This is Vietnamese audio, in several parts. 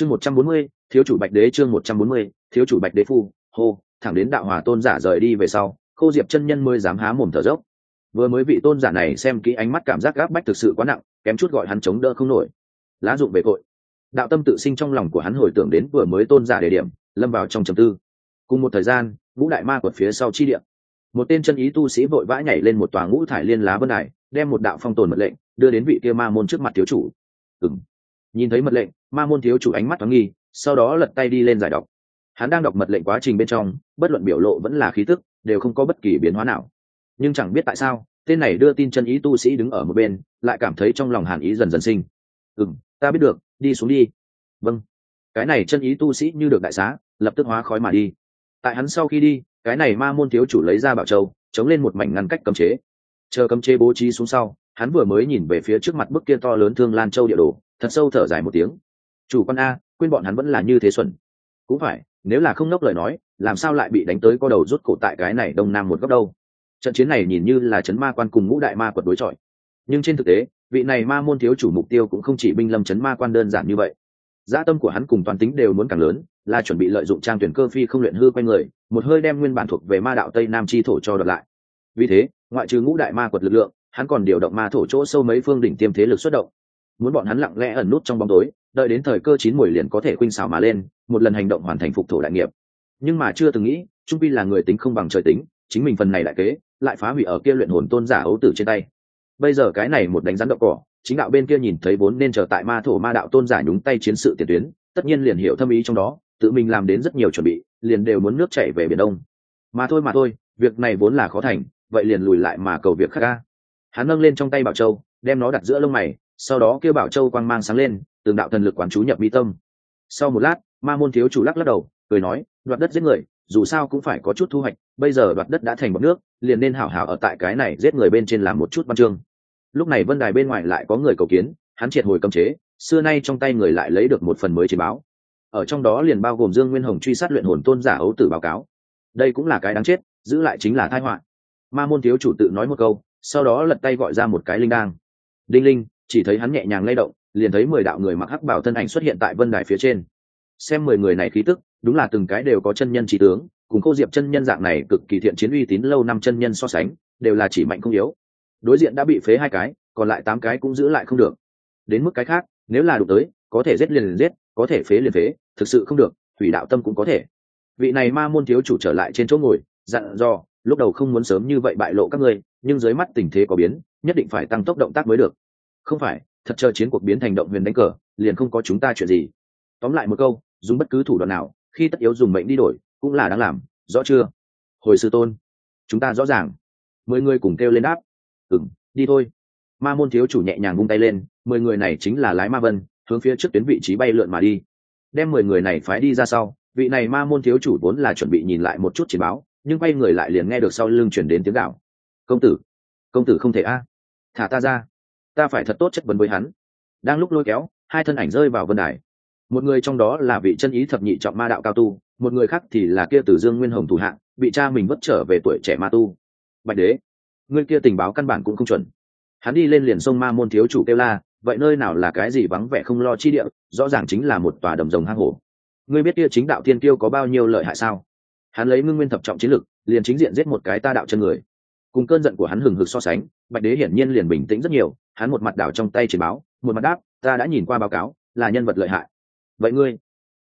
chương một trăm bốn mươi, thiếu chủ bạch đế chương một trăm bốn mươi, thiếu chủ bạch đế phu, hô, thẳng đến đạo hòa tôn giả rời đi về sau, khô diệp chân nhân mới dám há mồm thở dốc. Vừa mới vị tôn giả này xem kỹ ánh mắt cảm giác gáp bách thực sự quá nặng, kém chút gọi hắn chống đỡ không nổi. Lá dụng về cội. Đạo tâm tự sinh trong lòng của hắn hồi tưởng đến vừa mới tôn giả đề điểm, lâm vào trong trầm tư. Cùng một thời gian, ngũ đại ma quật phía sau chi điện một tên chân ý tu sĩ vội vã nhảy lên một tòa ngũ thải liên lá vân đài, đem một đạo phong tồn mật lệnh đưa đến vị kia ma môn trước mặt thiếu chủ. Ừ nhìn thấy mật lệnh ma môn thiếu chủ ánh mắt thoáng nghi, sau đó lật tay đi lên giải đọc. Hắn đang đọc mật lệnh quá trình bên trong, bất luận biểu lộ vẫn là khí tức, đều không có bất kỳ biến hóa nào. Nhưng chẳng biết tại sao, tên này đưa tin chân ý tu sĩ đứng ở một bên, lại cảm thấy trong lòng hàn ý dần dần sinh. Ừ ta biết được, đi xuống đi. Vâng. Cái này chân ý tu sĩ như được đại xá, lập tức hóa khói mà đi. Tại hắn sau khi đi, cái này ma môn thiếu chủ lấy ra bảo châu, chống lên một mảnh ngăn cách cấm chế. Chờ cấm chế bố trí xuống sau, hắn vừa mới nhìn về phía trước mặt bức kia to lớn thương lan châu địa đồ, thật sâu thở dài một tiếng chủ con a, quên bọn hắn vẫn là như thế xuẩn. Cũng phải, nếu là không nốc lời nói, làm sao lại bị đánh tới có đầu rút cổ tại cái này đông nam một góc đâu? Trận chiến này nhìn như là chấn ma quan cùng ngũ đại ma quật đối chọi. Nhưng trên thực tế, vị này ma môn thiếu chủ mục tiêu cũng không chỉ binh lâm chấn ma quan đơn giản như vậy. Gia tâm của hắn cùng toàn tính đều muốn càng lớn, là chuẩn bị lợi dụng trang tuyển cơ phi không luyện hư quanh người, một hơi đem nguyên bản thuộc về ma đạo tây nam chi thổ cho đợt lại. Vì thế, ngoại trừ ngũ đại ma quật lực lượng, hắn còn điều động ma thổ chỗ sâu mấy phương đỉnh tiêm thế lực xuất động. Muốn bọn hắn lặng lẽ ẩn nút trong bóng tối đợi đến thời cơ chín mùi liền có thể khuynh xảo mà lên, một lần hành động hoàn thành phục thổ đại nghiệp. Nhưng mà chưa từng nghĩ, trung pi là người tính không bằng trời tính, chính mình phần này đại kế, lại phá hủy ở kia luyện hồn tôn giả ấu tử trên tay. Bây giờ cái này một đánh rắn đậu cỏ, chính đạo bên kia nhìn thấy vốn nên chờ tại ma thổ ma đạo tôn giả nhúng tay chiến sự tiền tuyến, tất nhiên liền hiểu thâm ý trong đó, tự mình làm đến rất nhiều chuẩn bị, liền đều muốn nước chảy về biển đông. Mà thôi mà thôi, việc này vốn là khó thành, vậy liền lùi lại mà cầu việc khác ca hắn nâng lên trong tay bảo châu, đem nó đặt giữa lông mày, sau đó kêu bảo châu quang mang sáng lên từng đạo thần lực quán chú nhập mi tâm. Sau một lát, ma môn thiếu chủ lắc lắc đầu, cười nói, đoạt đất giết người, dù sao cũng phải có chút thu hoạch, bây giờ đoạt đất đã thành bọc nước, liền nên hảo hảo ở tại cái này giết người bên trên làm một chút văn chương. Lúc này vân đài bên ngoài lại có người cầu kiến, hắn triệt hồi cấm chế, xưa nay trong tay người lại lấy được một phần mới chiến báo. Ở trong đó liền bao gồm dương nguyên hồng truy sát luyện hồn tôn giả ấu tử báo cáo. Đây cũng là cái đáng chết, giữ lại chính là thai họa. Ma môn thiếu chủ tự nói một câu, sau đó lật tay gọi ra một cái linh đang đinh linh, chỉ thấy hắn nhẹ nhàng lay động liền thấy mười đạo người mặc hắc bảo thân ảnh xuất hiện tại vân đài phía trên. Xem mười người này khí tức, đúng là từng cái đều có chân nhân trí tướng, cùng cô diệp chân nhân dạng này cực kỳ thiện chiến uy tín lâu năm chân nhân so sánh, đều là chỉ mạnh không yếu. Đối diện đã bị phế hai cái, còn lại tám cái cũng giữ lại không được. Đến mức cái khác, nếu là đụng tới, có thể giết liền liền giết, có thể phế liền phế, thực sự không được, thủy đạo tâm cũng có thể. Vị này ma môn thiếu chủ trở lại trên chỗ ngồi, dặn dò, lúc đầu không muốn sớm như vậy bại lộ các ngươi, nhưng dưới mắt tình thế có biến, nhất định phải tăng tốc động tác mới được. Không phải thật chờ chiến cuộc biến thành động huyền đánh cờ, liền không có chúng ta chuyện gì. Tóm lại một câu, dùng bất cứ thủ đoạn nào, khi tất yếu dùng mệnh đi đổi, cũng là đáng làm, rõ chưa? Hồi sư tôn, chúng ta rõ ràng. Mười người cùng kêu lên đáp. Ừ đi thôi. Ma môn thiếu chủ nhẹ nhàng vung tay lên, mười người này chính là lái ma vân, hướng phía trước tuyến vị trí bay lượn mà đi. Đem mười người này phái đi ra sau, vị này ma môn thiếu chủ vốn là chuẩn bị nhìn lại một chút chiến báo, nhưng quay người lại liền nghe được sau lưng chuyển đến tiếng gạo công tử công tử không thể a. Thả ta ra ta phải thật tốt chất vấn với hắn. Đang lúc lôi kéo, hai thân ảnh rơi vào vân đài. Một người trong đó là vị chân ý thập nhị trọng ma đạo cao tu, một người khác thì là kia tử dương nguyên hồng thủ hạng bị cha mình vất trở về tuổi trẻ ma tu. Bạch đế người kia tình báo căn bản cũng không chuẩn. Hắn đi lên liền sông ma môn thiếu chủ kêu la, vậy nơi nào là cái gì vắng vẻ không lo chi địa, rõ ràng chính là một tòa đầm rồng hang hổ. Ngươi biết kia chính đạo tiên tiêu có bao nhiêu lợi hại sao? Hắn lấy ngưng nguyên thập trọng chiến lực, liền chính diện giết một cái ta đạo chân người. Cùng cơn giận của hắn hừng hực so sánh, bạch đế hiển nhiên liền bình tĩnh rất nhiều hắn một mặt đảo trong tay chiến báo, một mặt đáp, ta đã nhìn qua báo cáo, là nhân vật lợi hại. Vậy ngươi?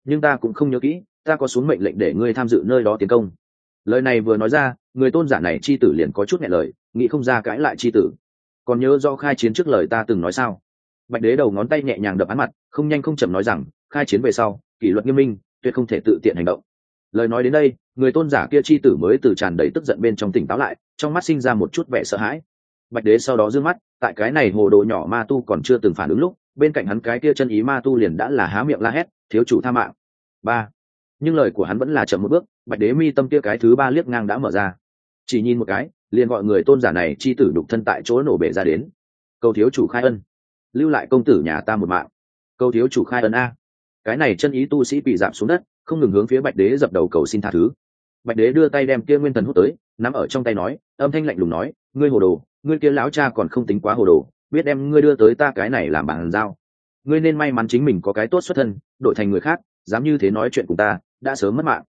Nhưng ta cũng không nhớ kỹ, ta có xuống mệnh lệnh để ngươi tham dự nơi đó tiến công. Lời này vừa nói ra, người tôn giả này chi tử liền có chút nhẹ lời, nghĩ không ra cãi lại chi tử. Còn nhớ do khai chiến trước lời ta từng nói sao? Bạch đế đầu ngón tay nhẹ nhàng đập án mặt, không nhanh không chậm nói rằng, khai chiến về sau, kỷ luật nghiêm minh, tuyệt không thể tự tiện hành động. Lời nói đến đây, người tôn giả kia chi tử mới từ tràn đầy tức giận bên trong tỉnh táo lại, trong mắt sinh ra một chút vẻ sợ hãi bạch đế sau đó d ư ơ n g mắt, tại cái này hồ đồ nhỏ ma tu còn chưa từng phản ứng lúc, bên cạnh hắn cái kia chân ý ma tu liền đã là há miệng la hét, thiếu chủ tha mạng. Ba. Nhưng lời của hắn vẫn là chậm một bước, bạch đế mi tâm kia cái thứ ba liếc ngang đã mở ra. Chỉ nhìn một cái, liền gọi người tôn giả này chi tử đục thân tại chỗ nổ bể ra đến. Cầu thiếu chủ khai ân, lưu lại công tử nhà ta một mạng. Cầu thiếu chủ khai ân a. Cái này chân ý tu sĩ bị giảm xuống đất, không ngừng hướng phía bạch đế dập đầu cầu xin tha thứ. Bạch đế đưa tay đem kia nguyên thần hút tới, nắm ở trong tay nói, âm thanh lạnh lùng nói, ngươi hồ đồ ngươi kia lão cha còn không tính quá hồ đồ, biết đem ngươi đưa tới ta cái này làm bàn giao. Ngươi nên may mắn chính mình có cái tốt xuất thân, đổi thành người khác, dám như thế nói chuyện cùng ta, đã sớm mất mạng.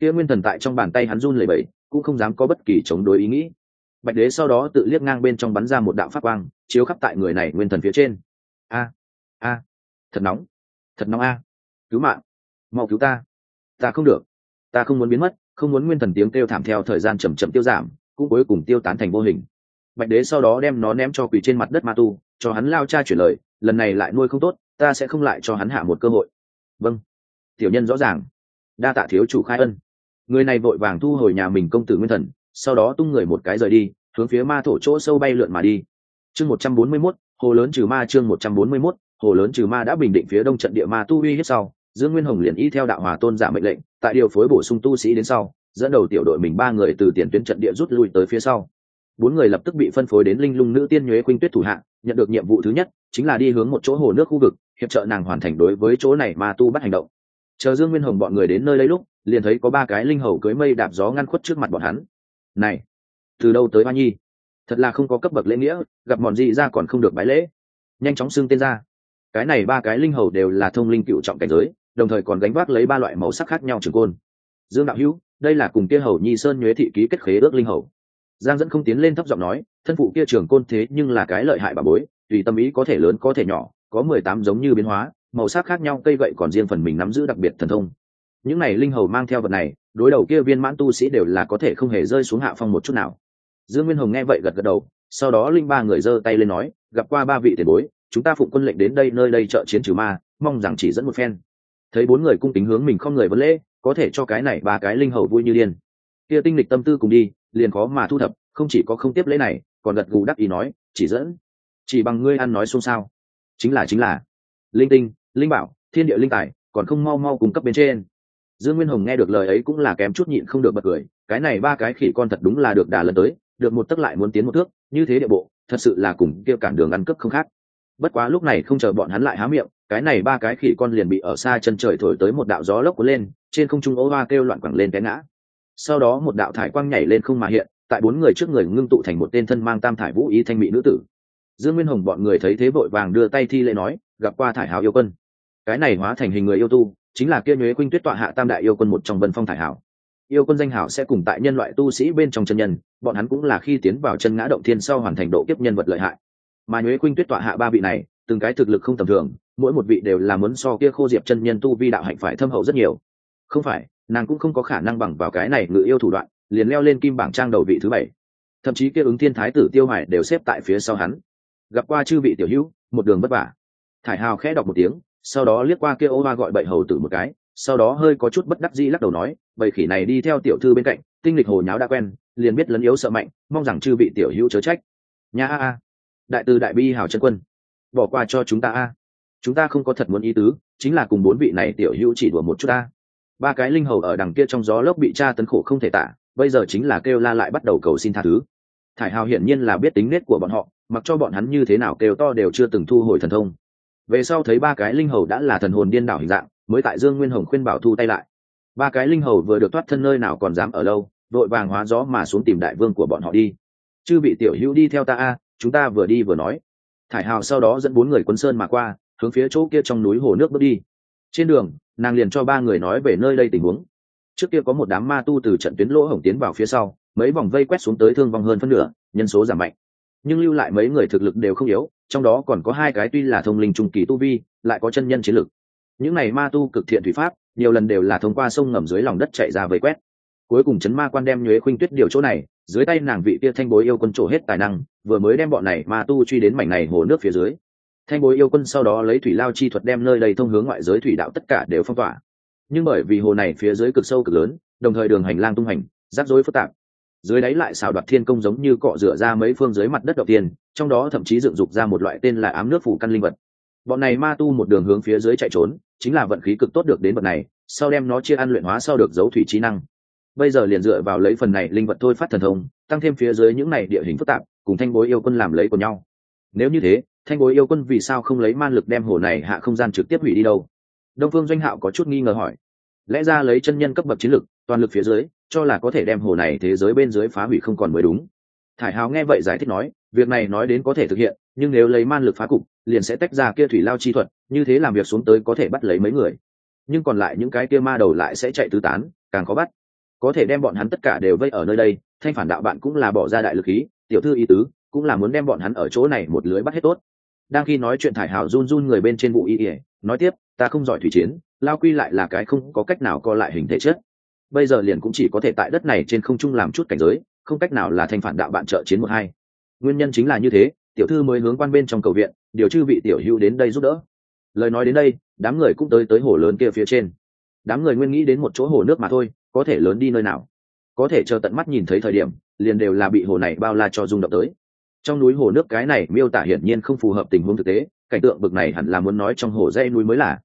Kia nguyên thần tại trong bàn tay hắn run lẩy bẩy, cũng không dám có bất kỳ chống đối ý nghĩ. Bạch đế sau đó tự liếc ngang bên trong bắn ra một đạo pháp quang, chiếu khắp tại người này nguyên thần phía trên. A a, thật nóng thật nóng a. Cứu mạng, mau cứu ta. Ta không được, ta không muốn biến mất, không muốn nguyên thần tiếng kêu thảm theo thời gian chầm chậm tiêu giảm, cũng cuối cùng tiêu tán thành vô hình bạch đế sau đó đem nó ném cho quỳ trên mặt đất ma tu, cho hắn lao cha chuyển lời, lần này lại nuôi không tốt, ta sẽ không lại cho hắn hạ một cơ hội. Vâng. Tiểu nhân rõ ràng. Đa tạ thiếu chủ khai ân. Người này vội vàng thu hồi nhà mình công tử nguyên thần, sau đó tung người một cái rời đi, hướng phía ma thổ chỗ sâu bay lượn mà đi. Chương một trăm bốn mươi mốt, hồ lớn trừ ma chương một trăm bốn mươi mốt, hồ lớn trừ ma đã bình định phía đông trận địa ma tu uy hết sau. Dương nguyên hồng liền y theo đạo hòa tôn giả mệnh lệnh, tại điều phối bổ sung tu sĩ đến sau, dẫn đầu tiểu đội mình ba người từ tiền tuyến trận địa rút lui tới phía sau bốn người lập tức bị phân phối đến linh lung nữ tiên nhuế khuynh tuyết thủ hạ, nhận được nhiệm vụ thứ nhất, chính là đi hướng một chỗ hồ nước khu vực, hiệp trợ nàng hoàn thành đối với chỗ này mà tu bắt hành động. Chờ dương nguyên hồng bọn người đến nơi lấy lúc, liền thấy có ba cái linh hầu cưới mây đạp gió ngăn khuất trước mặt bọn hắn. Này, từ đâu tới hoa nhi? Thật là không có cấp bậc lễ nghĩa, gặp mòn gì ra còn không được bái lễ. Nhanh chóng xưng tên ra. Cái này ba cái linh hầu đều là thông linh cựu trọng cảnh giới, đồng thời còn gánh vác lấy ba loại màu sắc khác nhau trường côn. Dương đạo hữu, đây là cùng kia hầu nhi sơn nhuế thị ký kết khế ước linh hầu giang dẫn không tiến lên thấp giọng nói, thân phụ kia trường côn thế nhưng là cái lợi hại bà bối, tùy tâm ý có thể lớn có thể nhỏ, có mười tám giống như biến hóa, màu sắc khác nhau, cây gậy còn riêng phần mình nắm giữ đặc biệt thần thông. Những này linh hầu mang theo vật này, đối đầu kia viên mãn tu sĩ đều là có thể không hề rơi xuống hạ phong một chút nào. Dương nguyên hồng nghe vậy gật gật đầu, sau đó linh ba người giơ tay lên nói, gặp qua ba vị tiền bối, chúng ta phụng quân lệnh đến đây, nơi đây trợ chiến trừ ma, mong rằng chỉ dẫn một phen. Thấy bốn người cung kính hướng mình không người vấn lễ, có thể cho cái này ba cái linh hầu vui như điên. Kia tinh lịch tâm tư cùng đi liền khó mà thu thập, không chỉ có không tiếp lễ này, còn gật gù đắc ý nói, chỉ dẫn, chỉ bằng ngươi ăn nói xôn xao. Chính là chính là. Linh tinh, linh bảo, thiên địa linh tài, còn không mau mau cung cấp bên trên. Dương nguyên hồng nghe được lời ấy cũng là kém chút nhịn không được bật cười, cái này ba cái khỉ con thật đúng là được đà lần tới, được một tấc lại muốn tiến một thước, như thế địa bộ, thật sự là cùng kêu cản đường ăn cướp không khác. Bất quá lúc này không chờ bọn hắn lại há miệng, cái này ba cái khỉ con liền bị ở xa chân trời thổi tới một đạo gió lốc cuốn lên, trên không trung ố hoa kêu loạn quẳng lên té ngã sau đó một đạo thải quang nhảy lên không mà hiện, tại bốn người trước người ngưng tụ thành một tên thân mang tam thải vũ ý thanh mỹ nữ tử. Dương nguyên hồng bọn người thấy thế vội vàng đưa tay thi lễ nói, gặp qua thải hào yêu quân. Cái này hóa thành hình người yêu tu, chính là kia nhuế khuynh tuyết tọa hạ tam đại yêu quân một trong vân phong thải hảo. Yêu quân danh hảo sẽ cùng tại nhân loại tu sĩ bên trong chân nhân, bọn hắn cũng là khi tiến vào chân ngã động thiên sau hoàn thành độ kiếp nhân vật lợi hại. Mà nhuế khuynh tuyết tọa hạ ba vị này, từng cái thực lực không tầm thường, mỗi một vị đều là muốn so kia khô diệp chân nhân tu vi đạo hạnh phải thâm hậu rất nhiều. Không phải nàng cũng không có khả năng bằng vào cái này ngự yêu thủ đoạn, liền leo lên kim bảng trang đầu vị thứ bảy. Thậm chí kia ứng thiên thái tử tiêu hoài đều xếp tại phía sau hắn. Gặp qua chư vị tiểu hữu, một đường vất vả. Thải hào khẽ đọc một tiếng, sau đó liếc qua kia ô ba gọi bậy hầu tử một cái, sau đó hơi có chút bất đắc dĩ lắc đầu nói, bậy khỉ này đi theo tiểu thư bên cạnh, tinh lịch hồ nháo đã quen, liền biết lấn yếu sợ mạnh, mong rằng chư vị tiểu hữu chớ trách. Nhà a a, đại từ đại bi hào chân quân, bỏ qua cho chúng ta a. Chúng ta không có thật muốn ý tứ, chính là cùng bốn vị này tiểu hữu chỉ đùa một chút ta ba cái linh hầu ở đằng kia trong gió lốc bị tra tấn khổ không thể tả, bây giờ chính là kêu la lại bắt đầu cầu xin tha thứ. Thải hào hiển nhiên là biết tính nết của bọn họ, mặc cho bọn hắn như thế nào kêu to đều chưa từng thu hồi thần thông. Về sau thấy ba cái linh hầu đã là thần hồn điên đảo hình dạng, mới tại dương nguyên hồng khuyên bảo thu tay lại. Ba cái linh hầu vừa được thoát thân nơi nào còn dám ở lâu, vội vàng hóa gió mà xuống tìm đại vương của bọn họ đi. Chư bị tiểu hữu đi theo ta a, chúng ta vừa đi vừa nói. Thải hào sau đó dẫn bốn người quân sơn mà qua, hướng phía chỗ kia trong núi hồ nước bước đi trên đường, nàng liền cho ba người nói về nơi đây tình huống. Trước kia có một đám ma tu từ trận tuyến lỗ hổng tiến vào phía sau, mấy vòng vây quét xuống tới thương vong hơn phân nửa, nhân số giảm mạnh. Nhưng lưu lại mấy người thực lực đều không yếu, trong đó còn có hai cái tuy là thông linh trung kỳ tu vi, lại có chân nhân chiến lực. Những này ma tu cực thiện thủy pháp, nhiều lần đều là thông qua sông ngầm dưới lòng đất chạy ra vây quét. Cuối cùng chấn ma quan đem nhuế khuynh tuyết điều chỗ này, dưới tay nàng vị kia thanh bối yêu quân trổ hết tài năng, vừa mới đem bọn này ma tu truy đến mảnh này hồ nước phía dưới thanh bối yêu quân sau đó lấy thủy lao chi thuật đem nơi đầy thông hướng ngoại giới thủy đạo tất cả đều phong tỏa. Nhưng bởi vì hồ này phía dưới cực sâu cực lớn, đồng thời đường hành lang tung hành, rắc rối phức tạp. Dưới đáy lại xào đoạt thiên công giống như cọ rửa ra mấy phương dưới mặt đất đầu tiên trong đó thậm chí dựng dục ra một loại tên là ám nước phủ căn linh vật. Bọn này ma tu một đường hướng phía dưới chạy trốn, chính là vận khí cực tốt được đến vật này, sau đem nó chia ăn luyện hóa sau được giấu thủy trí năng. Bây giờ liền dựa vào lấy phần này linh vật thôi phát thần thông, tăng thêm phía dưới những này địa hình phức tạp, cùng thanh bối yêu quân làm lấy của nhau. Nếu như thế thanh bối yêu quân vì sao không lấy man lực đem hồ này hạ không gian trực tiếp hủy đi đâu? Đông phương doanh hạo có chút nghi ngờ hỏi. Lẽ ra lấy chân nhân cấp bậc chiến lực, toàn lực phía dưới, cho là có thể đem hồ này thế giới bên dưới phá hủy không còn mới đúng. Thải hào nghe vậy giải thích nói, việc này nói đến có thể thực hiện, nhưng nếu lấy man lực phá cục, liền sẽ tách ra kia thủy lao chi thuật, như thế làm việc xuống tới có thể bắt lấy mấy người. Nhưng còn lại những cái kia ma đầu lại sẽ chạy tứ tán, càng khó bắt. Có thể đem bọn hắn tất cả đều vây ở nơi đây, thanh phản đạo bạn cũng là bỏ ra đại lực khí tiểu thư ý tứ, cũng là muốn đem bọn hắn ở chỗ này một lưới bắt hết tốt đang khi nói chuyện thải hào run run người bên trên vụ y ỉa nói tiếp, ta không giỏi thủy chiến, lao quy lại là cái không có cách nào co lại hình thể chết. bây giờ liền cũng chỉ có thể tại đất này trên không trung làm chút cảnh giới, không cách nào là thanh phản đạo bạn trợ chiến một hai. Nguyên nhân chính là như thế, tiểu thư mới hướng quan bên trong cầu viện, điều chư vị tiểu hữu đến đây giúp đỡ. Lời nói đến đây, đám người cũng tới tới hồ lớn kia phía trên. Đám người nguyên nghĩ đến một chỗ hồ nước mà thôi, có thể lớn đi nơi nào? Có thể chờ tận mắt nhìn thấy thời điểm, liền đều là bị hồ này bao la cho rung động tới trong núi hồ nước cái này miêu tả hiển nhiên không phù hợp tình huống thực tế, cảnh tượng bực này hẳn là muốn nói trong hồ dây núi mới là.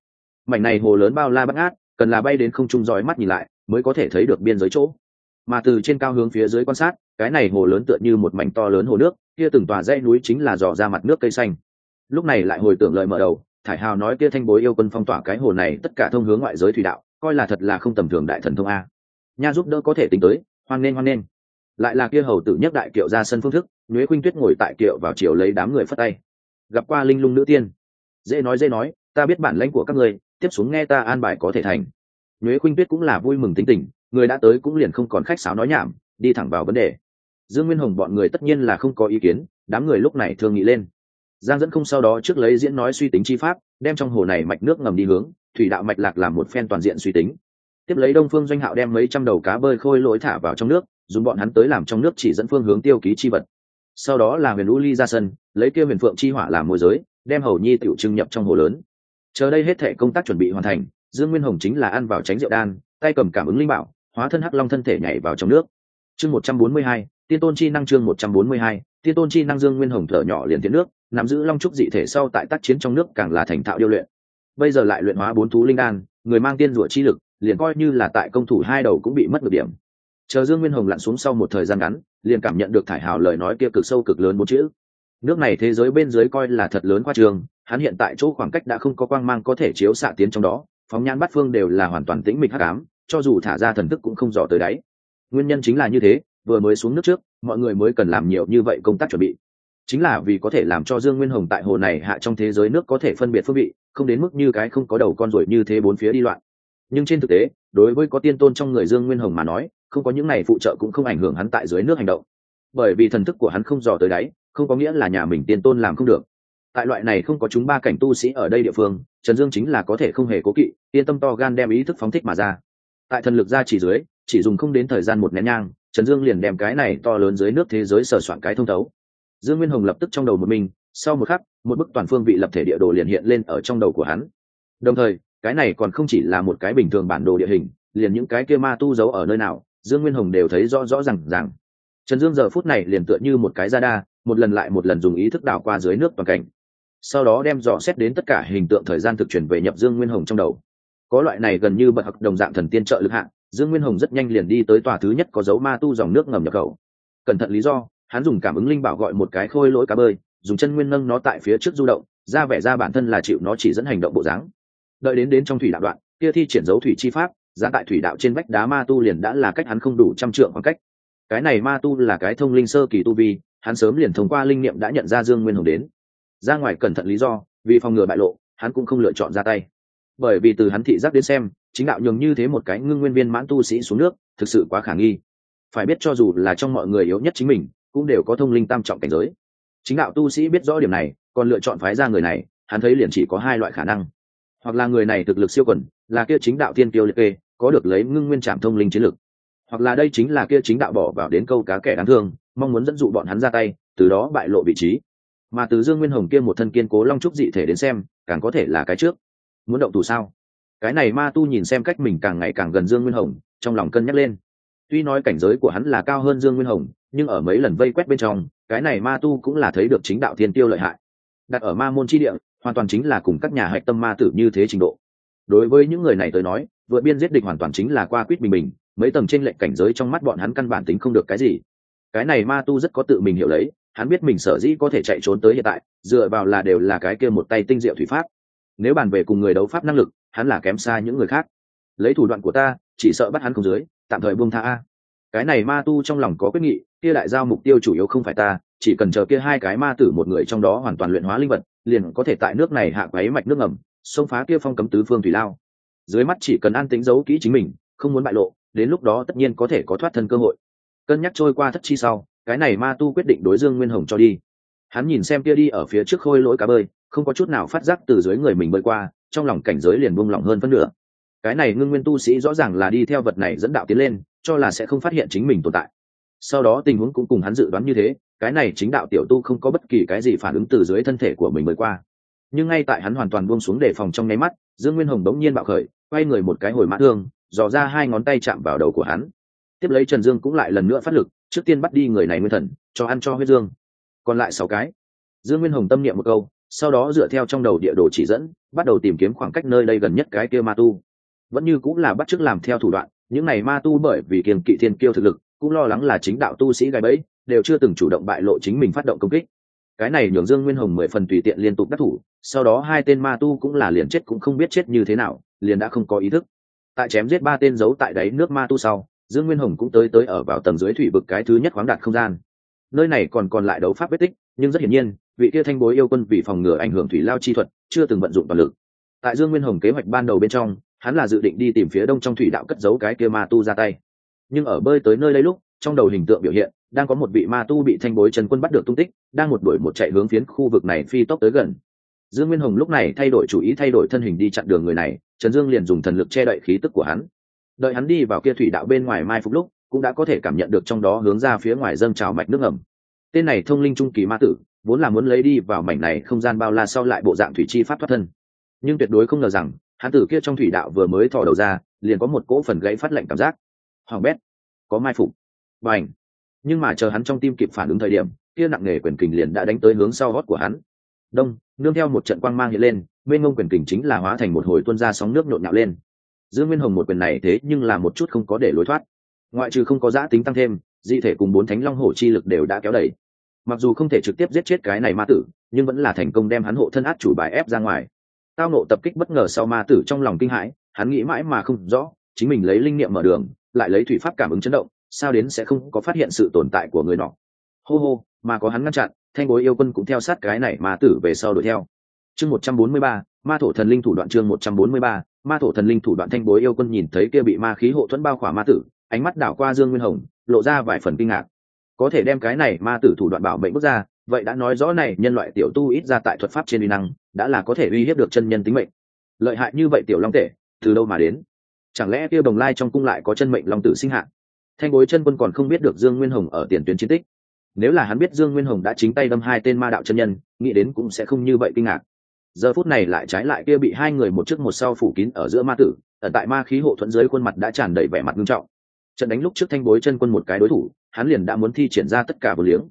Mảnh này hồ lớn bao la bắt ngát, cần là bay đến không trung dõi mắt nhìn lại, mới có thể thấy được biên giới chỗ. Mà từ trên cao hướng phía dưới quan sát, cái này hồ lớn tựa như một mảnh to lớn hồ nước, kia từng tòa dãy núi chính là dò ra mặt nước cây xanh. Lúc này lại hồi tưởng lời mở đầu, thải hào nói kia thanh bối yêu quân phong tỏa cái hồ này, tất cả thông hướng ngoại giới thủy đạo, coi là thật là không tầm thường đại thần thông a. Nha giúp đỡ có thể tính tới, hoan nên hoan nên lại là kia hầu tử nhất đại kiệu ra sân phương thức, nhuế khuynh tuyết ngồi tại kiệu vào chiều lấy đám người phất tay. Gặp qua linh lung nữ tiên. Dễ nói dễ nói, ta biết bản lãnh của các người tiếp xuống nghe ta an bài có thể thành. Nhuế khuynh tuyết cũng là vui mừng tính tình, người đã tới cũng liền không còn khách sáo nói nhảm, đi thẳng vào vấn đề. Dương nguyên hồng bọn người tất nhiên là không có ý kiến, đám người lúc này thương nghĩ lên. Giang dẫn không sau đó trước lấy diễn nói suy tính chi pháp, đem trong hồ này mạch nước ngầm đi hướng, thủy đạo mạch lạc làm một phen toàn diện suy tính. Tiếp lấy đông phương doanh hạo đem mấy trăm đầu cá bơi khôi lỗi thả vào trong nước dùng bọn hắn tới làm trong nước chỉ dẫn phương hướng tiêu ký chi vật. Sau đó là huyền u ly ra sân, lấy kia huyền phượng chi hỏa làm môi giới, đem hầu nhi tiểu trưng nhập trong hồ lớn. Chờ đây hết thể công tác chuẩn bị hoàn thành, dương nguyên hồng chính là ăn vào tránh rượu đan, tay cầm cảm ứng linh bảo, hóa thân hắc long thân thể nhảy vào trong nước. Chương một trăm bốn mươi hai, tiên tôn chi năng chương một trăm bốn mươi hai, tiên tôn chi năng dương nguyên hồng thở nhỏ liền tiến nước, nắm giữ long trúc dị thể sau tại tác chiến trong nước càng là thành thạo điêu luyện. Bây giờ lại luyện hóa bốn thú linh đan, người mang tiên rủa chi lực, liền coi như là tại công thủ hai đầu cũng bị mất được điểm chờ dương nguyên hồng lặn xuống sau một thời gian ngắn, liền cảm nhận được thải hào lời nói kia cực sâu cực lớn bốn chữ. Nước này thế giới bên dưới coi là thật lớn qua trường, hắn hiện tại chỗ khoảng cách đã không có quang mang có thể chiếu xạ tiến trong đó, phóng nhan bắt phương đều là hoàn toàn tĩnh mịch hắc ám, cho dù thả ra thần thức cũng không dò tới đáy. Nguyên nhân chính là như thế, vừa mới xuống nước trước, mọi người mới cần làm nhiều như vậy công tác chuẩn bị. Chính là vì có thể làm cho dương nguyên hồng tại hồ này hạ trong thế giới nước có thể phân biệt phương vị, không đến mức như cái không có đầu con ruồi như thế bốn phía đi loạn. Nhưng trên thực tế, đối với có tiên tôn trong người dương nguyên hồng mà nói không có những này phụ trợ cũng không ảnh hưởng hắn tại dưới nước hành động. Bởi vì thần thức của hắn không dò tới đáy, không có nghĩa là nhà mình tiên tôn làm không được. Tại loại này không có chúng ba cảnh tu sĩ ở đây địa phương, trần dương chính là có thể không hề cố kỵ, yên tâm to gan đem ý thức phóng thích mà ra. Tại thần lực ra chỉ dưới, chỉ dùng không đến thời gian một nén nhang, trần dương liền đem cái này to lớn dưới nước thế giới sờ soạn cái thông thấu. Dương nguyên hồng lập tức trong đầu một mình, sau một khắc, một bức toàn phương vị lập thể địa đồ liền hiện lên ở trong đầu của hắn. Đồng thời, cái này còn không chỉ là một cái bình thường bản đồ địa hình, liền những cái kia ma tu giấu ở nơi nào dương nguyên hồng đều thấy rõ rõ r à n g rằng trần dương giờ phút này liền tựa như một cái ra đa, một lần lại một lần dùng ý thức đảo qua dưới nước toàn cảnh. Sau đó đem dò xét đến tất cả hình tượng thời gian thực chuyển về nhập dương nguyên hồng trong đầu. Có loại này gần như bậc học đồng dạng thần tiên trợ lực hạng, dương nguyên hồng rất nhanh liền đi tới tòa thứ nhất có dấu ma tu dòng nước ngầm nhập khẩu. Cẩn thận lý do, hắn dùng cảm ứng linh bảo gọi một cái khôi lỗi cá bơi, dùng chân nguyên nâng nó tại phía trước du động, ra vẻ ra bản thân là chịu nó chỉ dẫn hành động bộ dáng. Đợi đến đến trong thủy đạo đoạn, kia thi triển dấu thủy chi pháp giá tại thủy đạo trên vách đá ma tu liền đã là cách hắn không đủ trăm trượng khoảng cách. Cái này ma tu là cái thông linh sơ kỳ tu vi, hắn sớm liền thông qua linh niệm đã nhận ra dương nguyên hồng đến. Ra ngoài cẩn thận lý do, vì phòng ngừa bại lộ, hắn cũng không lựa chọn ra tay. Bởi vì từ hắn thị giác đến xem, chính đạo nhường như thế một cái ngưng nguyên viên mãn tu sĩ xuống nước, thực sự quá khả nghi. Phải biết cho dù là trong mọi người yếu nhất chính mình, cũng đều có thông linh tam trọng cảnh giới. Chính đạo tu sĩ biết rõ điểm này, còn lựa chọn phái ra người này, hắn thấy liền chỉ có hai loại khả năng. Hoặc là người này thực lực siêu quần, là kia chính đạo tiên tiêu liệt kê có được lấy ngưng nguyên trạm thông linh chiến lực. Hoặc là đây chính là kia chính đạo bỏ vào đến câu cá kẻ đáng thương, mong muốn dẫn dụ bọn hắn ra tay, từ đó bại lộ vị trí. Mà từ dương nguyên hồng kia một thân kiên cố long trúc dị thể đến xem, càng có thể là cái trước. Muốn động thủ sao? Cái này ma tu nhìn xem cách mình càng ngày càng gần dương nguyên hồng, trong lòng cân nhắc lên. Tuy nói cảnh giới của hắn là cao hơn dương nguyên hồng, nhưng ở mấy lần vây quét bên trong, cái này ma tu cũng là thấy được chính đạo thiên tiêu lợi hại. Đặt ở ma môn chi địa, hoàn toàn chính là cùng các nhà hạch tâm ma tử như thế trình độ. Đối với những người này tới nói vượt biên giết địch hoàn toàn chính là qua quýt bình bình, mấy tầng trên lệnh cảnh giới trong mắt bọn hắn căn bản tính không được cái gì. Cái này ma tu rất có tự mình hiểu lấy, hắn biết mình sở dĩ có thể chạy trốn tới hiện tại, dựa vào là đều là cái kia một tay tinh diệu thủy pháp. Nếu bàn về cùng người đấu pháp năng lực, hắn là kém xa những người khác. Lấy thủ đoạn của ta, chỉ sợ bắt hắn không dưới, tạm thời buông tha a. Cái này ma tu trong lòng có quyết nghị, kia đại giao mục tiêu chủ yếu không phải ta, chỉ cần chờ kia hai cái ma tử một người trong đó hoàn toàn luyện hóa linh vật, liền có thể tại nước này hạ quáy mạch nước ngầm, xông phá kia phong cấm tứ phương thủy lao dưới mắt chỉ cần an tĩnh giấu kỹ chính mình, không muốn bại lộ, đến lúc đó tất nhiên có thể có thoát thân cơ hội. Cân nhắc trôi qua thất chi sau, cái này ma tu quyết định đối dương nguyên hồng cho đi. Hắn nhìn xem kia đi ở phía trước khôi lỗi cá bơi, không có chút nào phát giác từ dưới người mình bơi qua, trong lòng cảnh giới liền buông lỏng hơn phân nửa. Cái này ngưng nguyên tu sĩ rõ ràng là đi theo vật này dẫn đạo tiến lên, cho là sẽ không phát hiện chính mình tồn tại. Sau đó tình huống cũng cùng hắn dự đoán như thế, cái này chính đạo tiểu tu không có bất kỳ cái gì phản ứng từ dưới thân thể của mình mới qua. Nhưng ngay tại hắn hoàn toàn buông xuống đề phòng trong nháy mắt dương nguyên hồng bỗng nhiên bạo khởi, quay người một cái hồi mã thương, dò ra hai ngón tay chạm vào đầu của hắn. Tiếp lấy trần dương cũng lại lần nữa phát lực, trước tiên bắt đi người này nguyên thần, cho ăn cho huyết dương. Còn lại sáu cái. Dương nguyên hồng tâm niệm một câu, sau đó dựa theo trong đầu địa đồ chỉ dẫn, bắt đầu tìm kiếm khoảng cách nơi đây gần nhất cái kia ma tu. Vẫn như cũng là bắt chước làm theo thủ đoạn, những này ma tu bởi vì kiềm kỵ thiên kiêu thực lực, cũng lo lắng là chính đạo tu sĩ gai bẫy, đều chưa từng chủ động bại lộ chính mình phát động công kích cái này nhường dương nguyên hồng mười phần tùy tiện liên tục đắc thủ, sau đó hai tên ma tu cũng là liền chết cũng không biết chết như thế nào, liền đã không có ý thức. Tại chém giết ba tên giấu tại đáy nước ma tu sau, dương nguyên hồng cũng tới tới ở vào tầng dưới thủy vực cái thứ nhất khoáng đạt không gian. Nơi này còn còn lại đấu pháp vết tích, nhưng rất hiển nhiên, vị kia thanh bối yêu quân vì phòng ngừa ảnh hưởng thủy lao chi thuật, chưa từng vận dụng toàn lực. Tại dương nguyên hồng kế hoạch ban đầu bên trong, hắn là dự định đi tìm phía đông trong thủy đạo cất giấu cái kia ma tu ra tay. Nhưng ở bơi tới nơi đây lúc trong đầu hình tượng biểu hiện, đang có một vị ma tu bị thanh bối trần quân bắt được tung tích, đang một đuổi một chạy hướng phiến khu vực này phi tốc tới gần. Dương nguyên hồng lúc này thay đổi chủ ý, thay đổi thân hình đi chặn đường người này, trần dương liền dùng thần lực che đậy khí tức của hắn. Đợi hắn đi vào kia thủy đạo bên ngoài mai phục lúc, cũng đã có thể cảm nhận được trong đó hướng ra phía ngoài dâng trào mạch nước ngầm. Tên này thông linh trung kỳ ma tử, vốn là muốn lấy đi vào mảnh này không gian bao la sau lại bộ dạng thủy chi pháp thoát thân. Nhưng tuyệt đối không ngờ rằng, hắn tử kia trong thủy đạo vừa mới thò đầu ra, liền có một cỗ phần gãy phát lệnh cảm giác. Hoàng bét, có mai phục và ảnh. Nhưng mà chờ hắn trong tim kịp phản ứng thời điểm, kia nặng nề quyền kình liền đã đánh tới hướng sau gót của hắn. Đông, nương theo một trận quang mang hiện lên bên ngông quyền kình chính là hóa thành một hồi tuôn ra sóng nước nhộn nhạo lên. Dương nguyên hồng một quyền này thế nhưng là một chút không có để lối thoát. Ngoại trừ không có giã tính tăng thêm, dị thể cùng bốn thánh long hổ chi lực đều đã kéo đẩy mặc dù không thể trực tiếp giết chết cái này ma tử, nhưng vẫn là thành công đem hắn hộ thân át chủ bài ép ra ngoài. Tao nộ tập kích bất ngờ sau ma tử trong lòng kinh hãi, hắn nghĩ mãi mà không rõ, chính mình lấy linh niệm mở đường, lại lấy thủy pháp cảm ứng chấn động sao đến sẽ không có phát hiện sự tồn tại của người nọ? Hô hô, mà có hắn ngăn chặn, thanh bối yêu quân cũng theo sát cái này mà tử về sau đuổi theo. Chương một trăm bốn mươi ba, ma thổ thần linh thủ đoạn chương một trăm bốn mươi ba, ma thổ thần linh thủ đoạn thanh bối yêu quân nhìn thấy kia bị ma khí hộ thuẫn bao khỏa ma tử, ánh mắt đảo qua dương nguyên hồng, lộ ra vài phần kinh ngạc. Có thể đem cái này ma tử thủ đoạn bảo mệnh bước ra, vậy đã nói rõ này, nhân loại tiểu tu ít ra tại thuật pháp trên uy năng, đã là có thể uy hiếp được chân nhân tính mệnh. Lợi hại như vậy tiểu long tể, từ đâu mà đến? Chẳng lẽ kia đồng lai trong cung lại có chân mệnh long tử sinh hạ? Thanh bối chân quân còn không biết được dương nguyên hồng ở tiền tuyến chiến tích. Nếu là hắn biết dương nguyên hồng đã chính tay đâm hai tên ma đạo chân nhân, nghĩ đến cũng sẽ không như vậy kinh ngạc. Giờ phút này lại trái lại kia bị hai người một trước một sau phủ kín ở giữa ma tử ở tại ma khí hộ thuẫn dưới khuôn mặt đã tràn đầy vẻ mặt nghiêm trọng. Trận đánh lúc trước thanh bối chân quân một cái đối thủ, hắn liền đã muốn thi triển ra tất cả vừa liếng.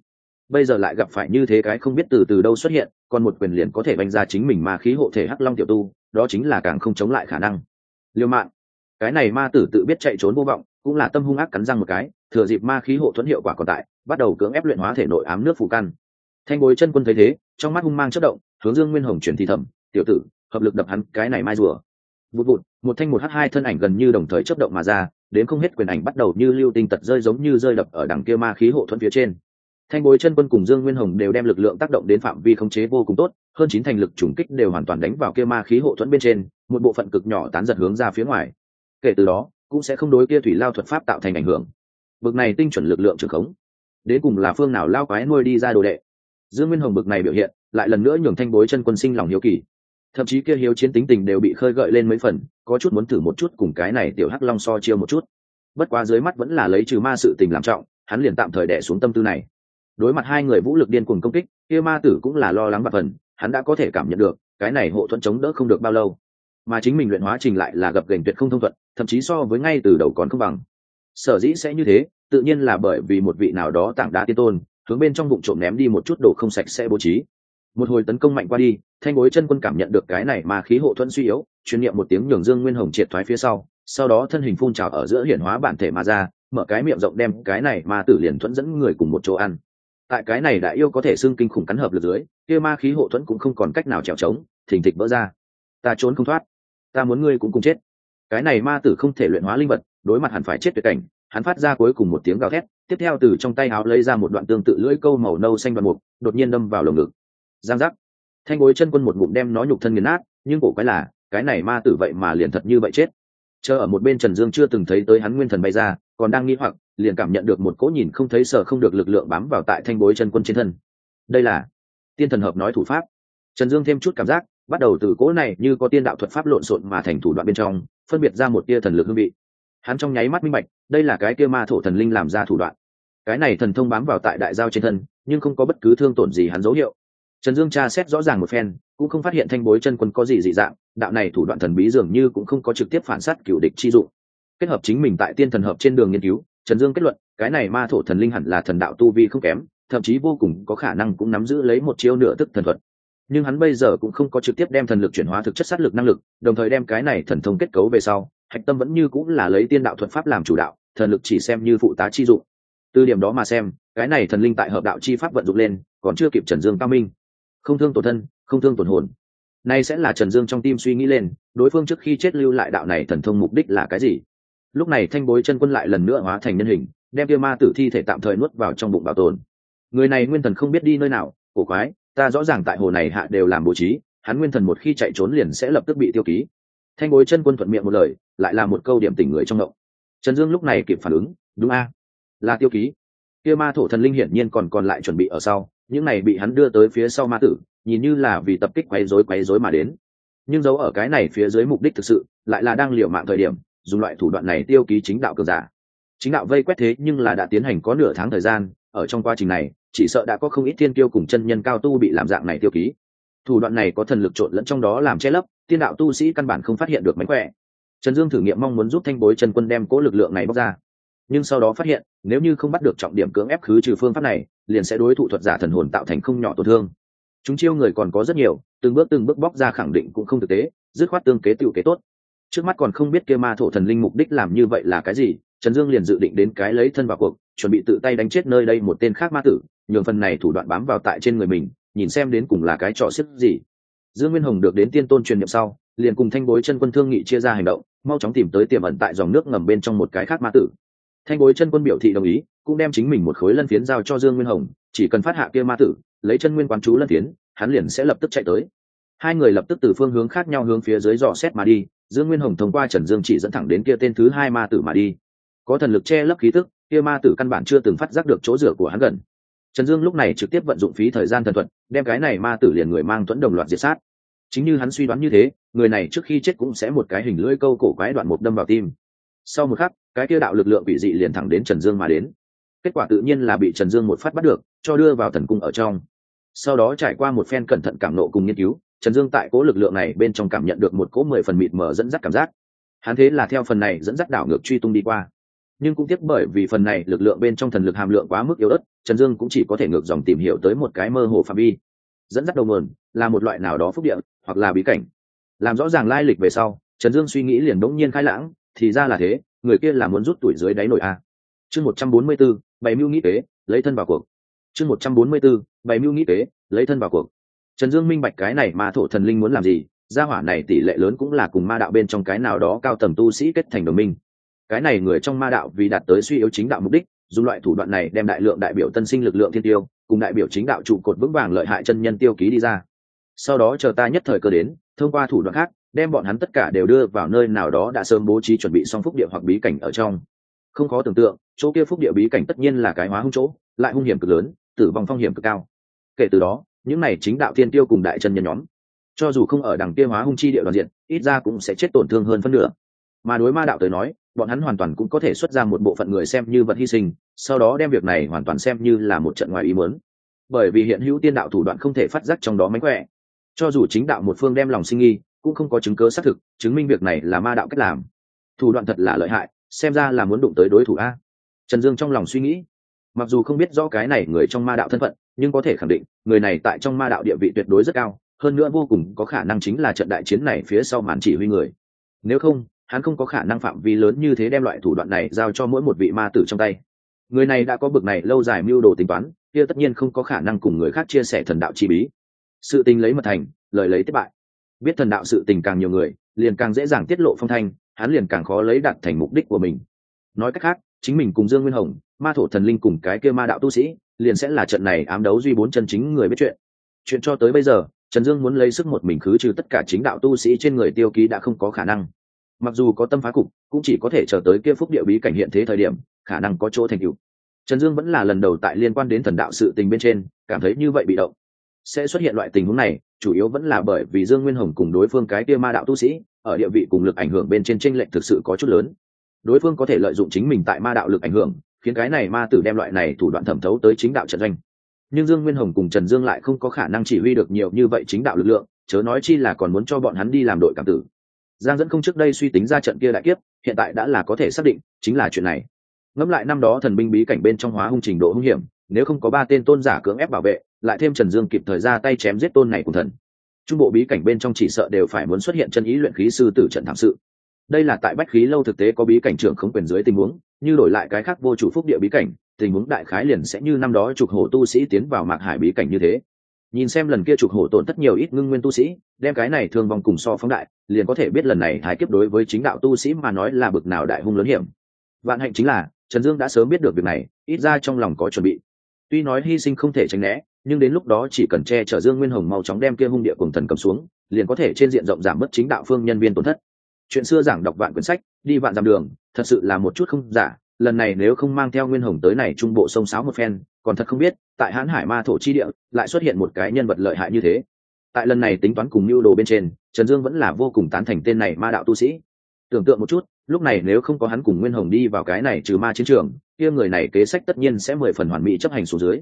Bây giờ lại gặp phải như thế cái không biết từ từ đâu xuất hiện, còn một quyền liền có thể banh ra chính mình ma khí hộ thể hắc long tiểu tu, đó chính là càng không chống lại khả năng. Liêu mạng cái này ma tử tự biết chạy trốn vô vọng cũng là tâm hung ác cắn răng một cái, thừa dịp ma khí hộ thuẫn hiệu quả còn tại, bắt đầu cưỡng ép luyện hóa thể nội ám nước phủ căn. Thanh bối chân quân thấy thế, trong mắt hung mang chất động, hướng dương nguyên hồng chuyển thì thầm tiểu tử, hợp lực đập hắn, cái này mai rùa. Vụt vụt, một thanh một h hai thân ảnh gần như đồng thời chấp động mà ra, đến không hết quyền ảnh bắt đầu như lưu tinh tật rơi giống như rơi đập ở đằng kia ma khí hộ thuẫn phía trên. Thanh bối chân quân cùng dương nguyên hồng đều đem lực lượng tác động đến phạm vi khống chế vô cùng tốt, hơn chín thành lực trùng kích đều hoàn toàn đánh vào kia ma khí hộ thuẫn bên trên, một bộ phận cực nhỏ tán giật hướng ra phía ngoài. Kể từ đó cũng sẽ không đối kia thủy lao thuật pháp tạo thành ảnh hưởng. Bực này tinh chuẩn lực lượng trưởng khống. Đến cùng là phương nào lao quái nuôi đi ra đồ đệ. Dương nguyên hồng bực này biểu hiện, lại lần nữa nhường thanh bối chân quân sinh lòng hiếu kỳ. Thậm chí kia hiếu chiến tính tình đều bị khơi gợi lên mấy phần, có chút muốn thử một chút cùng cái này tiểu hắc long so chiêu một chút. Bất quá dưới mắt vẫn là lấy trừ ma sự tình làm trọng, hắn liền tạm thời đẻ xuống tâm tư này. Đối mặt hai người vũ lực điên cuồng công kích, kia ma tử cũng là lo lắng và phần, hắn đã có thể cảm nhận được, cái này hộ thuẫn chống đỡ không được bao lâu mà chính mình luyện hóa trình lại là gập gành tuyệt không thông thuận, thậm chí so với ngay từ đầu còn không bằng. Sở dĩ sẽ như thế, tự nhiên là bởi vì một vị nào đó tảng đá tiên tôn, hướng bên trong bụng trộm ném đi một chút đồ không sạch sẽ bố trí. Một hồi tấn công mạnh qua đi, thanh bối chân quân cảm nhận được cái này mà khí hộ thuẫn suy yếu, truyền niệm một tiếng nhường dương nguyên hồng triệt thoái phía sau sau đó thân hình phun trào ở giữa hiển hóa bản thể mà ra, mở cái miệng rộng đem cái này mà tử liền thuẫn dẫn người cùng một chỗ ăn. Tại cái này đại yêu có thể xưng kinh khủng cắn hợp lực dưới, kia ma khí hộ thuẫn cũng không còn cách nào trèo trống, thình thịch vỡ ra. Ta trốn không thoát ta muốn ngươi cũng cùng chết. Cái này ma tử không thể luyện hóa linh vật, đối mặt hẳn phải chết tuyệt cảnh, hắn phát ra cuối cùng một tiếng gào thét, tiếp theo từ trong tay áo lấy ra một đoạn tương tự lưỡi câu màu nâu xanh đoạn mục, đột nhiên đâm vào lồng ngực. Giang giác. Thanh bối chân quân một ngụm đem nó nhục thân nghiền nát, nhưng cổ quái là, cái này ma tử vậy mà liền thật như vậy chết. Chờ ở một bên trần dương chưa từng thấy tới hắn nguyên thần bay ra, còn đang nghĩ hoặc, liền cảm nhận được một cỗ nhìn không thấy sợ không được lực lượng bám vào tại thanh bối chân quân trên thân. Đây là tiên thần hợp nói thủ pháp. Trần dương thêm chút cảm giác bắt đầu từ cỗ này như có tiên đạo thuật pháp lộn xộn mà thành thủ đoạn bên trong, phân biệt ra một tia thần lực hương vị. Hắn trong nháy mắt minh bạch, đây là cái kia ma thổ thần linh làm ra thủ đoạn. Cái này thần thông bám vào tại đại giao trên thân, nhưng không có bất cứ thương tổn gì hắn dấu hiệu. Trần dương tra xét rõ ràng một phen, cũng không phát hiện thanh bối chân quân có gì dị dạng, đạo này thủ đoạn thần bí dường như cũng không có trực tiếp phản s á t cựu địch chi dụng. Kết hợp chính mình tại tiên thần hợp trên đường nghiên cứu, trần dương kết luận, cái này ma thổ thần linh hẳn là thần đạo tu vi không kém, thậm chí vô cùng có khả năng cũng nắm giữ lấy một chiêu nửa tức thần thuật nhưng hắn bây giờ cũng không có trực tiếp đem thần lực chuyển hóa thực chất sát lực năng lực, đồng thời đem cái này thần thông kết cấu về sau, hạch tâm vẫn như cũng là lấy tiên đạo thuật pháp làm chủ đạo, thần lực chỉ xem như phụ tá chi dụng. Từ điểm đó mà xem, cái này thần linh tại hợp đạo chi pháp vận dụng lên, còn chưa kịp trần dương cao minh. Không thương tổn thân, không thương tổn hồn. Nay sẽ là trần dương trong tim suy nghĩ lên, đối phương trước khi chết lưu lại đạo này thần thông mục đích là cái gì? Lúc này thanh bối chân quân lại lần nữa hóa thành nhân hình, đem kia ma tử thi thể tạm thời nuốt vào trong bụng bảo tồn. Người này nguyên thần không biết đi nơi nào, cổ quái ta rõ ràng tại hồ này hạ đều làm bố trí, hắn nguyên thần một khi chạy trốn liền sẽ lập tức bị tiêu ký. Thanh bối chân quân thuận miệng một lời, lại là một câu điểm tỉnh người trong động trần dương lúc này kịp phản ứng, đúng a, là tiêu ký. Kia ma thổ thần linh hiển nhiên còn còn lại chuẩn bị ở sau, những này bị hắn đưa tới phía sau ma tử, nhìn như là vì tập kích quấy rối quấy rối mà đến. Nhưng giấu ở cái này phía dưới mục đích thực sự, lại là đang liều mạng thời điểm, dùng loại thủ đoạn này tiêu ký chính đạo cường giả. Chính đạo vây quét thế nhưng là đã tiến hành có nửa tháng thời gian, ở trong quá trình này chỉ sợ đã có không ít thiên tiêu cùng chân nhân cao tu bị làm dạng này tiêu ký. Thủ đoạn này có thần lực trộn lẫn trong đó làm che lấp, tiên đạo tu sĩ căn bản không phát hiện được mánh khỏe. Trần dương thử nghiệm mong muốn giúp thanh bối chân quân đem cố lực lượng này bóc ra. Nhưng sau đó phát hiện, nếu như không bắt được trọng điểm cưỡng ép khứ trừ phương pháp này, liền sẽ đối thủ thuật giả thần hồn tạo thành không nhỏ tổn thương. Chúng chiêu người còn có rất nhiều, từng bước từng bước bóc ra khẳng định cũng không thực tế, dứt khoát tương kế tự kế tốt. Trước mắt còn không biết kia ma thổ thần linh mục đích làm như vậy là cái gì, trần dương liền dự định đến cái lấy thân vào cuộc, chuẩn bị tự tay đánh chết nơi đây một tên khác ma tử nhường phần này thủ đoạn bám vào tại trên người mình, nhìn xem đến cùng là cái trò xếp gì. Dương nguyên hồng được đến tiên tôn truyền n sau, liền cùng thanh bối chân quân thương nghị chia ra hành động, mau chóng tìm tới tiềm ẩn tại dòng nước ngầm bên trong một cái khác ma tử. Thanh bối chân quân biểu thị đồng ý, cũng đem chính mình một khối lân phiến giao cho dương nguyên hồng, chỉ cần phát hạ kia ma tử, lấy chân nguyên quán chú lân phiến, hắn liền sẽ lập tức chạy tới. Hai người lập tức từ phương hướng khác nhau hướng phía dưới dò xét mà đi, dương nguyên hồng thông qua trần dương chỉ dẫn thẳng đến kia tên thứ hai ma tử mà đi. Có thần lực che lấp khí tức, kia ma tử căn bản chưa từng phát giác được chỗ rửa của hắn gần trần dương lúc này trực tiếp vận dụng phí thời gian thần thuật, đem cái này ma tử liền người mang tuẫn đồng loạt diệt sát. Chính như hắn suy đoán như thế, người này trước khi chết cũng sẽ một cái hình lưỡi câu cổ quái đoạn một đâm vào tim. Sau một khắc, cái kia đạo lực lượng bị dị liền thẳng đến trần dương mà đến. Kết quả tự nhiên là bị trần dương một phát bắt được, cho đưa vào thần cung ở trong. Sau đó trải qua một phen cẩn thận cảm nộ cùng nghiên cứu, trần dương tại cố lực lượng này bên trong cảm nhận được một cỗ mười phần mịt mờ dẫn dắt cảm giác. Hắn thế là theo phần này dẫn dắt đảo ngược truy tung đi qua. Nhưng cũng tiếc bởi vì phần này lực lượng bên trong thần lực hàm lượng quá mức yếu ớt trần dương cũng chỉ có thể ngược dòng tìm hiểu tới một cái mơ hồ phạm vi. Dẫn dắt đầu nguồn là một loại nào đó phúc địa, hoặc là bí cảnh. Làm rõ ràng lai lịch về sau, trần dương suy nghĩ liền đ ỗ n g nhiên khai lãng, thì ra là thế, người kia là muốn rút tuổi dưới đáy nổi a. Chương một trăm bốn mươi b ố bày mưu nghĩ kế, lấy thân vào cuộc. Chương một trăm bốn mươi b ố bày mưu nghĩ kế, lấy thân vào cuộc. Trần dương minh bạch cái này mà thổ thần linh muốn làm gì, gia hỏa này tỷ lệ lớn cũng là cùng ma đạo bên trong cái nào đó cao tầm tu sĩ kết thành đồng minh. Cái này người trong ma đạo vì đạt tới suy yếu chính đạo mục đích dùng loại thủ đoạn này đem đại lượng đại biểu tân sinh lực lượng thiên tiêu, cùng đại biểu chính đạo trụ cột vững vàng lợi hại chân nhân tiêu ký đi ra. Sau đó chờ ta nhất thời cơ đến, thông qua thủ đoạn khác, đem bọn hắn tất cả đều đưa vào nơi nào đó đã sớm bố trí chuẩn bị xong phúc địa hoặc bí cảnh ở trong. Không khó tưởng tượng, chỗ kia phúc địa bí cảnh tất nhiên là cái hóa hung chỗ, lại hung hiểm cực lớn, tử vong phong hiểm cực cao. Kể từ đó, những này chính đạo thiên tiêu cùng đại chân nhân nhóm, cho dù không ở đằng kia hóa hung chi địa đoàn diện, ít ra cũng sẽ chết tổn thương hơn phân nửa. Mà đối ma đạo tới nói bọn hắn hoàn toàn cũng có thể xuất ra một bộ phận người xem như vật hy sinh, sau đó đem việc này hoàn toàn xem như là một trận ngoài ý muốn. Bởi vì hiện hữu tiên đạo thủ đoạn không thể phát giác trong đó mánh khỏe. Cho dù chính đạo một phương đem lòng sinh nghi, cũng không có chứng cớ xác thực, chứng minh việc này là ma đạo cách làm. Thủ đoạn thật là lợi hại, xem ra là muốn đụng tới đối thủ a. Trần dương trong lòng suy nghĩ. Mặc dù không biết rõ cái này người trong ma đạo thân phận, nhưng có thể khẳng định, người này tại trong ma đạo địa vị tuyệt đối rất cao, hơn nữa vô cùng có khả năng chính là trận đại chiến này phía sau màn chỉ huy người. Nếu không hắn không có khả năng phạm vi lớn như thế đem loại thủ đoạn này giao cho mỗi một vị ma tử trong tay. Người này đã có bực này lâu dài mưu đồ tính toán, kia tất nhiên không có khả năng cùng người khác chia sẻ thần đạo chi bí. Sự tình lấy mật thành, lời lấy thất bại. Biết thần đạo sự tình càng nhiều người, liền càng dễ dàng tiết lộ phong thanh, hắn liền càng khó lấy đạt thành mục đích của mình. Nói cách khác, chính mình cùng dương nguyên hồng, ma thổ thần linh cùng cái kia ma đạo tu sĩ, liền sẽ là trận này ám đấu duy bốn chân chính người biết chuyện. Chuyện cho tới bây giờ, trần dương muốn lấy sức một mình khứ trừ tất cả chính đạo tu sĩ trên người tiêu ký đã không có khả năng mặc dù có tâm phá cục, cũng chỉ có thể chờ tới kia phúc địa bí cảnh hiện thế thời điểm, khả năng có chỗ thành tựu. Trần dương vẫn là lần đầu tại liên quan đến thần đạo sự tình bên trên, cảm thấy như vậy bị động. Sẽ xuất hiện loại tình huống này, chủ yếu vẫn là bởi vì dương nguyên hồng cùng đối phương cái kia ma đạo tu sĩ, ở địa vị cùng lực ảnh hưởng bên trên tranh lệch thực sự có chút lớn. Đối phương có thể lợi dụng chính mình tại ma đạo lực ảnh hưởng, khiến cái này ma tử đem loại này thủ đoạn thẩm thấu tới chính đạo trận doanh. Nhưng dương nguyên hồng cùng trần dương lại không có khả năng chỉ huy được nhiều như vậy chính đạo lực lượng, chớ nói chi là còn muốn cho bọn hắn đi làm đội cảm tử giang dẫn không trước đây suy tính ra trận kia đại kiếp, hiện tại đã là có thể xác định, chính là chuyện này. Ngẫm lại năm đó thần binh bí cảnh bên trong hóa hung trình độ hung hiểm, nếu không có ba tên tôn giả cưỡng ép bảo vệ, lại thêm trần dương kịp thời ra tay chém giết tôn này cùng thần. Trung bộ bí cảnh bên trong chỉ sợ đều phải muốn xuất hiện chân ý luyện khí sư tử trận thảm sự. Đây là tại bách khí lâu thực tế có bí cảnh trưởng không quyền dưới tình huống, như đổi lại cái khác vô chủ phúc địa bí cảnh, tình huống đại khái liền sẽ như năm đó trục hổ tu sĩ tiến vào mạc hải bí cảnh như thế. Nhìn xem lần kia trục hổ tổn thất nhiều ít ngưng nguyên tu sĩ, đem cái này thương vong cùng so phóng đại liền có thể biết lần này thái kiếp đối với chính đạo tu sĩ mà nói là bực nào đại hung lớn hiểm. Vạn hạnh chính là, trần dương đã sớm biết được việc này, ít ra trong lòng có chuẩn bị. Tuy nói hy sinh không thể tránh né, nhưng đến lúc đó chỉ cần che chở dương nguyên hồng mau chóng đem kia hung địa cùng thần cầm xuống, liền có thể trên diện rộng giảm mất chính đạo phương nhân viên tổn thất. Chuyện xưa giảng đọc vạn quyển sách, đi vạn dặm đường, thật sự là một chút không giả, lần này nếu không mang theo nguyên hồng tới này trung bộ sông sáo một phen, còn thật không biết, tại hãn hải ma thổ chi địa, lại xuất hiện một cái nhân vật lợi hại như thế. Tại lần này tính toán cùng mưu đồ bên trên trần dương vẫn là vô cùng tán thành tên này ma đạo tu sĩ. Tưởng tượng một chút, lúc này nếu không có hắn cùng nguyên hồng đi vào cái này trừ ma chiến trường, kia người này kế sách tất nhiên sẽ mười phần hoàn mỹ chấp hành xuống dưới.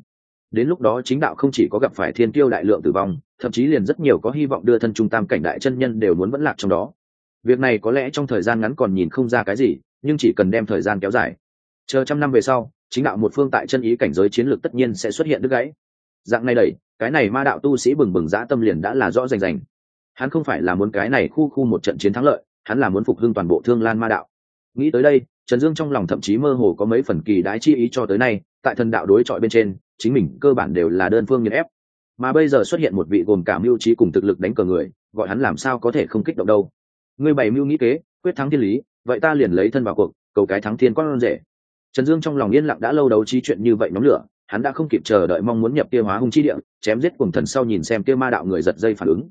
Đến lúc đó chính đạo không chỉ có gặp phải thiên tiêu đại lượng tử vong, thậm chí liền rất nhiều có hy vọng đưa thân trung tam cảnh đại chân nhân đều muốn vẫn lạc trong đó. Việc này có lẽ trong thời gian ngắn còn nhìn không ra cái gì, nhưng chỉ cần đem thời gian kéo dài. Chờ trăm năm về sau, chính đạo một phương tại chân ý cảnh giới chiến lược tất nhiên sẽ xuất hiện đứt gãy. Dạng này đẩy, cái này ma đạo tu sĩ bừng bừng dã tâm liền đã là rõ rành rành hắn không phải là muốn cái này khu khu một trận chiến thắng lợi, hắn là muốn phục hưng toàn bộ thương lan ma đạo. Nghĩ tới đây, trần dương trong lòng thậm chí mơ hồ có mấy phần kỳ đái chi ý cho tới nay, tại thần đạo đối chọi bên trên, chính mình cơ bản đều là đơn phương nghiền ép. Mà bây giờ xuất hiện một vị gồm cả mưu trí cùng thực lực đánh cờ người, gọi hắn làm sao có thể không kích động đâu. Người bày mưu nghĩ kế, quyết thắng thiên lý, vậy ta liền lấy thân vào cuộc, cầu cái thắng thiên con rể. Trần dương trong lòng yên lặng đã lâu đấu trí chuyện như vậy nóng lửa, hắn đã không kịp chờ đợi mong muốn nhập kia hóa hung chi địa, chém giết cùng thần sau nhìn xem kia ma đạo người giật dây phản ứng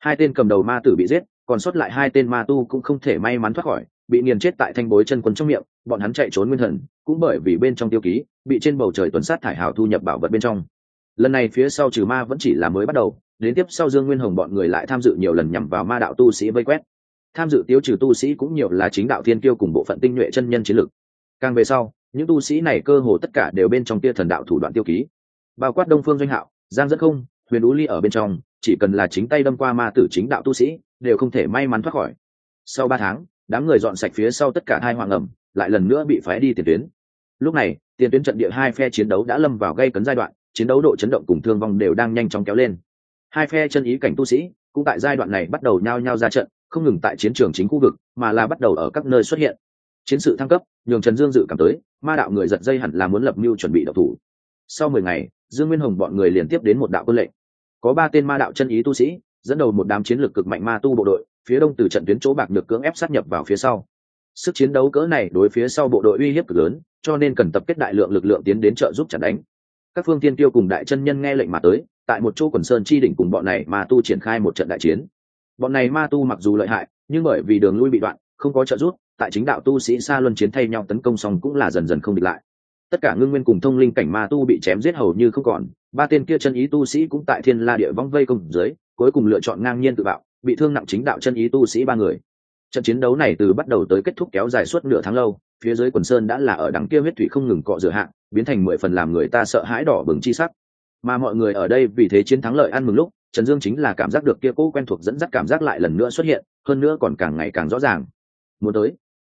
hai tên cầm đầu ma tử bị giết, còn sót lại hai tên ma tu cũng không thể may mắn thoát khỏi, bị nghiền chết tại thanh bối chân quân trong miệng, bọn hắn chạy trốn nguyên thần, cũng bởi vì bên trong tiêu ký, bị trên bầu trời tuần sát thải hào thu nhập bảo vật bên trong. Lần này phía sau trừ ma vẫn chỉ là mới bắt đầu, đến tiếp sau dương nguyên hồng bọn người lại tham dự nhiều lần nhằm vào ma đạo tu sĩ vây quét. Tham dự tiêu trừ tu sĩ cũng nhiều là chính đạo thiên kiêu cùng bộ phận tinh nhuệ chân nhân chiến lực. Càng về sau, những tu sĩ này cơ hồ tất cả đều bên trong tia thần đạo thủ đoạn tiêu ký. Bao quát đông phương doanh hạo, giang dẫn không, huyền ú ly ở bên trong chỉ cần là chính tay đâm qua ma tử chính đạo tu sĩ, đều không thể may mắn thoát khỏi. Sau ba tháng, đám người dọn sạch phía sau tất cả hai hoàng ẩm, lại lần nữa bị phái đi tiền tuyến. Lúc này, tiền tuyến trận địa hai phe chiến đấu đã lâm vào gây cấn giai đoạn, chiến đấu độ chấn động cùng thương vong đều đang nhanh chóng kéo lên. Hai phe chân ý cảnh tu sĩ cũng tại giai đoạn này bắt đầu nhao nhao ra trận, không ngừng tại chiến trường chính khu vực, mà là bắt đầu ở các nơi xuất hiện. Chiến sự thăng cấp, nhường trần dương dự cảm tới, ma đạo người giật dây hẳn là muốn lập mưu chuẩn bị độc thủ. Sau mười ngày, dương nguyên hồng bọn người liền tiếp đến một đạo quân lệnh có ba tên ma đạo chân ý tu sĩ, dẫn đầu một đám chiến lược cực mạnh ma tu bộ đội, phía đông từ trận tuyến chỗ bạc được cưỡng ép sát nhập vào phía sau. Sức chiến đấu cỡ này đối phía sau bộ đội uy hiếp cực lớn, cho nên cần tập kết đại lượng lực lượng tiến đến trợ giúp chặn đánh. Các phương tiên tiêu cùng đại chân nhân nghe lệnh mà tới, tại một chỗ quần sơn chi đỉnh cùng bọn này ma tu triển khai một trận đại chiến. Bọn này ma tu mặc dù lợi hại, nhưng bởi vì đường lui bị đoạn, không có trợ giúp, tại chính đạo tu sĩ xa luân chiến thay nhau tấn công xong cũng là dần dần không địch lại tất cả ngưng nguyên cùng thông linh cảnh ma tu bị chém giết hầu như không còn, ba tên kia chân ý tu sĩ cũng tại thiên la địa vong vây công dưới, cuối cùng lựa chọn ngang nhiên tự bạo, bị thương nặng chính đạo chân ý tu sĩ ba người. Trận chiến đấu này từ bắt đầu tới kết thúc kéo dài suốt nửa tháng lâu, phía dưới quần sơn đã là ở đằng kia huyết thủy không ngừng cọ rửa hạng, biến thành mười phần làm người ta sợ hãi đỏ bừng chi sắc. Mà mọi người ở đây vì thế chiến thắng lợi ăn mừng lúc, trần dương chính là cảm giác được kia cũ quen thuộc dẫn dắt cảm giác lại lần nữa xuất hiện, hơn nữa còn càng ngày càng rõ ràng. Muốn tới,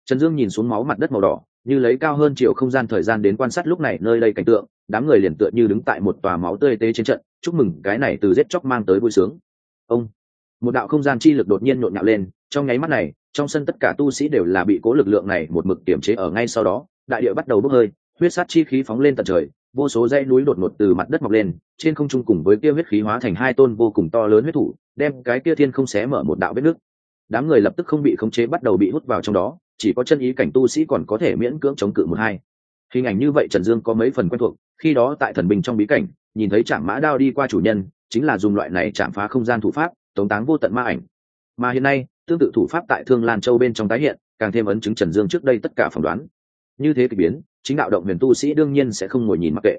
trần dương nhìn xuống máu mặt đất màu đỏ như lấy cao hơn chiều không gian thời gian đến quan sát lúc này nơi đây cảnh tượng, đám người liền tựa như đứng tại một tòa máu tươi tê trên trận, chúc mừng, cái này từ giết chóc mang tới vui sướng. Ông, một đạo không gian chi lực đột nhiên nhộn nhạo lên, trong nháy mắt này, trong sân tất cả tu sĩ đều là bị cố lực lượng này một mực kiểm chế ở ngay sau đó, đại địa bắt đầu bốc hơi, huyết sát chi khí phóng lên tận trời, vô số dãy núi đột ngột từ mặt đất mọc lên, trên không trung cùng với kia huyết khí hóa thành hai tôn vô cùng to lớn huyết thủ, đem cái kia thiên không xé mở một đạo vết nước đám người lập tức không bị khống chế bắt đầu bị hút vào trong đó chỉ có chân ý cảnh tu sĩ còn có thể miễn cưỡng chống cự một hai. Hình ảnh như vậy trần dương có mấy phần quen thuộc, khi đó tại thần bình trong bí cảnh, nhìn thấy trạm mã đao đi qua chủ nhân, chính là dùng loại này chạm phá không gian thủ pháp, tống táng vô tận ma ảnh. Mà hiện nay, tương tự thủ pháp tại thương lan châu bên trong tái hiện, càng thêm ấn chứng trần dương trước đây tất cả phỏng đoán. Như thế k ỳ biến, chính đạo động huyền tu sĩ đương nhiên sẽ không ngồi nhìn mặc kệ.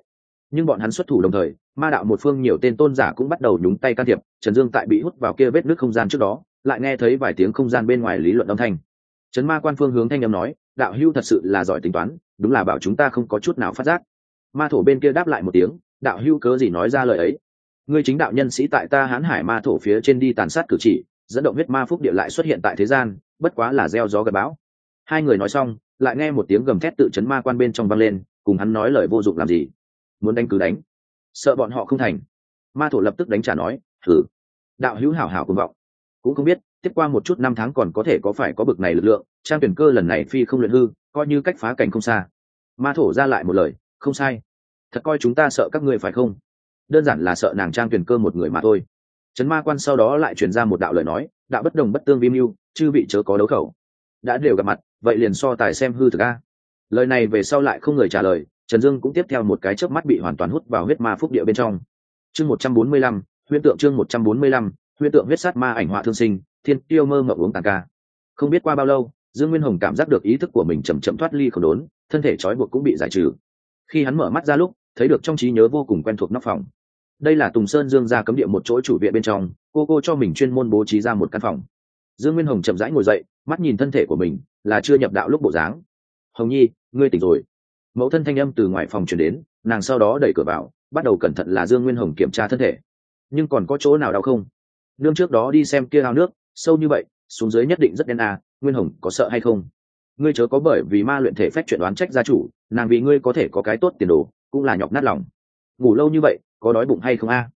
Nhưng bọn hắn xuất thủ đồng thời, ma đạo một phương nhiều tên tôn giả cũng bắt đầu nhúng tay can thiệp, trần dương tại bị hút vào kia vết nước không gian trước đó, lại nghe thấy vài tiếng không gian bên ngoài lý luận âm thanh trấn ma quan phương hướng thanh âm nói, đạo hưu thật sự là giỏi tính toán, đúng là bảo chúng ta không có chút nào phát giác. Ma thổ bên kia đáp lại một tiếng, đạo hưu cớ gì nói ra lời ấy? Ngươi chính đạo nhân sĩ tại ta hán hải ma thổ phía trên đi tàn sát cử chỉ, dẫn động huyết ma phúc địa lại xuất hiện tại thế gian, bất quá là gieo gió gặp bão. Hai người nói xong, lại nghe một tiếng gầm thét tự chấn ma quan bên trong vang lên, cùng hắn nói lời vô dụng làm gì? Muốn đánh cứ đánh. Sợ bọn họ không thành. Ma thổ lập tức đánh trả nói, thử. Đạo hữu hảo hảo cùng vọng. Cũng không biết tiếp qua một chút năm tháng còn có thể có phải có bực này lực lượng, trang tuyển cơ lần này phi không luyện hư, coi như cách phá cảnh không xa. Ma thổ ra lại một lời, không sai. Thật coi chúng ta sợ các ngươi phải không? Đơn giản là sợ nàng trang tuyển cơ một người mà thôi. Trấn ma quan sau đó lại truyền ra một đạo lời nói, đạo bất đồng bất tương vi mưu, chư vị chớ có đấu khẩu. Đã đều gặp mặt, vậy liền so tài xem hư thực a. Lời này về sau lại không người trả lời, trần dương cũng tiếp theo một cái chớp mắt bị hoàn toàn hút vào huyết ma phúc địa bên trong. Chương một trăm bốn mươi lăm, huyễn tượng chương một trăm bốn mươi lăm, huyễn tượng huyết sát ma ảnh họa thương sinh thiên tiêu mơ mộng uống tàn ca. Không biết qua bao lâu, dương nguyên hồng cảm giác được ý thức của mình chầm chậm thoát ly khổ đốn, thân thể trói buộc cũng bị giải trừ. Khi hắn mở mắt ra lúc, thấy được trong trí nhớ vô cùng quen thuộc nóc phòng. Đây là tùng sơn dương ra cấm địa một chỗ chủ viện bên trong, cô cô cho mình chuyên môn bố trí ra một căn phòng. Dương nguyên hồng chậm rãi ngồi dậy, mắt nhìn thân thể của mình, là chưa nhập đạo lúc bộ dáng. Hồng nhi, ngươi tỉnh rồi. Mẫu thân thanh âm từ ngoài phòng chuyển đến, nàng sau đó đẩy cửa vào, bắt đầu cẩn thận là dương nguyên hồng kiểm tra thân thể. Nhưng còn có chỗ nào đau không? Nương trước đó đi xem kia ao nước sâu như vậy, xuống dưới nhất định rất đen à nguyên hồng có sợ hay không? Ngươi chớ có bởi vì ma luyện thể phép chuyện đoán trách gia chủ, nàng vì ngươi có thể có cái tốt tiền đồ, cũng là nhọc nát lòng. Ngủ lâu như vậy, có đói bụng hay không a? À?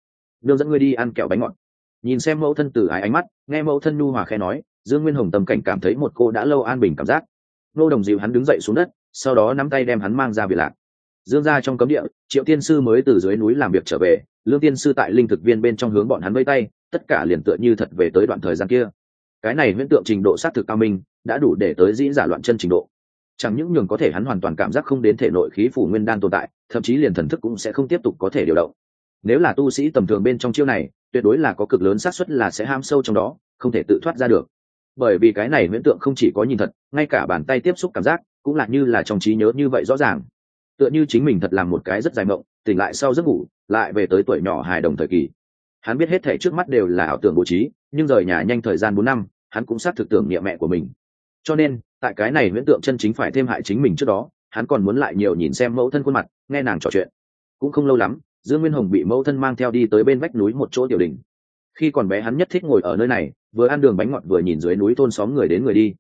nương dẫn ngươi đi ăn kẹo bánh ngọt. Nhìn xem mẫu thân từ ái ánh mắt, nghe mẫu thân nu hòa khe nói, dương nguyên hồng tâm cảnh cảm thấy một cô đã lâu an bình cảm giác. Nô đồng dịu hắn đứng dậy xuống đất, sau đó nắm tay đem hắn mang ra biệt lạc. Dương ra trong cấm địa, triệu tiên sư mới từ dưới núi làm việc trở về, lương tiên sư tại linh thực viên bên trong hướng bọn hắn vây tay tất cả liền tựa như thật về tới đoạn thời gian kia. Cái này huyễn tượng trình độ xác thực cao minh, đã đủ để tới dĩ giả loạn chân trình độ. Chẳng những nhường có thể hắn hoàn toàn cảm giác không đến thể nội khí phủ nguyên đan tồn tại, thậm chí liền thần thức cũng sẽ không tiếp tục có thể điều động. Nếu là tu sĩ tầm thường bên trong chiêu này, tuyệt đối là có cực lớn xác suất là sẽ ham sâu trong đó, không thể tự thoát ra được. Bởi vì cái này huyễn tượng không chỉ có nhìn thật, ngay cả bàn tay tiếp xúc cảm giác, cũng là như là trong trí nhớ như vậy rõ ràng. Tựa như chính mình thật làm một cái rất dài mộng, tỉnh lại sau giấc ngủ, lại về tới tuổi nhỏ hài đồng thời kỳ hắn biết hết thể trước mắt đều là ảo tưởng bố trí, nhưng rời nhà nhanh thời gian bốn năm, hắn cũng xác thực tưởng niệm mẹ của mình. Cho nên, tại cái này huyễn tượng chân chính phải thêm hại chính mình trước đó, hắn còn muốn lại nhiều nhìn xem mẫu thân khuôn mặt, nghe nàng trò chuyện. Cũng không lâu lắm, dương nguyên hồng bị mẫu thân mang theo đi tới bên vách núi một chỗ tiểu đình khi còn bé hắn nhất thích ngồi ở nơi này, vừa ăn đường bánh ngọt vừa nhìn dưới núi thôn xóm người đến người đi.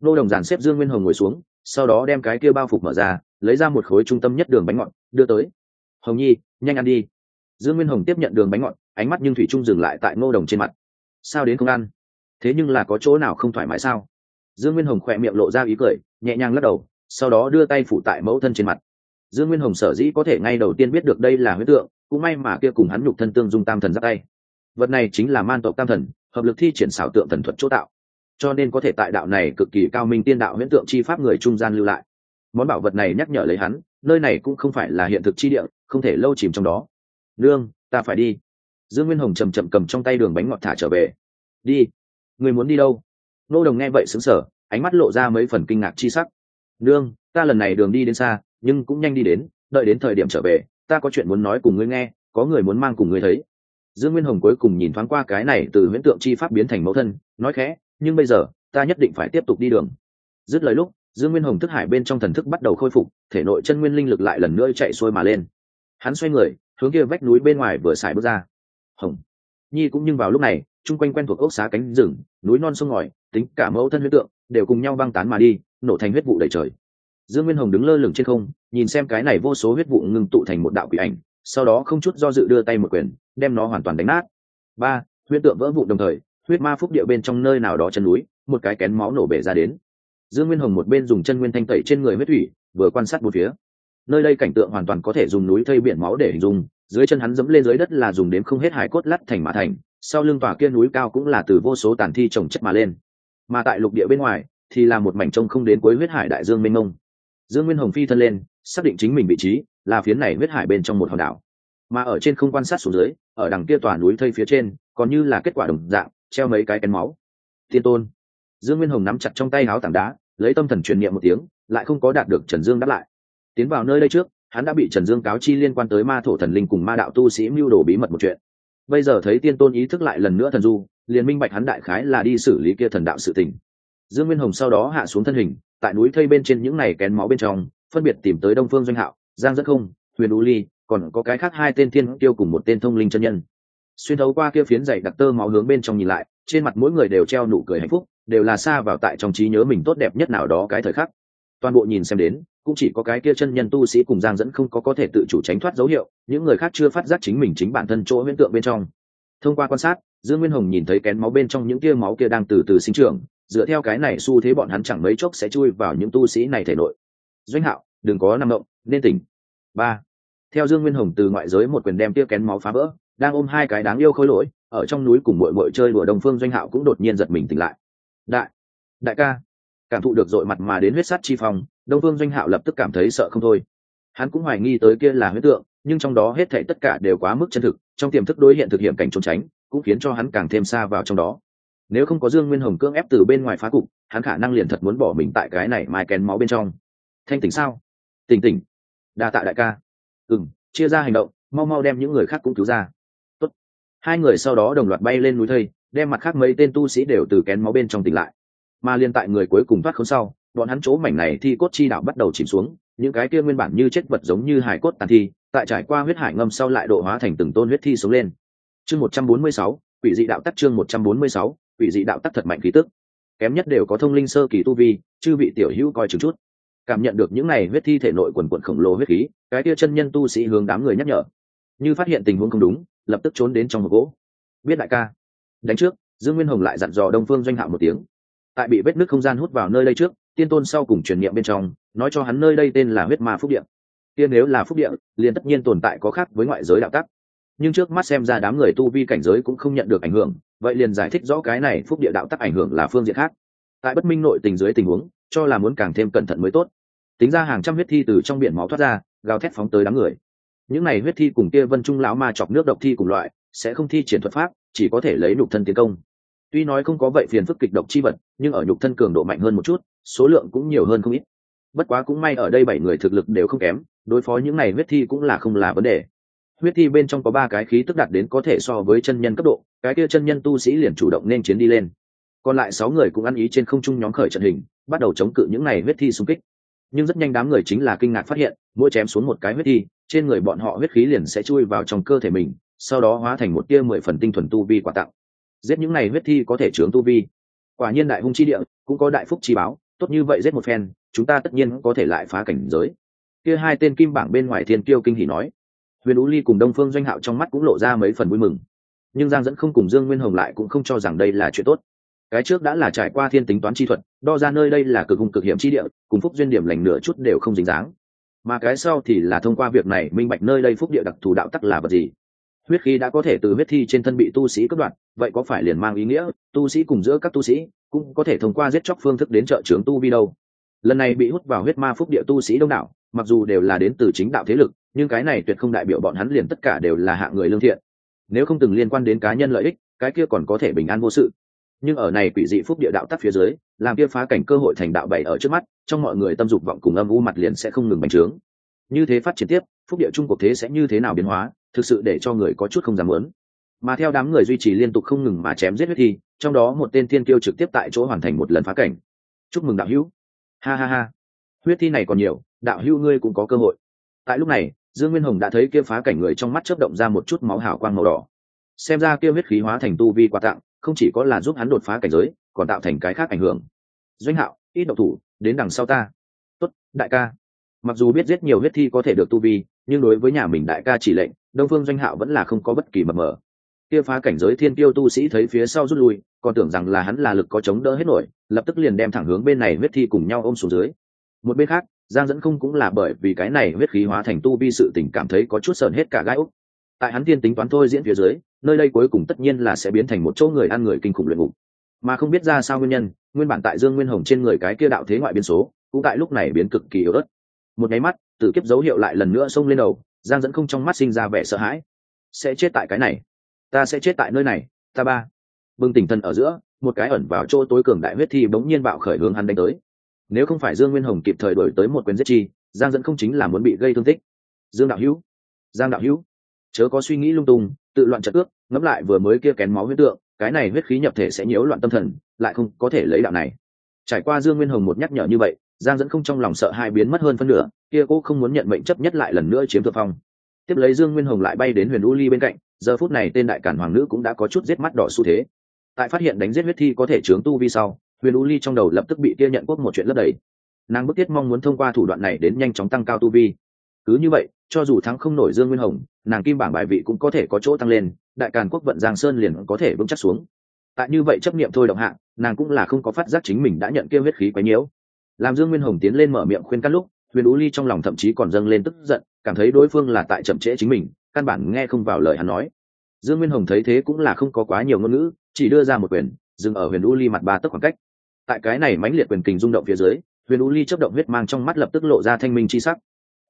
Nô đồng giàn xếp dương nguyên hồng ngồi xuống, sau đó đem cái kia bao phục mở ra, lấy ra một khối trung tâm nhất đường bánh ngọt, đưa tới. Hồng nhi, nhanh ăn đi. Dương nguyên hồng tiếp nhận đường bánh ngọt ánh mắt nhưng thủy trung dừng lại tại ngô đồng trên mặt. Sao đến không ăn? Thế nhưng là có chỗ nào không thoải mái sao? Dương nguyên hồng khỏe miệng lộ ra ý cười, nhẹ nhàng lắc đầu, sau đó đưa tay phủ tại mẫu thân trên mặt. Dương nguyên hồng sở dĩ có thể ngay đầu tiên biết được đây là huyết tượng, cũng may mà kia cùng hắn nhục thân tương dung tam thần ra tay. Vật này chính là man tộc tam thần, hợp lực thi triển xảo tượng thần thuật chỗ tạo. Cho nên có thể tại đạo này cực kỳ cao minh tiên đạo huyễn tượng chi pháp người trung gian lưu lại. Món bảo vật này nhắc nhở lấy hắn, nơi này cũng không phải là hiện thực chi địa, không thể lâu chìm trong đó. Lương ta phải đi dương nguyên hồng chầm chậm cầm trong tay đường bánh ngọt thả trở về. Đi, người muốn đi đâu? Nô đồng nghe vậy xứng sở ánh mắt lộ ra mấy phần kinh ngạc chi sắc. Nương, ta lần này đường đi đến xa, nhưng cũng nhanh đi đến, đợi đến thời điểm trở về, ta có chuyện muốn nói cùng ngươi nghe, có người muốn mang cùng ngươi thấy. Dương nguyên hồng cuối cùng nhìn thoáng qua cái này từ huyễn tượng chi pháp biến thành mẫu thân, nói khẽ, nhưng bây giờ, ta nhất định phải tiếp tục đi đường. Dứt lời lúc, dương nguyên hồng thức hải bên trong thần thức bắt đầu khôi phục, thể nội chân nguyên linh lực lại lần nữa chạy xuôi mà lên. Hắn xoay người, hướng kia vách núi bên ngoài vừa xài bước ra hồng. Nhi cũng nhưng vào lúc này, chung quanh quen thuộc ốc xá cánh rừng, núi non sông ngòi, tính cả mẫu thân huyết tượng, đều cùng nhau băng tán mà đi, nổ thành huyết vụ đầy trời. Dương nguyên hồng đứng lơ lửng trên không, nhìn xem cái này vô số huyết vụ ngưng tụ thành một đạo quỷ ảnh, sau đó không chút do dự đưa tay một quyền, đem nó hoàn toàn đánh nát. Ba, huyết tượng vỡ vụ đồng thời, huyết ma phúc địa bên trong nơi nào đó chân núi, một cái kén máu nổ bể ra đến. Dương nguyên hồng một bên dùng chân nguyên thanh tẩy trên người huyết thủy, vừa quan sát một phía. Nơi đây cảnh tượng hoàn toàn có thể dùng núi thây biển máu để hình dung dưới chân hắn dẫm lên dưới đất là dùng đến không hết hải cốt lắt thành mã thành, sau lưng tòa kia núi cao cũng là từ vô số tàn thi trồng chất mà lên. Mà tại lục địa bên ngoài thì là một mảnh trông không đến cuối huyết hải đại dương mênh mông. Dương nguyên hồng phi thân lên, xác định chính mình vị trí là phiến này huyết hải bên trong một hòn đảo. Mà ở trên không quan sát xuống dưới, ở đằng kia tòa núi thây phía trên, còn như là kết quả đồng dạng, treo mấy cái kén máu. Thiên tôn. Dương nguyên hồng nắm chặt trong tay áo tảng đá, lấy tâm thần truyền niệm một tiếng, lại không có đạt được trần dương đáp lại. Tiến vào nơi đây trước hắn đã bị trần dương cáo chi liên quan tới ma thổ thần linh cùng ma đạo tu sĩ mưu đồ bí mật một chuyện. Bây giờ thấy tiên tôn ý thức lại lần nữa thần du, liền minh bạch hắn đại khái là đi xử lý kia thần đạo sự tình. Dương nguyên hồng sau đó hạ xuống thân hình, tại núi thây bên trên những này kén máu bên trong, phân biệt tìm tới đông phương doanh hạo, giang dẫn không, huyền u ly, còn có cái khác hai tên thiên tiêu cùng một tên thông linh chân nhân. Xuyên thấu qua kia phiến dày đặc tơ máu hướng bên trong nhìn lại, trên mặt mỗi người đều treo nụ cười hạnh phúc, đều là xa vào tại trong trí nhớ mình tốt đẹp nhất nào đó cái thời khắc. Toàn bộ nhìn xem đến cũng chỉ có cái kia chân nhân tu sĩ cùng giang dẫn không có có thể tự chủ tránh thoát dấu hiệu, những người khác chưa phát giác chính mình chính bản thân chỗ huyễn tượng bên trong. Thông qua quan sát, dương nguyên hồng nhìn thấy kén máu bên trong những tia máu kia đang từ từ sinh trưởng, dựa theo cái này xu thế bọn hắn chẳng mấy chốc sẽ chui vào những tu sĩ này thể nội. Doanh hạo, đừng có năng động, nên tỉnh. Ba. Theo dương nguyên hồng từ ngoại giới một quyền đem tia kén máu phá vỡ, đang ôm hai cái đáng yêu khôi lỗi, ở trong núi cùng mội mội chơi đùa đồng phương, doanh hạo cũng đột nhiên giật mình tỉnh lại. Đại đại ca. Cảm thụ được dội mặt mà đến huyết sắt chi phong đông phương doanh hạo lập tức cảm thấy sợ không thôi. Hắn cũng hoài nghi tới kia là huyết tượng, nhưng trong đó hết thảy tất cả đều quá mức chân thực, trong tiềm thức đối hiện thực hiện cảnh trốn tránh, cũng khiến cho hắn càng thêm xa vào trong đó. Nếu không có dương nguyên hồng cưỡng ép từ bên ngoài phá cục, hắn khả năng liền thật muốn bỏ mình tại cái này mai kén máu bên trong. Thanh tỉnh sao? Tỉnh tỉnh. Đa tạ đại ca. Ừ m chia ra hành động, mau mau đem những người khác cũng cứu ra. Tốt. hai người sau đó đồng loạt bay lên núi thây, đem mặt khác mấy tên tu sĩ đều từ kén máu bên trong tỉnh lại. Mà liên tại người cuối cùng thoát khốn sau bọn hắn chỗ mảnh này thi cốt chi đạo bắt đầu chìm xuống, những cái kia nguyên bản như chết vật giống như hải cốt tàn thi, tại trải qua huyết hải ngâm sau lại độ hóa thành từng tôn huyết thi sống lên. Chương một trăm bốn mươi sáu, quỷ dị đạo tắc chương một trăm bốn mươi sáu, quỷ dị đạo tắc thật mạnh khí tức. Kém nhất đều có thông linh sơ kỳ tu vi, chư vị tiểu hữu coi chừng chút. Cảm nhận được những này huyết thi thể nội quần quận khổng lồ huyết khí, cái kia chân nhân tu sĩ hướng đám người nhắc nhở. Như phát hiện tình huống không đúng, lập tức trốn đến trong một gỗ. Biết đại ca. Đánh trước, dương nguyên hồng lại dặn dò đông phương doanh hạo một tiếng. Tại bị vết nước không gian hút vào nơi đây trước tiên tôn sau cùng truyền niệm bên trong, nói cho hắn nơi đây tên là huyết ma phúc điện tiên nếu là phúc điện liền tất nhiên tồn tại có khác với ngoại giới đạo tắc. Nhưng trước mắt xem ra đám người tu vi cảnh giới cũng không nhận được ảnh hưởng, vậy liền giải thích rõ cái này phúc địa đạo tắc ảnh hưởng là phương diện khác. Tại bất minh nội tình dưới tình huống, cho là muốn càng thêm cẩn thận mới tốt. Tính ra hàng trăm huyết thi từ trong biển máu thoát ra, gào thét phóng tới đám người. Những này huyết thi cùng kia vân trung lão ma chọc nước độc thi cùng loại, sẽ không thi triển thuật pháp, chỉ có thể lấy nục thân tiến công tuy nói không có vậy phiền phức kịch độc chi vật, nhưng ở nhục thân cường độ mạnh hơn một chút, số lượng cũng nhiều hơn không ít. Bất quá cũng may ở đây bảy người thực lực đều không kém, đối phó những này huyết thi cũng là không là vấn đề. Huyết thi bên trong có ba cái khí tức đạt đến có thể so với chân nhân cấp độ, cái kia chân nhân tu sĩ liền chủ động nên chiến đi lên. Còn lại sáu người cũng ăn ý trên không trung nhóm khởi trận hình, bắt đầu chống cự những này huyết thi xung kích. Nhưng rất nhanh đám người chính là kinh ngạc phát hiện, mỗi chém xuống một cái huyết thi, trên người bọn họ huyết khí liền sẽ chui vào trong cơ thể mình, sau đó hóa thành một tia mười phần tinh thuần tu vi quả tặng giết những này huyết thi có thể chướng tu vi. Quả nhiên đại hung chi địa, cũng có đại phúc chi báo, tốt như vậy giết một phen, chúng ta tất nhiên có thể lại phá cảnh giới. Kia hai tên kim bảng bên ngoài thiên tiêu kinh hỉ nói. Huyền ú ly cùng đông phương doanh hạo trong mắt cũng lộ ra mấy phần vui mừng. Nhưng giang dẫn không cùng dương nguyên hồng lại cũng không cho rằng đây là chuyện tốt. Cái trước đã là trải qua thiên tính toán chi thuật, đo ra nơi đây là cực hung cực hiểm chi địa, cùng phúc duyên điểm lành nửa chút đều không dính dáng. Mà cái sau thì là thông qua việc này minh bạch nơi đây phúc địa đặc thù đạo tắc là vật gì huyết khí đã có thể từ huyết thi trên thân bị tu sĩ cướp đoạn vậy có phải liền mang ý nghĩa, tu sĩ cùng giữa các tu sĩ cũng có thể thông qua giết chóc phương thức đến trợ trưởng tu vi đâu? Lần này bị hút vào huyết ma phúc địa tu sĩ đông đảo, mặc dù đều là đến từ chính đạo thế lực, nhưng cái này tuyệt không đại biểu bọn hắn liền tất cả đều là hạng người lương thiện. Nếu không từng liên quan đến cá nhân lợi ích, cái kia còn có thể bình an vô sự. Nhưng ở này quỷ dị phúc địa đạo tắc phía dưới, làm kia phá cảnh cơ hội thành đạo bảy ở trước mắt, trong mọi người tâm dục vọng cùng âm u mặt liền sẽ không ngừng bành trướng. Như thế phát triển tiếp, phúc địa trung cuộc thế sẽ như thế nào biến hóa? Thực sự để cho người có chút không dám muốn. Mà theo đám người duy trì liên tục không ngừng mà chém giết huyết thi, trong đó một tên thiên kiêu trực tiếp tại chỗ hoàn thành một lần phá cảnh. Chúc mừng đạo hữu. Ha ha ha. Huyết thi này còn nhiều, đạo hữu ngươi cũng có cơ hội. Tại lúc này, dương nguyên hồng đã thấy kia phá cảnh người trong mắt chớp động ra một chút máu hào quang màu đỏ. Xem ra kia huyết khí hóa thành tu vi quà tặng, không chỉ có là giúp hắn đột phá cảnh giới, còn tạo thành cái khác ảnh hưởng. Doanh hạo, ít độc thủ, đến đằng sau ta. Tốt, đại ca. Mặc dù biết rất nhiều huyết thi có thể được tu vi, nhưng đối với nhà mình đại ca chỉ lệnh đông phương doanh hạo vẫn là không có bất kỳ mập mờ. Kia phá cảnh giới thiên tiêu tu sĩ thấy phía sau rút lui, còn tưởng rằng là hắn là lực có chống đỡ hết nổi, lập tức liền đem thẳng hướng bên này huyết thi cùng nhau ôm xuống dưới. Một bên khác, giang dẫn không cũng là bởi vì cái này huyết khí hóa thành tu vi sự tình cảm thấy có chút sờn hết cả gai úc. Tại hắn tiên tính toán thôi diễn phía dưới, nơi đây cuối cùng tất nhiên là sẽ biến thành một chỗ người ăn người kinh khủng luyện ngục. Mà không biết ra sao nguyên nhân, nguyên bản tại dương nguyên hồng trên người cái kia đạo thế ngoại biến số, cũng tại lúc này biến cực kỳ yếu ớt. Một nháy mắt tử kiếp dấu hiệu lại lần nữa xông lên đầu giang dẫn không trong mắt sinh ra vẻ sợ hãi. Sẽ chết tại cái này. Ta sẽ chết tại nơi này, ta ba. Bừng tỉnh thần ở giữa, một cái ẩn vào chỗ tối cường đại huyết thi bỗng nhiên bạo khởi hướng hắn đánh tới. Nếu không phải dương nguyên hồng kịp thời đổi tới một quyền giết chi, giang dẫn không chính là muốn bị gây thương tích. Dương đạo hữu, giang đạo hữu, chớ có suy nghĩ lung tung, tự loạn trật ước, ngẫm lại vừa mới kia kén máu huyết tượng, cái này huyết khí nhập thể sẽ nhiễu loạn tâm thần, lại không có thể lấy đạo này. Trải qua dương nguyên hồng một nhắc nhở như vậy giang dẫn không trong lòng sợ hai biến mất hơn phân nửa, kia cô không muốn nhận mệnh chấp nhất lại lần nữa chiếm thượng phong. Tiếp lấy dương nguyên hồng lại bay đến huyền u ly bên cạnh, giờ phút này tên đại cản hoàng nữ cũng đã có chút giết mắt đỏ xu thế. Tại phát hiện đánh giết huyết thi có thể chướng tu vi sau, huyền u ly trong đầu lập tức bị kia nhận quốc một chuyện lấp đầy. Nàng bức thiết mong muốn thông qua thủ đoạn này đến nhanh chóng tăng cao tu vi. Cứ như vậy, cho dù thắng không nổi dương nguyên hồng, nàng kim bảng bài vị cũng có thể có chỗ tăng lên, đại càn quốc vận giang sơn liền có thể vững chắc xuống. Tại như vậy chấp niệm thôi động hạ, nàng cũng là không có phát giác chính mình đã nhận kêu huyết khí quấy nhiễu làm dương nguyên hồng tiến lên mở miệng khuyên cắt lúc, huyền ú ly trong lòng thậm chí còn dâng lên tức giận, cảm thấy đối phương là tại chậm trễ chính mình, căn bản nghe không vào lời hắn nói. Dương nguyên hồng thấy thế cũng là không có quá nhiều ngôn ngữ, chỉ đưa ra một quyền, dừng ở huyền ú ly mặt ba tấc khoảng cách. Tại cái này mãnh liệt quyền kình rung động phía dưới, huyền ú ly chấp động huyết mang trong mắt lập tức lộ ra thanh minh c h i sắc.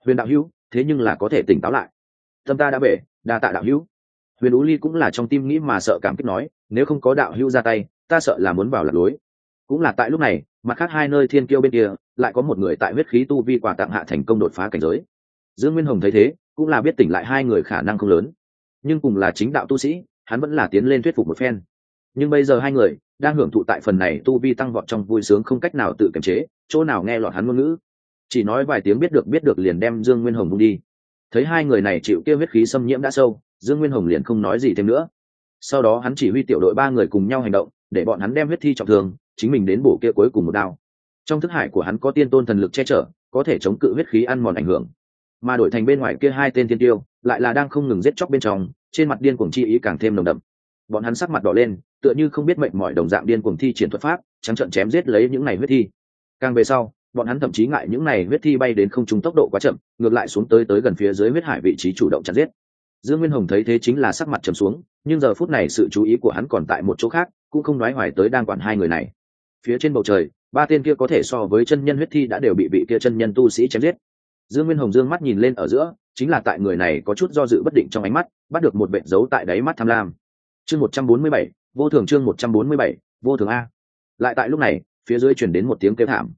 Huyền đạo hữu, thế nhưng là có thể tỉnh táo lại. Tâm ta đã bể, đa tạ đạo hữu. Huyền ú ly cũng là trong tim nghĩ mà sợ cảm kích nói, nếu không có đạo hữu ra tay, ta sợ là muốn vào lạc lối cũng là tại lúc này, mặt khác hai nơi thiên kiêu bên kia, lại có một người tại huyết khí tu vi quả tặng hạ thành công đột phá cảnh giới. Dương nguyên hồng thấy thế, cũng là biết tỉnh lại hai người khả năng không lớn. Nhưng cùng là chính đạo tu sĩ, hắn vẫn là tiến lên thuyết phục một phen. Nhưng bây giờ hai người đang hưởng thụ tại phần này tu vi tăng vọt trong vui sướng không cách nào tự kiềm chế, chỗ nào nghe lọt hắn ngôn ngữ. Chỉ nói vài tiếng biết được biết được liền đem dương nguyên hồng bung đi. Thấy hai người này chịu kêu huyết khí xâm nhiễm đã sâu, dương nguyên hồng liền không nói gì thêm nữa. Sau đó hắn chỉ huy tiểu đội ba người cùng nhau hành động, để bọn hắn đem huyết thi trọng thương chính mình đến bổ kia cuối cùng một đao. Trong thức hải của hắn có tiên tôn thần lực che chở, có thể chống cự huyết khí ăn mòn ảnh hưởng. Mà đổi thành bên ngoài kia hai tên thiên tiêu, lại là đang không ngừng giết chóc bên trong, trên mặt điên cuồng chi ý càng thêm nồng đậm. Bọn hắn sắc mặt đỏ lên, tựa như không biết mệnh mọi đồng dạng điên cuồng thi triển thuật pháp, trắng trận chém giết lấy những này huyết thi. Càng về sau, bọn hắn thậm chí ngại những này huyết thi bay đến không trung tốc độ quá chậm, ngược lại xuống tới tới gần phía dưới huyết hải vị trí chủ động chặt giết. Dương nguyên hồng thấy thế chính là sắc mặt trầm xuống, nhưng giờ phút này sự chú ý của hắn còn tại một chỗ khác, cũng không nói hoài tới đang quản hai người này phía trên bầu trời, ba tên kia có thể so với chân nhân huyết thi đã đều bị vị kia chân nhân tu sĩ chém giết. Dương nguyên hồng dương mắt nhìn lên ở giữa, chính là tại người này có chút do dự bất định trong ánh mắt, bắt được một bệnh dấu tại đáy mắt tham lam. Chương một trăm bốn mươi bảy, vô thường chương một trăm bốn mươi bảy, vô thường a. Lại tại lúc này, phía dưới chuyển đến một tiếng kêu thảm.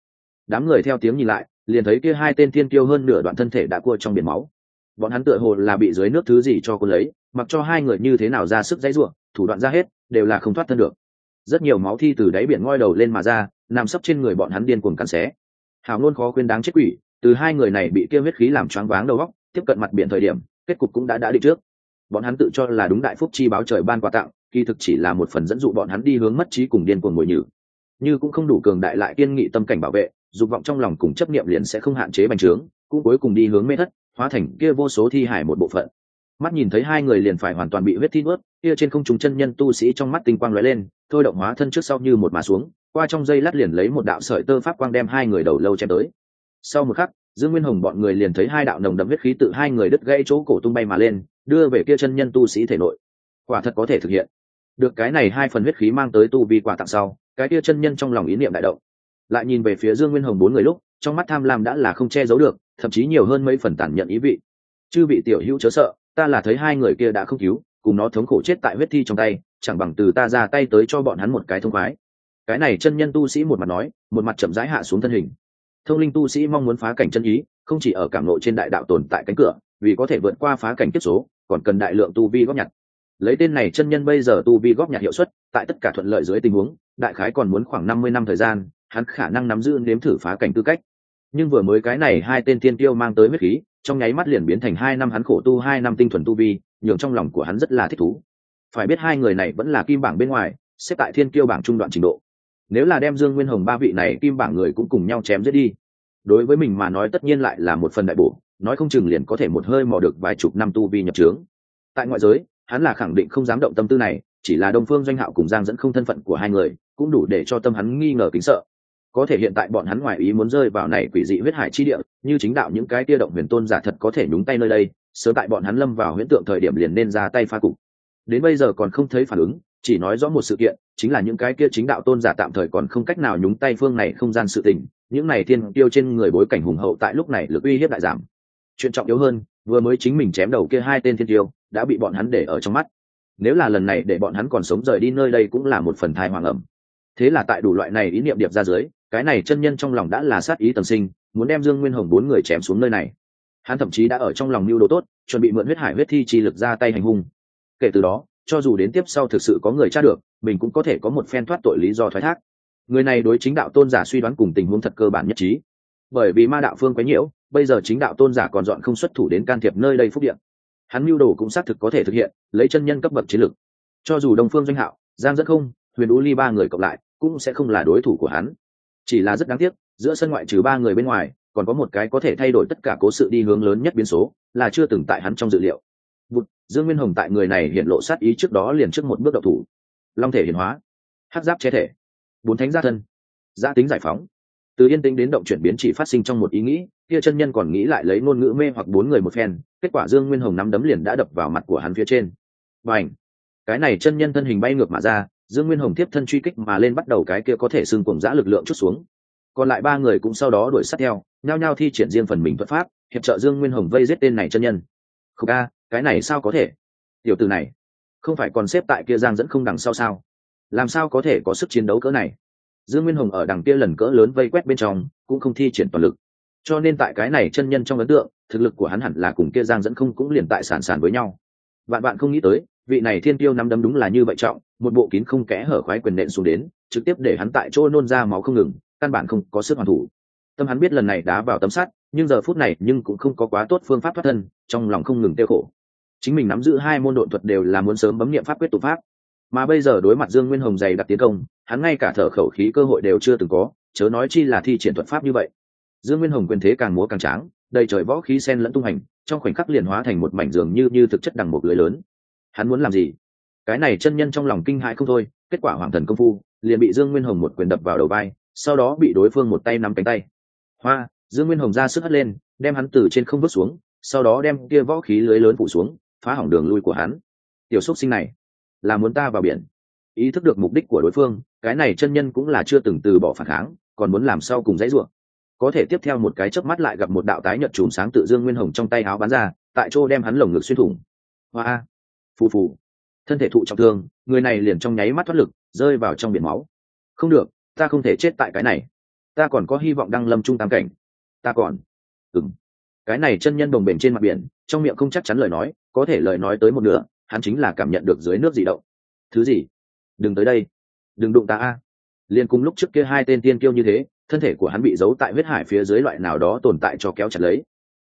Đám người theo tiếng nhìn lại, liền thấy kia hai tên thiên kiêu hơn nửa đoạn thân thể đã cua trong biển máu. Bọn hắn tựa hồ là bị dưới nước thứ gì cho cô lấy, mặc cho hai người như thế nào ra sức dãy ruộng thủ đoạn ra hết, đều là không thoát thân được rất nhiều máu thi từ đáy biển ngoi đầu lên mà ra, nằm sấp trên người bọn hắn điên cuồng cắn xé. Hào luôn khó khuyên đáng chết quỷ, từ hai người này bị kia huyết khí làm choáng váng đầu góc tiếp cận mặt biển thời điểm, kết cục cũng đã đã định trước. Bọn hắn tự cho là đúng đại phúc chi báo trời ban quà tặng, kỳ thực chỉ là một phần dẫn dụ bọn hắn đi hướng mất trí cùng điên cuồng ngồi nhử. Như cũng không đủ cường đại lại kiên nghị tâm cảnh bảo vệ, dục vọng trong lòng cùng chấp niệm liền sẽ không hạn chế bành trướng, cũng cuối cùng đi hướng mê thất, hóa thành kia vô số thi hải một bộ phận mắt nhìn thấy hai người liền phải hoàn toàn bị huyết thi nuốt kia trên không trung chân nhân tu sĩ trong mắt tinh quang lóe lên, thôi động hóa thân trước sau như một mà xuống, qua trong dây lát liền lấy một đạo sợi tơ pháp quang đem hai người đầu lâu chém tới. Sau một khắc, dương nguyên hồng bọn người liền thấy hai đạo nồng đậm huyết khí tự hai người đứt gãy chỗ cổ tung bay mà lên, đưa về kia chân nhân tu sĩ thể nội. Quả thật có thể thực hiện. Được cái này hai phần huyết khí mang tới tu vi quả tặng sau, cái kia chân nhân trong lòng ý niệm đại động. Lại nhìn về phía dương nguyên hồng bốn người lúc, trong mắt tham lam đã là không che giấu được, thậm chí nhiều hơn mấy phần tản nhận ý vị. Chư vị tiểu hữu chớ sợ ta là thấy hai người kia đã không cứu, cùng nó thống khổ chết tại huyết thi trong tay, chẳng bằng từ ta ra tay tới cho bọn hắn một cái thông khoái. Cái này chân nhân tu sĩ một mặt nói, một mặt chậm rãi hạ xuống thân hình. Thông linh tu sĩ mong muốn phá cảnh chân ý, không chỉ ở cảm lộ trên đại đạo tồn tại cánh cửa, vì có thể vượt qua phá cảnh kiếp số, còn cần đại lượng tu vi góp nhặt. Lấy tên này chân nhân bây giờ tu vi góp nhặt hiệu suất, tại tất cả thuận lợi dưới tình huống, đại khái còn muốn khoảng năm mươi năm thời gian, hắn khả năng nắm giữ nếm thử phá cảnh tư cách. Nhưng vừa mới cái này hai tên thiên tiêu mang tới huyết khí trong nháy mắt liền biến thành hai năm hắn khổ tu, hai năm tinh thuần tu vi, nhường trong lòng của hắn rất là thích thú. Phải biết hai người này vẫn là kim bảng bên ngoài, xếp tại thiên kiêu bảng trung đoạn trình độ. Nếu là đem dương nguyên hồng ba vị này kim bảng người cũng cùng nhau chém giết đi, đối với mình mà nói tất nhiên lại là một phần đại bổ, nói không chừng liền có thể một hơi mò được vài chục năm tu vi nhập trướng. Tại ngoại giới, hắn là khẳng định không dám động tâm tư này, chỉ là đông phương doanh hạo cùng giang dẫn không thân phận của hai người, cũng đủ để cho tâm hắn nghi ngờ kính sợ có thể hiện tại bọn hắn ngoài ý muốn rơi vào này quỷ dị huyết hải chi địa, như chính đạo những cái tia động huyền tôn giả thật có thể nhúng tay nơi đây, sớm tại bọn hắn lâm vào huyễn tượng thời điểm liền nên ra tay pha cục. Đến bây giờ còn không thấy phản ứng, chỉ nói rõ một sự kiện, chính là những cái kia chính đạo tôn giả tạm thời còn không cách nào nhúng tay phương này không gian sự tình, những này thiên tiêu trên người bối cảnh hùng hậu tại lúc này lực uy hiếp đại giảm. Chuyện trọng yếu hơn, vừa mới chính mình chém đầu kia hai tên thiên tiêu đã bị bọn hắn để ở trong mắt. Nếu là lần này để bọn hắn còn sống rời đi nơi đây cũng là một phần thai hoàng ẩm. Thế là tại đủ loại này ý niệm điệp ra dưới cái này chân nhân trong lòng đã là sát ý tầm sinh, muốn đem dương nguyên hồng bốn người chém xuống nơi này. Hắn thậm chí đã ở trong lòng mưu đồ tốt, chuẩn bị mượn huyết hải huyết thi chi lực ra tay hành hung. Kể từ đó, cho dù đến tiếp sau thực sự có người tra được, mình cũng có thể có một phen thoát tội lý do thoái thác. Người này đối chính đạo tôn giả suy đoán cùng tình huống thật cơ bản nhất trí. Bởi vì ma đạo phương quấy nhiễu, bây giờ chính đạo tôn giả còn dọn không xuất thủ đến can thiệp nơi đây phúc điện. Hắn mưu đồ cũng xác thực có thể thực hiện, lấy chân nhân cấp bậc chiến lực. cho dù đồng phương doanh hạo, giang dẫn không, huyền ú ly ba người cộng lại, cũng sẽ không là đối thủ của hắn chỉ là rất đáng tiếc giữa sân ngoại trừ ba người bên ngoài còn có một cái có thể thay đổi tất cả cố sự đi hướng lớn nhất biến số là chưa từng tại hắn trong dự liệu. Bụt, dương nguyên hồng tại người này hiện lộ sát ý trước đó liền trước một bước đậu thủ. Long thể hiển hóa. Hát giáp che thể. Bốn thánh gia thân. Gia tính giải phóng. Từ yên tĩnh đến động chuyển biến chỉ phát sinh trong một ý nghĩ kia chân nhân còn nghĩ lại lấy ngôn ngữ mê hoặc bốn người một phen kết quả dương nguyên hồng nắm đấm liền đã đập vào mặt của hắn phía trên. Và ảnh cái này chân nhân thân hình bay ngược mà ra dương nguyên hồng tiếp thân truy kích mà lên bắt đầu cái kia có thể xưng cùng giã lực lượng chút xuống. Còn lại ba người cũng sau đó đuổi sát theo, nhao nhao thi triển riêng phần mình thuật pháp, hiệp trợ dương nguyên hồng vây giết tên này chân nhân. Không a, cái này sao có thể? Tiểu từ này, không phải còn xếp tại kia giang dẫn không đằng sau sao? Làm sao có thể có sức chiến đấu cỡ này? Dương nguyên hồng ở đằng kia lần cỡ lớn vây quét bên trong, cũng không thi triển toàn lực. Cho nên tại cái này chân nhân trong ấn tượng, thực lực của hắn hẳn là cùng kia giang dẫn không cũng liền tại sản sản với nhau. Bạn bạn không nghĩ tới vị này thiên tiêu năm đấm đúng là như vậy trọng, một bộ kín không kẽ hở khoái quyền nện xuống đến, trực tiếp để hắn tại chỗ nôn ra máu không ngừng, căn bản không có sức hoàn thủ. Tâm hắn biết lần này đá vào tấm sắt, nhưng giờ phút này nhưng cũng không có quá tốt phương pháp thoát thân, trong lòng không ngừng tiêu khổ. Chính mình nắm giữ hai môn độn thuật đều là muốn sớm bấm niệm pháp quyết tụ pháp. Mà bây giờ đối mặt dương nguyên hồng dày đặc tiến công, hắn ngay cả thở khẩu khí cơ hội đều chưa từng có, chớ nói chi là thi triển thuật pháp như vậy. Dương nguyên hồng quyền thế càng múa càng tráng, đầy trời võ khí sen lẫn tung hành, trong khoảnh khắc liền hóa thành một mảnh giường như như thực chất đằng một lưới lớn hắn muốn làm gì? Cái này chân nhân trong lòng kinh hãi không thôi, kết quả hoàng thần công phu liền bị dương nguyên hồng một quyền đập vào đầu vai, sau đó bị đối phương một tay nắm cánh tay. Hoa, dương nguyên hồng ra sức hất lên, đem hắn từ trên không vứt xuống, sau đó đem kia võ khí lưới lớn phủ xuống, phá hỏng đường lui của hắn. Tiểu xúc sinh này, là muốn ta vào biển. Ý thức được mục đích của đối phương, cái này chân nhân cũng là chưa từng từ bỏ phản kháng, còn muốn làm sau cùng dãy ruộng. Có thể tiếp theo một cái chớp mắt lại gặp một đạo tái nhợt chùm sáng tự dương nguyên hồng trong tay áo bán ra, tại chỗ đem hắn lồng ngực xuyên thủng. Hoa phù phù. Thân thể thụ trọng thương, người này liền trong nháy mắt thoát lực, rơi vào trong biển máu. Không được, ta không thể chết tại cái này. Ta còn có hy vọng đăng lâm trung tam cảnh. Ta còn. Ừng cái này chân nhân đồng bền trên mặt biển, trong miệng không chắc chắn lời nói, có thể lời nói tới một nửa, hắn chính là cảm nhận được dưới nước dị động. Thứ gì? Đừng tới đây. Đừng đụng ta a. Liên cùng lúc trước kia hai tên tiên kiêu như thế, thân thể của hắn bị giấu tại huyết hải phía dưới loại nào đó tồn tại cho kéo chặt lấy.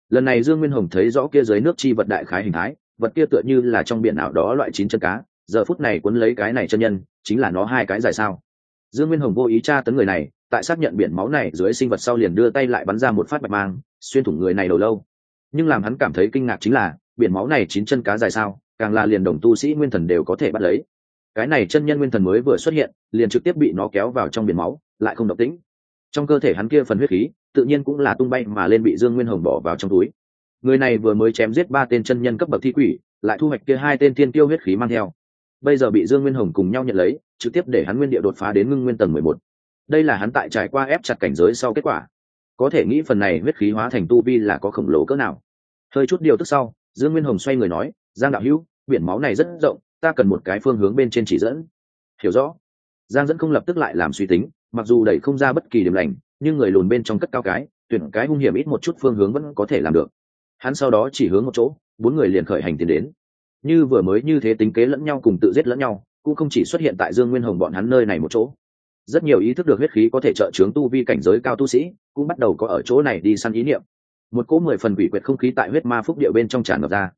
Lần này dương nguyên hồng thấy rõ kia dưới nước chi vật đại khái hình thái vật kia tựa như là trong biển nào đó loại chín chân cá, giờ phút này cuốn lấy cái này chân nhân, chính là nó hai cái dài sao. Dương nguyên hồng vô ý tra tấn người này, tại xác nhận biển máu này dưới sinh vật sau liền đưa tay lại bắn ra một phát bạch mang, xuyên thủng người này đầu lâu. Nhưng làm hắn cảm thấy kinh ngạc chính là, biển máu này chín chân cá dài sao, càng là liền đồng tu sĩ nguyên thần đều có thể bắt lấy. Cái này chân nhân nguyên thần mới vừa xuất hiện, liền trực tiếp bị nó kéo vào trong biển máu, lại không độc tĩnh. Trong cơ thể hắn kia phần huyết khí, tự nhiên cũng là tung bay mà lên bị dương nguyên hồng bỏ vào trong túi người này vừa mới chém giết ba tên chân nhân cấp bậc thi quỷ, lại thu hoạch kia hai tên thiên tiêu huyết khí mang theo. Bây giờ bị dương nguyên hồng cùng nhau nhận lấy, trực tiếp để hắn nguyên địa đột phá đến ngưng nguyên tầng mười một. Đây là hắn tại trải qua ép chặt cảnh giới sau kết quả. Có thể nghĩ phần này huyết khí hóa thành tu vi là có khổng lồ cỡ nào. Hơi chút điều tức sau, dương nguyên hồng xoay người nói, giang đạo hữu, biển máu này rất rộng, ta cần một cái phương hướng bên trên chỉ dẫn. Hiểu rõ. Giang dẫn không lập tức lại làm suy tính, mặc dù đẩy không ra bất kỳ điểm lành, nhưng người lùn bên trong cất cao cái, tuyển cái hung hiểm ít một chút phương hướng vẫn có thể làm được hắn sau đó chỉ hướng một chỗ, bốn người liền khởi hành tiến đến. Như vừa mới như thế tính kế lẫn nhau cùng tự giết lẫn nhau, cũng không chỉ xuất hiện tại dương nguyên hồng bọn hắn nơi này một chỗ. Rất nhiều ý thức được huyết khí có thể trợ chướng tu vi cảnh giới cao tu sĩ, cũng bắt đầu có ở chỗ này đi săn ý niệm. Một cỗ mười phần quỷ quyệt không khí tại huyết ma phúc điệu bên trong tràn ngập ra.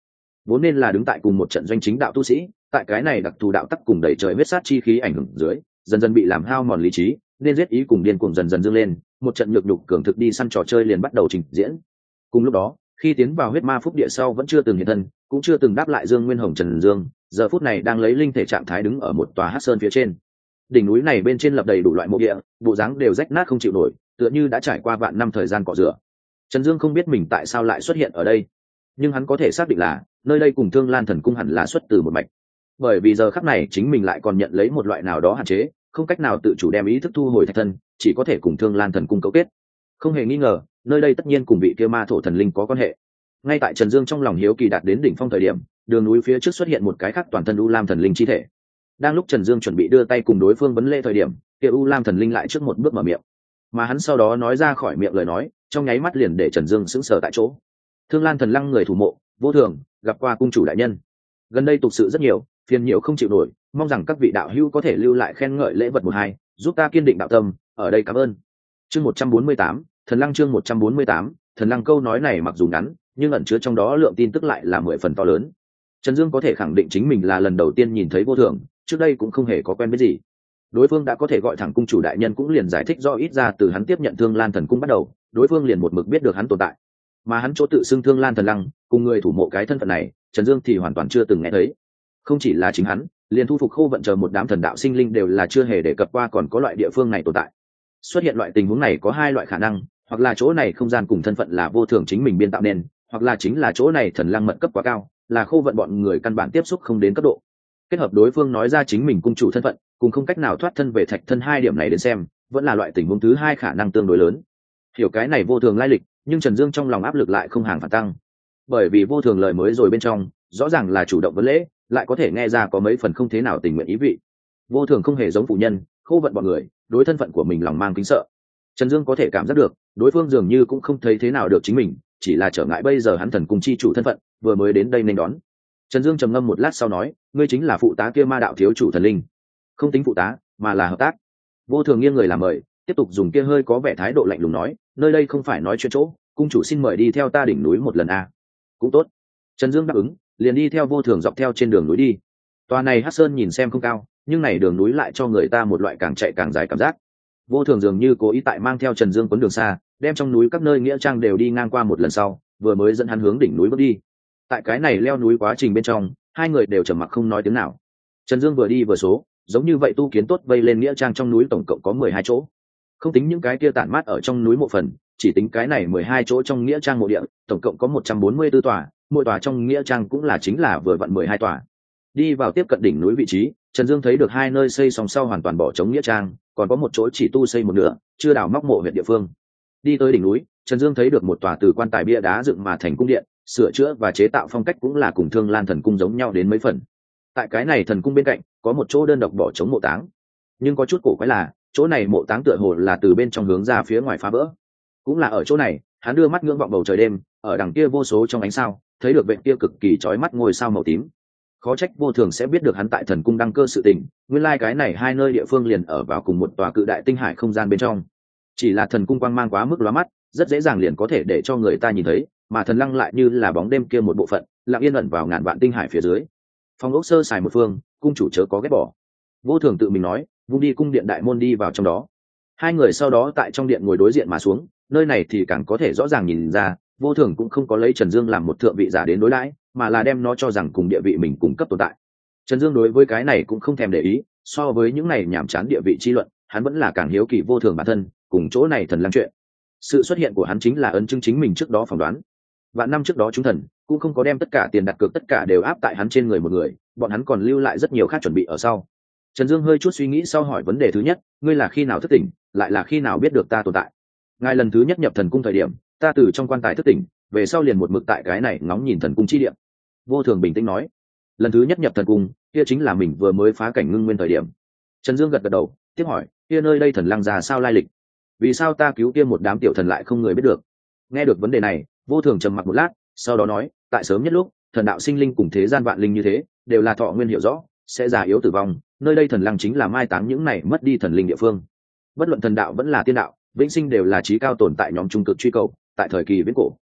Vốn nên là đứng tại cùng một trận doanh chính đạo tu sĩ, tại cái này đặc thù đạo tắc cùng đẩy trời huyết sát chi khí ảnh hưởng dưới, dần dần bị làm hao mòn lý trí, nên giết ý cùng điên cuồng dần dần dâng lên, một trận nhược nhục cường thực đi săn trò chơi liền bắt đầu trình diễn. Cùng lúc đó khi tiến vào huyết ma phúc địa sau vẫn chưa từng hiện thân, cũng chưa từng đáp lại dương nguyên hồng trần dương, giờ phút này đang lấy linh thể trạng thái đứng ở một tòa hát sơn phía trên. Đỉnh núi này bên trên lập đầy đủ loại mộ địa, bộ dáng đều rách nát không chịu nổi, tựa như đã trải qua vạn năm thời gian cọ rửa. Trần dương không biết mình tại sao lại xuất hiện ở đây, nhưng hắn có thể xác định là, nơi đây cùng thương lan thần cung hẳn là xuất từ một mạch. Bởi vì giờ khắc này chính mình lại còn nhận lấy một loại nào đó hạn chế, không cách nào tự chủ đem ý thức thu hồi thạch thân, chỉ có thể cùng thương lan thần cung cấu kết. Không hề nghi ngờ nơi đây tất nhiên cùng vị kia ma thổ thần linh có quan hệ. Ngay tại trần dương trong lòng hiếu kỳ đạt đến đỉnh phong thời điểm, đường núi phía trước xuất hiện một cái khác toàn thân u lam thần linh chi thể. Đang lúc trần dương chuẩn bị đưa tay cùng đối phương vấn lễ thời điểm, kia u lam thần linh lại trước một bước mở miệng. Mà hắn sau đó nói ra khỏi miệng lời nói, trong nháy mắt liền để trần dương sững sờ tại chỗ. Thương lan thần lăng người thủ mộ, vô thường, gặp qua cung chủ đại nhân. Gần đây tục sự rất nhiều, phiền nhiều không chịu nổi, mong rằng các vị đạo hữu có thể lưu lại khen ngợi lễ vật một hai, giúp ta kiên định đạo tâm, ở đây cảm ơn. Chương một trăm bốn mươi tám thần lăng chương một trăm bốn mươi tám, thần lăng câu nói này mặc dù ngắn, nhưng ẩn chứa trong đó lượng tin tức lại là mười phần to lớn. Trần dương có thể khẳng định chính mình là lần đầu tiên nhìn thấy vô thường, trước đây cũng không hề có quen biết gì. Đối phương đã có thể gọi thẳng cung chủ đại nhân cũng liền giải thích do ít ra từ hắn tiếp nhận thương lan thần cung bắt đầu, đối phương liền một mực biết được hắn tồn tại. Mà hắn chỗ tự xưng thương lan thần lăng, cùng người thủ mộ cái thân phận này, trần dương thì hoàn toàn chưa từng nghe thấy. Không chỉ là chính hắn, liền thu phục khô vận chờ một đám thần đạo sinh linh đều là chưa hề đề cập qua còn có loại địa phương này tồn tại. Xuất hiện loại tình huống này có hai loại khả năng hoặc là chỗ này không gian cùng thân phận là vô thường chính mình biên tạo nên, hoặc là chính là chỗ này thần lăng mật cấp quá cao, là khô vận bọn người căn bản tiếp xúc không đến cấp độ. Kết hợp đối phương nói ra chính mình cung chủ thân phận, cùng không cách nào thoát thân về thạch thân hai điểm này đến xem, vẫn là loại tình huống thứ hai khả năng tương đối lớn. Hiểu cái này vô thường lai lịch, nhưng trần dương trong lòng áp lực lại không hàng phản tăng. Bởi vì vô thường lời mới rồi bên trong, rõ ràng là chủ động vấn lễ, lại có thể nghe ra có mấy phần không thế nào tình nguyện ý vị. Vô thường không hề giống phụ nhân, khô vận bọn người, đối thân phận của mình lòng mang kính sợ trần dương có thể cảm giác được, đối phương dường như cũng không thấy thế nào được chính mình, chỉ là trở ngại bây giờ hắn thần cùng chi chủ thân phận, vừa mới đến đây nên đón. Trần dương trầm ngâm một lát sau nói, ngươi chính là phụ tá kia ma đạo thiếu chủ thần linh. Không tính phụ tá, mà là hợp tác. Vô thường nghiêng người làm mời, tiếp tục dùng kia hơi có vẻ thái độ lạnh lùng nói, nơi đây không phải nói chuyện chỗ, cung chủ xin mời đi theo ta đỉnh núi một lần a cũng tốt. Trần dương đáp ứng, liền đi theo vô thường dọc theo trên đường núi đi. Tòa này hát sơn nhìn xem không cao, nhưng này đường núi lại cho người ta một loại càng chạy càng dài cảm giác vô thường dường như cố ý tại mang theo trần dương quấn đường xa, đem trong núi các nơi nghĩa trang đều đi ngang qua một lần sau, vừa mới dẫn hắn hướng đỉnh núi bước đi. Tại cái này leo núi quá trình bên trong, hai người đều trầm mặc không nói tiếng nào. Trần dương vừa đi vừa số, giống như vậy tu kiến tốt vây lên nghĩa trang trong núi tổng cộng có mười hai chỗ. Không tính những cái kia tản mát ở trong núi một phần, chỉ tính cái này mười hai chỗ trong nghĩa trang mộ địa, tổng cộng có một trăm bốn mươi b ố tòa, mỗi tòa trong nghĩa trang cũng là chính là vừa vặn mười hai tòa. Đi vào tiếp cận đỉnh núi vị trí trần dương thấy được hai nơi xây xong sau hoàn toàn bỏ trống nghĩa trang, còn có một chỗ chỉ tu xây một nửa, chưa đào móc mộ huyện địa phương. Đi tới đỉnh núi, trần dương thấy được một tòa từ quan tài bia đá dựng mà thành cung điện, sửa chữa và chế tạo phong cách cũng là cùng thương lan thần cung giống nhau đến mấy phần. Tại cái này thần cung bên cạnh, có một chỗ đơn độc bỏ trống mộ táng. Nhưng có chút cổ quái là, chỗ này mộ táng tựa hồ là từ bên trong hướng ra phía ngoài phá vỡ. Cũng là ở chỗ này, hắn đưa mắt ngưỡng vọng bầu trời đêm, ở đằng kia vô số trong ánh sao, thấy được vệ kia cực kỳ trói mắt ngôi sao màu tím khó trách vô thường sẽ biết được hắn tại thần cung đăng cơ sự tình, nguyên lai、like、cái này hai nơi địa phương liền ở vào cùng một tòa cự đại tinh hải không gian bên trong. Chỉ là thần cung quang mang quá mức lóa mắt, rất dễ dàng liền có thể để cho người ta nhìn thấy, mà thần lăng lại như là bóng đêm kia một bộ phận, lặng yên ẩn vào ngàn vạn tinh hải phía dưới. Phong ốc sơ xài một phương, cung chủ chớ có ghét bỏ. Vô thường tự mình nói, vung đi cung điện đại môn đi vào trong đó. Hai người sau đó tại trong điện ngồi đối diện mà xuống, nơi này thì càng có thể rõ ràng nhìn ra, vô thường cũng không có lấy trần dương làm một thượng vị giả đến đối lãi mà là đem nó cho rằng cùng địa vị mình cung cấp tồn tại. Trần dương đối với cái này cũng không thèm để ý, so với những này nhàm chán địa vị chi luận, hắn vẫn là càng hiếu kỳ vô thường bản thân, cùng chỗ này thần lăng chuyện. Sự xuất hiện của hắn chính là ấn chứng chính mình trước đó phỏng đoán. Và năm trước đó chúng thần cũng không có đem tất cả tiền đặt cược tất cả đều áp tại hắn trên người một người, bọn hắn còn lưu lại rất nhiều khác chuẩn bị ở sau. Trần dương hơi chút suy nghĩ sau hỏi vấn đề thứ nhất, ngươi là khi nào thức tỉnh, lại là khi nào biết được ta tồn tại? Ngài lần thứ nhất nhập thần cung thời điểm, ta từ trong quan tài thức tỉnh về sau liền một mực tại cái này ngóng nhìn thần cung chi điểm vô thường bình tĩnh nói, lần thứ nhất nhập thần cung, kia chính là mình vừa mới phá cảnh ngưng nguyên thời điểm. Trần dương gật gật đầu, tiếp hỏi, kia nơi đây thần lăng già sao lai lịch? Vì sao ta cứu kia một đám tiểu thần lại không người biết được? Nghe được vấn đề này, vô thường trầm mặc một lát, sau đó nói, tại sớm nhất lúc, thần đạo sinh linh cùng thế gian vạn linh như thế, đều là thọ nguyên hiểu rõ, sẽ già yếu tử vong, nơi đây thần lăng chính là mai táng những này mất đi thần linh địa phương. Bất luận thần đạo vẫn là tiên đạo, vĩnh sinh đều là trí cao tồn tại nhóm trung cực truy cầu, tại thời kỳ viễn cổ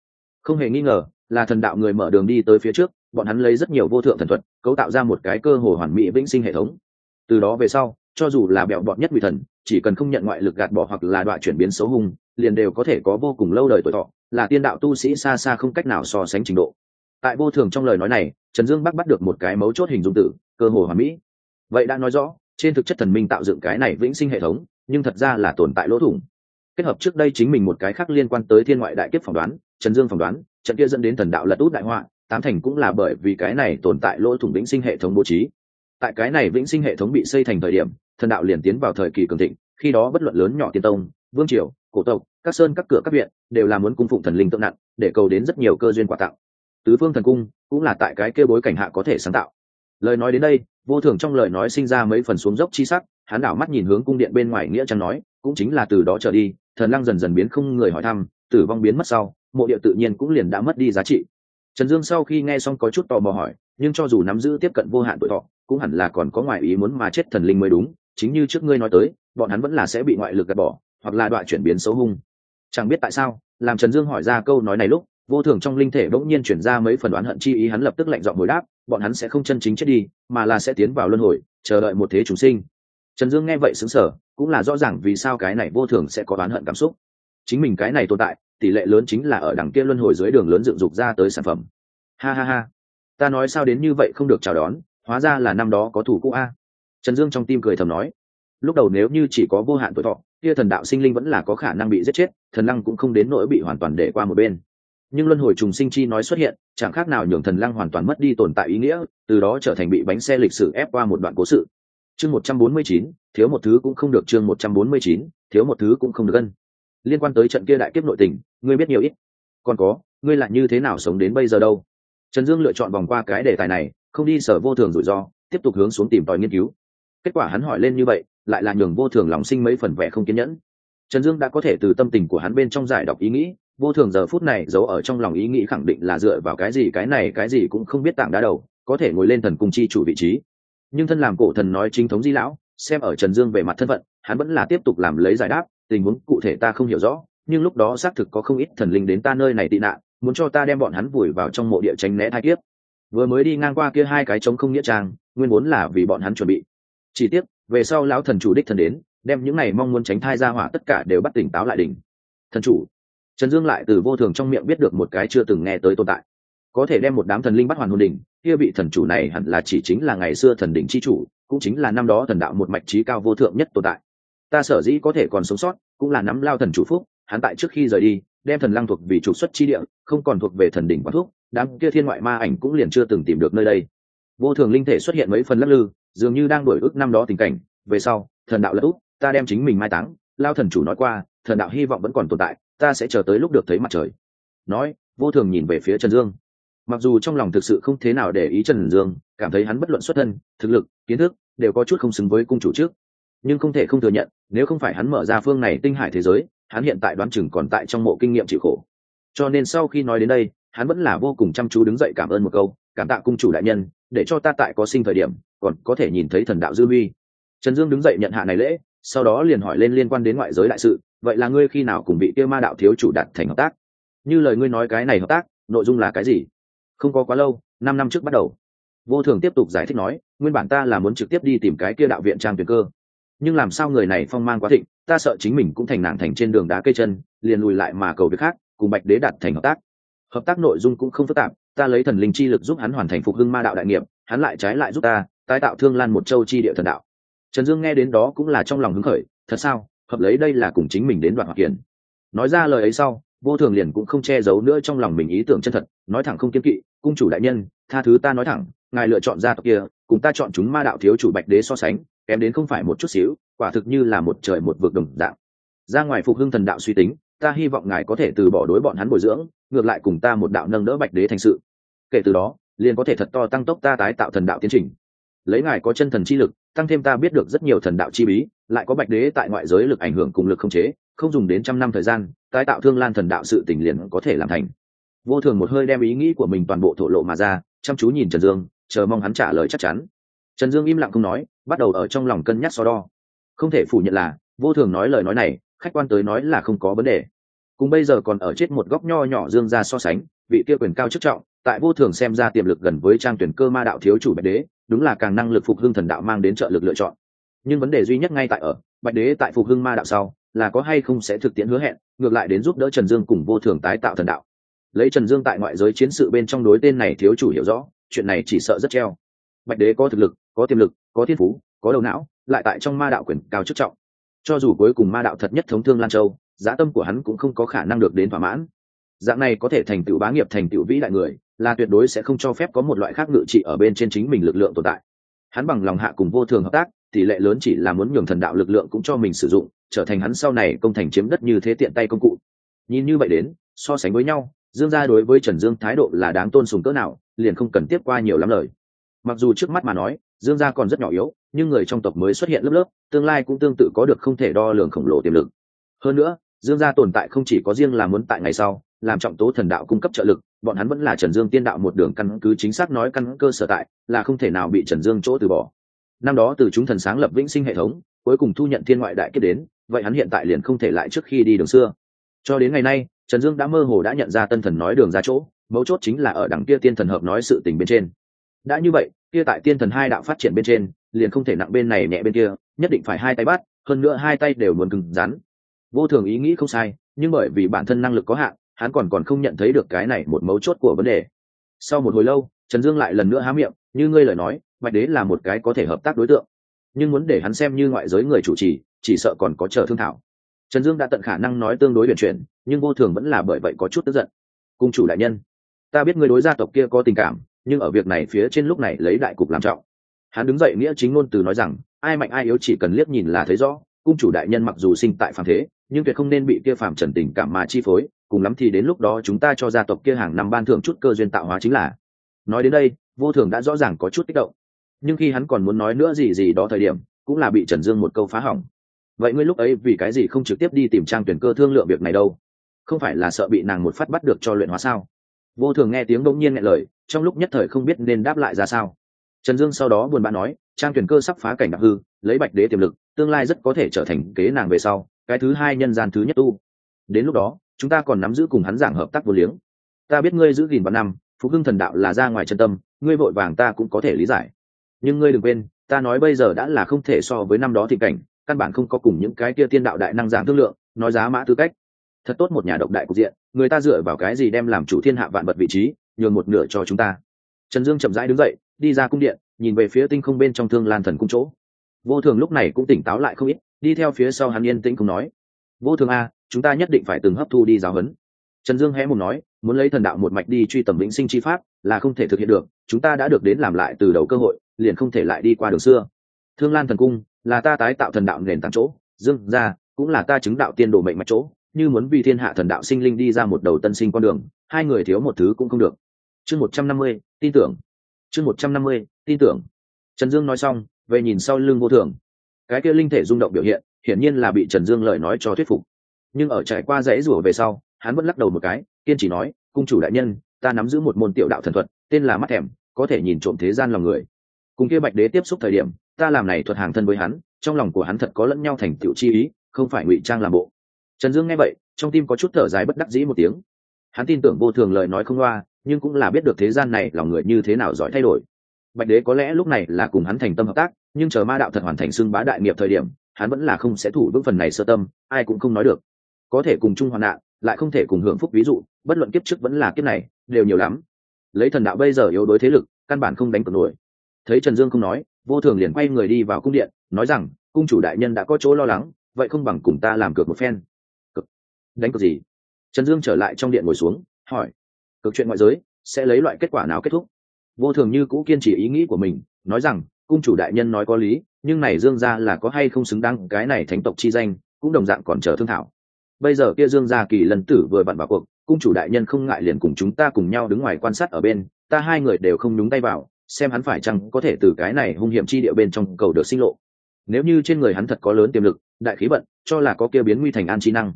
không hề nghi ngờ, là thần đạo người mở đường đi tới phía trước, bọn hắn lấy rất nhiều vô thượng thần thuật, cấu tạo ra một cái cơ hồ hoàn mỹ vĩnh sinh hệ thống. Từ đó về sau, cho dù là bẹo bọn nhất vị thần, chỉ cần không nhận ngoại lực gạt bỏ hoặc là đoạn chuyển biến xấu hung liền đều có thể có vô cùng lâu đời tuổi thọ, là tiên đạo tu sĩ xa xa không cách nào so sánh trình độ. Tại vô thường trong lời nói này, trần dương bắc bắt được một cái mấu chốt hình dung tử, cơ hồ hoàn mỹ. Vậy đã nói rõ, trên thực chất thần minh tạo dựng cái này vĩnh sinh hệ thống, nhưng thật ra là tồn tại lỗ thủng. Kết hợp trước đây chính mình một cái khác liên quan tới thiên ngoại đại kiếp phỏng đoán trần dương phỏng đoán, trận kia dẫn đến thần đạo lật út đại họa, tám thành cũng là bởi vì cái này tồn tại lỗ thủng vĩnh sinh hệ thống bố trí. Tại cái này vĩnh sinh hệ thống bị xây thành thời điểm, thần đạo liền tiến vào thời kỳ cường thịnh, khi đó bất luận lớn nhỏ tiên tông, vương triều, cổ tộc, các sơn, các cửa, các viện, đều là muốn cung phụng thần linh tượng nặng, để cầu đến rất nhiều cơ duyên quà tặng. Tứ phương thần cung cũng là tại cái kia bối cảnh hạ có thể sáng tạo. Lời nói đến đây, vô thường trong lời nói sinh ra mấy phần xuống dốc chi sắc, hắn đảo mắt nhìn hướng cung điện bên ngoài nghĩa trang nói, cũng chính là từ đó trở đi, thần lăng dần dần biến không người hỏi thăm, tử vong biến mất sau mộ địa tự nhiên cũng liền đã mất đi giá trị. Trần dương sau khi nghe xong có chút tò mò hỏi, nhưng cho dù nắm giữ tiếp cận vô hạn tuổi thọ, cũng hẳn là còn có ngoại ý muốn mà chết thần linh mới đúng, chính như trước ngươi nói tới, bọn hắn vẫn là sẽ bị ngoại lực gạt bỏ, hoặc là đoạn chuyển biến xấu hung. Chẳng biết tại sao, làm trần dương hỏi ra câu nói này lúc, vô thường trong linh thể bỗng nhiên chuyển ra mấy phần đoán hận chi ý hắn lập tức lạnh dọn hồi đáp, bọn hắn sẽ không chân chính chết đi, mà là sẽ tiến vào luân hồi, chờ đợi một thế chúng sinh. Trần dương nghe vậy xứng sở cũng là rõ ràng vì sao cái này vô thường sẽ có đoán hận cảm xúc. Chính mình cái này tồn tại tỷ lệ lớn chính là ở đằng kia luân hồi dưới đường lớn dựng dục ra tới sản phẩm. Ha ha ha. Ta nói sao đến như vậy không được chào đón, hóa ra là năm đó có thủ cũ a. Trần dương trong tim cười thầm nói. Lúc đầu nếu như chỉ có vô hạn tuổi thọ, kia thần đạo sinh linh vẫn là có khả năng bị giết chết, thần lăng cũng không đến nỗi bị hoàn toàn để qua một bên. Nhưng luân hồi trùng sinh chi nói xuất hiện, chẳng khác nào nhường thần lăng hoàn toàn mất đi tồn tại ý nghĩa, từ đó trở thành bị bánh xe lịch sử ép qua một đoạn cố sự. Chương một trăm bốn mươi chín, thiếu một thứ cũng không được chương một trăm bốn mươi chín, thiếu một thứ cũng không được gân liên quan tới trận kia đại kiếp nội tình, ngươi biết nhiều ít. Còn có, ngươi lại như thế nào sống đến bây giờ đâu? Trần dương lựa chọn vòng qua cái đề tài này, không đi sở vô thường rủi ro, tiếp tục hướng xuống tìm tòi nghiên cứu. Kết quả hắn hỏi lên như vậy, lại là nhường vô thường lòng sinh mấy phần vẻ không kiên nhẫn. Trần dương đã có thể từ tâm tình của hắn bên trong giải đọc ý nghĩ, vô thường giờ phút này giấu ở trong lòng ý nghĩ khẳng định là dựa vào cái gì, cái này, cái gì cũng không biết tảng đá đầu, có thể ngồi lên thần cung chi chủ vị trí. Nhưng thân làm cổ thần nói chính thống di lão, xem ở trần dương về mặt thân phận, hắn vẫn là tiếp tục làm lấy giải đáp tình huống cụ thể ta không hiểu rõ, nhưng lúc đó xác thực có không ít thần linh đến ta nơi này tị nạn, muốn cho ta đem bọn hắn vùi vào trong mộ địa tránh né thai kiếp. Vừa mới đi ngang qua kia hai cái trống không nghĩa trang, nguyên vốn là vì bọn hắn chuẩn bị. Chỉ tiếc, về sau lão thần chủ đích thần đến, đem những này mong muốn tránh thai ra hỏa tất cả đều bắt tỉnh táo lại đỉnh. Thần chủ. Trần dương lại từ vô thường trong miệng biết được một cái chưa từng nghe tới tồn tại. Có thể đem một đám thần linh bắt hoàn hồn đỉnh, kia vị thần chủ này hẳn là chỉ chính là ngày xưa thần đỉnh chi chủ, cũng chính là năm đó thần đạo một mạch trí cao vô thượng nhất tồn tại ta sở dĩ có thể còn sống sót, cũng là nắm lao thần chủ phúc, hắn tại trước khi rời đi, đem thần lăng thuộc vì trục xuất chi địa, không còn thuộc về thần đỉnh quán thuốc đám kia thiên ngoại ma ảnh cũng liền chưa từng tìm được nơi đây. Vô thường linh thể xuất hiện mấy phần lắc lư, dường như đang đổi ước năm đó tình cảnh. Về sau, thần đạo lỡ út, ta đem chính mình mai táng, lao thần chủ nói qua, thần đạo hy vọng vẫn còn tồn tại, ta sẽ chờ tới lúc được thấy mặt trời. Nói, vô thường nhìn về phía trần dương. Mặc dù trong lòng thực sự không thế nào để ý trần dương, cảm thấy hắn bất luận xuất thân, thực lực, kiến thức, đều có chút không xứng với cung chủ trước nhưng không thể không thừa nhận, nếu không phải hắn mở ra phương này tinh hải thế giới, hắn hiện tại đoán chừng còn tại trong mộ kinh nghiệm chịu khổ. Cho nên sau khi nói đến đây, hắn vẫn là vô cùng chăm chú đứng dậy cảm ơn một câu, cảm tạ cung chủ đại nhân, để cho ta tại có sinh thời điểm, còn có thể nhìn thấy thần đạo dư huy trần dương đứng dậy nhận hạ này lễ, sau đó liền hỏi lên liên quan đến ngoại giới đại sự, vậy là ngươi khi nào cùng bị tiêu ma đạo thiếu chủ đạt thành hợp tác? Như lời ngươi nói cái này hợp tác, nội dung là cái gì? Không có quá lâu, năm năm trước bắt đầu. Vô thường tiếp tục giải thích nói, nguyên bản ta là muốn trực tiếp đi tìm cái kia đạo viện trang tuyển cơ nhưng làm sao người này phong mang quá thịnh, ta sợ chính mình cũng thành nàng thành trên đường đá cây chân, liền lùi lại mà cầu việc khác, cùng bạch đế đạt thành hợp tác. Hợp tác nội dung cũng không phức tạp, ta lấy thần linh chi lực giúp hắn hoàn thành phục hưng ma đạo đại nghiệp, hắn lại trái lại giúp ta, tái tạo thương lan một châu chi địa thần đạo. Trần dương nghe đến đó cũng là trong lòng hứng khởi, thật sao, hợp lấy đây là cùng chính mình đến đoạn hoạt kiển nói ra lời ấy sau, vô thường liền cũng không che giấu nữa trong lòng mình ý tưởng chân thật, nói thẳng không kiên kỵ, cung chủ đại nhân, tha thứ ta nói thẳng ngài lựa chọn gia tộc kia, cùng ta chọn chúng ma đạo thiếu chủ bạch đế so sánh, kém đến không phải một chút xíu, quả thực như là một trời một vực đồng dạng. Ra ngoài phục hưng thần đạo suy tính, ta hy vọng ngài có thể từ bỏ đối bọn hắn bồi dưỡng, ngược lại cùng ta một đạo nâng đỡ bạch đế thành sự. Kể từ đó, liền có thể thật to tăng tốc ta tái tạo thần đạo tiến trình. Lấy ngài có chân thần chi lực, tăng thêm ta biết được rất nhiều thần đạo chi bí, lại có bạch đế tại ngoại giới lực ảnh hưởng cùng lực không chế, không dùng đến trăm năm thời gian, tái tạo thương lan thần đạo sự tình liền có thể làm thành. Vô thường một hơi đem ý nghĩ của mình toàn bộ thổ lộ mà ra, chăm chú nhìn trần dương chờ mong hắn trả lời chắc chắn. Trần dương im lặng không nói, bắt đầu ở trong lòng cân nhắc so đo. Không thể phủ nhận là, vô thường nói lời nói này, khách quan tới nói là không có vấn đề. Cùng bây giờ còn ở chết một góc nho nhỏ dương ra so sánh, vị kia quyền cao chức trọng, tại vô thường xem ra tiềm lực gần với trang tuyển cơ ma đạo thiếu chủ bạch đế, đúng là càng năng lực phục hưng thần đạo mang đến trợ lực lựa chọn. Nhưng vấn đề duy nhất ngay tại ở, bạch đế tại phục hưng ma đạo sau, là có hay không sẽ thực tiễn hứa hẹn, ngược lại đến giúp đỡ trần dương cùng vô thường tái tạo thần đạo. Lấy trần dương tại ngoại giới chiến sự bên trong đối tên này thiếu chủ hiểu rõ chuyện này chỉ sợ rất treo. Bạch đế có thực lực, có tiềm lực, có thiên phú, có đầu não, lại tại trong ma đạo quyền cao chức trọng. Cho dù cuối cùng ma đạo thật nhất thống thương lan châu, giá tâm của hắn cũng không có khả năng được đến thỏa mãn. Dạng này có thể thành tựu bá nghiệp, thành tựu vĩ đại người, là tuyệt đối sẽ không cho phép có một loại khác ngự trị ở bên trên chính mình lực lượng tồn tại. Hắn bằng lòng hạ cùng vô thường hợp tác, tỷ lệ lớn chỉ là muốn nhường thần đạo lực lượng cũng cho mình sử dụng, trở thành hắn sau này công thành chiếm đất như thế tiện tay công cụ. Nhìn như vậy đến, so sánh với nhau, dương gia đối với trần dương thái độ là đáng tôn sùng cỡ nào liền không cần tiếp qua nhiều lắm lời. Mặc dù trước mắt mà nói, dương gia còn rất nhỏ yếu, nhưng người trong tộc mới xuất hiện lớp lớp, tương lai cũng tương tự có được không thể đo lường khổng lồ tiềm lực. Hơn nữa, dương gia tồn tại không chỉ có riêng là muốn tại ngày sau, làm trọng tố thần đạo cung cấp trợ lực, bọn hắn vẫn là trần dương tiên đạo một đường căn cứ chính xác nói căn cơ sở tại, là không thể nào bị trần dương chỗ từ bỏ. Năm đó từ chúng thần sáng lập vĩnh sinh hệ thống, cuối cùng thu nhận thiên ngoại đại kết đến, vậy hắn hiện tại liền không thể lại trước khi đi đường xưa. Cho đến ngày nay, trần dương đã mơ hồ đã nhận ra tân thần nói đường ra chỗ mấu chốt chính là ở đằng kia tiên thần hợp nói sự tình bên trên. Đã như vậy, kia tại tiên thần hai đạo phát triển bên trên, liền không thể nặng bên này nhẹ bên kia, nhất định phải hai tay bắt, hơn nữa hai tay đều muốn cứng rắn. Vô thường ý nghĩ không sai, nhưng bởi vì bản thân năng lực có hạn, hắn còn còn không nhận thấy được cái này một mấu chốt của vấn đề. Sau một hồi lâu, trần dương lại lần nữa há miệng, như ngươi lời nói, bạch đế là một cái có thể hợp tác đối tượng. Nhưng muốn để hắn xem như ngoại giới người chủ trì, chỉ sợ còn có chờ thương thảo. Trần dương đã tận khả năng nói tương đối huyền chuyển, nhưng vô thường vẫn là bởi vậy có chút tức giận. Cung chủ đại nhân ta biết ngươi đối gia tộc kia có tình cảm, nhưng ở việc này phía trên lúc này lấy đại cục làm trọng. Hắn đứng dậy nghĩa chính ngôn từ nói rằng, ai mạnh ai yếu chỉ cần liếc nhìn là thấy rõ, cung chủ đại nhân mặc dù sinh tại phàm thế, nhưng tuyệt không nên bị kia phàm trần tình cảm mà chi phối, cùng lắm thì đến lúc đó chúng ta cho gia tộc kia hàng năm ban thưởng chút cơ duyên tạo hóa chính là. Nói đến đây, vô thường đã rõ ràng có chút kích động. Nhưng khi hắn còn muốn nói nữa gì gì đó thời điểm, cũng là bị trần dương một câu phá hỏng. Vậy ngươi lúc ấy vì cái gì không trực tiếp đi tìm trang tuyển cơ thương lượng việc này đâu? Không phải là sợ bị nàng một phát bắt được cho luyện hóa sao? Vô thường nghe tiếng đông nhiên nghe lời, trong lúc nhất thời không biết nên đáp lại ra sao. Trần dương sau đó buồn bã nói, trang tuyển cơ sắp phá cảnh đặc hư, lấy bạch đế tiềm lực, tương lai rất có thể trở thành kế nàng về sau, cái thứ hai nhân gian thứ nhất tu. Đến lúc đó, chúng ta còn nắm giữ cùng hắn giảng hợp tác vô liếng. Ta biết ngươi giữ gìn vào năm phú hưng thần đạo là ra ngoài chân tâm, ngươi vội vàng ta cũng có thể lý giải. Nhưng ngươi đừng quên, ta nói bây giờ đã là không thể so với năm đó thị cảnh, căn bản không có cùng những cái kia tiên đạo đại năng giảng thương lượng, nói giá mã tư cách thật tốt một nhà độc đại cục diện, người ta dựa vào cái gì đem làm chủ thiên hạ vạn vật vị trí, nhường một nửa cho chúng ta? Trần dương chậm rãi đứng dậy, đi ra cung điện, nhìn về phía tinh không bên trong thương lan thần cung chỗ. Vô thường lúc này cũng tỉnh táo lại không ít, đi theo phía sau hắn yên tĩnh không nói. Vô thường a, chúng ta nhất định phải từng hấp thu đi giáo huấn. Trần dương hé mùng nói, muốn lấy thần đạo một mạch đi truy tầm vĩnh sinh chi pháp, là không thể thực hiện được, chúng ta đã được đến làm lại từ đầu cơ hội, liền không thể lại đi qua đường xưa. Thương lan thần cung, là ta tái tạo thần đạo nền tảng chỗ, dương ra cũng là ta chứng đạo tiên đồ mệnh mạch chỗ như muốn vì thiên hạ thần đạo sinh linh đi ra một đầu tân sinh con đường, hai người thiếu một thứ cũng không được. Chương một trăm năm mươi, tin tưởng. Chương một trăm năm mươi, tin tưởng. Trần dương nói xong, về nhìn sau lưng vô thường. Cái kia linh thể rung động biểu hiện, hiển nhiên là bị trần dương lời nói cho thuyết phục. Nhưng ở trải qua dãy rủa về sau, hắn vẫn lắc đầu một cái, kiên chỉ nói, cung chủ đại nhân, ta nắm giữ một môn tiểu đạo thần thuật, tên là mắt thèm, có thể nhìn trộm thế gian lòng người. Cùng kia bạch đế tiếp xúc thời điểm, ta làm này thuật hàng thân với hắn, trong lòng của hắn thật có lẫn nhau thành tựu chi ý, không phải ngụy trang làm bộ trần dương nghe vậy, trong tim có chút thở dài bất đắc dĩ một tiếng. Hắn tin tưởng vô thường lời nói không loa, nhưng cũng là biết được thế gian này lòng người như thế nào giỏi thay đổi. Bạch đế có lẽ lúc này là cùng hắn thành tâm hợp tác, nhưng chờ ma đạo thật hoàn thành xưng bá đại nghiệp thời điểm, hắn vẫn là không sẽ thủ vững phần này sơ tâm, ai cũng không nói được. Có thể cùng chung hoạn nạn, lại không thể cùng hưởng phúc ví dụ, bất luận kiếp trước vẫn là kiếp này, đều nhiều lắm. Lấy thần đạo bây giờ yếu đối thế lực, căn bản không đánh cược nổi. Thấy trần dương không nói, vô thường liền quay người đi vào cung điện, nói rằng, cung chủ đại nhân đã có chỗ lo lắng, vậy không bằng cùng ta làm cược một phen đánh cược gì? Trần dương trở lại trong điện ngồi xuống, hỏi. Cực chuyện ngoại giới, sẽ lấy loại kết quả nào kết thúc? Vô thường như cũ kiên trì ý nghĩ của mình, nói rằng, cung chủ đại nhân nói có lý, nhưng này dương gia là có hay không xứng đáng cái này thánh tộc chi danh, cũng đồng dạng còn chờ thương thảo. Bây giờ kia dương gia kỳ lần tử vừa bận vào cuộc, cung chủ đại nhân không ngại liền cùng chúng ta cùng nhau đứng ngoài quan sát ở bên, ta hai người đều không nhúng tay vào, xem hắn phải chăng có thể từ cái này hung hiểm chi địa bên trong cầu được sinh lộ. Nếu như trên người hắn thật có lớn tiềm lực, đại khí vận, cho là có kia biến nguy thành an trí năng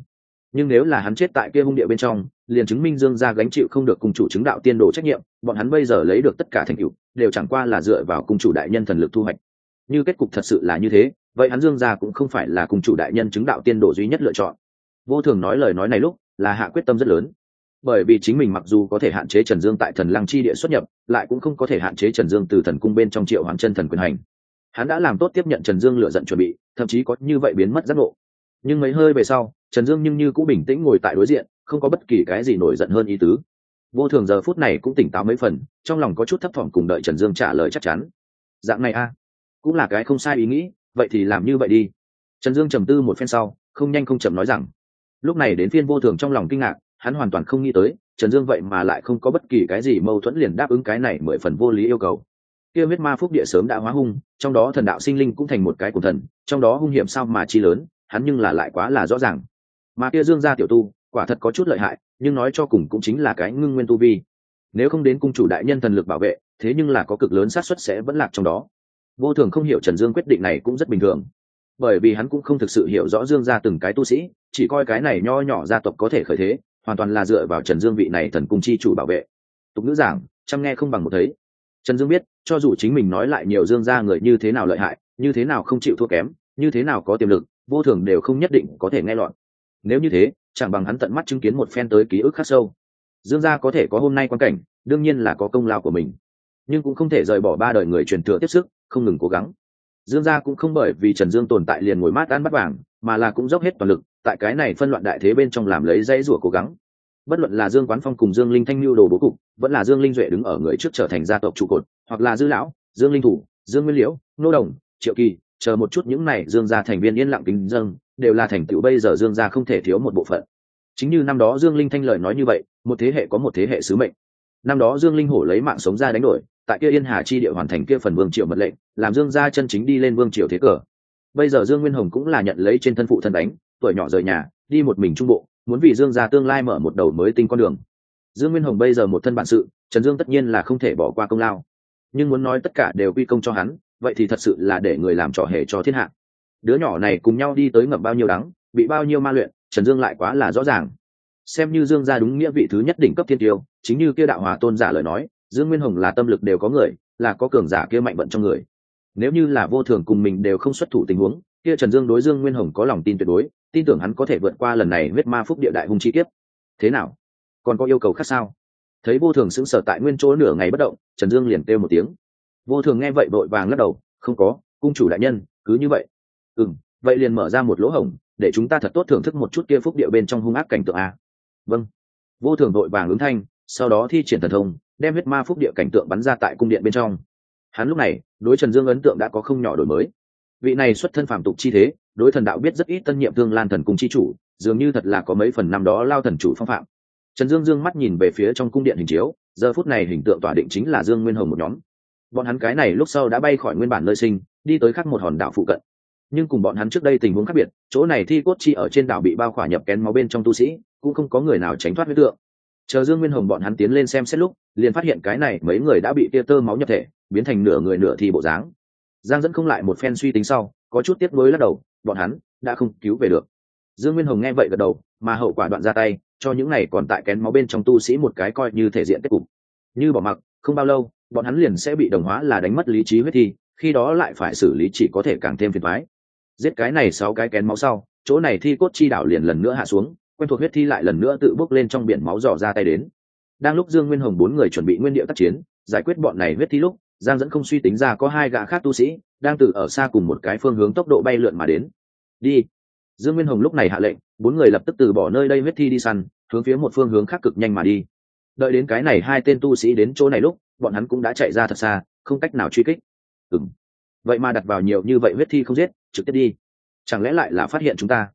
nhưng nếu là hắn chết tại kia hung địa bên trong, liền chứng minh dương gia gánh chịu không được cùng chủ chứng đạo tiên đồ trách nhiệm, bọn hắn bây giờ lấy được tất cả thành tựu, đều chẳng qua là dựa vào cung chủ đại nhân thần lực thu hoạch. Như kết cục thật sự là như thế, vậy hắn dương gia cũng không phải là cung chủ đại nhân chứng đạo tiên đồ duy nhất lựa chọn. Vô thường nói lời nói này lúc, là hạ quyết tâm rất lớn. Bởi vì chính mình mặc dù có thể hạn chế trần dương tại thần lăng chi địa xuất nhập, lại cũng không có thể hạn chế trần dương từ thần cung bên trong triệu hoàng chân thần quyền hành. Hắn đã làm tốt tiếp nhận trần dương lựa giận chuẩn bị, thậm chí có như vậy biến mất giác ngộ. Nhưng mấy hơi về sau trần dương nhưng như cũng bình tĩnh ngồi tại đối diện, không có bất kỳ cái gì nổi giận hơn ý tứ. Vô thường giờ phút này cũng tỉnh táo mấy phần, trong lòng có chút thấp thỏm cùng đợi trần dương trả lời chắc chắn. Dạng này a, cũng là cái không sai ý nghĩ, vậy thì làm như vậy đi. Trần dương trầm tư một phen sau, không nhanh không chậm nói rằng, lúc này đến phiên vô thường trong lòng kinh ngạc, hắn hoàn toàn không nghĩ tới, trần dương vậy mà lại không có bất kỳ cái gì mâu thuẫn liền đáp ứng cái này mười phần vô lý yêu cầu. Kia huyết ma phúc địa sớm đã hóa hung, trong đó thần đạo sinh linh cũng thành một cái của thần, trong đó hung hiểm sao mà chi lớn, hắn nhưng là lại quá là rõ ràng mà kia dương gia tiểu tu, quả thật có chút lợi hại, nhưng nói cho cùng cũng chính là cái ngưng nguyên tu vi. Nếu không đến cung chủ đại nhân thần lực bảo vệ, thế nhưng là có cực lớn xác suất sẽ vẫn lạc trong đó. Vô thường không hiểu trần dương quyết định này cũng rất bình thường. Bởi vì hắn cũng không thực sự hiểu rõ dương gia từng cái tu sĩ, chỉ coi cái này nho nhỏ gia tộc có thể khởi thế, hoàn toàn là dựa vào trần dương vị này thần cung chi chủ bảo vệ. Tục ngữ giảng, chăm nghe không bằng một thấy. Trần dương biết, cho dù chính mình nói lại nhiều dương gia người như thế nào lợi hại, như thế nào không chịu thua kém, như thế nào có tiềm lực, vô thường đều không nhất định có thể nghe lọt nếu như thế, chẳng bằng hắn tận mắt chứng kiến một phen tới ký ức khắc sâu. Dương gia có thể có hôm nay quan cảnh, đương nhiên là có công lao của mình. Nhưng cũng không thể rời bỏ ba đời người truyền thừa tiếp sức, không ngừng cố gắng. Dương gia cũng không bởi vì trần dương tồn tại liền ngồi mát ăn bắt vàng, mà là cũng dốc hết toàn lực, tại cái này phân loạn đại thế bên trong làm lấy dãy rủa cố gắng. Bất luận là dương quán phong cùng dương linh thanh lưu đồ bố cục, vẫn là dương linh duệ đứng ở người trước trở thành gia tộc trụ cột, hoặc là dư lão, dương linh thủ, dương nguyên liễu, nô đồng, triệu kỳ, chờ một chút những này dương gia thành viên yên lặng kính dâng đều là thành tựu bây giờ dương gia không thể thiếu một bộ phận. Chính như năm đó dương linh thanh lời nói như vậy, một thế hệ có một thế hệ sứ mệnh. Năm đó dương linh hổ lấy mạng sống ra đánh đổi, tại kia yên hà chi địa hoàn thành kia phần vương triều mật lệnh, làm dương gia chân chính đi lên vương triều thế cờ. Bây giờ dương nguyên hồng cũng là nhận lấy trên thân phụ thân đánh, tuổi nhỏ rời nhà, đi một mình trung bộ, muốn vì dương gia tương lai mở một đầu mới tinh con đường. Dương nguyên hồng bây giờ một thân bản sự, trần dương tất nhiên là không thể bỏ qua công lao. Nhưng muốn nói tất cả đều quy công cho hắn, vậy thì thật sự là để người làm trò hề cho thiên hạ đứa nhỏ này cùng nhau đi tới ngập bao nhiêu đắng, bị bao nhiêu ma luyện, trần dương lại quá là rõ ràng. Xem như dương gia đúng nghĩa vị thứ nhất đỉnh cấp thiên tiêu, chính như kia đạo hòa tôn giả lời nói, dương nguyên hồng là tâm lực đều có người, là có cường giả kia mạnh vận trong người. Nếu như là vô thường cùng mình đều không xuất thủ tình huống, kia trần dương đối dương nguyên hồng có lòng tin tuyệt đối, tin tưởng hắn có thể vượt qua lần này huyết ma phúc địa đại hung chi kiếp. Thế nào? Còn có yêu cầu khác sao? Thấy vô thường sững sờ tại nguyên chỗ nửa ngày bất động, trần dương liền kêu một tiếng. Vô thường nghe vậy vội vàng lắc đầu, không có, cung chủ đại nhân, cứ như vậy ừ vậy liền mở ra một lỗ hổng, để chúng ta thật tốt thưởng thức một chút kia phúc địa bên trong hung ác cảnh tượng a. Vâng. Vô thường đội vàng ứng thanh, sau đó thi triển thần thông, đem huyết ma phúc địa cảnh tượng bắn ra tại cung điện bên trong. Hắn lúc này, đối trần dương ấn tượng đã có không nhỏ đổi mới. Vị này xuất thân phàm tục chi thế, đối thần đạo biết rất ít tân nhiệm thương lan thần cung chi chủ, dường như thật là có mấy phần năm đó lao thần chủ phong phạm. Trần dương dương mắt nhìn về phía trong cung điện hình chiếu, giờ phút này hình tượng tỏa định chính là dương nguyên hồng một nhóm. Bọn hắn cái này lúc sau đã bay khỏi nguyên bản nơi sinh, đi tới khắc một hòn đảo phụ cận nhưng cùng bọn hắn trước đây tình huống khác biệt, chỗ này thi cốt chi ở trên đảo bị bao khỏa nhập kén máu bên trong tu sĩ, cũng không có người nào tránh thoát huyết tượng. Chờ dương nguyên hồng bọn hắn tiến lên xem xét lúc, liền phát hiện cái này mấy người đã bị tia tơ máu nhập thể, biến thành nửa người nửa thi bộ dáng. Giang dẫn không lại một phen suy tính sau, có chút tiếp nối lắc đầu, bọn hắn đã không cứu về được. Dương nguyên hồng nghe vậy gật đầu, mà hậu quả đoạn ra tay, cho những này còn tại kén máu bên trong tu sĩ một cái coi như thể diện kết cục. Như bỏ mặc, không bao lâu, bọn hắn liền sẽ bị đồng hóa là đánh mất lý trí huyết thi, khi đó lại phải xử lý chỉ có thể càng thêm phiền thoái giết cái này sáu cái kén máu sau, chỗ này thi cốt chi đảo liền lần nữa hạ xuống, quen thuộc huyết thi lại lần nữa tự bốc lên trong biển máu dò ra tay đến. Đang lúc dương nguyên hồng bốn người chuẩn bị nguyên điệu tác chiến, giải quyết bọn này huyết thi lúc, giang dẫn không suy tính ra có hai gã khác tu sĩ đang từ ở xa cùng một cái phương hướng tốc độ bay lượn mà đến. Đi. Dương nguyên hồng lúc này hạ lệnh, bốn người lập tức từ bỏ nơi đây huyết thi đi săn, hướng phía một phương hướng khác cực nhanh mà đi. Đợi đến cái này hai tên tu sĩ đến chỗ này lúc, bọn hắn cũng đã chạy ra thật xa, không cách nào truy kích. Ừng vậy mà đặt vào nhiều như vậy huyết thi không giết trực tiếp đi. Chẳng lẽ lại là phát hiện chúng ta?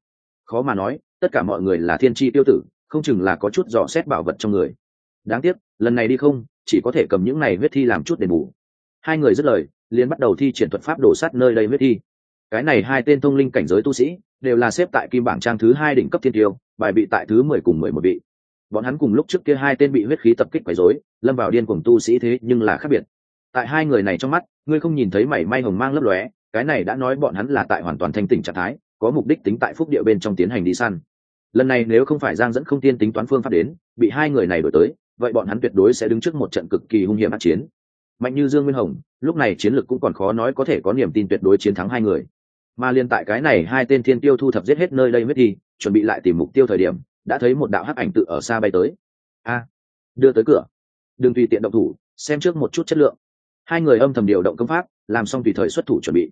Khó mà nói, tất cả mọi người là thiên tri tiêu tử, không chừng là có chút dò xét bảo vật trong người. Đáng tiếc, lần này đi không, chỉ có thể cầm những này huyết thi làm chút đền bù. Hai người dứt lời, liền bắt đầu thi triển thuật pháp đổ sát nơi đây huyết thi. Cái này hai tên thông linh cảnh giới tu sĩ, đều là xếp tại kim bảng trang thứ hai đỉnh cấp thiên tiêu, bài bị tại thứ mười cùng mười một vị. Bọn hắn cùng lúc trước kia hai tên bị huyết khí tập kích quấy rối, lâm vào điên cuồng tu sĩ thế nhưng là khác biệt. Tại hai người này trong mắt, ngươi không nhìn thấy mảy may hồng mang lấp lóe cái này đã nói bọn hắn là tại hoàn toàn thanh tỉnh trạng thái, có mục đích tính tại phúc địa bên trong tiến hành đi săn. Lần này nếu không phải giang dẫn không tiên tính toán phương pháp đến, bị hai người này đổi tới, vậy bọn hắn tuyệt đối sẽ đứng trước một trận cực kỳ hung hiểm át chiến. Mạnh như dương nguyên hồng, lúc này chiến lược cũng còn khó nói có thể có niềm tin tuyệt đối chiến thắng hai người. Mà liên tại cái này hai tên thiên tiêu thu thập giết hết nơi đây huyết đi chuẩn bị lại tìm mục tiêu thời điểm, đã thấy một đạo hắc ảnh tự ở xa bay tới. A, đưa tới cửa. Đừng tùy tiện động thủ, xem trước một chút chất lượng. Hai người âm thầm điều động công pháp, làm xong tùy thời xuất thủ chuẩn bị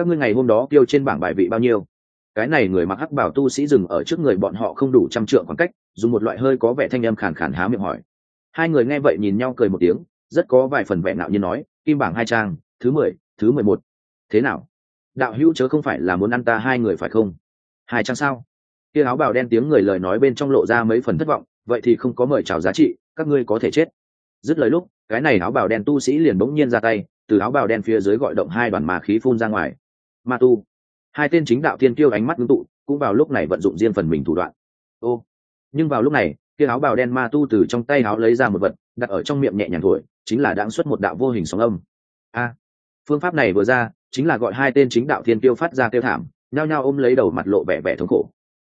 các ngươi ngày hôm đó tiêu trên bảng bài vị bao nhiêu? Cái này người mặc hắc bảo tu sĩ dừng ở trước người bọn họ không đủ trăm trượng khoảng cách, dùng một loại hơi có vẻ thanh âm khàn khàn há miệng hỏi. Hai người nghe vậy nhìn nhau cười một tiếng, rất có vài phần vẻ nạo như nói, kim bảng hai trang, thứ mười thứ mười một. Thế nào? Đạo hữu chớ không phải là muốn ăn ta hai người phải không? Hai trang sao? Kia áo bào đen tiếng người lời nói bên trong lộ ra mấy phần thất vọng, vậy thì không có mời chào giá trị, các ngươi có thể chết. Dứt lời lúc, cái này áo bào đen tu sĩ liền bỗng nhiên ra tay, từ áo bào đen phía dưới gọi động hai đoàn mà khí phun ra ngoài ma tu. Hai tên chính đạo thiên tiêu ánh mắt ngưng tụ, cũng vào lúc này vận dụng riêng phần mình thủ đoạn. Ô, nhưng vào lúc này, kia áo bào đen ma tu từ trong tay áo lấy ra một vật, đặt ở trong miệng nhẹ nhàng thổi, chính là đáng xuất một đạo vô hình sóng âm. A, phương pháp này vừa ra, chính là gọi hai tên chính đạo thiên tiêu phát ra tiêu thảm, nhao nhao ôm lấy đầu mặt lộ vẻ vẻ thống khổ.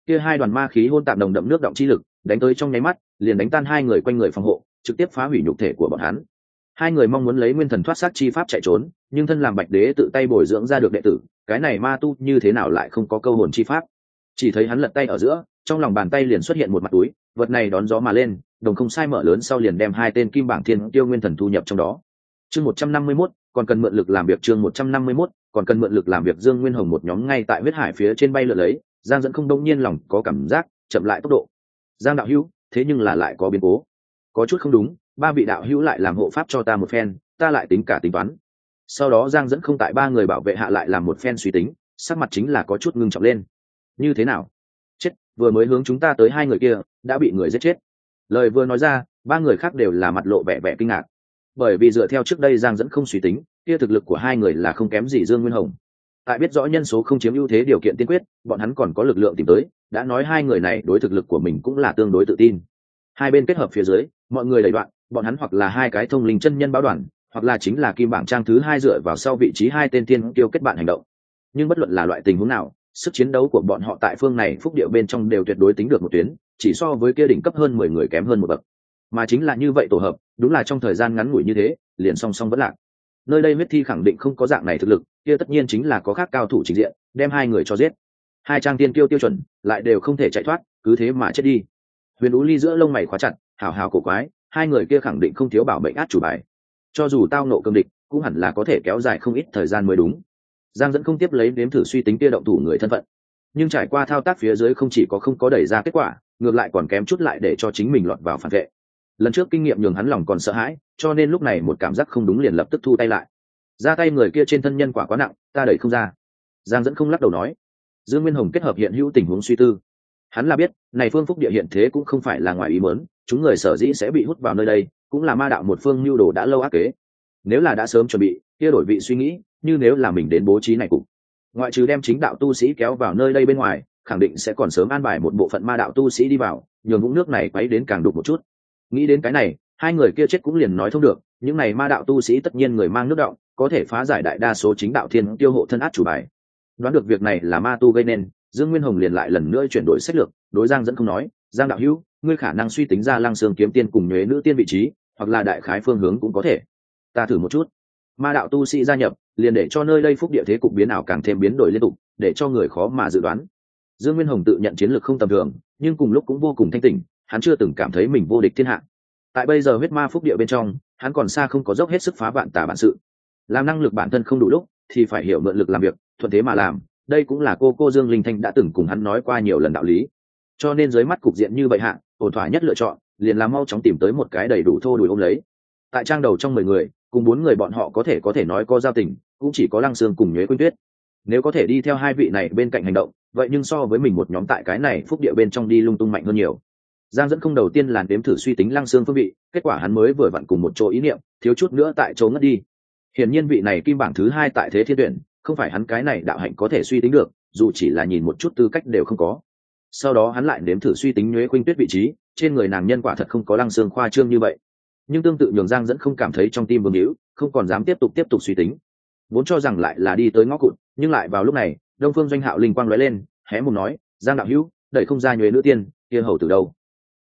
Kia hai đoàn ma khí hôn tạm đồng đậm nước động chi lực, đánh tới trong nháy mắt, liền đánh tan hai người quanh người phòng hộ, trực tiếp phá hủy nhục thể của bọn hắn. Hai người mong muốn lấy nguyên thần thoát sát chi pháp chạy trốn, nhưng thân làm bạch đế tự tay bồi dưỡng ra được đệ tử cái này ma tu như thế nào lại không có câu hồn chi pháp? Chỉ thấy hắn lật tay ở giữa, trong lòng bàn tay liền xuất hiện một mặt túi, vật này đón gió mà lên, đồng không sai mở lớn sau liền đem hai tên kim bảng thiên tiêu nguyên thần thu nhập trong đó. Chương một trăm năm mươi mốt, còn cần mượn lực làm việc chương một trăm năm mươi mốt, còn cần mượn lực làm việc dương nguyên hồng một nhóm ngay tại huyết hải phía trên bay lượn lấy, giang dẫn không đông nhiên lòng có cảm giác, chậm lại tốc độ. Giang đạo hữu, thế nhưng là lại có biến cố. Có chút không đúng, ba vị đạo hữu lại làm hộ pháp cho ta một phen, ta lại tính cả tính toán sau đó giang dẫn không tại ba người bảo vệ hạ lại làm một phen suy tính, sắc mặt chính là có chút ngưng trọng lên. Như thế nào? Chết, vừa mới hướng chúng ta tới hai người kia, đã bị người giết chết. Lời vừa nói ra, ba người khác đều là mặt lộ vẻ vẻ kinh ngạc. Bởi vì dựa theo trước đây giang dẫn không suy tính, kia thực lực của hai người là không kém gì dương nguyên hồng. Tại biết rõ nhân số không chiếm ưu thế điều kiện tiên quyết, bọn hắn còn có lực lượng tìm tới, đã nói hai người này đối thực lực của mình cũng là tương đối tự tin. Hai bên kết hợp phía dưới, mọi người đẩy đoạn, bọn hắn hoặc là hai cái thông linh chân nhân báo đoàn hoặc là chính là kim bảng trang thứ hai dựa vào sau vị trí hai tên tiên tiêu kết bạn hành động. Nhưng bất luận là loại tình huống nào, sức chiến đấu của bọn họ tại phương này phúc điệu bên trong đều tuyệt đối tính được một tuyến, chỉ so với kia đỉnh cấp hơn mười người kém hơn một bậc. Mà chính là như vậy tổ hợp, đúng là trong thời gian ngắn ngủi như thế, liền song song vẫn lạc. Nơi đây huyết thi khẳng định không có dạng này thực lực, kia tất nhiên chính là có khác cao thủ trình diện, đem hai người cho giết. Hai trang tiên tiêu tiêu chuẩn, lại đều không thể chạy thoát, cứ thế mà chết đi. Huyền ú ly giữa lông mày khóa chặt hào hào cổ quái, hai người kia khẳng định không thiếu bảo mệnh át chủ bài cho dù tao nộ cương địch, cũng hẳn là có thể kéo dài không ít thời gian mới đúng. Giang dẫn không tiếp lấy đếm thử suy tính kia động thủ người thân phận. Nhưng trải qua thao tác phía dưới không chỉ có không có đẩy ra kết quả, ngược lại còn kém chút lại để cho chính mình lọt vào phản vệ. Lần trước kinh nghiệm nhường hắn lòng còn sợ hãi, cho nên lúc này một cảm giác không đúng liền lập tức thu tay lại. Ra tay người kia trên thân nhân quả quá nặng, ta đẩy không ra. Giang dẫn không lắc đầu nói. Dương nguyên hồng kết hợp hiện hữu tình huống suy tư. Hắn là biết, này phương phúc địa hiện thế cũng không phải là ngoài ý mớn chúng người sở dĩ sẽ bị hút vào nơi đây cũng là ma đạo một phương mưu đồ đã lâu ác kế. Nếu là đã sớm chuẩn bị, kia đổi vị suy nghĩ, như nếu là mình đến bố trí này cũng. ngoại trừ đem chính đạo tu sĩ kéo vào nơi đây bên ngoài, khẳng định sẽ còn sớm an bài một bộ phận ma đạo tu sĩ đi vào, nhường vũng nước này quấy đến càng đục một chút. Nghĩ đến cái này, hai người kia chết cũng liền nói thông được, những này ma đạo tu sĩ tất nhiên người mang nước động, có thể phá giải đại đa số chính đạo thiên tiêu hộ thân át chủ bài. Đoán được việc này là ma tu gây nên, dương nguyên hồng liền lại lần nữa chuyển đổi sách lược, đối giang dẫn không nói giang đạo hữu, ngươi khả năng suy tính ra lăng Sương kiếm tiên cùng nhuế nữ tiên vị trí, hoặc là đại khái phương hướng cũng có thể. Ta thử một chút. Ma đạo tu sĩ gia nhập, liền để cho nơi đây phúc địa thế cục biến ảo càng thêm biến đổi liên tục, để cho người khó mà dự đoán. Dương nguyên hồng tự nhận chiến lược không tầm thường, nhưng cùng lúc cũng vô cùng thanh tỉnh, hắn chưa từng cảm thấy mình vô địch thiên hạ. Tại bây giờ huyết ma phúc địa bên trong, hắn còn xa không có dốc hết sức phá vạn tà bản sự. Làm năng lực bản thân không đủ lúc, thì phải hiểu mượn lực làm việc, thuận thế mà làm, đây cũng là cô cô dương linh thanh đã từng cùng hắn nói qua nhiều lần đạo lý cho nên dưới mắt cục diện như vậy hạ ổn thỏa nhất lựa chọn, liền làm mau chóng tìm tới một cái đầy đủ thô đùi ôm lấy. Tại trang đầu trong mười người, cùng bốn người bọn họ có thể có thể nói có giao tình, cũng chỉ có lăng sương cùng nhuế quyên tuyết. Nếu có thể đi theo hai vị này bên cạnh hành động, vậy nhưng so với mình một nhóm tại cái này phúc địa bên trong đi lung tung mạnh hơn nhiều. Giang dẫn không đầu tiên là đếm thử suy tính lăng xương phương vị, kết quả hắn mới vừa vặn cùng một chỗ ý niệm, thiếu chút nữa tại chỗ ngất đi. Hiển nhiên vị này kim bảng thứ hai tại thế thiên tuyển, không phải hắn cái này đạo hạnh có thể suy tính được, dù chỉ là nhìn một chút tư cách đều không có sau đó hắn lại nếm thử suy tính nhuế khuynh tuyết vị trí, trên người nàng nhân quả thật không có lăng xương khoa trương như vậy. Nhưng tương tự nhường giang dẫn không cảm thấy trong tim vương hữu, không còn dám tiếp tục tiếp tục suy tính. Vốn cho rằng lại là đi tới ngõ cụt, nhưng lại vào lúc này, đông phương doanh hạo linh quang lóe lên, hé một nói, giang đạo hữu, đẩy không ra nhuế nữ tiên, kia hầu từ đâu?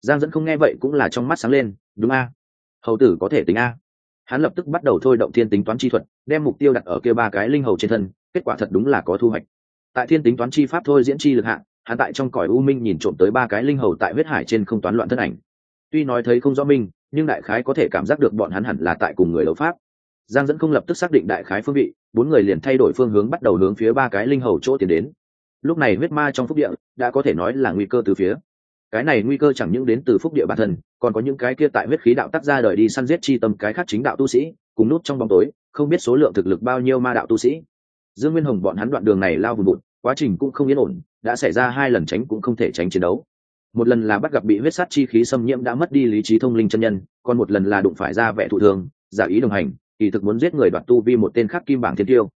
Giang dẫn không nghe vậy cũng là trong mắt sáng lên, đúng a, hầu tử có thể tính a. Hắn lập tức bắt đầu thôi động thiên tính toán chi thuật, đem mục tiêu đặt ở kia ba cái linh hầu trên thân, kết quả thật đúng là có thu hoạch. Tại thiên tính toán chi pháp thôi diễn chi lực hạng hắn tại trong cõi u minh nhìn trộm tới ba cái linh hầu tại huyết hải trên không toán loạn thân ảnh. Tuy nói thấy không rõ minh nhưng đại khái có thể cảm giác được bọn hắn hẳn là tại cùng người đấu pháp. Giang dẫn không lập tức xác định đại khái phương vị, bốn người liền thay đổi phương hướng bắt đầu hướng phía ba cái linh hầu chỗ tiến đến. Lúc này huyết ma trong phúc địa, đã có thể nói là nguy cơ từ phía. Cái này nguy cơ chẳng những đến từ phúc địa bản thân, còn có những cái kia tại huyết khí đạo tác ra đời đi săn giết chi tâm cái khác chính đạo tu sĩ, cùng nút trong bóng tối, không biết số lượng thực lực bao nhiêu ma đạo tu sĩ. Dương nguyên hồng bọn hắn đoạn đường này lao vùng bụt quá trình cũng không yên ổn, đã xảy ra hai lần tránh cũng không thể tránh chiến đấu. Một lần là bắt gặp bị huyết sát chi khí xâm nhiễm đã mất đi lý trí thông linh chân nhân, còn một lần là đụng phải ra vẻ thụ thường giả ý đồng hành, kỳ thực muốn giết người đoạt tu vi một tên khác kim bảng thiên tiêu.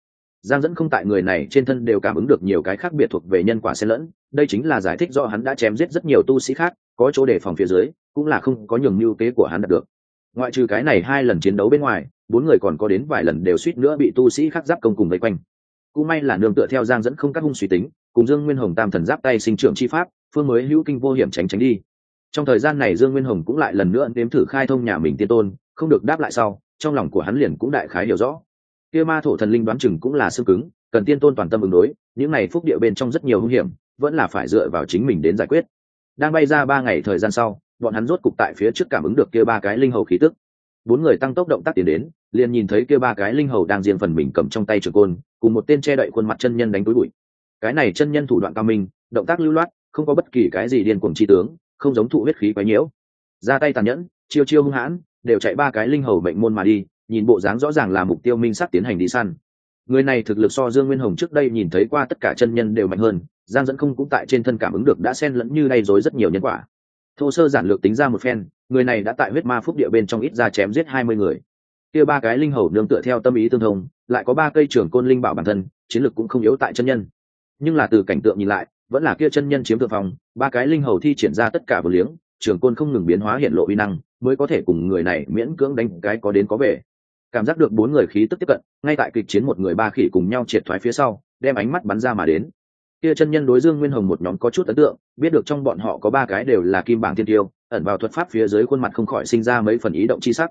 Giang dẫn không tại người này trên thân đều cảm ứng được nhiều cái khác biệt thuộc về nhân quả xen lẫn, đây chính là giải thích do hắn đã chém giết rất nhiều tu sĩ khác, có chỗ đề phòng phía dưới, cũng là không có nhường mưu kế của hắn đạt được. Ngoại trừ cái này hai lần chiến đấu bên ngoài, bốn người còn có đến vài lần đều suýt nữa bị tu sĩ khác giáp công cùng vây quanh cũng may là nương tựa theo giang dẫn không các hung suy tính, cùng dương nguyên hồng tam thần giáp tay sinh trưởng chi pháp, phương mới hữu kinh vô hiểm tránh tránh đi. Trong thời gian này dương nguyên hồng cũng lại lần nữa nếm thử khai thông nhà mình tiên tôn, không được đáp lại sau, trong lòng của hắn liền cũng đại khái hiểu rõ. Kia ma thổ thần linh đoán chừng cũng là xương cứng, cần tiên tôn toàn tâm ứng đối, những này phúc địa bên trong rất nhiều hung hiểm, vẫn là phải dựa vào chính mình đến giải quyết. Đang bay ra ba ngày thời gian sau, bọn hắn rốt cục tại phía trước cảm ứng được kia ba cái linh hầu khí tức bốn người tăng tốc động tác tiến đến, liền nhìn thấy kia ba cái linh hầu đang riêng phần mình cầm trong tay trường côn, cùng một tên che đậy khuôn mặt chân nhân đánh túi bụi. Cái này chân nhân thủ đoạn cao minh, động tác lưu loát, không có bất kỳ cái gì điên cuồng chi tướng, không giống thụ huyết khí quấy nhiễu. Ra tay tàn nhẫn, chiêu chiêu hung hãn, đều chạy ba cái linh hầu mệnh môn mà đi, nhìn bộ dáng rõ ràng là mục tiêu minh sắc tiến hành đi săn. Người này thực lực so dương nguyên hồng trước đây nhìn thấy qua tất cả chân nhân đều mạnh hơn, giang dẫn không cũng tại trên thân cảm ứng được đã xen lẫn như đay dối rất nhiều nhân quả thô sơ giản lược tính ra một phen, người này đã tại huyết ma phúc địa bên trong ít ra chém giết hai mươi người. Kia ba cái linh hầu nương tựa theo tâm ý tương thông, lại có ba cây trưởng côn linh bảo bản thân, chiến lược cũng không yếu tại chân nhân. Nhưng là từ cảnh tượng nhìn lại, vẫn là kia chân nhân chiếm thượng phòng ba cái linh hầu thi triển ra tất cả vừa liếng trưởng côn không ngừng biến hóa hiện lộ uy năng, mới có thể cùng người này miễn cưỡng đánh cái có đến có về. Cảm giác được bốn người khí tức tiếp cận, ngay tại kịch chiến một người ba khỉ cùng nhau triệt thoái phía sau, đem ánh mắt bắn ra mà đến kia chân nhân đối dương nguyên hồng một nhóm có chút ấn tượng, biết được trong bọn họ có ba cái đều là kim bảng thiên tiêu, ẩn vào thuật pháp phía dưới khuôn mặt không khỏi sinh ra mấy phần ý động chi sắc.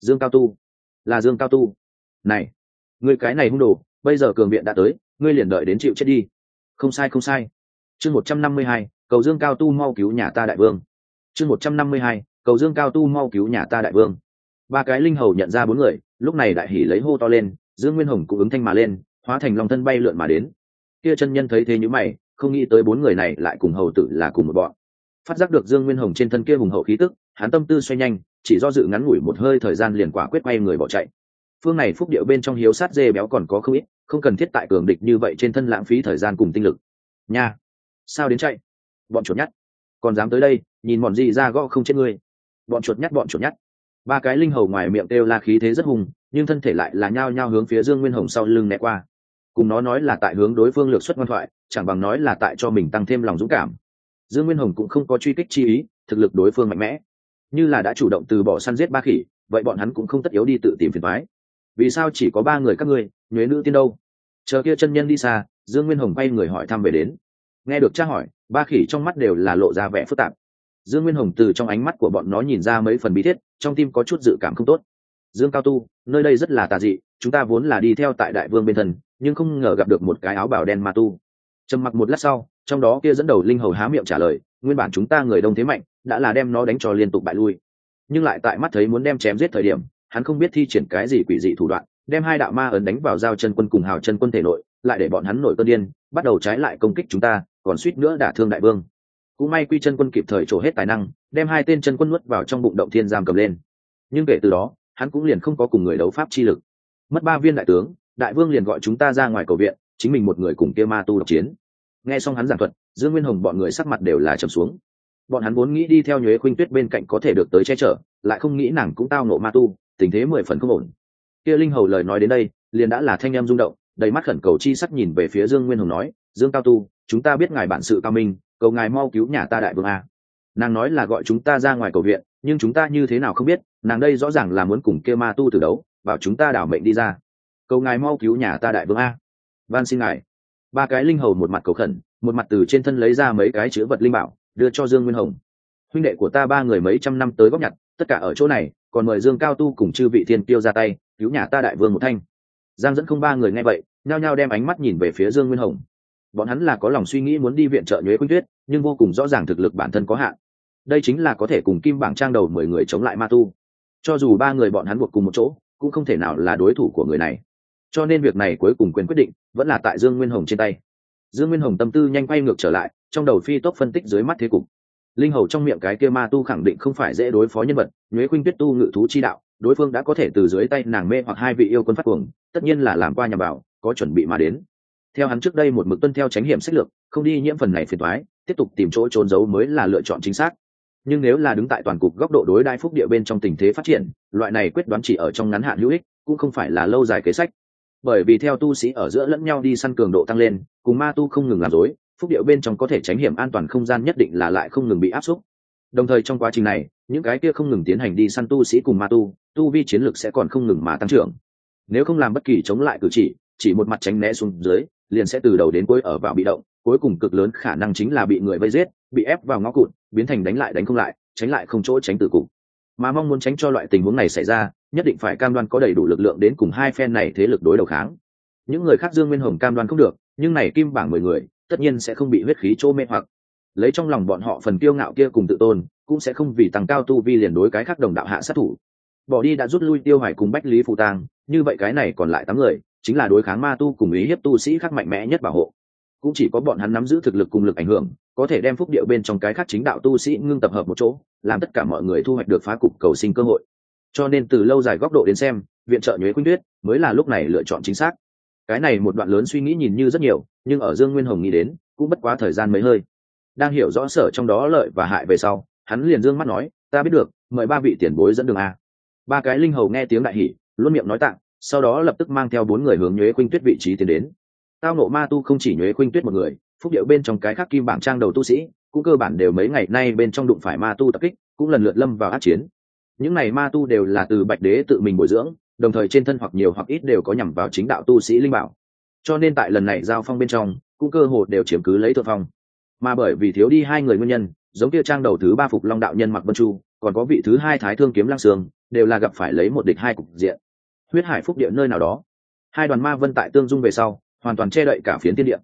Dương cao tu. Là dương cao tu. Này người cái này hung đồ, bây giờ cường viện đã tới, ngươi liền đợi đến chịu chết đi. Không sai không sai. Chương một trăm năm mươi hai, cầu dương cao tu mau cứu nhà ta đại vương. Chương một trăm năm mươi hai, cầu dương cao tu mau cứu nhà ta đại vương. Ba cái linh hầu nhận ra bốn người, lúc này đại hỉ lấy hô to lên, dương nguyên hồng cũng ứng thanh mà lên, hóa thành lòng thân bay lượn mà đến kia chân nhân thấy thế như mày, không nghĩ tới bốn người này lại cùng hầu tử là cùng một bọn. Phát giác được dương nguyên hồng trên thân kia hùng hậu khí tức, hắn tâm tư xoay nhanh, chỉ do dự ngắn ngủi một hơi thời gian liền quả quyết quay người bỏ chạy. Phương này phúc điệu bên trong hiếu sát dê béo còn có không ít, không cần thiết tại cường địch như vậy trên thân lãng phí thời gian cùng tinh lực. Nha, sao đến chạy? Bọn chuột nhắt. Còn dám tới đây, nhìn bọn gì ra gõ không chết ngươi. Bọn chuột nhắt, bọn chuột nhắt. Ba cái linh hầu ngoài miệng kêu la khí thế rất hùng, nhưng thân thể lại là nhao nhao hướng phía dương nguyên hồng sau lưng né qua cùng nó nói là tại hướng đối phương lược xuất ngoan thoại, chẳng bằng nói là tại cho mình tăng thêm lòng dũng cảm. Dương nguyên hồng cũng không có truy kích chi ý, thực lực đối phương mạnh mẽ. Như là đã chủ động từ bỏ săn giết ba khỉ, vậy bọn hắn cũng không tất yếu đi tự tìm phiền thoái vì sao chỉ có ba người các ngươi, nhuế nữ tiên đâu? Chờ kia chân nhân đi xa, dương nguyên hồng bay người hỏi thăm về đến. Nghe được tra hỏi, ba khỉ trong mắt đều là lộ ra vẻ phức tạp. Dương nguyên hồng từ trong ánh mắt của bọn nó nhìn ra mấy phần bí thiết, trong tim có chút dự cảm không tốt. Dương cao tu, nơi đây rất là tà dị chúng ta vốn là đi theo tại đại vương bên thần nhưng không ngờ gặp được một cái áo bào đen ma tu. Trầm mặc một lát sau, trong đó kia dẫn đầu linh hầu há miệng trả lời, nguyên bản chúng ta người đông thế mạnh, đã là đem nó đánh cho liên tục bại lui. Nhưng lại tại mắt thấy muốn đem chém giết thời điểm, hắn không biết thi triển cái gì quỷ dị thủ đoạn, đem hai đạo ma ấn đánh vào giao chân quân cùng hào chân quân thể nội, lại để bọn hắn nổi cơn điên, bắt đầu trái lại công kích chúng ta, còn suýt nữa đả thương đại vương. Cũng may quy chân quân kịp thời trổ hết tài năng, đem hai tên chân quân nuốt vào trong bụng động thiên giam cầm lên. Nhưng kể từ đó, hắn cũng liền không có cùng người đấu pháp chi lực mất ba viên đại tướng, đại vương liền gọi chúng ta ra ngoài cầu viện, chính mình một người cùng kia ma tu độc chiến. Nghe xong hắn giảng thuật, dương nguyên hồng bọn người sắc mặt đều là trầm xuống. Bọn hắn vốn nghĩ đi theo nhuế khuynh tuyết bên cạnh có thể được tới che chở, lại không nghĩ nàng cũng tao nộ ma tu, tình thế mười phần không ổn. Kia linh hầu lời nói đến đây, liền đã là thanh em rung động, đầy mắt khẩn cầu chi sắc nhìn về phía dương nguyên hồng nói, dương cao tu, chúng ta biết ngài bản sự cao minh, cầu ngài mau cứu nhà ta đại vương a. Nàng nói là gọi chúng ta ra ngoài cầu viện, nhưng chúng ta như thế nào không biết, nàng đây rõ ràng là muốn cùng kia ma tu từ đấu bảo chúng ta đảo mệnh đi ra. Cầu ngài mau cứu nhà ta đại vương a. Van xin ngài. Ba cái linh hầu một mặt cầu khẩn, một mặt từ trên thân lấy ra mấy cái chữ vật linh bảo, đưa cho dương nguyên hồng. Huynh đệ của ta ba người mấy trăm năm tới góp nhặt, tất cả ở chỗ này, còn mời dương cao tu cùng chư vị thiên tiêu ra tay, cứu nhà ta đại vương một thanh. Giang dẫn không ba người nghe vậy, nhao nhao đem ánh mắt nhìn về phía dương nguyên hồng. Bọn hắn là có lòng suy nghĩ muốn đi viện trợ nhuế quynh tuyết, nhưng vô cùng rõ ràng thực lực bản thân có hạn. Đây chính là có thể cùng kim bảng trang đầu mười người chống lại ma tu. Cho dù ba người bọn hắn buộc cùng một chỗ cũng không thể nào là đối thủ của người này. Cho nên việc này cuối cùng quyền quyết định vẫn là tại dương nguyên hồng trên tay. Dương nguyên hồng tâm tư nhanh quay ngược trở lại, trong đầu phi tốc phân tích dưới mắt thế cục. Linh hầu trong miệng cái kia ma tu khẳng định không phải dễ đối phó nhân vật, nhuế khuynh tuyết tu ngự thú chi đạo, đối phương đã có thể từ dưới tay nàng mê hoặc hai vị yêu quân phát cuồng, tất nhiên là làm qua nhà bảo có chuẩn bị mà đến. Theo hắn trước đây một mực tuân theo tránh hiểm sách lược, không đi nhiễm phần này phiền thoái tiếp tục tìm chỗ trốn giấu mới là lựa chọn chính xác nhưng nếu là đứng tại toàn cục góc độ đối đại phúc địa bên trong tình thế phát triển, loại này quyết đoán chỉ ở trong ngắn hạn hữu ích, cũng không phải là lâu dài kế sách. Bởi vì theo tu sĩ ở giữa lẫn nhau đi săn cường độ tăng lên, cùng ma tu không ngừng làm dối phúc điệu bên trong có thể tránh hiểm an toàn không gian nhất định là lại không ngừng bị áp xúc. Đồng thời trong quá trình này, những cái kia không ngừng tiến hành đi săn tu sĩ cùng ma tu tu vi chiến lược sẽ còn không ngừng mà tăng trưởng. Nếu không làm bất kỳ chống lại cử chỉ chỉ một mặt tránh né xuống dưới, liền sẽ từ đầu đến cuối ở vào bị động cuối cùng cực lớn khả năng chính là bị người vây giết, bị ép vào ngõ cụt, biến thành đánh lại đánh không lại, tránh lại không chỗ tránh từ cục. Mà mong muốn tránh cho loại tình huống này xảy ra, nhất định phải cam đoan có đầy đủ lực lượng đến cùng hai phe này thế lực đối đầu kháng. Những người khác dương nguyên hồng cam đoan không được, nhưng này kim bảng mười người, tất nhiên sẽ không bị huyết khí chỗ mê hoặc. Lấy trong lòng bọn họ phần kiêu ngạo kia cùng tự tôn, cũng sẽ không vì tăng cao tu vi liền đối cái khác đồng đạo hạ sát thủ. Bỏ đi đã rút lui tiêu hoài cùng bách lý phụ tang, như vậy cái này còn lại tám người, chính là đối kháng ma tu cùng ý hiếp tu sĩ khác mạnh mẽ nhất bảo hộ cũng chỉ có bọn hắn nắm giữ thực lực cùng lực ảnh hưởng, có thể đem phúc điệu bên trong cái khác chính đạo tu sĩ ngưng tập hợp một chỗ, làm tất cả mọi người thu hoạch được phá cục cầu sinh cơ hội. Cho nên từ lâu dài góc độ đến xem, viện trợ nhuế khuynh tuyết mới là lúc này lựa chọn chính xác. Cái này một đoạn lớn suy nghĩ nhìn như rất nhiều, nhưng ở dương nguyên hồng nghĩ đến, cũng bất quá thời gian mấy hơi. Đang hiểu rõ sở trong đó lợi và hại về sau, hắn liền dương mắt nói, ta biết được, mời ba vị tiền bối dẫn đường a. Ba cái linh hầu nghe tiếng đại hỉ, luôn miệng nói tạng, sau đó lập tức mang theo bốn người hướng nhuế khuynh tuyết vị trí tiến đến tao nộ ma tu không chỉ nhuế khuynh tuyết một người, phúc điệu bên trong cái khác kim bảng trang đầu tu sĩ, cũng cơ bản đều mấy ngày nay bên trong đụng phải ma tu tập kích, cũng lần lượt lâm vào át chiến. Những này ma tu đều là từ bạch đế tự mình bồi dưỡng, đồng thời trên thân hoặc nhiều hoặc ít đều có nhằm vào chính đạo tu sĩ linh bảo. Cho nên tại lần này giao phong bên trong, cũng cơ hồ đều chiếm cứ lấy thượng phong. Mà bởi vì thiếu đi hai người nguyên nhân, giống kia trang đầu thứ ba phục long đạo nhân mặc vân chu, còn có vị thứ hai thái thương kiếm lăng sương, đều là gặp phải lấy một địch hai cục diện. Huyết hải phúc địa nơi nào đó, hai đoàn ma vân tại tương dung về sau hoàn toàn che đậy cả phiến tiên địa.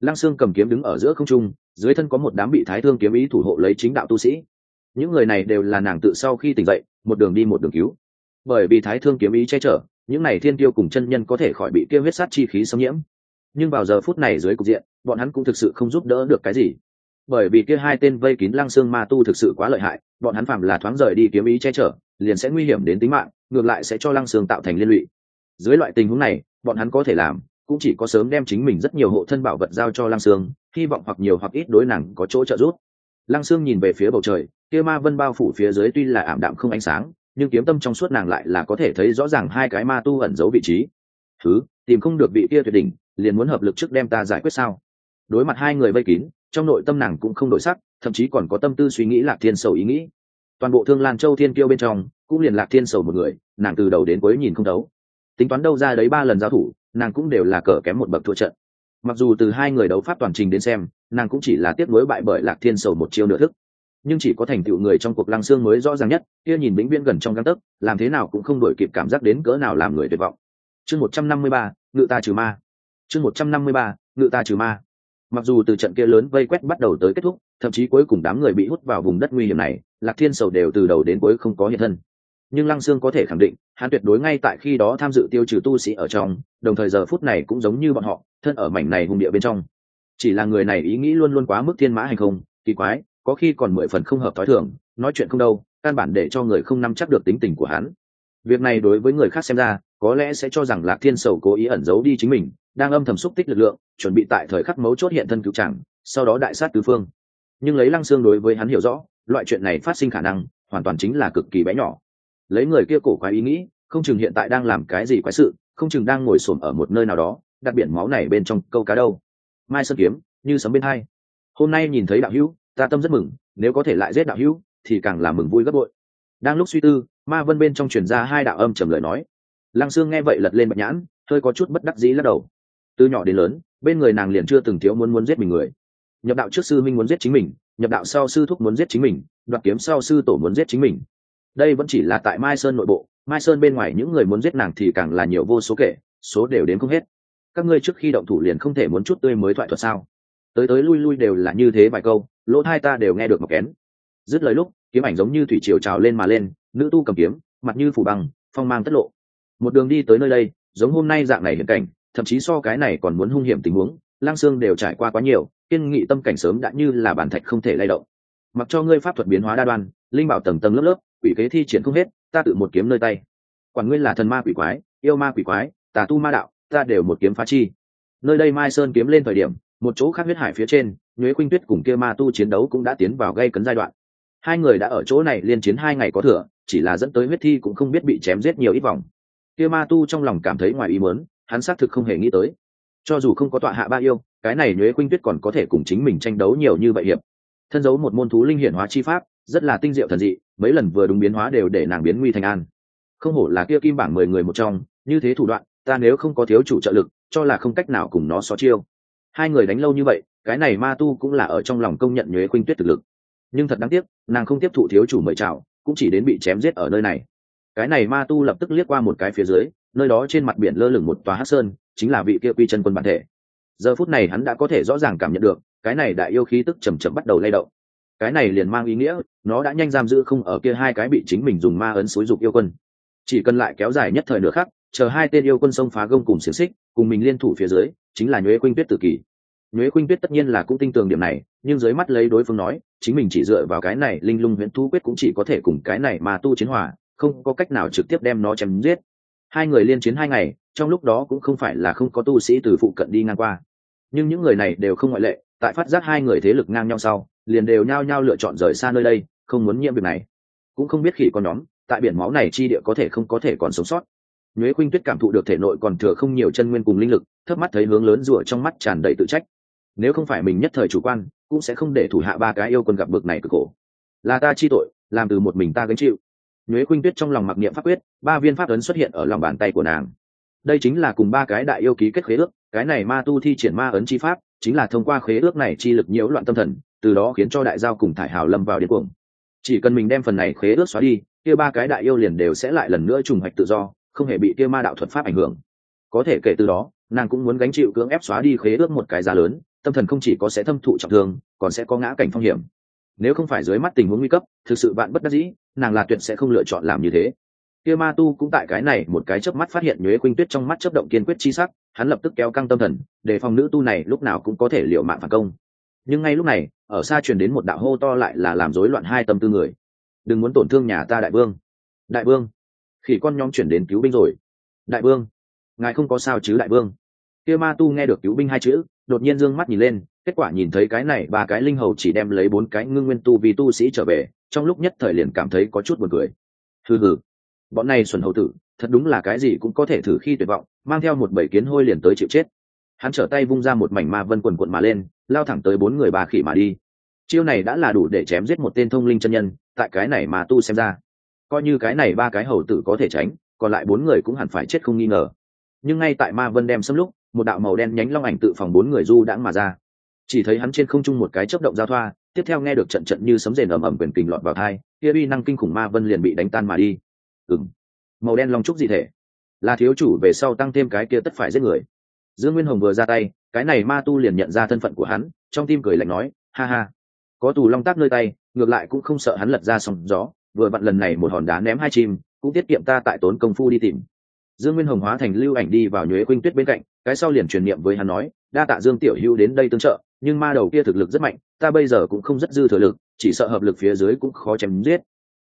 Lăng sương cầm kiếm đứng ở giữa không trung, dưới thân có một đám bị thái thương kiếm ý thủ hộ lấy chính đạo tu sĩ. Những người này đều là nàng tự sau khi tỉnh dậy, một đường đi một đường cứu. Bởi vì thái thương kiếm ý che chở, những này thiên tiêu cùng chân nhân có thể khỏi bị kia huyết sát chi khí xâm nhiễm. Nhưng vào giờ phút này dưới cục diện, bọn hắn cũng thực sự không giúp đỡ được cái gì. Bởi vì kia hai tên vây kín lăng xương ma tu thực sự quá lợi hại, bọn hắn phạm là thoáng rời đi kiếm ý che chở, liền sẽ nguy hiểm đến tính mạng, ngược lại sẽ cho lăng xương tạo thành liên lụy. Dưới loại tình huống này, bọn hắn có thể làm cũng chỉ có sớm đem chính mình rất nhiều hộ thân bảo vật giao cho lăng xương hy vọng hoặc nhiều hoặc ít đối nàng có chỗ trợ giúp. Lăng xương nhìn về phía bầu trời kia ma vân bao phủ phía dưới tuy là ảm đạm không ánh sáng nhưng kiếm tâm trong suốt nàng lại là có thể thấy rõ ràng hai cái ma tu ẩn giấu vị trí. Thứ tìm không được vị kia tuyệt đỉnh liền muốn hợp lực trước đem ta giải quyết sao? Đối mặt hai người vây kín trong nội tâm nàng cũng không đổi sắc thậm chí còn có tâm tư suy nghĩ lạc thiên sầu ý nghĩ. Toàn bộ thương lan châu thiên kiêu bên trong cũng liền lạc thiên sầu một người nàng từ đầu đến cuối nhìn không đấu, tính toán đâu ra đấy ba lần giao thủ nàng cũng đều là cờ kém một bậc thua trận. Mặc dù từ hai người đấu pháp toàn trình đến xem, nàng cũng chỉ là tiếp nối bại bởi lạc thiên sầu một chiêu nửa thức. Nhưng chỉ có thành tựu người trong cuộc lăng xương mới rõ ràng nhất, kia nhìn vĩnh viễn gần trong găng tấc, làm thế nào cũng không đổi kịp cảm giác đến cỡ nào làm người tuyệt vọng. Chương một trăm năm mươi ba, ngự ta trừ ma. Chương một trăm năm mươi ba, ngự ta trừ ma. Mặc dù từ trận kia lớn vây quét bắt đầu tới kết thúc, thậm chí cuối cùng đám người bị hút vào vùng đất nguy hiểm này, lạc thiên sầu đều từ đầu đến cuối không có hiện thân nhưng lăng sương có thể khẳng định, hắn tuyệt đối ngay tại khi đó tham dự tiêu trừ tu sĩ ở trong, đồng thời giờ phút này cũng giống như bọn họ, thân ở mảnh này hùng địa bên trong. Chỉ là người này ý nghĩ luôn luôn quá mức thiên mã hành không, kỳ quái, có khi còn mười phần không hợp thói thường, nói chuyện không đâu, căn bản để cho người không nắm chắc được tính tình của hắn. Việc này đối với người khác xem ra, có lẽ sẽ cho rằng lạc thiên sầu cố ý ẩn giấu đi chính mình, đang âm thầm xúc tích lực lượng, chuẩn bị tại thời khắc mấu chốt hiện thân cứu chẳng sau đó đại sát tứ phương. Nhưng lấy lăng xương đối với hắn hiểu rõ, loại chuyện này phát sinh khả năng, hoàn toàn chính là cực kỳ bé nhỏ lấy người kia cổ quái ý nghĩ, không chừng hiện tại đang làm cái gì quái sự, không chừng đang ngồi xổm ở một nơi nào đó, đặt biển máu này bên trong câu cá đâu. Mai sơn kiếm, như sấm bên hai. Hôm nay nhìn thấy đạo hữu, ta tâm rất mừng, nếu có thể lại giết đạo hữu, thì càng làm mừng vui gấp bội. Đang lúc suy tư, ma vân bên trong truyền ra hai đạo âm trầm lời nói. Lăng sương nghe vậy lật lên bạch nhãn, hơi có chút bất đắc dĩ lắc đầu. Từ nhỏ đến lớn, bên người nàng liền chưa từng thiếu muốn muốn giết mình người. Nhập đạo trước sư minh muốn giết chính mình, nhập đạo sau sư thúc muốn giết chính mình, đoạt kiếm sau sư tổ muốn giết chính mình đây vẫn chỉ là tại mai sơn nội bộ, mai sơn bên ngoài những người muốn giết nàng thì càng là nhiều vô số kể, số đều đến không hết. Các ngươi trước khi động thủ liền không thể muốn chút tươi mới thoại thuật sao? Tới tới lui lui đều là như thế vài câu, lỗ hai ta đều nghe được một kén. Dứt lời lúc, kiếm ảnh giống như thủy triều trào lên mà lên, nữ tu cầm kiếm, mặt như phủ băng, phong mang tất lộ. Một đường đi tới nơi đây, giống hôm nay dạng này hiện cảnh, thậm chí so cái này còn muốn hung hiểm tình huống, lang xương đều trải qua quá nhiều, kiên nghị tâm cảnh sớm đã như là bản thạch không thể lay động. Mặc cho ngươi pháp thuật biến hóa đa đoan, linh bảo tầng tầng lớp lớp quỷ kế thi triển không hết, ta tự một kiếm nơi tay. Quản ngươi là thần ma quỷ quái, yêu ma quỷ quái, tà tu ma đạo, ta đều một kiếm phá chi. Nơi đây mai sơn kiếm lên thời điểm, một chỗ khác huyết hải phía trên, nhuế khuynh tuyết cùng kia ma tu chiến đấu cũng đã tiến vào gây cấn giai đoạn. Hai người đã ở chỗ này liên chiến hai ngày có thừa, chỉ là dẫn tới huyết thi cũng không biết bị chém giết nhiều ít vòng. Kia ma tu trong lòng cảm thấy ngoài ý muốn, hắn xác thực không hề nghĩ tới. Cho dù không có tọa hạ ba yêu, cái này nhuế khuynh tuyết còn có thể cùng chính mình tranh đấu nhiều như vậy hiệp. Thân giấu một môn thú linh hiển hóa chi pháp rất là tinh diệu thần dị, mấy lần vừa đúng biến hóa đều để nàng biến nguy thành an. Không hổ là kia kim bảng mười người một trong, như thế thủ đoạn, ta nếu không có thiếu chủ trợ lực, cho là không cách nào cùng nó xó chiêu. Hai người đánh lâu như vậy, cái này ma tu cũng là ở trong lòng công nhận nhuế khuynh tuyết thực lực. Nhưng thật đáng tiếc, nàng không tiếp thụ thiếu chủ mời chào, cũng chỉ đến bị chém giết ở nơi này. Cái này ma tu lập tức liếc qua một cái phía dưới, nơi đó trên mặt biển lơ lửng một tòa hát sơn, chính là vị kia quy chân quân bản thể. Giờ phút này hắn đã có thể rõ ràng cảm nhận được, cái này đại yêu khí tức chầm chậm bắt đầu lay động cái này liền mang ý nghĩa, nó đã nhanh giam giữ không ở kia hai cái bị chính mình dùng ma ấn xối dục yêu quân. Chỉ cần lại kéo dài nhất thời nữa khác chờ hai tên yêu quân sông phá gông cùng xiềng xích, cùng mình liên thủ phía dưới, chính là nhuế khuynh tuyết tự kỷ nhuế khuynh tuyết tất nhiên là cũng tin tưởng điểm này, nhưng dưới mắt lấy đối phương nói, chính mình chỉ dựa vào cái này linh lung huyễn thu quyết cũng chỉ có thể cùng cái này mà tu chiến hòa, không có cách nào trực tiếp đem nó chém giết. Hai người liên chiến hai ngày, trong lúc đó cũng không phải là không có tu sĩ từ phụ cận đi ngang qua. Nhưng những người này đều không ngoại lệ, tại phát giác hai người thế lực ngang nhau sau liền đều nhao nhao lựa chọn rời xa nơi đây, không muốn nhiễm việc này. Cũng không biết khỉ con nhóm, tại biển máu này chi địa có thể không có thể còn sống sót. Nhuế khuynh tuyết cảm thụ được thể nội còn thừa không nhiều chân nguyên cùng linh lực thấp mắt thấy hướng lớn rủa trong mắt tràn đầy tự trách. Nếu không phải mình nhất thời chủ quan, cũng sẽ không để thủ hạ ba cái yêu quân gặp bực này cực khổ. Là ta chi tội, làm từ một mình ta gánh chịu. Nhuế khuynh tuyết trong lòng mặc niệm pháp quyết, ba viên pháp ấn xuất hiện ở lòng bàn tay của nàng. Đây chính là cùng ba cái đại yêu ký kết khế ước, cái này ma tu thi triển ma ấn chi pháp, chính là thông qua khế ước này chi lực nhiễu loạn tâm thần từ đó khiến cho đại giao cùng thải hào lâm vào điên cuồng. Chỉ cần mình đem phần này khế ước xóa đi, kia ba cái đại yêu liền đều sẽ lại lần nữa trùng hoạch tự do, không hề bị kia ma đạo thuật pháp ảnh hưởng. Có thể kể từ đó, nàng cũng muốn gánh chịu cưỡng ép xóa đi khế ước một cái giá lớn, tâm thần không chỉ có sẽ thâm thụ trọng thương, còn sẽ có ngã cảnh phong hiểm. Nếu không phải dưới mắt tình huống nguy cấp, thực sự bạn bất đắc dĩ, nàng là tuyệt sẽ không lựa chọn làm như thế. Kia ma tu cũng tại cái này một cái chớp mắt phát hiện nhuế khuynh tuyết trong mắt chớp động kiên quyết chi sắc, hắn lập tức kéo căng tâm thần, để phòng nữ tu này lúc nào cũng có thể liệu mạng phản công nhưng ngay lúc này, ở xa truyền đến một đạo hô to lại là làm rối loạn hai tâm tư người. Đừng muốn tổn thương nhà ta đại vương. Đại vương? Khỉ con nhóm chuyển đến cứu binh rồi. Đại vương, ngài không có sao chứ đại vương? Kia ma tu nghe được cứu binh hai chữ, đột nhiên d ư ơ n g mắt nhìn lên, kết quả nhìn thấy cái này ba cái linh hầu chỉ đem lấy bốn cái ngưng nguyên tu vì tu sĩ trở về, trong lúc nhất thời liền cảm thấy có chút b u ồ n cười. Hừ hừ, bọn này xuẩn hầu tử, thật đúng là cái gì cũng có thể thử khi tuyệt vọng, mang theo một bảy kiến hôi liền tới chịu chết hắn trở tay vung ra một mảnh ma vân quần quận mà lên, lao thẳng tới bốn người bà khỉ mà đi. Chiêu này đã là đủ để chém giết một tên thông linh chân nhân, tại cái này mà tu xem ra, coi như cái này ba cái hầu tử có thể tránh, còn lại bốn người cũng hẳn phải chết không nghi ngờ. Nhưng ngay tại ma vân đem xâm lúc, một đạo màu đen nhánh long ảnh tự phòng bốn người du đãng mà ra. Chỉ thấy hắn trên không trung một cái chớp động giao thoa, tiếp theo nghe được trận trận như sấm rền ầm ầm quyền kình lọt vào thai kia uy năng kinh khủng ma vân liền bị đánh tan mà đi. Ừng màu đen long trúc gì thể. Là thiếu chủ về sau tăng thêm cái kia tất phải giết người dương nguyên hồng vừa ra tay, cái này ma tu liền nhận ra thân phận của hắn, trong tim cười lạnh nói, ha ha, có tù long tác nơi tay, ngược lại cũng không sợ hắn lật ra sóng gió, vừa vặn lần này một hòn đá ném hai chim, cũng tiết kiệm ta tại tốn công phu đi tìm. Dương nguyên hồng hóa thành lưu ảnh đi vào nhuế khuynh tuyết bên cạnh, cái sau liền truyền niệm với hắn nói, đa tạ dương tiểu hữu đến đây tương trợ, nhưng ma đầu kia thực lực rất mạnh, ta bây giờ cũng không rất dư thừa lực, chỉ sợ hợp lực phía dưới cũng khó chém giết.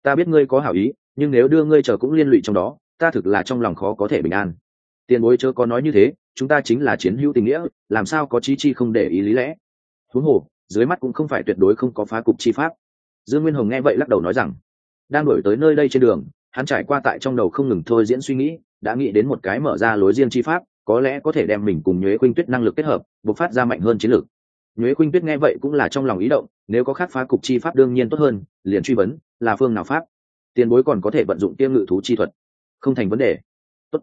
Ta biết ngươi có hảo ý, nhưng nếu đưa ngươi chờ cũng liên lụy trong đó, ta thực là trong lòng khó có thể bình an. Tiền bối chớ có nói như thế chúng ta chính là chiến hữu tình nghĩa, làm sao có chí chi không để ý lý lẽ? Huống hồ, dưới mắt cũng không phải tuyệt đối không có phá cục chi pháp. Dương nguyên hồng nghe vậy lắc đầu nói rằng, đang đổi tới nơi đây trên đường, hắn trải qua tại trong đầu không ngừng thôi diễn suy nghĩ, đã nghĩ đến một cái mở ra lối riêng chi pháp, có lẽ có thể đem mình cùng nhuế khuynh tuyết năng lực kết hợp, bộc phát ra mạnh hơn chiến lược. Nhuế khuynh tuyết nghe vậy cũng là trong lòng ý động, nếu có khác phá cục chi pháp đương nhiên tốt hơn, liền truy vấn, là phương nào pháp? Tiền bối còn có thể vận dụng tiêm ngự thú chi thuật. Không thành vấn đề. Tốt.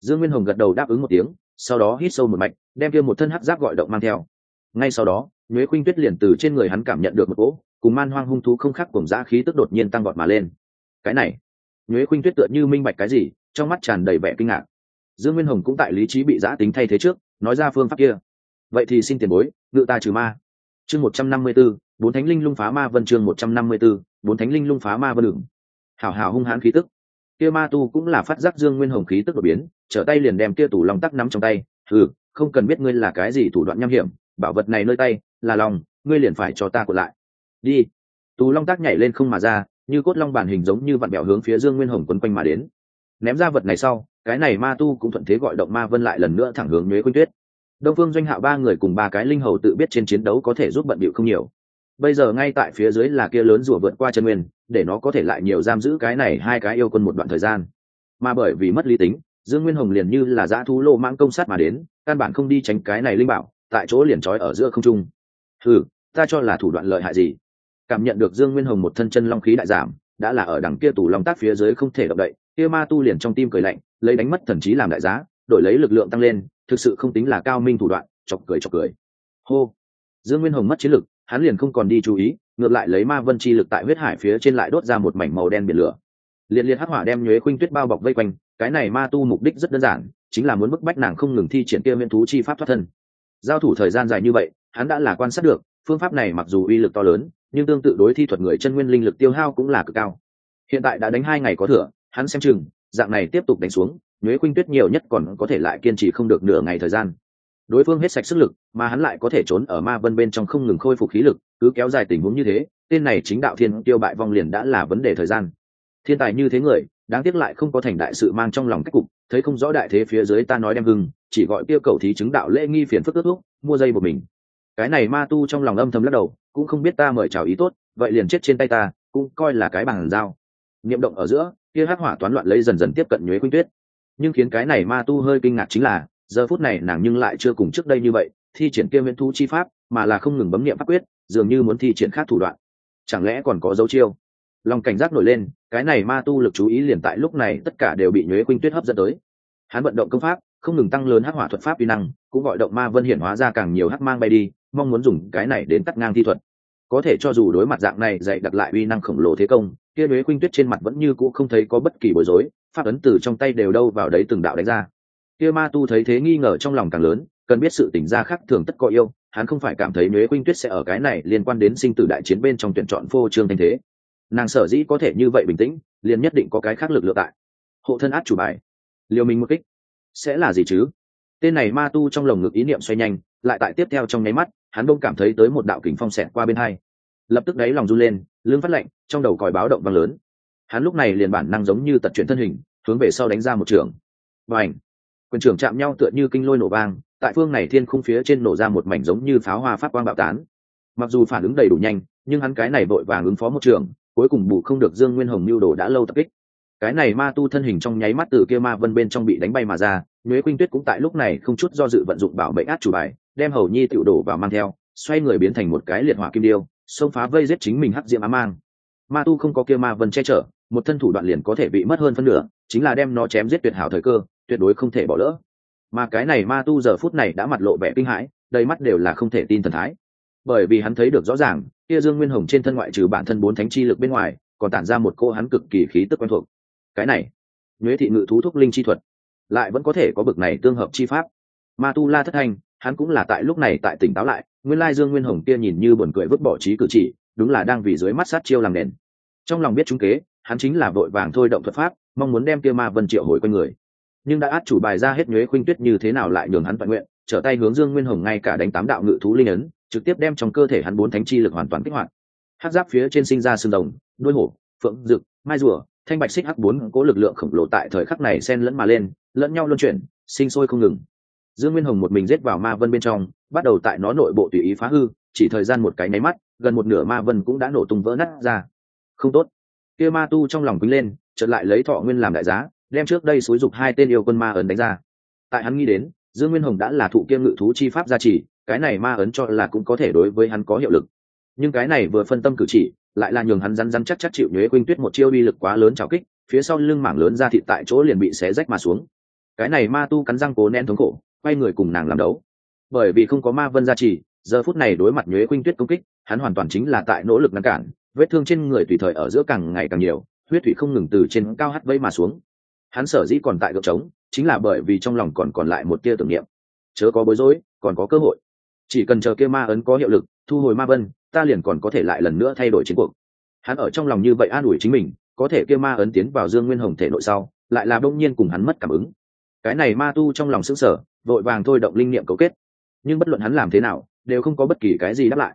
dương nguyên hồng gật đầu đáp ứng một tiếng sau đó hít sâu một mạch, đem kia một thân hắc giáp gọi động mang theo. Ngay sau đó, nhuế khuynh tuyết liền từ trên người hắn cảm nhận được một cỗ cùng man hoang hung thú không khác cùng giã khí tức đột nhiên tăng vọt mà lên. Cái này, nhuế khuynh tuyết tựa như minh bạch cái gì, trong mắt tràn đầy vẻ kinh ngạc. Dương nguyên hồng cũng tại lý trí bị giã tính thay thế trước, nói ra phương pháp kia. Vậy thì xin tiền bối, ngự ta trừ ma. Chương một trăm năm mươi b ố bốn thánh linh lung phá ma vân chương một trăm năm mươi b ố bốn thánh linh lung phá ma vân đường. Hảo hảo hung hãn khí tức kia ma tu cũng là phát giác dương nguyên hồng khí tức đột biến, trở tay liền đem kia tủ lòng tắc nắm trong tay. Ừ không cần biết ngươi là cái gì thủ đoạn nham hiểm, bảo vật này nơi tay, là lòng, ngươi liền phải cho ta của lại. Đi. Tù long tác nhảy lên không mà ra, như cốt long bản hình giống như vặn bẹo hướng phía dương nguyên hồng quấn quanh mà đến. Ném ra vật này sau, cái này ma tu cũng thuận thế gọi động ma vân lại lần nữa thẳng hướng nhuế khuynh tuyết. Đông phương doanh hạo ba người cùng ba cái linh hầu tự biết trên chiến đấu có thể giúp bận bịu không nhiều bây giờ ngay tại phía dưới là kia lớn rùa vượt qua chân nguyên, để nó có thể lại nhiều giam giữ cái này hai cái yêu quân một đoạn thời gian. Mà bởi vì mất lý tính, dương nguyên hồng liền như là dã thú lô mang công sát mà đến, căn bản không đi tránh cái này linh bảo, tại chỗ liền trói ở giữa không trung. Ừ ta cho là thủ đoạn lợi hại gì? Cảm nhận được dương nguyên hồng một thân chân long khí đại giảm, đã là ở đằng kia tủ long tác phía dưới không thể động đậy, kia ma tu liền trong tim cười lạnh, lấy đánh mất thần trí làm đại giá, đổi lấy lực lượng tăng lên, thực sự không tính là cao minh thủ đoạn, chọc cười chọc cười. Hô. Dương nguyên hồng mất chiến lực hắn liền không còn đi chú ý, ngược lại lấy ma vân chi lực tại huyết hải phía trên lại đốt ra một mảnh màu đen biển lửa. Liệt liệt hắc hỏa đem nhuế khuynh tuyết bao bọc vây quanh, cái này ma tu mục đích rất đơn giản, chính là muốn bức bách nàng không ngừng thi triển kia nguyên thú chi pháp thoát thân. Giao thủ thời gian dài như vậy, hắn đã là quan sát được, phương pháp này mặc dù uy lực to lớn, nhưng tương tự đối thi thuật người chân nguyên linh lực tiêu hao cũng là cực cao. Hiện tại đã đánh hai ngày có thừa, hắn xem chừng, dạng này tiếp tục đánh xuống, nhuế khuynh tuyết nhiều nhất còn có thể lại kiên trì không được nửa ngày thời gian đối phương hết sạch sức lực, mà hắn lại có thể trốn ở ma vân bên trong không ngừng khôi phục khí lực, cứ kéo dài tình huống như thế, tên này chính đạo thiên tiêu bại vong liền đã là vấn đề thời gian. Thiên tài như thế người, đáng tiếc lại không có thành đại sự mang trong lòng cách cục, thấy không rõ đại thế phía dưới ta nói đem hưng, chỉ gọi tiêu cầu thí chứng đạo lễ nghi phiền phức ước thuốc mua dây một mình. Cái này ma tu trong lòng âm thầm lắc đầu, cũng không biết ta mời chào ý tốt, vậy liền chết trên tay ta, cũng coi là cái bằng dao niệm động ở giữa, kia hắc hỏa toán loạn lấy dần dần tiếp cận nhuế khuynh tuyết. Nhưng khiến cái này ma tu hơi kinh ngạc chính là giờ phút này nàng nhưng lại chưa cùng trước đây như vậy, thi triển kia miễn thu chi pháp, mà là không ngừng bấm niệm pháp quyết, dường như muốn thi triển khác thủ đoạn. Chẳng lẽ còn có dấu chiêu? Lòng cảnh giác nổi lên, cái này ma tu lực chú ý liền tại lúc này tất cả đều bị nhuế khuynh tuyết hấp dẫn tới. Hắn vận động công pháp, không ngừng tăng lớn hắc hỏa thuật pháp uy năng, cũng gọi động ma vân hiển hóa ra càng nhiều hắc mang bay đi, mong muốn dùng cái này đến cắt ngang thi thuật. Có thể cho dù đối mặt dạng này dạy đặt lại uy năng khổng lồ thế công, kia nhuế khuynh tuyết trên mặt vẫn như cũ không thấy có bất kỳ bối rối, pháp ấn từ trong tay đều đâu vào đấy từng đạo đánh ra kia ma tu thấy thế nghi ngờ trong lòng càng lớn, cần biết sự tỉnh ra khác thường tất có yêu, hắn không phải cảm thấy nhuế khuynh tuyết sẽ ở cái này liên quan đến sinh tử đại chiến bên trong tuyển chọn phô trương thanh thế. Nàng sở dĩ có thể như vậy bình tĩnh, liền nhất định có cái khác lực lượng tại. Hộ thân át chủ bài. Liều mình một kích. Sẽ là gì chứ? Tên này ma tu trong lồng ngực ý niệm xoay nhanh, lại tại tiếp theo trong nháy mắt, hắn đông cảm thấy tới một đạo kính phong xẹt qua bên hai. Lập tức đáy lòng run lên lương phát lạnh, trong đầu còi báo động vang lớn. Hắn lúc này liền bản năng giống như tật chuyển thân hình, hướng về sau đánh ra một trường. Và ảnh quyền trưởng chạm nhau tựa như kinh lôi nổ vang, tại phương này thiên khung phía trên nổ ra một mảnh giống như pháo hoa phát quang bạo tán. Mặc dù phản ứng đầy đủ nhanh, nhưng hắn cái này vội vàng ứng phó một trường, cuối cùng bù không được dương nguyên hồng mưu đồ đã lâu tập kích. Cái này ma tu thân hình trong nháy mắt từ kia ma vân bên trong bị đánh bay mà ra, nhuế quynh tuyết cũng tại lúc này không chút do dự vận dụng bảo mệnh át chủ bài, đem hầu nhi tiểu đổ vào mang theo, xoay người biến thành một cái liệt hỏa kim điêu, xông phá vây giết chính mình hắc diệm á mang. Ma tu không có kia ma vân che chở, một thân thủ đoạn liền có thể bị mất hơn phân nửa, chính là đem nó chém giết tuyệt hảo thời cơ tuyệt đối không thể bỏ lỡ. Mà cái này ma tu giờ phút này đã mặt lộ vẻ kinh hãi, đầy mắt đều là không thể tin thần thái. Bởi vì hắn thấy được rõ ràng, kia dương nguyên hồng trên thân ngoại trừ bản thân bốn thánh chi lực bên ngoài, còn tản ra một cô hắn cực kỳ khí tức quen thuộc. Cái này, nhuế thị ngự thú thúc linh chi thuật, lại vẫn có thể có bực này tương hợp chi pháp. Ma tu la thất thanh, hắn cũng là tại lúc này tại tỉnh táo lại, nguyên lai dương nguyên hồng kia nhìn như buồn cười vứt bỏ trí cử chỉ, đúng là đang vì dưới mắt sát chiêu làm nền. Trong lòng biết trung kế, hắn chính là vội vàng thôi động thuật pháp, mong muốn đem kia ma vân triệu hồi quanh người nhưng đã át chủ bài ra hết nhuế khuynh tuyết như thế nào lại nhường hắn toàn nguyện, trở tay hướng dương nguyên hồng ngay cả đánh tám đạo ngự thú linh ấn, trực tiếp đem trong cơ thể hắn bốn thánh chi lực hoàn toàn kích hoạt. Hát giáp phía trên sinh ra sương đồng đuôi hổ, phượng, dực, mai rùa, thanh bạch xích hắc bốn cố lực lượng khổng lồ tại thời khắc này xen lẫn mà lên, lẫn nhau luân chuyển, sinh sôi không ngừng. Dương nguyên hồng một mình rết vào ma vân bên trong, bắt đầu tại nó nội bộ tùy ý phá hư, chỉ thời gian một cái nháy mắt, gần một nửa ma vân cũng đã nổ tung vỡ nát ra. Không tốt. Kia ma tu trong lòng quýnh lên, chợt lại lấy thọ nguyên làm đại giá đem trước đây xúi dục hai tên yêu quân ma ấn đánh ra. Tại hắn nghĩ đến, dương nguyên hồng đã là thụ kiêm ngự thú chi pháp gia trì, cái này ma ấn cho là cũng có thể đối với hắn có hiệu lực. Nhưng cái này vừa phân tâm cử chỉ, lại là nhường hắn rắn rắn chắc chắc chịu nhuế quỳnh tuyết một chiêu uy lực quá lớn trào kích, phía sau lưng mảng lớn ra thịt tại chỗ liền bị xé rách mà xuống. Cái này ma tu cắn răng cố nén thống khổ, quay người cùng nàng làm đấu. Bởi vì không có ma vân gia trì, giờ phút này đối mặt nhuế quỳnh tuyết công kích, hắn hoàn toàn chính là tại nỗ lực ngăn cản, vết thương trên người tùy thời ở giữa càng ngày càng nhiều, huyết thủy không ngừng từ trên cao hắt vây mà xuống hắn sở dĩ còn tại gợp trống, chính là bởi vì trong lòng còn còn lại một tia tưởng niệm. Chớ có bối rối, còn có cơ hội. Chỉ cần chờ kia ma ấn có hiệu lực, thu hồi ma vân, ta liền còn có thể lại lần nữa thay đổi chiến cuộc. Hắn ở trong lòng như vậy an ủi chính mình, có thể kia ma ấn tiến vào dương nguyên hồng thể nội sau, lại là đông nhiên cùng hắn mất cảm ứng. Cái này ma tu trong lòng sững sở vội vàng thôi động linh niệm cấu kết. Nhưng bất luận hắn làm thế nào, đều không có bất kỳ cái gì đáp lại.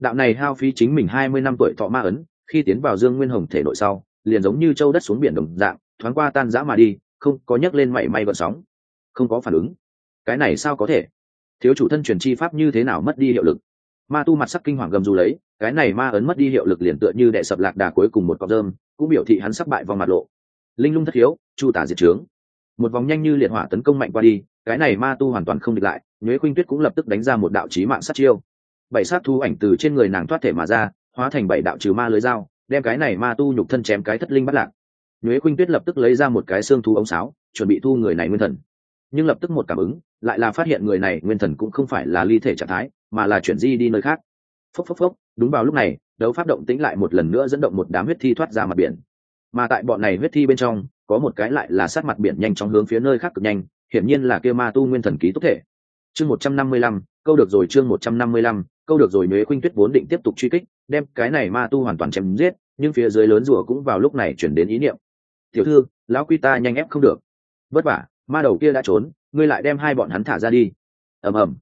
Đạo này hao phí chính mình hai mươi năm tuổi thọ ma ấn, khi tiến vào dương nguyên hồng thể nội sau, liền giống như châu đất xuống biển đồng dạng thoáng qua tan rã mà đi, không, có nhấc lên mảy may vận sóng. Không có phản ứng. Cái này sao có thể? Thiếu chủ thân truyền chi pháp như thế nào mất đi hiệu lực? Ma tu mặt sắc kinh hoàng gầm dù lấy, cái này ma ấn mất đi hiệu lực liền tựa như đệ sập lạc đà cuối cùng một cọc rơm, cũng biểu thị hắn sắc bại vòng mặt lộ. Linh lung thất hiếu chu tả diệt trướng một vòng nhanh như liệt hỏa tấn công mạnh qua đi, cái này ma tu hoàn toàn không địch lại, nhuế khuynh tuyết cũng lập tức đánh ra một đạo trí mạng sát chiêu. Bảy sát thu ảnh từ trên người nàng thoát thể mà ra, hóa thành bảy đạo trừ ma lưới dao, đem cái này ma tu nhục thân chém cái thất linh bắt lạc nhuế khuynh tuyết lập tức lấy ra một cái xương thú ống sáo, chuẩn bị thu người này nguyên thần. Nhưng lập tức một cảm ứng, lại là phát hiện người này nguyên thần cũng không phải là ly thể trạng thái, mà là chuyển di đi nơi khác. Phốc phốc phốc, đúng vào lúc này, đấu pháp động tĩnh lại một lần nữa dẫn động một đám huyết thi thoát ra mặt biển. Mà tại bọn này huyết thi bên trong, có một cái lại là sát mặt biển nhanh chóng hướng phía nơi khác cực nhanh, hiển nhiên là kia ma tu nguyên thần ký túc thể. Chương một trăm năm mươi lăm, câu được rồi chương một trăm năm mươi lăm, câu được rồi nhuế khuynh tuyết vốn định tiếp tục truy kích, đem cái này ma tu hoàn toàn chém giết, nhưng phía dưới lớn rùa cũng vào lúc này chuyển đến ý niệm tiểu thư, lão quy ta nhanh ép không được. Vất vả, ma đầu kia đã trốn, ngươi lại đem hai bọn hắn thả ra đi. Ầm ầm.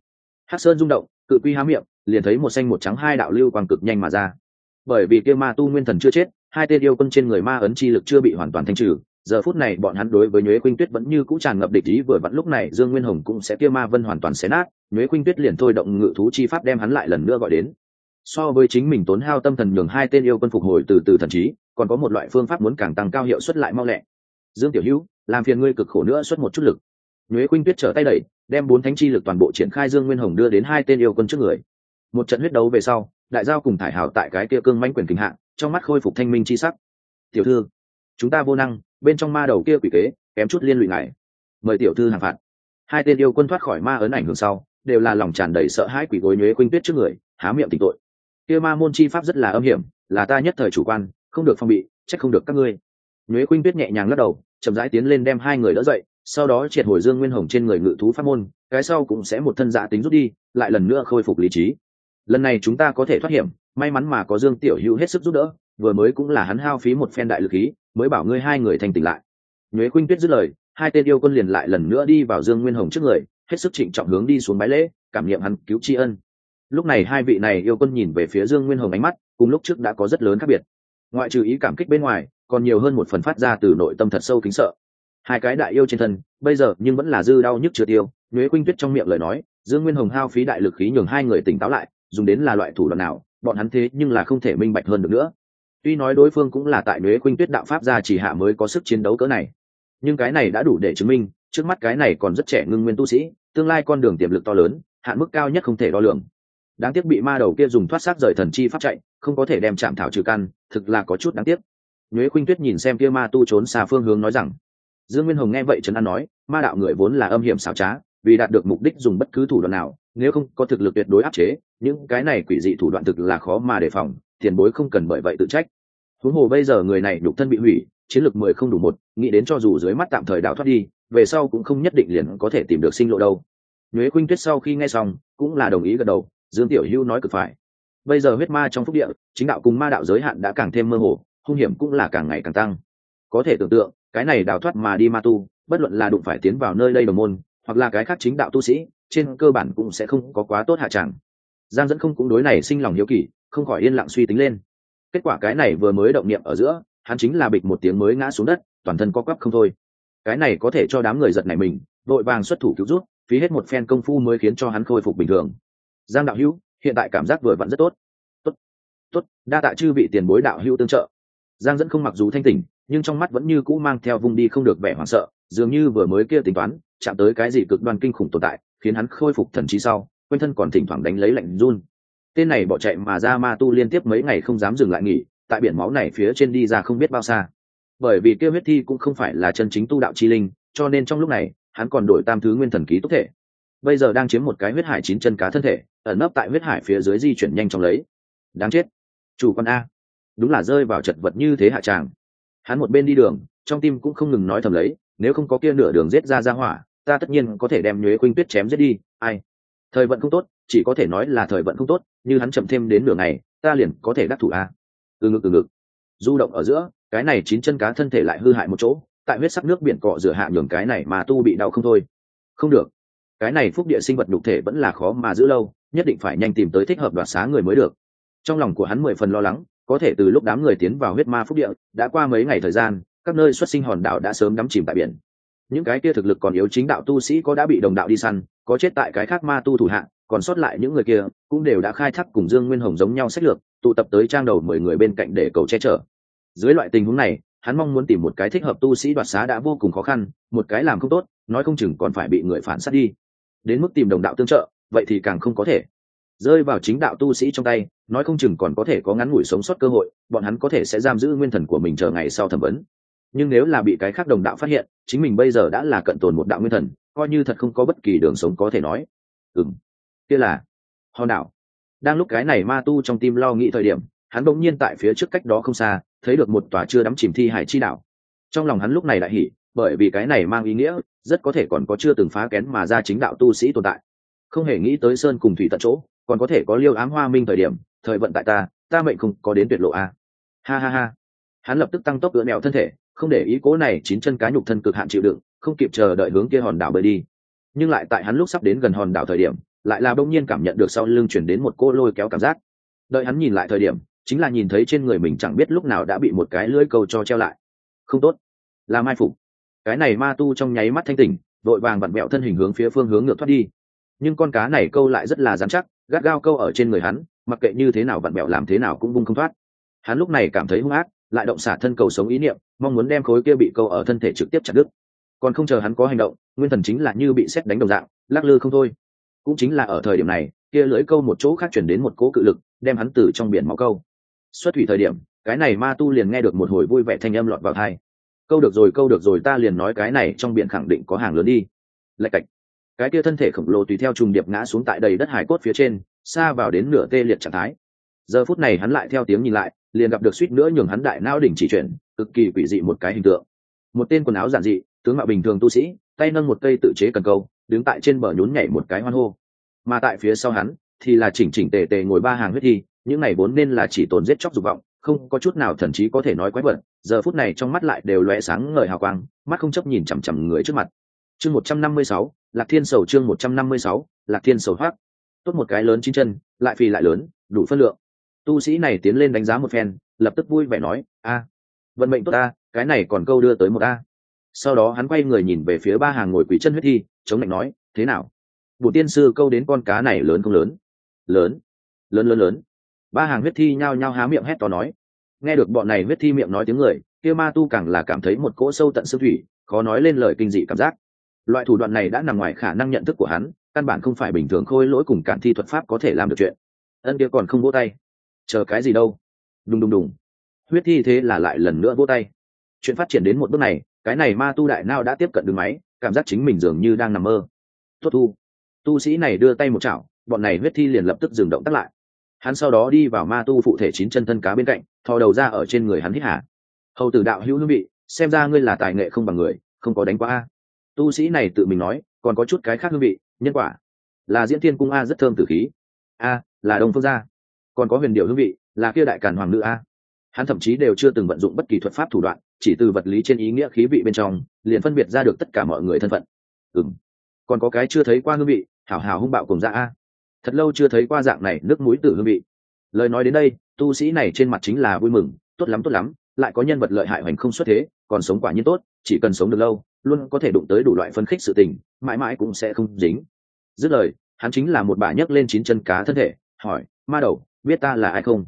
Hắc sơn rung động, cự quy há miệng, liền thấy một xanh một trắng hai đạo lưu quang cực nhanh mà ra. Bởi vì kia ma tu nguyên thần chưa chết, hai tên yêu quân trên người ma ấn chi lực chưa bị hoàn toàn thanh trừ, giờ phút này bọn hắn đối với nhuế khuynh tuyết vẫn như cũ tràn ngập địch ý, vừa vặn lúc này dương nguyên hồng cũng sẽ kia ma vân hoàn toàn xé nát, nhuế khuynh tuyết liền thôi động ngự thú chi pháp đem hắn lại lần nữa gọi đến so với chính mình tốn hao tâm thần nhường hai tên yêu quân phục hồi từ từ thần trí, còn có một loại phương pháp muốn càng tăng cao hiệu suất lại mau lẹ. Dương tiểu hữu, làm phiền ngươi cực khổ nữa xuất một chút lực. Nhuế khuynh tuyết trở tay đẩy, đem bốn thánh chi lực toàn bộ triển khai dương nguyên hồng đưa đến hai tên yêu quân trước người. Một trận huyết đấu về sau, đại giao cùng thải hào tại cái kia cương manh quyền kinh hạng trong mắt khôi phục thanh minh chi sắc. Tiểu thư, chúng ta vô năng, bên trong ma đầu kia quỷ kế, kém chút liên lụy ngài. Mời tiểu thư hàng phạt. Hai tên yêu quân thoát khỏi ma ấn ảnh hưởng sau, đều là lòng tràn đầy sợ hãi quỷ gối nhuế khuynh tuyết trước người, há miệng tịch tội kia ma môn chi pháp rất là âm hiểm, là ta nhất thời chủ quan, không được phong bị trách không được các ngươi. Nhuế khuynh tuyết nhẹ nhàng lắc đầu, chậm rãi tiến lên đem hai người đỡ dậy, sau đó triệt hồi dương nguyên hồng trên người ngự thú pháp môn, cái sau cũng sẽ một thân dạ tính rút đi, lại lần nữa khôi phục lý trí. Lần này chúng ta có thể thoát hiểm, may mắn mà có dương tiểu hữu hết sức giúp đỡ, vừa mới cũng là hắn hao phí một phen đại lực khí, mới bảo ngươi hai người thành tỉnh lại. Nhuế khuynh tuyết dứt lời, hai tên yêu quân liền lại lần nữa đi vào dương nguyên hồng trước người, hết sức trịnh trọng hướng đi xuống bái lễ, cảm nghiệm hắn cứu tri ân lúc này hai vị này yêu quân nhìn về phía dương nguyên hồng ánh mắt, cùng lúc trước đã có rất lớn khác biệt. Ngoại trừ ý cảm kích bên ngoài, còn nhiều hơn một phần phát ra từ nội tâm thật sâu kính sợ. Hai cái đại yêu trên thân, bây giờ nhưng vẫn là dư đau nhức chưa tiêu, nhuế khuynh tuyết trong miệng lời nói, dương nguyên hồng hao phí đại lực khí nhường hai người tỉnh táo lại, dùng đến là loại thủ đoạn nào, bọn hắn thế nhưng là không thể minh bạch hơn được nữa. Tuy nói đối phương cũng là tại nhuế khuynh tuyết đạo pháp gia chỉ hạ mới có sức chiến đấu cỡ này, nhưng cái này đã đủ để chứng minh, trước mắt cái này còn rất trẻ ngưng nguyên tu sĩ, tương lai con đường tiềm lực to lớn, hạn mức cao nhất không thể đo lường đáng tiếc bị ma đầu kia dùng thoát xác rời thần chi pháp chạy, không có thể đem chạm thảo trừ căn, thực là có chút đáng tiếc. Nhuế khuynh tuyết nhìn xem kia ma tu trốn xa phương hướng nói rằng, dương nguyên hồng nghe vậy trấn an nói, ma đạo người vốn là âm hiểm xảo trá, vì đạt được mục đích dùng bất cứ thủ đoạn nào, nếu không có thực lực tuyệt đối áp chế, những cái này quỷ dị thủ đoạn thực là khó mà đề phòng, tiền bối không cần bởi vậy tự trách. Huống hồ bây giờ người này nhục thân bị hủy, chiến lược mười không đủ một, nghĩ đến cho dù dưới mắt tạm thời đào thoát đi, về sau cũng không nhất định liền có thể tìm được sinh lộ đâu. Nhuế khuynh tuyết sau khi nghe xong, cũng là đồng ý gật đầu dương tiểu hưu nói cực phải. Bây giờ huyết ma trong phúc địa, chính đạo cùng ma đạo giới hạn đã càng thêm mơ hồ, hung hiểm cũng là càng ngày càng tăng. Có thể tưởng tượng, cái này đào thoát mà đi ma tu, bất luận là đụng phải tiến vào nơi đây đồng môn, hoặc là cái khác chính đạo tu sĩ, trên cơ bản cũng sẽ không có quá tốt hạ tràng giang dẫn không cũng đối này sinh lòng hiếu kỳ, không khỏi yên lặng suy tính lên. Kết quả cái này vừa mới động niệm ở giữa, hắn chính là bịch một tiếng mới ngã xuống đất, toàn thân co quắp không thôi. Cái này có thể cho đám người giật này mình, vội vàng xuất thủ cứu rút phí hết một phen công phu mới khiến cho hắn khôi phục bình thường giang đạo hữu, hiện tại cảm giác vừa vặn rất tốt. Tốt tốt, đa tạ chư vị tiền bối đạo hữu tương trợ. Giang dẫn không mặc dù thanh tỉnh, nhưng trong mắt vẫn như cũ mang theo vùng đi không được vẻ hoảng sợ, dường như vừa mới kia tính toán, chạm tới cái gì cực đoan kinh khủng tồn tại, khiến hắn khôi phục thần trí sau quên thân còn thỉnh thoảng đánh lấy lạnh run. Tên này bỏ chạy mà ra ma tu liên tiếp mấy ngày không dám dừng lại nghỉ, tại biển máu này phía trên đi ra không biết bao xa. Bởi vì kia huyết thi cũng không phải là chân chính tu đạo chi linh, cho nên trong lúc này, hắn còn đổi tam thứ nguyên thần ký túc thể. Bây giờ đang chiếm một cái huyết hải chín chân cá thân thể ẩn nấp tại huyết hải phía dưới di chuyển nhanh chóng lấy. Đáng chết. Chủ con a. Đúng là rơi vào chật vật như thế hạ tràng. Hắn một bên đi đường, trong tim cũng không ngừng nói thầm lấy, nếu không có kia nửa đường giết ra ra hỏa, ta tất nhiên có thể đem nhuế khuynh tuyết chém giết đi. Ai? Thời vận không tốt, chỉ có thể nói là thời vận không tốt, như hắn chậm thêm đến nửa ngày, ta liền có thể đắc thủ a. Từ ngực từ ngực. Du động ở giữa, cái này chín chân cá thân thể lại hư hại một chỗ, tại huyết sắc nước biển cọ rửa hạ nhường cái này mà tu bị đau không thôi. Không được. Cái này phúc địa sinh vật đục thể vẫn là khó mà giữ lâu nhất định phải nhanh tìm tới thích hợp đoạt xá người mới được. Trong lòng của hắn mười phần lo lắng, có thể từ lúc đám người tiến vào huyết ma phúc địa, đã qua mấy ngày thời gian, các nơi xuất sinh hòn đảo đã sớm đắm chìm tại biển. Những cái kia thực lực còn yếu chính đạo tu sĩ có đã bị đồng đạo đi săn, có chết tại cái khác ma tu thủ hạng còn sót lại những người kia, cũng đều đã khai thác cùng dương nguyên hồng giống nhau sách lược, tụ tập tới trang đầu mười người bên cạnh để cầu che chở. Dưới loại tình huống này, hắn mong muốn tìm một cái thích hợp tu sĩ đoạt xá đã vô cùng khó khăn, một cái làm không tốt, nói không chừng còn phải bị người phản sát đi. Đến mức tìm đồng đạo tương trợ vậy thì càng không có thể. Rơi vào chính đạo tu sĩ trong tay, nói không chừng còn có thể có ngắn ngủi sống sót cơ hội, bọn hắn có thể sẽ giam giữ nguyên thần của mình chờ ngày sau thẩm vấn. Nhưng nếu là bị cái khác đồng đạo phát hiện, chính mình bây giờ đã là cận tồn một đạo nguyên thần, coi như thật không có bất kỳ đường sống có thể nói. Ừ m kia là hòn đảo. Đang lúc cái này ma tu trong tim lo nghĩ thời điểm, hắn bỗng nhiên tại phía trước cách đó không xa, thấy được một tòa chưa đắm chìm thi hải chi đảo trong lòng hắn lúc này lại hỉ, bởi vì cái này mang ý nghĩa, rất có thể còn có chưa từng phá kén mà ra chính đạo tu sĩ tồn tại không hề nghĩ tới sơn cùng thủy tận chỗ, còn có thể có liêu ám hoa minh thời điểm, thời vận tại ta ta mệnh không có đến tuyệt lộ a. À. ha ha ha. Hắn lập tức tăng tốc gỡ nẹo thân thể, không để ý cố này chín chân cá nhục thân cực hạn chịu đựng, không kịp chờ đợi hướng kia hòn đảo bơi đi. Nhưng lại tại hắn lúc sắp đến gần hòn đảo thời điểm, lại là bỗng nhiên cảm nhận được sau lưng chuyển đến một cô lôi kéo cảm giác. Đợi hắn nhìn lại thời điểm, chính là nhìn thấy trên người mình chẳng biết lúc nào đã bị một cái lưỡi câu cho treo lại. Không tốt. Là mai phục. Cái này ma tu trong nháy mắt thanh tỉnh, vội vàng vặn mẹo thân hình hướng phía phương hướng ngược thoát đi nhưng con cá này câu lại rất là dán chắc, gắt gao câu ở trên người hắn, mặc kệ như thế nào vặn bẹo làm thế nào cũng vung không thoát. Hắn lúc này cảm thấy hung ác, lại động xả thân cầu sống ý niệm, mong muốn đem khối kia bị câu ở thân thể trực tiếp chặt đứt. Còn không chờ hắn có hành động, nguyên thần chính là như bị xét đánh đồng dạng, lắc lư không thôi. Cũng chính là ở thời điểm này, kia lưỡi câu một chỗ khác chuyển đến một cố cự lực, đem hắn từ trong biển máu câu. Xuất thủy thời điểm, cái này ma tu liền nghe được một hồi vui vẻ thanh âm lọt vào thai câu được rồi, câu được rồi, ta liền nói cái này trong biển khẳng định có hàng lớn đi. Lạch cạch cái kia thân thể khổng lồ tùy theo trùng điệp ngã xuống tại đầy đất hải cốt phía trên, xa vào đến nửa tê liệt trạng thái. Giờ phút này hắn lại theo tiếng nhìn lại, liền gặp được suýt nữa nhường hắn đại não đỉnh chỉ chuyển, cực kỳ quỷ dị một cái hình tượng. Một tên quần áo giản dị, tướng mạo bình thường tu sĩ, tay nâng một cây tự chế cần câu, đứng tại trên bờ nhún nhảy một cái hoan hô. Mà tại phía sau hắn, thì là chỉnh chỉnh tề tề ngồi ba hàng huyết thi, những này vốn nên là chỉ tồn giết chóc dục vọng, không có chút nào thần chí có thể nói quái vật, giờ phút này trong mắt lại đều lóe sáng ngời hào quang, mắt không chấp nhìn chằm chằm người trước mặt. Chương một trăm năm mươi sáu lạc thiên sầu chương một trăm năm mươi sáu lạc thiên sầu thoát tốt một cái lớn chín chân lại phì lại lớn đủ phân lượng. Tu sĩ này tiến lên đánh giá một phen lập tức vui vẻ nói a vận mệnh tốt ta, cái này còn câu đưa tới một a. Sau đó hắn quay người nhìn về phía ba hàng ngồi quỷ chân huyết thi chống lạnh nói thế nào? Bùn tiên sư câu đến con cá này lớn không lớn? Lớn lớn lớn lớn. Ba hàng huyết thi nhao nhao há miệng hét to nói. Nghe được bọn này huyết thi miệng nói tiếng người kia ma tu càng là cảm thấy một cỗ sâu tận xương thủy khó nói lên lời kinh dị cảm giác loại thủ đoạn này đã nằm ngoài khả năng nhận thức của hắn, căn bản không phải bình thường khôi lỗi cùng cản thi thuật pháp có thể làm được chuyện. Ân kia còn không vỗ tay. Chờ cái gì đâu? Đùng đùng đùng. Huyết thi thế là lại lần nữa vỗ tay. Chuyện phát triển đến một bước này, cái này ma tu đại nao đã tiếp cận đường máy, cảm giác chính mình dường như đang nằm mơ. Tuất thu. Tu sĩ này đưa tay một chảo, bọn này huyết thi liền lập tức dừng động tắt lại. Hắn sau đó đi vào ma tu phụ thể chín chân thân cá bên cạnh, thò đầu ra ở trên người hắn hít hả hầu tử đạo hữu hương vị, xem ra ngươi là tài nghệ không bằng người, không có đánh quá a tu sĩ này tự mình nói, còn có chút cái khác hương vị, nhân quả. Là diễn thiên cung a rất thơm tử khí. A, là đông phương gia. Còn có huyền điệu hương vị, là kia đại càn hoàng nữ a. Hắn thậm chí đều chưa từng vận dụng bất kỳ thuật pháp thủ đoạn, chỉ từ vật lý trên ý nghĩa khí vị bên trong, liền phân biệt ra được tất cả mọi người thân phận. Ừ còn có cái chưa thấy qua hương vị, hảo hảo hung bạo cùng ra a. Thật lâu chưa thấy qua dạng này nước mũi tử hương vị. Lời nói đến đây, tu sĩ này trên mặt chính là vui mừng, tốt lắm tốt lắm, lại có nhân vật lợi hại hoành không xuất thế, còn sống quả nhiên tốt, chỉ cần sống được lâu luôn có thể đụng tới đủ loại phân khích sự tình, mãi mãi cũng sẽ không dính. Dứt lời, hắn chính là một bà nhấc lên chín chân cá thân thể, hỏi, ma đầu, biết ta là ai không?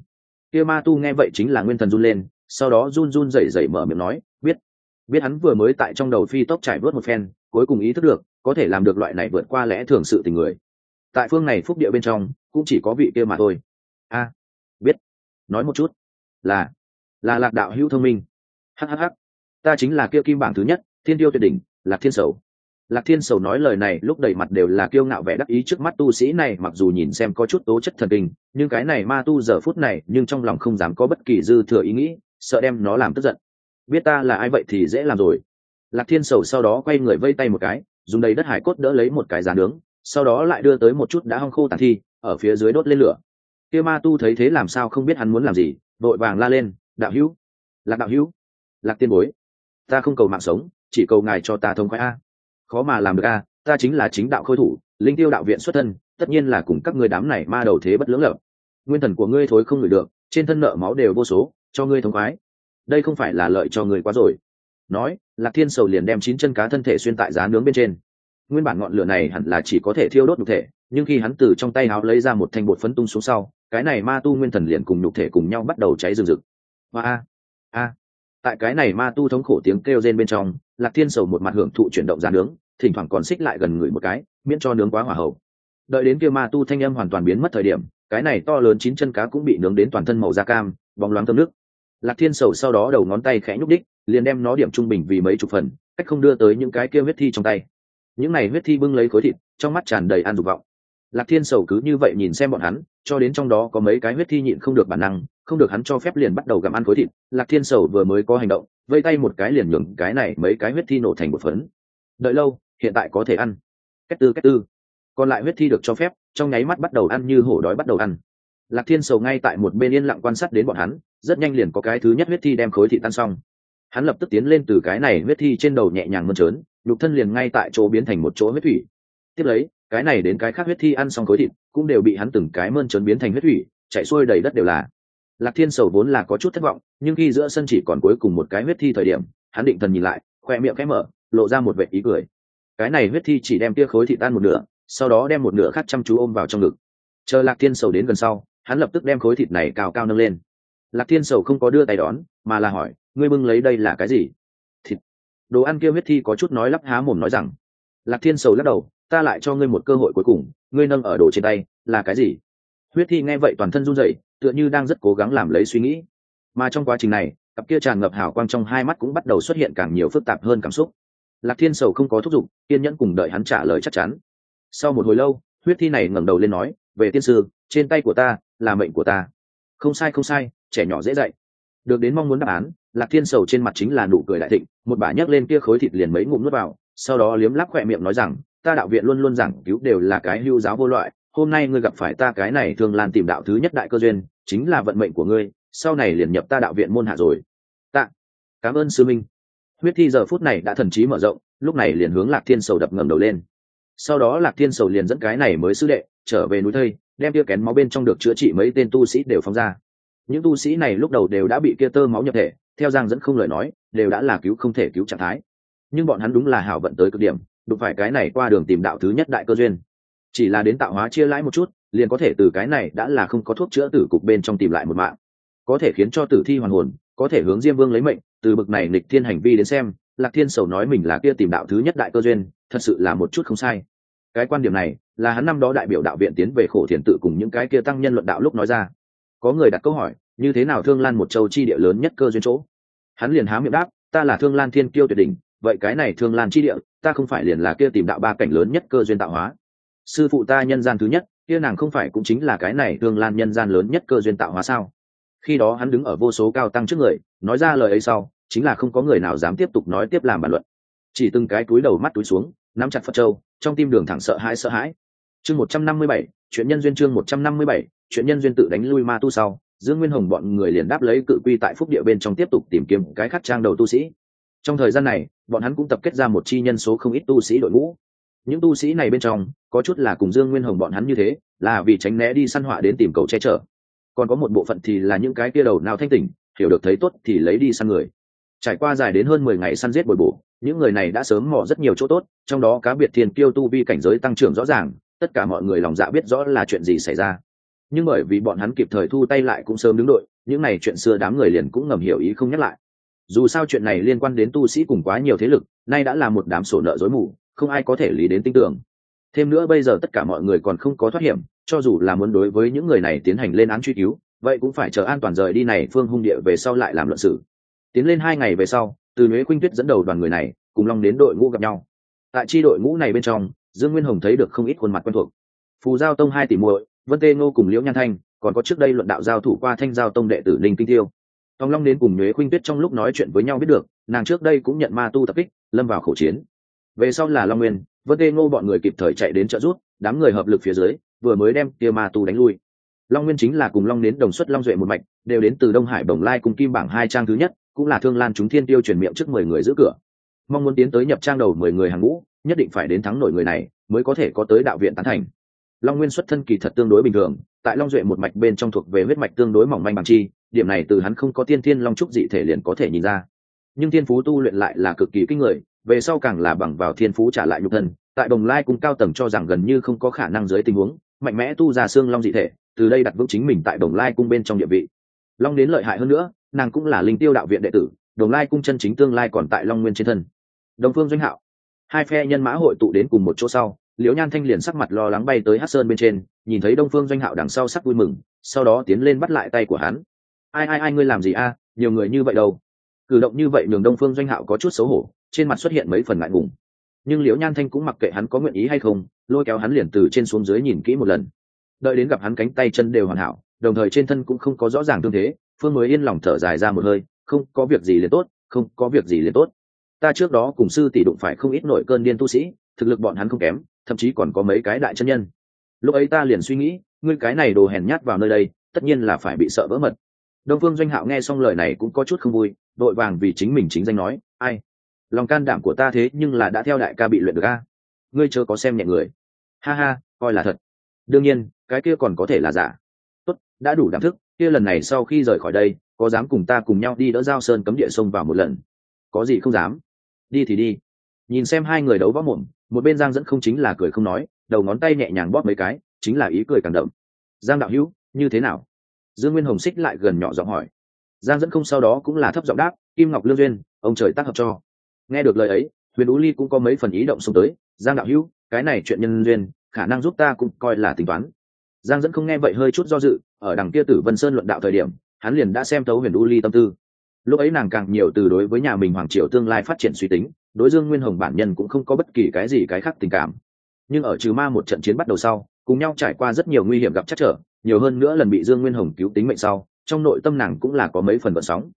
Kia ma tu nghe vậy chính là nguyên thần run lên, sau đó run run rẩy rẩy mở miệng nói, biết. Biết hắn vừa mới tại trong đầu phi tốc trải vớt một phen, cuối cùng ý thức được, có thể làm được loại này vượt qua lẽ thường sự tình người. Tại phương này phúc địa bên trong, cũng chỉ có vị kia mà thôi. A, biết. Nói một chút. Là là lạc đạo hữu thông minh. Hhh ta chính là kia kim bảng thứ nhất thiên tiêu tuyệt đỉnh, lạc thiên sầu. Lạc thiên sầu nói lời này lúc đầy mặt đều là kiêu ngạo vẻ đắc ý trước mắt tu sĩ này, mặc dù nhìn xem có chút tố chất thần kinh, nhưng cái này ma tu giờ phút này, nhưng trong lòng không dám có bất kỳ dư thừa ý nghĩ, sợ đem nó làm tức giận. Biết ta là ai vậy thì dễ làm rồi. Lạc thiên sầu sau đó quay người vây tay một cái, dùng đầy đất hải cốt đỡ lấy một cái giá nướng, sau đó lại đưa tới một chút đã hong khô tàn thi, ở phía dưới đốt lên lửa. Kia ma tu thấy thế làm sao không biết hắn muốn làm gì, vội vàng la lên, đạo hữu. Lạc đạo hữu. Lạc tiên bối, ta không cầu mạng sống chỉ cầu ngài cho ta thông khoái a. Khó mà làm được a, ta chính là chính đạo khôi thủ, linh tiêu đạo viện xuất thân, tất nhiên là cùng các ngươi đám này ma đầu thế bất lưỡng lập nguyên thần của ngươi thối không ngửi được, trên thân nợ máu đều vô số, cho ngươi thông khoái. Đây không phải là lợi cho ngươi quá rồi. Nói, lạc thiên sầu liền đem chín chân cá thân thể xuyên tại giá nướng bên trên. Nguyên bản ngọn lửa này hẳn là chỉ có thể thiêu đốt nhục thể, nhưng khi hắn từ trong tay áo lấy ra một thanh bột phấn tung xuống sau, cái này ma tu nguyên thần liền cùng nhục thể cùng nhau bắt đầu cháy rừng rực. Và a a. Tại cái này ma tu thống khổ tiếng kêu rên bên trong lạc thiên sầu một mặt hưởng thụ chuyển động ra nướng, thỉnh thoảng còn xích lại gần người một cái, miễn cho nướng quá hỏa hậu. Đợi đến kia ma tu thanh âm hoàn toàn biến mất thời điểm, cái này to lớn chín chân cá cũng bị nướng đến toàn thân màu da cam, bóng loáng thơm nước. Lạc thiên sầu sau đó đầu ngón tay khẽ nhúc đích, liền đem nó điểm trung bình vì mấy chục phần, cách không đưa tới những cái kia huyết thi trong tay. Những này huyết thi bưng lấy khối thịt, trong mắt tràn đầy ăn dục vọng. Lạc thiên sầu cứ như vậy nhìn xem bọn hắn, cho đến trong đó có mấy cái huyết thi nhịn không được bản năng, không được hắn cho phép liền bắt đầu gặm ăn khối thịt. Lạc thiên sầu vừa mới có hành động vây tay một cái liền nhường cái này mấy cái huyết thi nổ thành một phấn. Đợi lâu, hiện tại có thể ăn. Cách tư cách tư. Còn lại huyết thi được cho phép, trong nháy mắt bắt đầu ăn như hổ đói bắt đầu ăn. Lạc thiên sầu ngay tại một bên yên lặng quan sát đến bọn hắn, rất nhanh liền có cái thứ nhất huyết thi đem khối thịt tan xong. Hắn lập tức tiến lên từ cái này huyết thi trên đầu nhẹ nhàng mơn trớn, nhục thân liền ngay tại chỗ biến thành một chỗ huyết thủy. Tiếp lấy, cái này đến cái khác huyết thi ăn xong khối thịt, cũng đều bị hắn từng cái mơn trớn biến thành huyết thủy, chạy xuôi đầy đất đều là lạc thiên sầu vốn là có chút thất vọng, nhưng khi giữa sân chỉ còn cuối cùng một cái huyết thi thời điểm, hắn định thần nhìn lại, khoe miệng khẽ mở, lộ ra một vệ ý cười. Cái này huyết thi chỉ đem tia khối thịt tan một nửa, sau đó đem một nửa khác chăm chú ôm vào trong ngực. Chờ lạc thiên sầu đến gần sau, hắn lập tức đem khối thịt này cao cao nâng lên. Lạc thiên sầu không có đưa tay đón, mà là hỏi, ngươi bưng lấy đây là cái gì? Thịt. Đồ ăn kia huyết thi có chút nói lắp há mồm nói rằng. Lạc thiên sầu lắc đầu, ta lại cho ngươi một cơ hội cuối cùng, ngươi nâng ở đồ trên tay, là cái gì? Huyết thi nghe vậy toàn thân run rẩy, tựa như đang rất cố gắng làm lấy suy nghĩ. Mà trong quá trình này, cặp kia tràn ngập hào quang trong hai mắt cũng bắt đầu xuất hiện càng nhiều phức tạp hơn cảm xúc. Lạc thiên sầu không có thúc giục, kiên nhẫn cùng đợi hắn trả lời chắc chắn. Sau một hồi lâu, huyết thi này ngẩng đầu lên nói, về tiên sư, trên tay của ta là mệnh của ta. Không sai không sai, trẻ nhỏ dễ dạy. Được đến mong muốn đáp án, lạc thiên sầu trên mặt chính là nụ cười đại thịnh, một bà nhấc lên kia khối thịt liền mấy ngụm nuốt vào, sau đó liếm lắp khỏe miệng nói rằng, ta đạo viện luôn luôn giảng cứu đều là cái hưu giáo vô loại hôm nay ngươi gặp phải ta cái này thường lan tìm đạo thứ nhất đại cơ duyên, chính là vận mệnh của ngươi, sau này liền nhập ta đạo viện môn hạ rồi. Tạ. Cảm ơn sư minh. Huyết thi giờ phút này đã thần trí mở rộng, lúc này liền hướng lạc thiên sầu đập ngầm đầu lên. Sau đó lạc thiên sầu liền dẫn cái này mới sư đệ, trở về núi thây, đem kia kén máu bên trong được chữa trị mấy tên tu sĩ đều phóng ra. Những tu sĩ này lúc đầu đều đã bị kia tơ máu nhập thể, theo giang dẫn không lời nói, đều đã là cứu không thể cứu trạng thái. Nhưng bọn hắn đúng là hảo vận tới cực điểm, đụng phải cái này qua đường tìm đạo thứ nhất đại cơ duyên chỉ là đến tạo hóa chia lãi một chút, liền có thể từ cái này đã là không có thuốc chữa tử cục bên trong tìm lại một mạng. Có thể khiến cho tử thi hoàn hồn, có thể hướng diêm vương lấy mệnh, từ bực này nịch thiên hành vi đến xem, lạc thiên sầu nói mình là kia tìm đạo thứ nhất đại cơ duyên, thật sự là một chút không sai. Cái quan điểm này, là hắn năm đó đại biểu đạo viện tiến về khổ thiền tự cùng những cái kia tăng nhân luận đạo lúc nói ra. Có người đặt câu hỏi, như thế nào thương lan một châu chi địa lớn nhất cơ duyên chỗ? Hắn liền há miệng đáp, ta là thương lan thiên kiêu tuyệt đỉnh, vậy cái này thương lan chi địa, ta không phải liền là kia tìm đạo ba cảnh lớn nhất cơ duyên tạo hóa sư phụ ta nhân gian thứ nhất, kia nàng không phải cũng chính là cái này thương lan nhân gian lớn nhất cơ duyên tạo hóa sao? Khi đó hắn đứng ở vô số cao tăng trước người, nói ra lời ấy sau, chính là không có người nào dám tiếp tục nói tiếp làm bàn luận. Chỉ từng cái túi đầu mắt túi xuống, nắm chặt phật châu, trong tim đường thẳng sợ hãi sợ hãi. Chương một trăm năm mươi bảy, chuyện nhân duyên chương một trăm năm mươi bảy, chuyện nhân duyên tự đánh lui ma tu sau, dương nguyên hồng bọn người liền đáp lấy cự quy tại phúc địa bên trong tiếp tục tìm kiếm cái khắc trang đầu tu sĩ. Trong thời gian này, bọn hắn cũng tập kết ra một chi nhân số không ít tu sĩ đội ngũ. Những tu sĩ này bên trong có chút là cùng dương nguyên hồng bọn hắn như thế, là vì tránh né đi săn họa đến tìm cầu che chở. Còn có một bộ phận thì là những cái kia đầu nào thanh tỉnh, hiểu được thấy tốt thì lấy đi săn người. Trải qua dài đến hơn mười ngày săn giết bồi bổ, những người này đã sớm mò rất nhiều chỗ tốt, trong đó cá biệt thiên kiêu tu vi cảnh giới tăng trưởng rõ ràng, tất cả mọi người lòng dạ biết rõ là chuyện gì xảy ra. Nhưng bởi vì bọn hắn kịp thời thu tay lại cũng sớm đứng đội, những này chuyện xưa đám người liền cũng ngầm hiểu ý không nhắc lại. Dù sao chuyện này liên quan đến tu sĩ cùng quá nhiều thế lực, nay đã là một đám sổ nợ dối mù, không ai có thể lý đến tin tưởng thêm nữa bây giờ tất cả mọi người còn không có thoát hiểm, cho dù là muốn đối với những người này tiến hành lên án truy cứu, vậy cũng phải chờ an toàn rời đi này phương hung địa về sau lại làm luận sự. tiến lên hai ngày về sau, từ nhuế khuynh tuyết dẫn đầu đoàn người này cùng long đến đội ngũ gặp nhau. Tại chi đội ngũ này bên trong, dương nguyên hồng thấy được không ít khuôn mặt quen thuộc. Phù giao tông hai tỷ muội, vân tê ngô cùng liễu nhan thanh, còn có trước đây luận đạo giao thủ qua thanh giao tông đệ tử linh kinh tiêu. Tòng long đến cùng nhuế khuynh tuyết trong lúc nói chuyện với nhau biết được, nàng trước đây cũng nhận ma tu tập kích, lâm vào khẩu chiến. Về sau là long nguyên vân tê ngô bọn người kịp thời chạy đến trợ rút đám người hợp lực phía dưới, vừa mới đem tia ma tu đánh lui. Long nguyên chính là cùng long đến đồng xuất long duệ một mạch, đều đến từ đông hải bồng lai cùng kim bảng hai trang thứ nhất, cũng là thương lan chúng thiên tiêu chuyển miệng trước mười người giữ cửa. Mong muốn tiến tới nhập trang đầu mười người hàng ngũ, nhất định phải đến thắng nổi người này, mới có thể có tới đạo viện tán thành. Long nguyên xuất thân kỳ thật tương đối bình thường, tại long duệ một mạch bên trong thuộc về huyết mạch tương đối mỏng manh bằng chi, điểm này từ hắn không có tiên thiên long trúc dị thể liền có thể nhìn ra. Nhưng thiên phú tu luyện lại là cực kỳ kinh người về sau càng là bằng vào thiên phú trả lại nhục thân, tại đồng lai cung cao tầng cho rằng gần như không có khả năng dưới tình huống, mạnh mẽ tu ra xương long dị thể, từ đây đặt vững chính mình tại đồng lai cung bên trong địa vị. Long đến lợi hại hơn nữa, nàng cũng là linh tiêu đạo viện đệ tử, đồng lai cung chân chính tương lai còn tại long nguyên trên thân. Đồng phương doanh hạo, hai phe nhân mã hội tụ đến cùng một chỗ sau, liễu nhan thanh liền sắc mặt lo lắng bay tới hát sơn bên trên, nhìn thấy đông phương doanh hạo đằng sau sắc vui mừng, sau đó tiến lên bắt lại tay của hắn. Ai ai ai, ngươi làm gì a? Nhiều người như vậy đâu? Cử động như vậy nhường đông phương doanh hạo có chút xấu hổ trên mặt xuất hiện mấy phần ngại ngùng. Nhưng liễu nhan thanh cũng mặc kệ hắn có nguyện ý hay không, lôi kéo hắn liền từ trên xuống dưới nhìn kỹ một lần. Đợi đến gặp hắn cánh tay chân đều hoàn hảo, đồng thời trên thân cũng không có rõ ràng tương thế, phương mới yên lòng thở dài ra một hơi, không, có việc gì liền tốt, không, có việc gì liền tốt. Ta trước đó cùng sư tỷ đụng phải không ít nổi cơn điên tu sĩ, thực lực bọn hắn không kém, thậm chí còn có mấy cái đại chân nhân. Lúc ấy ta liền suy nghĩ, ngươi cái này đồ hèn nhát vào nơi đây, tất nhiên là phải bị sợ vỡ mật. Đông phương doanh hạo nghe xong lời này cũng có chút không vui đội vàng vì chính mình chính danh nói, ai lòng can đảm của ta thế nhưng là đã theo đại ca bị luyện được a. Ngươi chớ có xem nhẹ người. Ha ha, coi là thật. Đương nhiên, cái kia còn có thể là giả. Tốt, đã đủ đảm thức, kia lần này sau khi rời khỏi đây, có dám cùng ta cùng nhau đi đỡ giao sơn cấm địa sông vào một lần? Có gì không dám? Đi thì đi. Nhìn xem hai người đấu võ mồm, một bên giang dẫn không chính là cười không nói, đầu ngón tay nhẹ nhàng bóp mấy cái, chính là ý cười càng đậm. Giang đạo hữu, như thế nào? Dương nguyên hồng xích lại gần nhỏ giọng hỏi. Giang dẫn không sau đó cũng là thấp giọng đáp, kim ngọc lương duyên, ông trời tác hợp cho nghe được lời ấy, huyền ú ly cũng có mấy phần ý động xông tới. Giang đạo hữu, cái này chuyện nhân duyên, khả năng giúp ta cũng coi là tính toán. Giang dẫn không nghe vậy hơi chút do dự, ở đằng kia tử vân sơn luận đạo thời điểm, hắn liền đã xem tấu huyền ú ly tâm tư. Lúc ấy nàng càng nhiều từ đối với nhà mình hoàng triều tương lai phát triển suy tính, đối dương nguyên hồng bản nhân cũng không có bất kỳ cái gì cái khác tình cảm. Nhưng ở trừ ma một trận chiến bắt đầu sau, cùng nhau trải qua rất nhiều nguy hiểm gặp chắc trở, nhiều hơn nữa lần bị dương nguyên hồng cứu tính mệnh sau, trong nội tâm nàng cũng là có mấy phần vận sóng.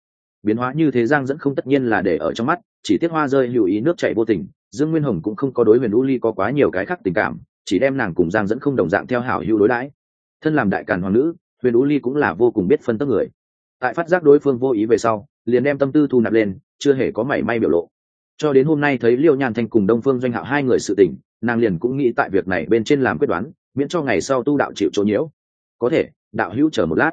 Biến hóa như thế giang dẫn không tất nhiên là để ở trong mắt chỉ tiết hoa rơi hữu ý nước chảy vô tình, dương nguyên hồng cũng không có đối huyền u ly có quá nhiều cái khác tình cảm, chỉ đem nàng cùng giang dẫn không đồng dạng theo hảo hữu đối đãi. Thân làm đại càn hoàng nữ, huyền u ly cũng là vô cùng biết phân tất người. Tại phát giác đối phương vô ý về sau, liền đem tâm tư thu nạp lên, chưa hề có mảy may biểu lộ. Cho đến hôm nay thấy liêu nhàn thanh cùng đông phương doanh hạo hai người sự tình, nàng liền cũng nghĩ tại việc này bên trên làm quyết đoán, miễn cho ngày sau tu đạo chịu chỗ nhiễu. Có thể, đạo hữu chờ một lát.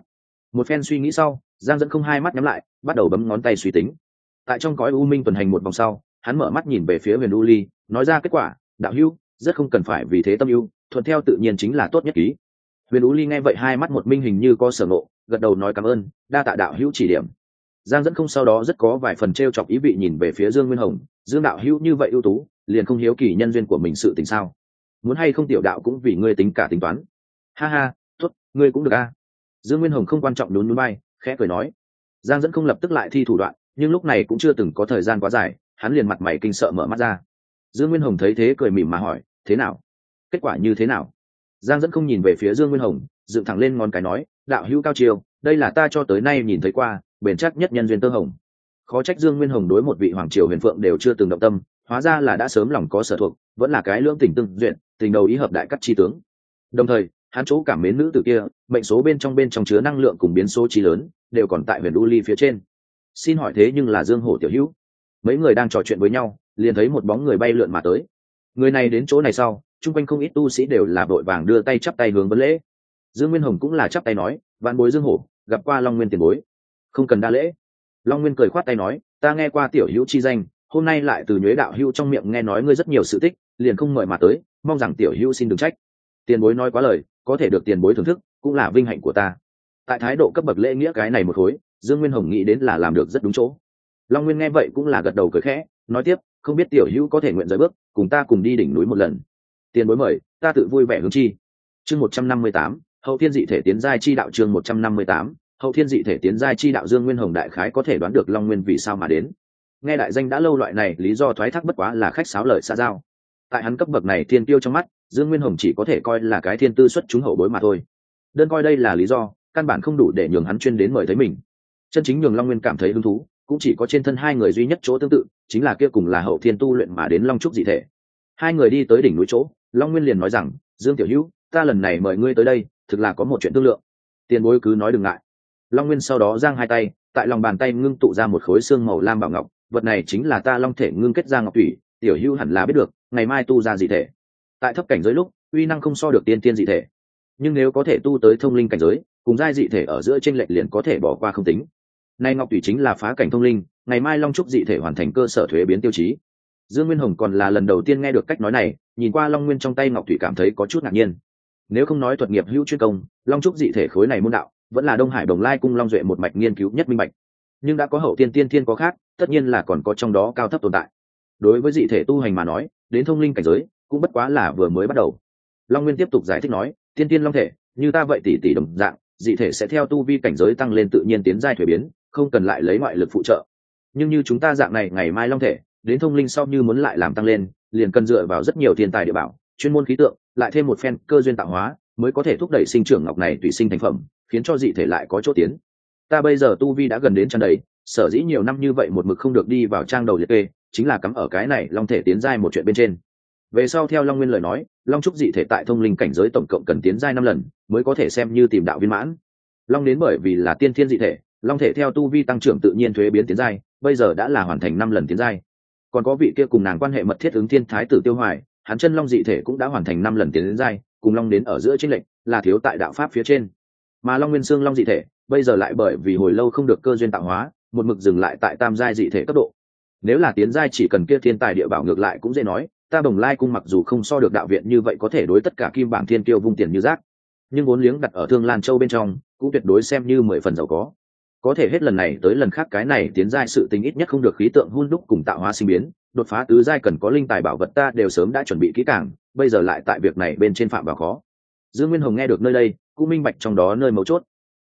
Một phen suy nghĩ sau, giang dẫn không hai mắt nhắm lại, bắt đầu bấm ngón tay suy tính tại trong cõi u minh tuần hành một vòng sau, hắn mở mắt nhìn về phía huyền u ly, nói ra kết quả, đạo hữu, rất không cần phải vì thế tâm ưu, thuận theo tự nhiên chính là tốt nhất ký huyền u ly nghe vậy hai mắt một minh hình như có sở ngộ, gật đầu nói cảm ơn, đa tạ đạo hữu chỉ điểm. Giang dẫn không sau đó rất có vài phần t r e o chọc ý vị nhìn về phía dương nguyên hồng, dương đạo hữu như vậy ưu tú, liền không hiếu kỳ nhân duyên của mình sự tình sao? Muốn hay không tiểu đạo cũng vì ngươi tính cả tính toán. Ha ha tuất ngươi cũng được a. Dương nguyên hồng không quan trọng nhún núi bay khẽ cười nói. Giang dẫn không lập tức lại thi thủ đoạn nhưng lúc này cũng chưa từng có thời gian quá dài, hắn liền mặt mày kinh sợ mở mắt ra. Dương nguyên hồng thấy thế cười mỉm mà hỏi, thế nào? Kết quả như thế nào? Giang dẫn không nhìn về phía dương nguyên hồng, dựng thẳng lên ngón cái nói, đạo hữu cao chiều đây là ta cho tới nay nhìn thấy qua, bền chắc nhất nhân duyên tơ hồng. Khó trách dương nguyên hồng đối một vị hoàng triều huyền phượng đều chưa từng động tâm, hóa ra là đã sớm lòng có sở thuộc, vẫn là cái lưỡng tình tương duyện, tình đầu ý hợp đại cắt chi tướng. Đồng thời, hắn chỗ cảm mến nữ tử kia, mệnh số bên trong bên trong chứa năng lượng cùng biến số trí lớn, đều còn tại huyền u ly phía trên xin hỏi thế nhưng là dương hổ tiểu hữu. Mấy người đang trò chuyện với nhau, liền thấy một bóng người bay lượn mà tới. Người này đến chỗ này sau, chung quanh không ít tu sĩ đều là vội vàng đưa tay chắp tay hướng vấn lễ. Dương nguyên hồng cũng là chắp tay nói, vạn bối dương hổ, gặp qua long nguyên tiền bối. Không cần đa lễ. Long nguyên cười khoát tay nói, ta nghe qua tiểu hữu chi danh, hôm nay lại từ nhuế đạo hữu trong miệng nghe nói ngươi rất nhiều sự tích, liền không mời mà tới, mong rằng tiểu hữu xin đừng trách. Tiền bối nói quá lời, có thể được tiền bối thưởng thức, cũng là vinh hạnh của ta tại thái độ cấp bậc lễ nghĩa cái này một khối, dương nguyên hồng nghĩ đến là làm được rất đúng chỗ. Long nguyên nghe vậy cũng là gật đầu cười khẽ, nói tiếp, không biết tiểu hữu có thể nguyện rời bước, cùng ta cùng đi đỉnh núi một lần. Tiền bối mời, ta tự vui vẻ hướng chi. Chương một trăm năm mươi tám, hậu thiên dị thể tiến giai chi đạo chương một trăm năm mươi tám, hậu thiên dị thể tiến giai chi đạo dương nguyên hồng đại khái có thể đoán được long nguyên vì sao mà đến. Nghe đại danh đã lâu loại này, lý do thoái thác bất quá là khách sáo lời xa giao. Tại hắn cấp bậc này thiên tiêu trong mắt, dương nguyên hồng chỉ có thể coi là cái thiên tư xuất chúng hậu bối mà thôi. Đơn coi đây là lý do căn bản không đủ để nhường hắn chuyên đến mời thấy mình. Chân chính nhường long nguyên cảm thấy hứng thú, cũng chỉ có trên thân hai người duy nhất chỗ tương tự, chính là kia cùng là hậu thiên tu luyện mà đến long trúc dị thể. Hai người đi tới đỉnh núi chỗ, long nguyên liền nói rằng, dương tiểu hữu, ta lần này mời ngươi tới đây, thực là có một chuyện thương lượng. Tiền bối cứ nói đừng ngại. Long nguyên sau đó giang hai tay, tại lòng bàn tay ngưng tụ ra một khối xương màu lam bảo ngọc, vật này chính là ta long thể ngưng kết ra ngọc thủy tiểu hữu hẳn là biết được, ngày mai tu ra dị thể. Tại thấp cảnh giới lúc, uy năng không so được tiên tiên dị thể. Nhưng nếu có thể tu tới thông linh cảnh giới cùng giai dị thể ở giữa t r ê n lệch liền có thể bỏ qua không tính. Nay ngọc thủy chính là phá cảnh thông linh, ngày mai long trúc dị thể hoàn thành cơ sở thuế biến tiêu chí. Dương nguyên hồng còn là lần đầu tiên nghe được cách nói này, nhìn qua long nguyên trong tay ngọc thủy cảm thấy có chút ngạc nhiên. Nếu không nói thuật nghiệp hữu chuyên công, long trúc dị thể khối này môn đạo, vẫn là đông hải đồng lai cung long duệ một mạch nghiên cứu nhất minh mạch nhưng đã có hậu tiên tiên thiên có khác, tất nhiên là còn có trong đó cao thấp tồn tại. Đối với dị thể tu hành mà nói, đến thông linh cảnh giới, cũng bất quá là vừa mới bắt đầu. Long nguyên tiếp tục giải thích nói, tiên tiên long thể, như ta vậy tỷ tỷ đồng dạng dị thể sẽ theo tu vi cảnh giới tăng lên tự nhiên tiến giai thuế biến, không cần lại lấy ngoại lực phụ trợ. Nhưng như chúng ta dạng này, ngày mai long thể, đến thông linh sau như muốn lại làm tăng lên, liền cần dựa vào rất nhiều thiên tài địa bảo, chuyên môn khí tượng, lại thêm một phen cơ duyên tạo hóa, mới có thể thúc đẩy sinh trưởng ngọc này tùy sinh thành phẩm, khiến cho dị thể lại có chỗ tiến. Ta bây giờ tu vi đã gần đến chân đầy, sở dĩ nhiều năm như vậy một mực không được đi vào trang đầu liệt kê, chính là cắm ở cái này long thể tiến giai một chuyện bên trên về sau theo long nguyên lời nói, long trúc dị thể tại thông linh cảnh giới tổng cộng cần tiến giai năm lần, mới có thể xem như tìm đạo viên mãn. Long đến bởi vì là tiên thiên dị thể, long thể theo tu vi tăng trưởng tự nhiên thuế biến tiến giai, bây giờ đã là hoàn thành năm lần tiến giai. Còn có vị kia cùng nàng quan hệ mật thiết ứng thiên thái tử tiêu hoài, hắn chân long dị thể cũng đã hoàn thành năm lần tiến giai, cùng long đến ở giữa chính lệnh là thiếu tại đạo pháp phía trên. Mà long nguyên xương long dị thể, bây giờ lại bởi vì hồi lâu không được cơ duyên tạo hóa, một mực dừng lại tại tam giai dị thể cấp độ. Nếu là tiến giai chỉ cần kia thiên tài địa bảo ngược lại cũng dễ nói ta bồng lai cung mặc dù không so được đạo viện như vậy có thể đối tất cả kim bảng thiên tiêu vung tiền như rác, nhưng vốn liếng đặt ở thương lan châu bên trong, cũng tuyệt đối xem như mười phần giàu có. Có thể hết lần này tới lần khác cái này tiến giai sự tình ít nhất không được khí tượng hun đúc cùng tạo hóa sinh biến, đột phá tứ giai cần có linh tài bảo vật ta đều sớm đã chuẩn bị kỹ càng, bây giờ lại tại việc này bên trên phạm vào khó. Dương nguyên hồng nghe được nơi đây, cũng minh bạch trong đó nơi mấu chốt.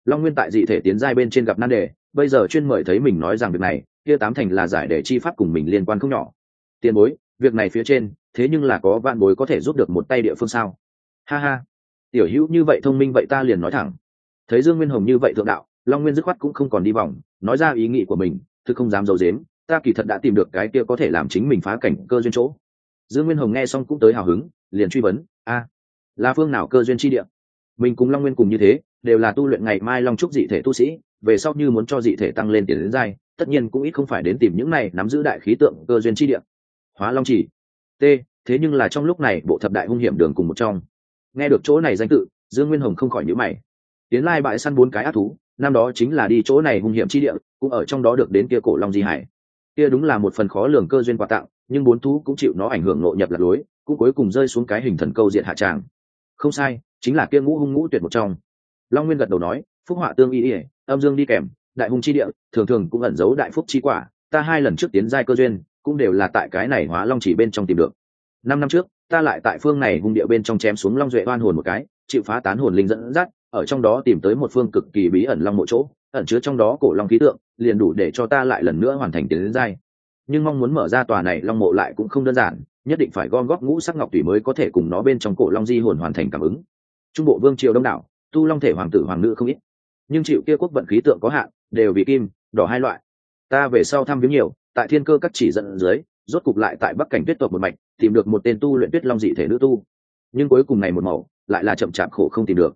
Long nguyên tại dị thể tiến giai bên trên gặp nan đề, bây giờ chuyên mời thấy mình nói rằng việc này, kia tám thành là giải để chi pháp cùng mình liên quan không nhỏ. Tiền bối việc này phía trên, thế nhưng là có vạn bối có thể giúp được một tay địa phương sao? Ha ha. Tiểu hữu như vậy thông minh vậy ta liền nói thẳng. Thấy dương nguyên hồng như vậy thượng đạo, long nguyên dứt khoát cũng không còn đi vòng, nói ra ý nghĩ của mình thứ không dám d i ấ u dếm ta kỳ thật đã tìm được cái kia có thể làm chính mình phá cảnh cơ duyên chỗ. Dương nguyên hồng nghe xong cũng tới hào hứng, liền truy vấn, a, là phương nào cơ duyên chi địa? Mình cùng long nguyên cùng như thế, đều là tu luyện ngày mai long trúc dị thể tu sĩ, về sau như muốn cho dị thể tăng lên tiền đến giai tất nhiên cũng ít không phải đến tìm những này nắm giữ đại khí tượng cơ duyên chi địa hóa long chỉ. T, thế nhưng là trong lúc này, bộ thập đại hung hiểm đường cùng một trong. Nghe được chỗ này danh tự, dương nguyên hồng không khỏi nhữ mày. Tiến lai bãi săn bốn cái ác thú, năm đó chính là đi chỗ này hung hiểm chi địa, cũng ở trong đó được đến kia cổ long di hải. Kia đúng là một phần khó lường cơ duyên quà tặng, nhưng bốn thú cũng chịu nó ảnh hưởng nội nhập lạc lối, cũng cuối cùng rơi xuống cái hình thần câu diện hạ tràng. Không sai, chính là kia ngũ hung ngũ tuyệt một trong. Long nguyên gật đầu nói, phúc họa tương y ỉa âm dương đi kèm, đại hung chi địa, thường thường cũng ẩn giấu đại phúc chi quả, ta hai lần trước tiến giai cơ duyên cũng đều là tại cái này hóa long chỉ bên trong tìm được. Năm năm trước, ta lại tại phương này hung địa bên trong chém xuống long duệ oan hồn một cái, chịu phá tán hồn linh dẫn dắt, ở trong đó tìm tới một phương cực kỳ bí ẩn long mộ chỗ, ẩn chứa trong đó cổ long khí tượng, liền đủ để cho ta lại lần nữa hoàn thành tiến đến giai. Nhưng mong muốn mở ra tòa này long mộ lại cũng không đơn giản, nhất định phải gom góp ngũ sắc ngọc tùy mới có thể cùng nó bên trong cổ long di hồn hoàn thành cảm ứng. Trung bộ vương triều đông đảo, tu long thể hoàng tử hoàng nữ không ít. Nhưng chịu kia quốc vận khí tượng có hạn, đều vì kim, đỏ hai loại. Ta về sau thăm viếng nhiều tại thiên cơ các chỉ dẫn dưới, rốt cục lại tại bắc cảnh tuyết tộc một mạch, tìm được một tên tu luyện tuyết long dị thể nữ tu. Nhưng cuối cùng này một màu, lại là chậm chạp khổ không tìm được.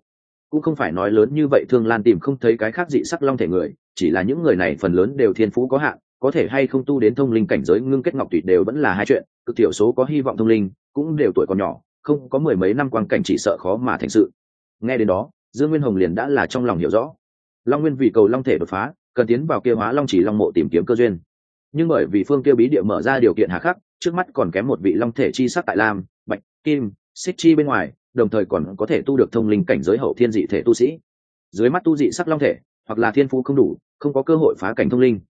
Cũng không phải nói lớn như vậy thương lan tìm không thấy cái khác dị sắc long thể người, chỉ là những người này phần lớn đều thiên phú có hạn, có thể hay không tu đến thông linh cảnh giới ngưng kết ngọc tụy đều vẫn là hai chuyện cực thiểu số có hy vọng thông linh, cũng đều tuổi còn nhỏ, không có mười mấy năm quan cảnh chỉ sợ khó mà thành sự. Nghe đến đó, dương nguyên hồng liền đã là trong lòng hiểu rõ. Long nguyên vì cầu long thể đột phá, cần tiến vào kia hóa long chỉ long mộ tìm kiếm cơ duyên nhưng bởi vì phương kia bí địa mở ra điều kiện hà khắc, trước mắt còn kém một vị long thể chi sắc tại lam, bạch, kim, xích chi bên ngoài, đồng thời còn có thể tu được thông linh cảnh giới hậu thiên dị thể tu sĩ. Dưới mắt tu dị sắc long thể, hoặc là thiên phú không đủ, không có cơ hội phá cảnh thông linh.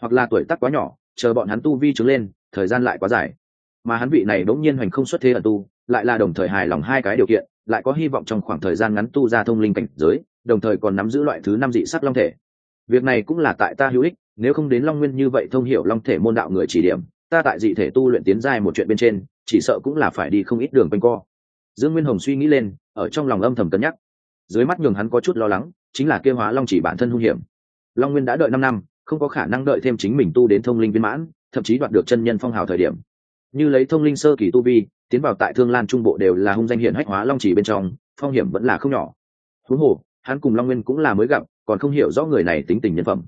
Hoặc là tuổi tác quá nhỏ, chờ bọn hắn tu vi trứng lên, thời gian lại quá dài. Mà hắn vị này đỗng nhiên hoành không xuất thế ở tu, lại là đồng thời hài lòng hai cái điều kiện, lại có hy vọng trong khoảng thời gian ngắn tu ra thông linh cảnh giới, đồng thời còn nắm giữ loại thứ năm dị sắc long thể việc này cũng là tại ta hữu ích, nếu không đến long nguyên như vậy thông hiểu long thể môn đạo người chỉ điểm, ta tại dị thể tu luyện tiến giai một chuyện bên trên, chỉ sợ cũng là phải đi không ít đường quanh co. Dương nguyên hồng suy nghĩ lên, ở trong lòng âm thầm cân nhắc. Dưới mắt nhường hắn có chút lo lắng, chính là kêu hóa long chỉ bản thân hung hiểm. Long nguyên đã đợi năm năm, không có khả năng đợi thêm chính mình tu đến thông linh viên mãn, thậm chí đoạt được chân nhân phong hào thời điểm. Như lấy thông linh sơ kỳ tu vi, tiến vào tại thương lan trung bộ đều là hung danh hiển hách hóa long chỉ bên trong, phong hiểm vẫn là không nhỏ. Huống hồ, hắn cùng long nguyên cũng là mới gặp còn không hiểu rõ người này tính tình nhân phẩm.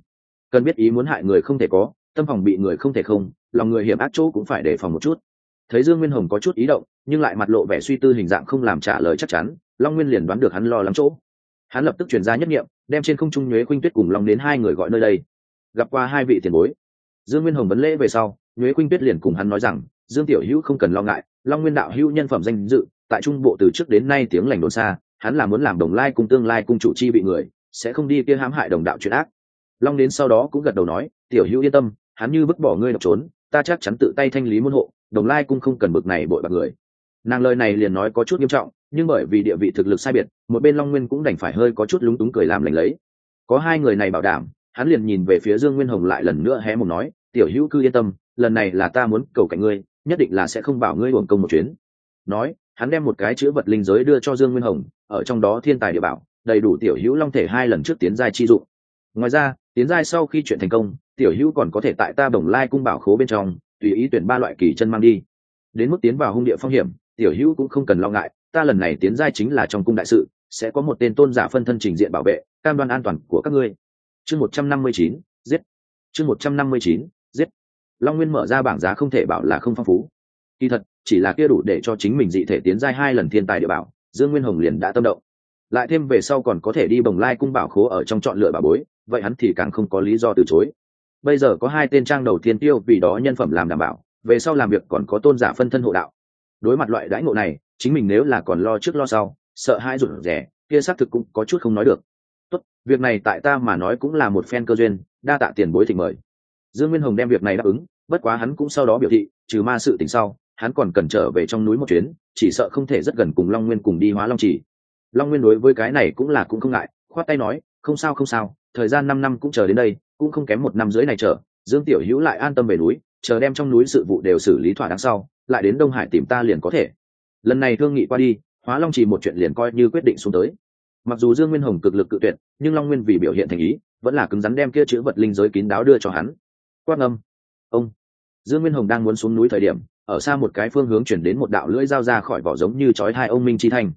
Cần biết ý muốn hại người không thể có, tâm phòng bị người không thể không, lòng người hiểm ác chỗ cũng phải đề phòng một chút. Thấy dương nguyên hồng có chút ý động, nhưng lại mặt lộ vẻ suy tư hình dạng không làm trả lời chắc chắn, long nguyên liền đoán được hắn lo lắng chỗ. Hắn lập tức chuyển ra nhất nghiệm đem trên không trung nhuế khuynh tuyết cùng long đến hai người gọi nơi đây. Gặp qua hai vị tiền bối. Dương nguyên hồng vấn lễ về sau, nhuế khuynh tuyết liền cùng hắn nói rằng, dương tiểu hữu không cần lo ngại, long nguyên đạo hữu nhân phẩm danh dự, tại trung bộ từ trước đến nay tiếng lành đồn xa, hắn là muốn làm đồng lai cung tương lai cung chủ chi bị người sẽ không đi kia hãm hại đồng đạo chuyện ác. Long đến sau đó cũng gật đầu nói, tiểu hữu yên tâm, hắn như vứt bỏ ngươi độc trốn, ta chắc chắn tự tay thanh lý môn hộ, đồng lai cung không cần bực này bội bạc người. Nàng lời này liền nói có chút nghiêm trọng, nhưng bởi vì địa vị thực lực sai biệt, một bên long nguyên cũng đành phải hơi có chút lúng túng cười làm lành lấy. Có hai người này bảo đảm, hắn liền nhìn về phía dương nguyên hồng lại lần nữa hé một nói, tiểu hữu cư yên tâm, lần này là ta muốn cầu cạnh ngươi, nhất định là sẽ không bảo ngươi uổng công một chuyến. Nói, hắn đem một cái chữ vật linh giới đưa cho dương nguyên hồng, ở trong đó thiên tài địa bảo đầy đủ tiểu hữu long thể hai lần trước tiến giai chi dụng. Ngoài ra, tiến giai sau khi chuyện thành công, tiểu hữu còn có thể tại ta bồng lai cung bảo khố bên trong, tùy ý tuyển ba loại kỳ chân mang đi. Đến mức tiến vào hung địa phong hiểm, tiểu hữu cũng không cần lo ngại, ta lần này tiến giai chính là trong cung đại sự, sẽ có một tên tôn giả phân thân trình diện bảo vệ, cam đoan an toàn của các ngươi. Chương một trăm năm mươi chín, giết. Chương một trăm năm mươi chín, giết. Long nguyên mở ra bảng giá không thể bảo là không phong phú. Kỳ thật, chỉ là kia đủ để cho chính mình dị thể tiến giai hai lần thiên tài địa bảo, dương nguyên hồng liền đã tâm động lại thêm về sau còn có thể đi bồng lai cung bảo khố ở trong chọn lựa bà bối, vậy hắn thì càng không có lý do từ chối. Bây giờ có hai tên trang đầu tiên tiêu vì đó nhân phẩm làm đảm bảo, về sau làm việc còn có tôn giả phân thân hộ đạo. Đối mặt loại đãi ngộ này, chính mình nếu là còn lo trước lo sau, sợ hai rủi rẻ kia xác thực cũng có chút không nói được. Tốt, việc này tại ta mà nói cũng là một phen cơ duyên, đa tạ tiền bối thịnh mời. Dương nguyên hồng đem việc này đáp ứng, bất quá hắn cũng sau đó biểu thị, trừ ma sự tình sau, hắn còn cần trở về trong núi một chuyến, chỉ sợ không thể rất gần cùng long nguyên cùng đi hóa long trì long nguyên đối với cái này cũng là cũng không ngại, khoát tay nói, không sao không sao, thời gian năm năm cũng chờ đến đây, cũng không kém một năm rưỡi này chờ, dương tiểu hữu lại an tâm về núi, chờ đem trong núi sự vụ đều xử lý thỏa đáng sau, lại đến đông hải tìm ta liền có thể. Lần này thương nghị qua đi, hóa long chỉ một chuyện liền coi như quyết định xuống tới. Mặc dù dương nguyên hồng cực lực cự tuyệt, nhưng long nguyên vì biểu hiện thành ý, vẫn là cứng rắn đem kia chữ vật linh giới kín đáo đưa cho hắn. Quát âm ông. Dương nguyên hồng đang muốn xuống núi thời điểm, ở xa một cái phương hướng chuyển đến một đạo lưỡi dao ra khỏi vỏ giống như chói hai ông minh chi thành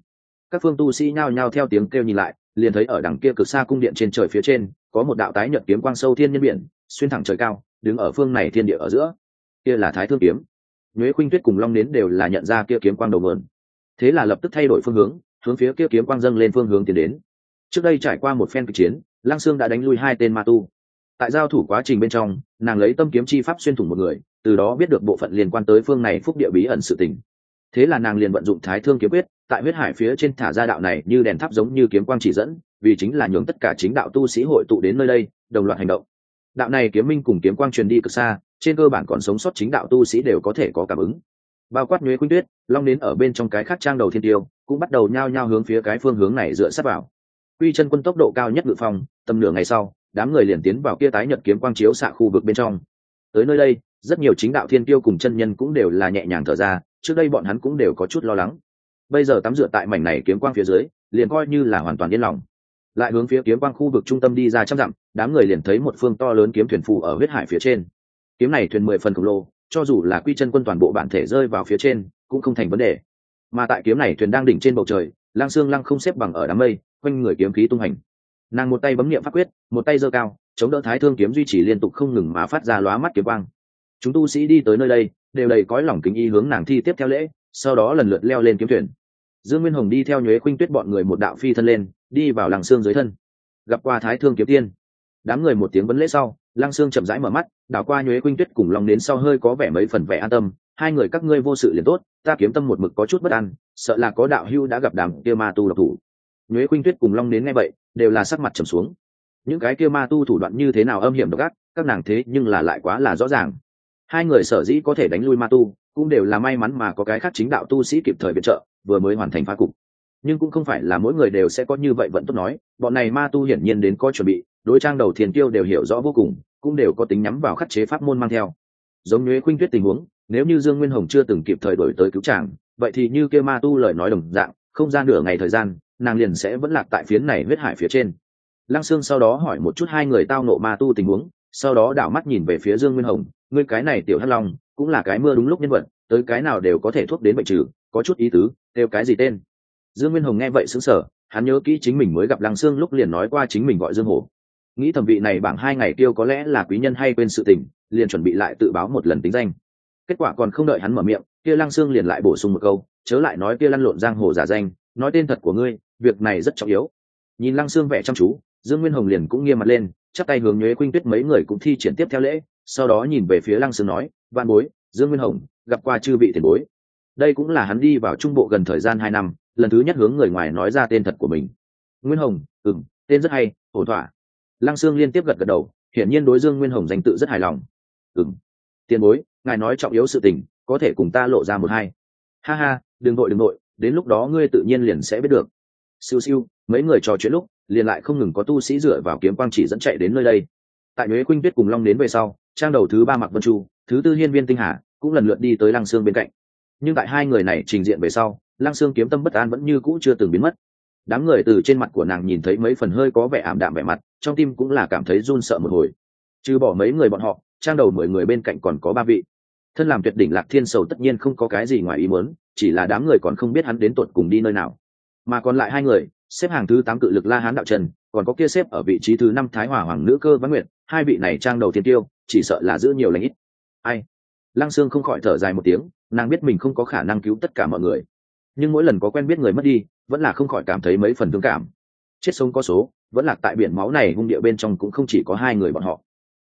các phương tu sĩ nhao nhao theo tiếng kêu nhìn lại, liền thấy ở đằng kia cực xa cung điện trên trời phía trên, có một đạo tái nhật kiếm quang sâu thiên nhân biển, xuyên thẳng trời cao, đứng ở phương này thiên địa ở giữa. Kia là thái thương kiếm. Nhuế khuynh tuyết cùng long nến đều là nhận ra kia kiếm quang đầu mượn thế là lập tức thay đổi phương hướng hướng phía kia kiếm quang dâng lên phương hướng tiến đến. Trước đây trải qua một phen kịch chiến, lăng sương đã đánh lui hai tên ma tu. Tại giao thủ quá trình bên trong, nàng lấy tâm kiếm chi pháp xuyên thủng một người, từ đó biết được bộ phận liên quan tới phương này phúc địa bí ẩn sự tình thế là nàng liền vận dụng thái thương kiếm quyết, tại huyết hải phía trên thả ra đạo này như đèn tháp giống như kiếm quang chỉ dẫn, vì chính là nhường tất cả chính đạo tu sĩ hội tụ đến nơi đây, đồng loạt hành động. Đạo này kiếm minh cùng kiếm quang truyền đi cực xa, trên cơ bản còn sống sót chính đạo tu sĩ đều có thể có cảm ứng. Bao quát nhuế khuynh tuyết, long đến ở bên trong cái khác trang đầu thiên tiêu, cũng bắt đầu nhao nhao hướng phía cái phương hướng này dựa sát vào. Quy chân quân tốc độ cao nhất ngự phong, tầm nửa ngày sau, đám người liền tiến vào kia tái nhật kiếm quang chiếu xạ khu vực bên trong. Tới nơi đây, rất nhiều chính đạo thiên tiêu cùng chân nhân cũng đều là nhẹ nhàng thở ra trước đây bọn hắn cũng đều có chút lo lắng. Bây giờ tắm rửa tại mảnh này kiếm quang phía dưới, liền coi như là hoàn toàn yên lòng. Lại hướng phía kiếm quang khu vực trung tâm đi ra trăm dặm, đám người liền thấy một phương to lớn kiếm thuyền phù ở huyết hải phía trên. Kiếm này thuyền mười phần khổng lồ, cho dù là quy chân quân toàn bộ bản thể rơi vào phía trên, cũng không thành vấn đề. Mà tại kiếm này thuyền đang đỉnh trên bầu trời lang xương lăng không xếp bằng ở đám mây, quanh người kiếm khí tung hành. Nàng một tay bấm nghiệm pháp quyết, một tay giơ cao, chống đỡ thái thương kiếm duy trì liên tục không ngừng mà phát ra lóa mắt kiếm quang. Chúng tu sĩ đi tới nơi đây đều đầy cõi lòng kính y hướng nàng thi tiếp theo lễ, sau đó lần lượt leo lên kiếm thuyền. Dương nguyên hồng đi theo nhuế khuynh tuyết bọn người một đạo phi thân lên, đi vào làng xương dưới thân. Gặp qua thái thương kiếm tiên. Đám người một tiếng vấn lễ sau, lăng xương chậm rãi mở mắt, đảo qua nhuế khuynh tuyết cùng lòng đến sau hơi có vẻ mấy phần vẻ an tâm, hai người các ngươi vô sự liền tốt, ta kiếm tâm một mực có chút bất an, sợ là có đạo hưu đã gặp đàm kia ma tu độc thủ. Nhuế khuynh tuyết cùng long đến nghe vậy, đều là sắc mặt trầm xuống. Những cái kia ma tu thủ đoạn như thế nào âm hiểm độc ác, các nàng thế nhưng là lại quá là rõ ràng hai người sở dĩ có thể đánh lui ma tu, cũng đều là may mắn mà có cái khác chính đạo tu sĩ kịp thời viện trợ, vừa mới hoàn thành phá cục. Nhưng cũng không phải là mỗi người đều sẽ có như vậy vẫn tốt nói, bọn này ma tu hiển nhiên đến có chuẩn bị, đối trang đầu thiền tiêu đều hiểu rõ vô cùng, cũng đều có tính nhắm vào khắc chế pháp môn mang theo. Giống như khuynh tuyết tình huống, nếu như dương nguyên hồng chưa từng kịp thời đổi tới cứu tràng vậy thì như kêu ma tu lời nói đồng dạng, không gian nửa ngày thời gian, nàng liền sẽ vẫn lạc tại phiến này huyết hải phía trên. Lăng sương sau đó hỏi một chút hai người tao nộ ma tu tình huống sau đó đảo mắt nhìn về phía dương nguyên hồng, ngươi cái này tiểu hắc long, cũng là cái mưa đúng lúc nhân vật, tới cái nào đều có thể thuốc đến bệnh trừ, có chút ý tứ, kêu cái gì tên? Dương nguyên hồng nghe vậy xứng sở hắn nhớ kỹ chính mình mới gặp lăng sương lúc liền nói qua chính mình gọi dương hổ. Nghĩ thẩm vị này bảng hai ngày tiêu có lẽ là quý nhân hay quên sự tình, liền chuẩn bị lại tự báo một lần tính danh. Kết quả còn không đợi hắn mở miệng, kia lăng sương liền lại bổ sung một câu, chớ lại nói kia lăn lộn giang hồ giả danh, nói tên thật của ngươi, việc này rất trọng yếu. Nhìn lăng sương vẻ chăm chú, dương nguyên hồng liền cũng nghiêm mặt lên chắp tay hướng nhuế khuynh tuyết mấy người cũng thi triển tiếp theo lễ sau đó nhìn về phía lăng sương nói văn bối dương nguyên hồng gặp qua chư vị tiền bối. Đây cũng là hắn đi vào trung bộ gần thời gian hai năm lần thứ nhất hướng người ngoài nói ra tên thật của mình. Nguyên hồng ừng tên rất hay ổn thỏa. Lăng sương liên tiếp gật gật đầu hiển nhiên đối dương nguyên hồng danh tự rất hài lòng. Ừng tiền bối ngài nói trọng yếu sự tình có thể cùng ta lộ ra một hai. Ha ha đừng n đừng nội, đến lúc đó ngươi tự nhiên liền sẽ biết được. Siêu siêu mấy người trò chuyện lúc liền lại không ngừng có tu sĩ dựa vào kiếm quang chỉ dẫn chạy đến nơi đây. Tại nhuế khuynh tuyết cùng long đến về sau, trang đầu thứ ba mặc vân chu, thứ tư hiên viên tinh hà cũng lần lượt đi tới lăng xương bên cạnh. Nhưng tại hai người này trình diện về sau, lăng xương kiếm tâm bất an vẫn như cũ chưa từng biến mất. Đám người từ trên mặt của nàng nhìn thấy mấy phần hơi có vẻ ảm đạm vẻ mặt, trong tim cũng là cảm thấy run sợ một hồi. Trừ bỏ mấy người bọn họ, trang đầu mười người bên cạnh còn có ba vị. Thân làm tuyệt đỉnh lạc thiên sầu tất nhiên không có cái gì ngoài ý muốn, chỉ là đám người còn không biết hắn đến tột cùng đi nơi nào. Mà còn lại hai người xếp hàng thứ tám cự lực la hán đạo trần, còn có kia xếp ở vị trí thứ năm thái hòa hoàng nữ cơ văn nguyệt, hai vị này trang đầu thiên tiêu, chỉ sợ là giữ nhiều lãnh ít. Ai? Lăng sương không khỏi thở dài một tiếng, nàng biết mình không có khả năng cứu tất cả mọi người. Nhưng mỗi lần có quen biết người mất đi, vẫn là không khỏi cảm thấy mấy phần thương cảm. Chết sống có số, vẫn lạc tại biển máu này hung địa bên trong cũng không chỉ có hai người bọn họ.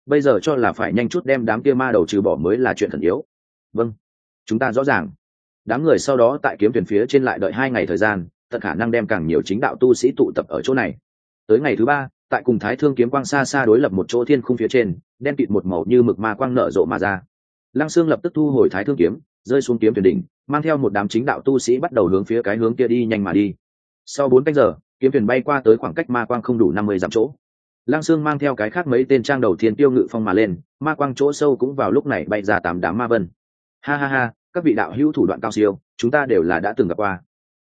Bây giờ cho là phải nhanh chút đem đám kia ma đầu trừ bỏ mới là chuyện thần yếu. Vâng chúng ta rõ ràng. Đám người sau đó tại kiếm thuyền phía trên lại đợi hai ngày thời gian tận khả năng đem càng nhiều chính đạo tu sĩ tụ tập ở chỗ này. Tới ngày thứ ba, tại cùng thái thương kiếm quang xa xa đối lập một chỗ thiên khung phía trên, đen kịt một màu như mực ma quang nở rộ mà ra. Lăng sương lập tức thu hồi thái thương kiếm, rơi xuống kiếm thuyền đỉnh, mang theo một đám chính đạo tu sĩ bắt đầu hướng phía cái hướng kia đi nhanh mà đi. Sau bốn canh giờ, kiếm thuyền bay qua tới khoảng cách ma quang không đủ năm mươi dặm chỗ. Lăng sương mang theo cái khác mấy tên trang đầu thiên tiêu ngự phong mà lên, ma quang chỗ sâu cũng vào lúc này bay ra tám đám ma vân. Ha ha ha, các vị đạo hữu thủ đoạn cao siêu, chúng ta đều là đã từng gặp qua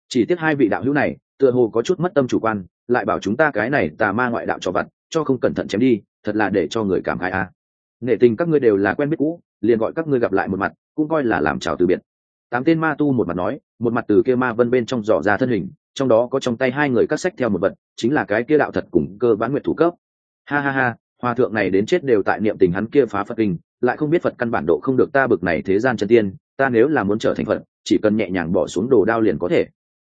chỉ tiếc hai vị đạo hữu này, tựa hồ có chút mất tâm chủ quan, lại bảo chúng ta cái này tà ma ngoại đạo cho vặt, cho không cẩn thận chém đi, thật là để cho người cảm khai a. À. nghệ tình các ngươi đều là quen biết cũ, liền gọi các ngươi gặp lại một mặt, cũng coi là làm chào từ biệt. Tám tên ma tu một mặt nói, một mặt từ kia ma vân bên trong dò ra thân hình, trong đó có trong tay hai người cắt sách theo một vật, chính là cái kia đạo thật cùng cơ bán nguyệt thủ cấp. Ha ha ha, hòa thượng này đến chết đều tại niệm tình hắn kia phá phật kinh, lại không biết phật căn bản độ không được ta bực này thế gian chân tiên, ta nếu là muốn trở thành phật, chỉ cần nhẹ nhàng bỏ xuống đồ đao liền có thể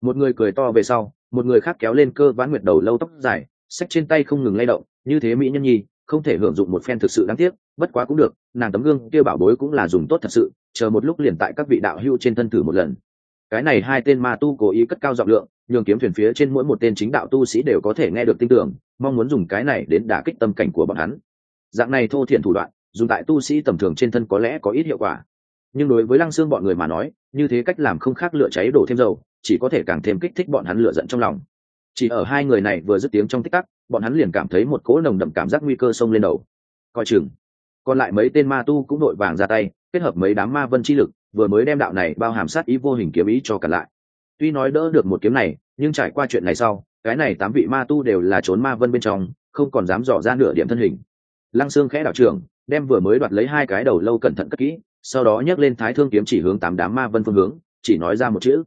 một người cười to về sau, một người khác kéo lên cơ vãn nguyệt đầu lâu tóc dài sách trên tay không ngừng lay động, như thế mỹ nhân nhi, không thể hưởng dụng một phen thực sự đáng tiếc, bất quá cũng được, nàng tấm gương kia bảo bối cũng là dùng tốt thật sự, chờ một lúc liền tại các vị đạo hưu trên thân thử một lần. Cái này hai tên ma tu cố ý cất cao giọng lượng, nhường kiếm thuyền phía trên mỗi một tên chính đạo tu sĩ đều có thể nghe được tin tưởng, mong muốn dùng cái này đến đả kích tâm cảnh của bọn hắn. Dạng này thô thiện thủ đoạn, dùng tại tu sĩ tầm thường trên thân có lẽ có ít hiệu quả. Nhưng đối với lăng xương bọn người mà nói, như thế cách làm không khác lửa cháy đổ thêm dầu chỉ có thể càng thêm kích thích bọn hắn lửa giận trong lòng. Chỉ ở hai người này vừa dứt tiếng trong tích tắc, bọn hắn liền cảm thấy một cỗ nồng đậm cảm giác nguy cơ sông lên đầu. Coi chừng, còn lại mấy tên ma tu cũng đội vàng ra tay, kết hợp mấy đám ma vân chi lực, vừa mới đem đạo này bao hàm sát ý vô hình kiếm ý cho cả lại. Tuy nói đỡ được một kiếm này, nhưng trải qua chuyện này sau, cái này tám vị ma tu đều là trốn ma vân bên trong, không còn dám dò ra nửa điểm thân hình. Lăng xương khẽ đảo trưởng, đem vừa mới đoạt lấy hai cái đầu lâu cẩn thận cất kỹ, sau đó nhấc lên thái thương kiếm chỉ hướng tám đám ma vân phương hướng, chỉ nói ra một chữ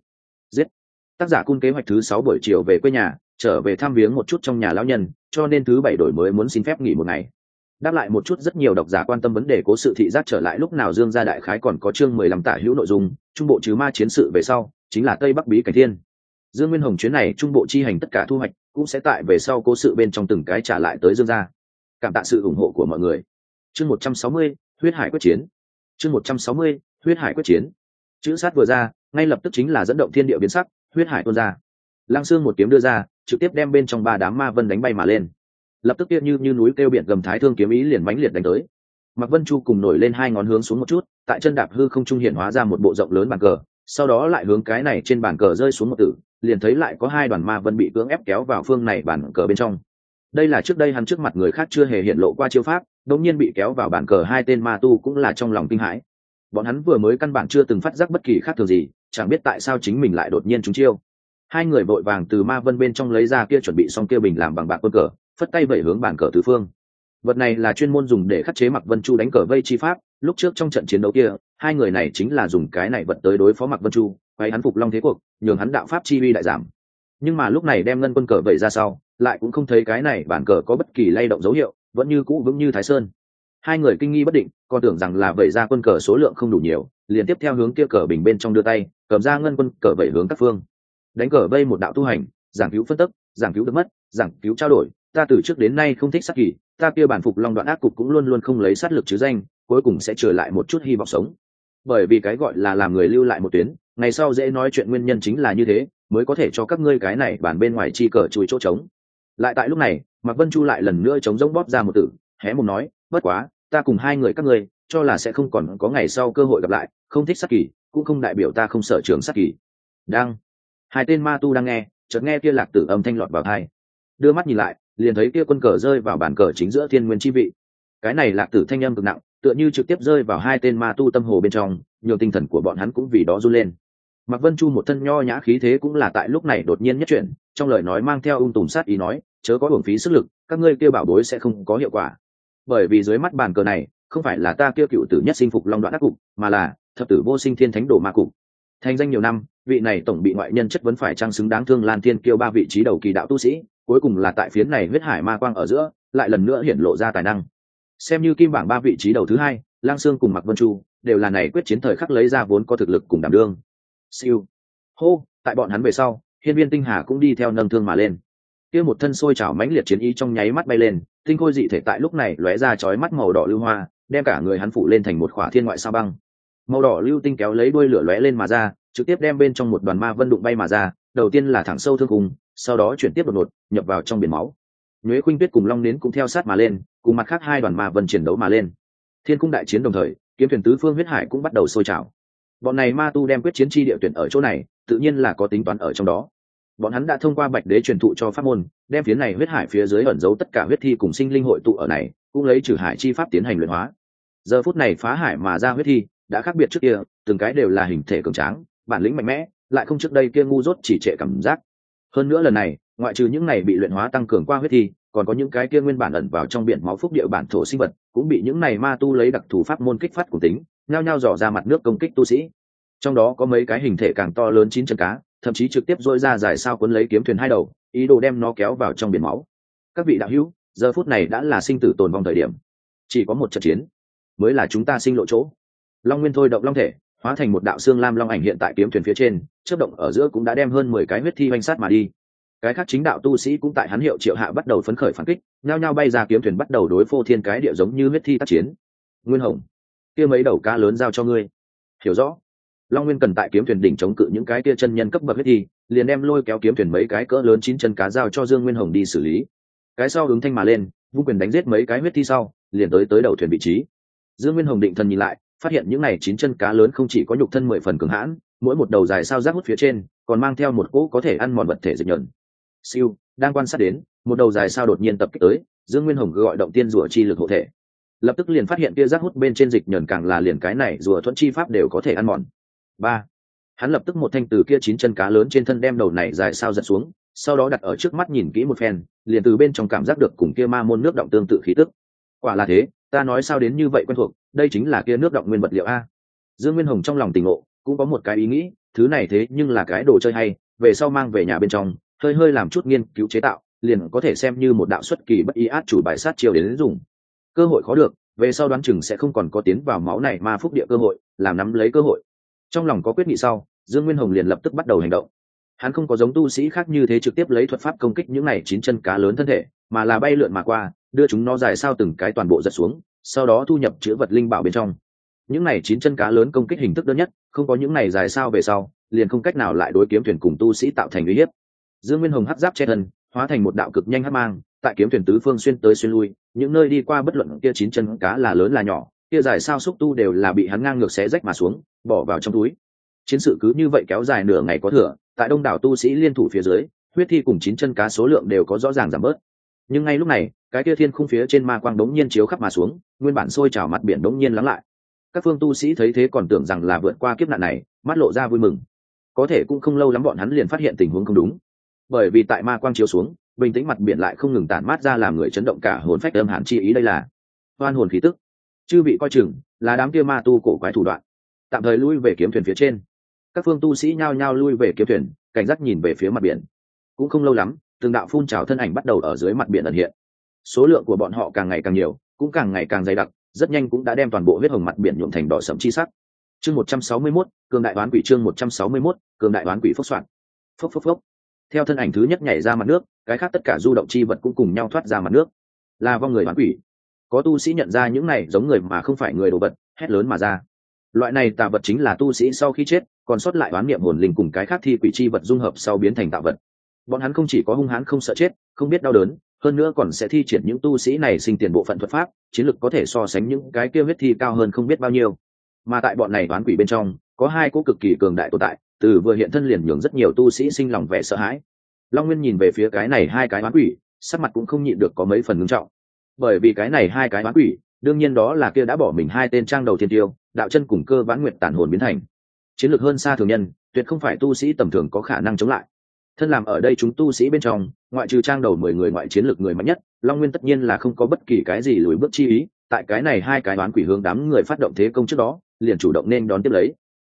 tác giả cung kế hoạch thứ sáu buổi chiều về quê nhà, trở về thăm viếng một chút trong nhà lão nhân, cho nên thứ bảy đổi mới muốn xin phép nghỉ một ngày. Đáp lại một chút rất nhiều độc giả quan tâm vấn đề cố sự thị giác trở lại lúc nào dương gia đại khái còn có chương mười lăm tả hữu nội dung, trung bộ chứ ma chiến sự về sau, chính là tây bắc bí cảnh thiên. Dương nguyên hồng chuyến này trung bộ chi hành tất cả thu hoạch, cũng sẽ tại về sau cố sự bên trong từng cái trả lại tới dương gia. Cảm tạ sự ủng hộ của mọi người. Chương một trăm sáu mươi, huyết hải quyết chiến. Chương một trăm sáu mươi, huyết hải quyết chiến. Chữ sát vừa ra, ngay lập tức chính là dẫn động thiên địa biến sắc huyết hải tuôn ra. Lăng xương một kiếm đưa ra, trực tiếp đem bên trong ba đám ma vân đánh bay mà lên. Lập tức kia như như núi kêu biển gầm thái thương kiếm ý liền mãnh liệt đánh tới. Mặc vân chu cùng nổi lên hai ngón hướng xuống một chút, tại chân đạp hư không trung hiện hóa ra một bộ rộng lớn bàn cờ, sau đó lại hướng cái này trên bàn cờ rơi xuống một tử, liền thấy lại có hai đoàn ma vân bị cưỡng ép kéo vào phương này bàn cờ bên trong. Đây là trước đây hắn trước mặt người khác chưa hề hiện lộ qua chiêu pháp đống nhiên bị kéo vào bàn cờ hai tên ma tu cũng là trong lòng kinh hãi. Bọn hắn vừa mới căn bản chưa từng phát giác bất kỳ khác thường gì chẳng biết tại sao chính mình lại đột nhiên trúng chiêu. Hai người vội vàng từ ma vân bên trong lấy ra kia chuẩn bị xong kia bình làm bằng bạc quân cờ, phất tay vẩy hướng bàn cờ tứ phương. Vật này là chuyên môn dùng để khắc chế mặc vân chu đánh cờ vây chi pháp, lúc trước trong trận chiến đấu kia, hai người này chính là dùng cái này vật tới đối phó mặc vân chu, quay hắn phục long thế cuộc, nhường hắn đạo pháp chi uy đại giảm. Nhưng mà lúc này đem ngân quân cờ vẩy ra sau, lại cũng không thấy cái này bản cờ có bất kỳ lay động dấu hiệu, vẫn như cũ vững như thái sơn. Hai người kinh nghi bất định, còn tưởng rằng là vẩy ra quân cờ số lượng không đủ nhiều, liền tiếp theo hướng kia cờ bình bên trong đưa tay cầm ra ngân quân cờ vẩy hướng các phương. Đánh cờ vây một đạo tu hành, giảng cứu phân tức, giảng cứu được mất, giảng cứu trao đổi. Ta từ trước đến nay không thích sát kỳ, ta kia bản phục long đoạn ác cục cũng luôn luôn không lấy sát lực chứ danh, cuối cùng sẽ trở lại một chút hy vọng sống. Bởi vì cái gọi là làm người lưu lại một tuyến, ngày sau dễ nói chuyện nguyên nhân chính là như thế, mới có thể cho các ngươi cái này bản bên ngoài chi cờ chùi chỗ trống. Lại tại lúc này, mạc vân chu lại lần nữa chống giống bóp ra một tử, hé mồm nói, bất quá, ta cùng hai người các ngươi, cho là sẽ không còn có ngày sau cơ hội gặp lại, không thích sát kỳ cũng không đại biểu ta không sở trường sát kỳ. Đang. Hai tên ma tu đang nghe chợt nghe kia lạc tử âm thanh lọt vào thai đưa mắt nhìn lại liền thấy kia quân cờ rơi vào bàn cờ chính giữa thiên nguyên chi vị. Cái này lạc tử thanh âm cực nặng tựa như trực tiếp rơi vào hai tên ma tu tâm hồ bên trong nhiều tinh thần của bọn hắn cũng vì đó run lên. Mặc Vân Chu một thân nho nhã khí thế cũng là tại lúc này đột nhiên nhất chuyển, trong lời nói mang theo ung tùm sát ý nói, chớ có hưởng phí sức lực, các ngươi kêu bảo bối sẽ không có hiệu quả. Bởi vì dưới mắt bàn cờ này, không phải là ta kêu cựu tử nhất sinh phục long đoạn ác cục, mà là thập tử vô sinh thiên thánh đồ ma cục. Thành danh nhiều năm, vị này tổng bị ngoại nhân chất vấn phải trang xứng đáng thương Lan Thiên kêu ba vị trí đầu kỳ đạo tu sĩ, cuối cùng là tại phiến này huyết hải ma quang ở giữa, lại lần nữa hiển lộ ra tài năng. Xem như kim bảng ba vị trí đầu thứ hai, Lang Sương cùng Mạc Vân Chu đều là này quyết chiến thời khắc lấy ra vốn có thực lực cùng đảm đương. Siêu hô tại bọn hắn về sau hiên viên tinh hà cũng đi theo nâng thương mà lên kia một thân sôi trào mãnh liệt chiến ý trong nháy mắt bay lên tinh khôi dị thể tại lúc này lóe ra chói mắt màu đỏ lưu hoa đem cả người hắn phủ lên thành một khỏa thiên ngoại sao băng màu đỏ lưu tinh kéo lấy đuôi lửa lóe lên mà ra, trực tiếp đem bên trong một đoàn ma vân đụng bay mà ra, đầu tiên là thẳng sâu thương cùng, sau đó chuyển tiếp đột ngột, nhập vào trong biển máu. Nhuế khuynh tuyết cùng long nến cũng theo sát mà lên, cùng mặt khác hai đoàn ma vân chiến đấu mà lên. Thiên cung đại chiến đồng thời, kiếm thuyền tứ phương huyết hải cũng bắt đầu sôi trào. Bọn này ma tu đem quyết chiến chi địa tuyển ở chỗ này, tự nhiên là có tính toán ở trong đó. Bọn hắn đã thông qua bạch đế truyền thụ cho pháp môn, đem phía này huyết hải phía dưới ẩn giấu tất cả huyết thi cùng sinh linh hội tụ ở này, cũng lấy trừ hải chi pháp tiến hành luyện hóa. Giờ phút này phá hải mà ra huyết thi đã khác biệt trước kia, từng cái đều là hình thể cường tráng, bản lĩnh mạnh mẽ, lại không trước đây kia ngu dốt chỉ trệ cảm giác. Hơn nữa lần này, ngoại trừ những này bị luyện hóa tăng cường qua huyết thi, còn có những cái kia nguyên bản ẩn vào trong biển máu phúc địa bản thổ sinh vật, cũng bị những này ma tu lấy đặc thù pháp môn kích phát của tính, nhao nhao dò ra mặt nước công kích tu sĩ. Trong đó có mấy cái hình thể càng to lớn chín chân cá, thậm chí trực tiếp dôi ra dài sao cuốn lấy kiếm thuyền hai đầu, ý đồ đem nó kéo vào trong biển máu. Các vị đạo hữu, giờ phút này đã là sinh tử tồn vong thời điểm. Chỉ có một trận chiến, mới là chúng ta sinh lộ chỗ long nguyên thôi động long thể, hóa thành một đạo xương lam long ảnh hiện tại kiếm thuyền phía trên, chớp động ở giữa cũng đã đem hơn mười cái huyết thi oanh sát mà đi. Cái khác chính đạo tu sĩ cũng tại hắn hiệu triệu hạ bắt đầu phấn khởi phản kích, nhao nhao bay ra kiếm thuyền bắt đầu đối phô thiên cái địa giống như huyết thi tác chiến. Nguyên hồng, kia mấy đầu cá lớn giao cho ngươi. Hiểu rõ. Long nguyên cần tại kiếm thuyền đỉnh chống cự những cái kia chân nhân cấp bậc huyết thi, liền đem lôi kéo kiếm thuyền mấy cái cỡ lớn chín chân cá giao cho dương nguyên hồng đi xử lý. Cái sau ứng thanh mà lên, vung quyền đánh giết mấy cái huyết thi sau, liền tới tới đầu thuyền vị trí. Dương nguyên hồng định thần nhìn lại phát hiện những này chín chân cá lớn không chỉ có nhục thân mười phần cường hãn, mỗi một đầu dài sao rác hút phía trên, còn mang theo một cỗ có thể ăn mòn vật thể dịch nhợn siêu, đang quan sát đến, một đầu dài sao đột nhiên tập kích tới, dương nguyên hồng gọi động tiên rủa chi lực hộ thể. Lập tức liền phát hiện kia rác hút bên trên dịch nhờn càng là liền cái này rùa thuận chi pháp đều có thể ăn mòn. Ba, hắn lập tức một thanh từ kia chín chân cá lớn trên thân đem đầu này dài sao giật xuống, sau đó đặt ở trước mắt nhìn kỹ một phen, liền từ bên trong cảm giác được cùng kia ma môn nước động tương tự khí tức. Quả là thế, ta nói sao đến như vậy quen thuộc đây chính là kia nước động nguyên vật liệu a. Dương nguyên hồng trong lòng tình ngộ, cũng có một cái ý nghĩ, thứ này thế nhưng là cái đồ chơi hay, về sau mang về nhà bên trong, hơi hơi làm chút nghiên cứu chế tạo, liền có thể xem như một đạo xuất kỳ bất ý át chủ bài sát chiều đến dùng. Cơ hội khó được, về sau đoán chừng sẽ không còn có tiến vào máu này ma phúc địa cơ hội, làm nắm lấy cơ hội. Trong lòng có quyết nghị sau, dương nguyên hồng liền lập tức bắt đầu hành động. Hắn không có giống tu sĩ khác như thế trực tiếp lấy thuật pháp công kích những này chín chân cá lớn thân thể, mà là bay lượn mà qua, đưa chúng nó dài sao từng cái toàn bộ giật xuống sau đó thu nhập chứa vật linh bảo bên trong. Những này chín chân cá lớn công kích hình thức đơn nhất, không có những này dài sao về sau, liền không cách nào lại đối kiếm thuyền cùng tu sĩ tạo thành uy hiếp. Dương nguyên hồng hắc giáp che thân, hóa thành một đạo cực nhanh hắc mang, tại kiếm thuyền tứ phương xuyên tới xuyên lui, những nơi đi qua bất luận kia chín chân cá là lớn là nhỏ, kia dài sao xúc tu đều là bị hắn ngang ngược xé rách mà xuống, bỏ vào trong túi. Chiến sự cứ như vậy kéo dài nửa ngày có thừa, tại đông đảo tu sĩ liên thủ phía dưới, huyết thi cùng chín chân cá số lượng đều có rõ ràng giảm bớt. Nhưng ngay lúc này cái kia thiên khung phía trên ma quang đống nhiên chiếu khắp mà xuống, nguyên bản sôi trào mặt biển đống nhiên lắng lại. Các phương tu sĩ thấy thế còn tưởng rằng là vượt qua kiếp nạn này, mắt lộ ra vui mừng. Có thể cũng không lâu lắm bọn hắn liền phát hiện tình huống không đúng. Bởi vì tại ma quang chiếu xuống, bình tĩnh mặt biển lại không ngừng tản mát ra làm người chấn động cả hồn phách âm hàn chi ý đây là hoan hồn khí tức. Chư bị coi chừng, là đám kia ma tu cổ quái thủ đoạn. Tạm thời lui về kiếm thuyền phía trên. Các phương tu sĩ nhao nhao lui về kiếm thuyền, cảnh giác nhìn về phía mặt biển. Cũng không lâu lắm, từng đạo phun trào thân ảnh bắt đầu ở dưới mặt biển ẩn hiện số lượng của bọn họ càng ngày càng nhiều cũng càng ngày càng dày đặc rất nhanh cũng đã đem toàn bộ huyết hồng mặt biển nhuộm thành đỏ sẫm chi sắc. Chương một trăm sáu mươi 161, cường đại đoán quỷ chương một trăm sáu mươi 161, cường đại đoán quỷ phốc soạn. Phốc phốc phốc. Theo thân ảnh thứ nhất nhảy ra mặt nước cái khác tất cả du động chi vật cũng cùng nhau thoát ra mặt nước. Là vong người đoán quỷ. Có tu sĩ nhận ra những này giống người mà không phải người đồ vật hét lớn mà ra. Loại này tà vật chính là tu sĩ sau khi chết còn sót lại oán niệm hồn linh cùng cái khác thi quỷ chi vật dung hợp sau biến thành tạo vật. Bọn hắn không chỉ có hung hãn không sợ chết không biết đau đớn hơn nữa còn sẽ thi triển những tu sĩ này sinh tiền bộ phận thuật pháp, chiến lực có thể so sánh những cái kia huyết thi cao hơn không biết bao nhiêu. Mà tại bọn này toán quỷ bên trong, có hai cỗ cực kỳ cường đại tồn tại, từ vừa hiện thân liền nhường rất nhiều tu sĩ sinh lòng vẻ sợ hãi. Long nguyên nhìn về phía cái này hai cái toán quỷ, sắc mặt cũng không nhịn được có mấy phần ngưng trọng. Bởi vì cái này hai cái toán quỷ, đương nhiên đó là kia đã bỏ mình hai tên trang đầu thiên tiêu, đạo chân cùng cơ vãn nguyệt tản hồn biến thành. Chiến lược hơn xa thường nhân, tuyệt không phải tu sĩ tầm thường có khả năng chống lại thân làm ở đây chúng tu sĩ bên trong, ngoại trừ trang đầu mười người ngoại chiến lược người mạnh nhất, long nguyên tất nhiên là không có bất kỳ cái gì lùi bước chi ý, tại cái này hai cái đoán quỷ hướng đám người phát động thế công trước đó, liền chủ động nên đón tiếp lấy.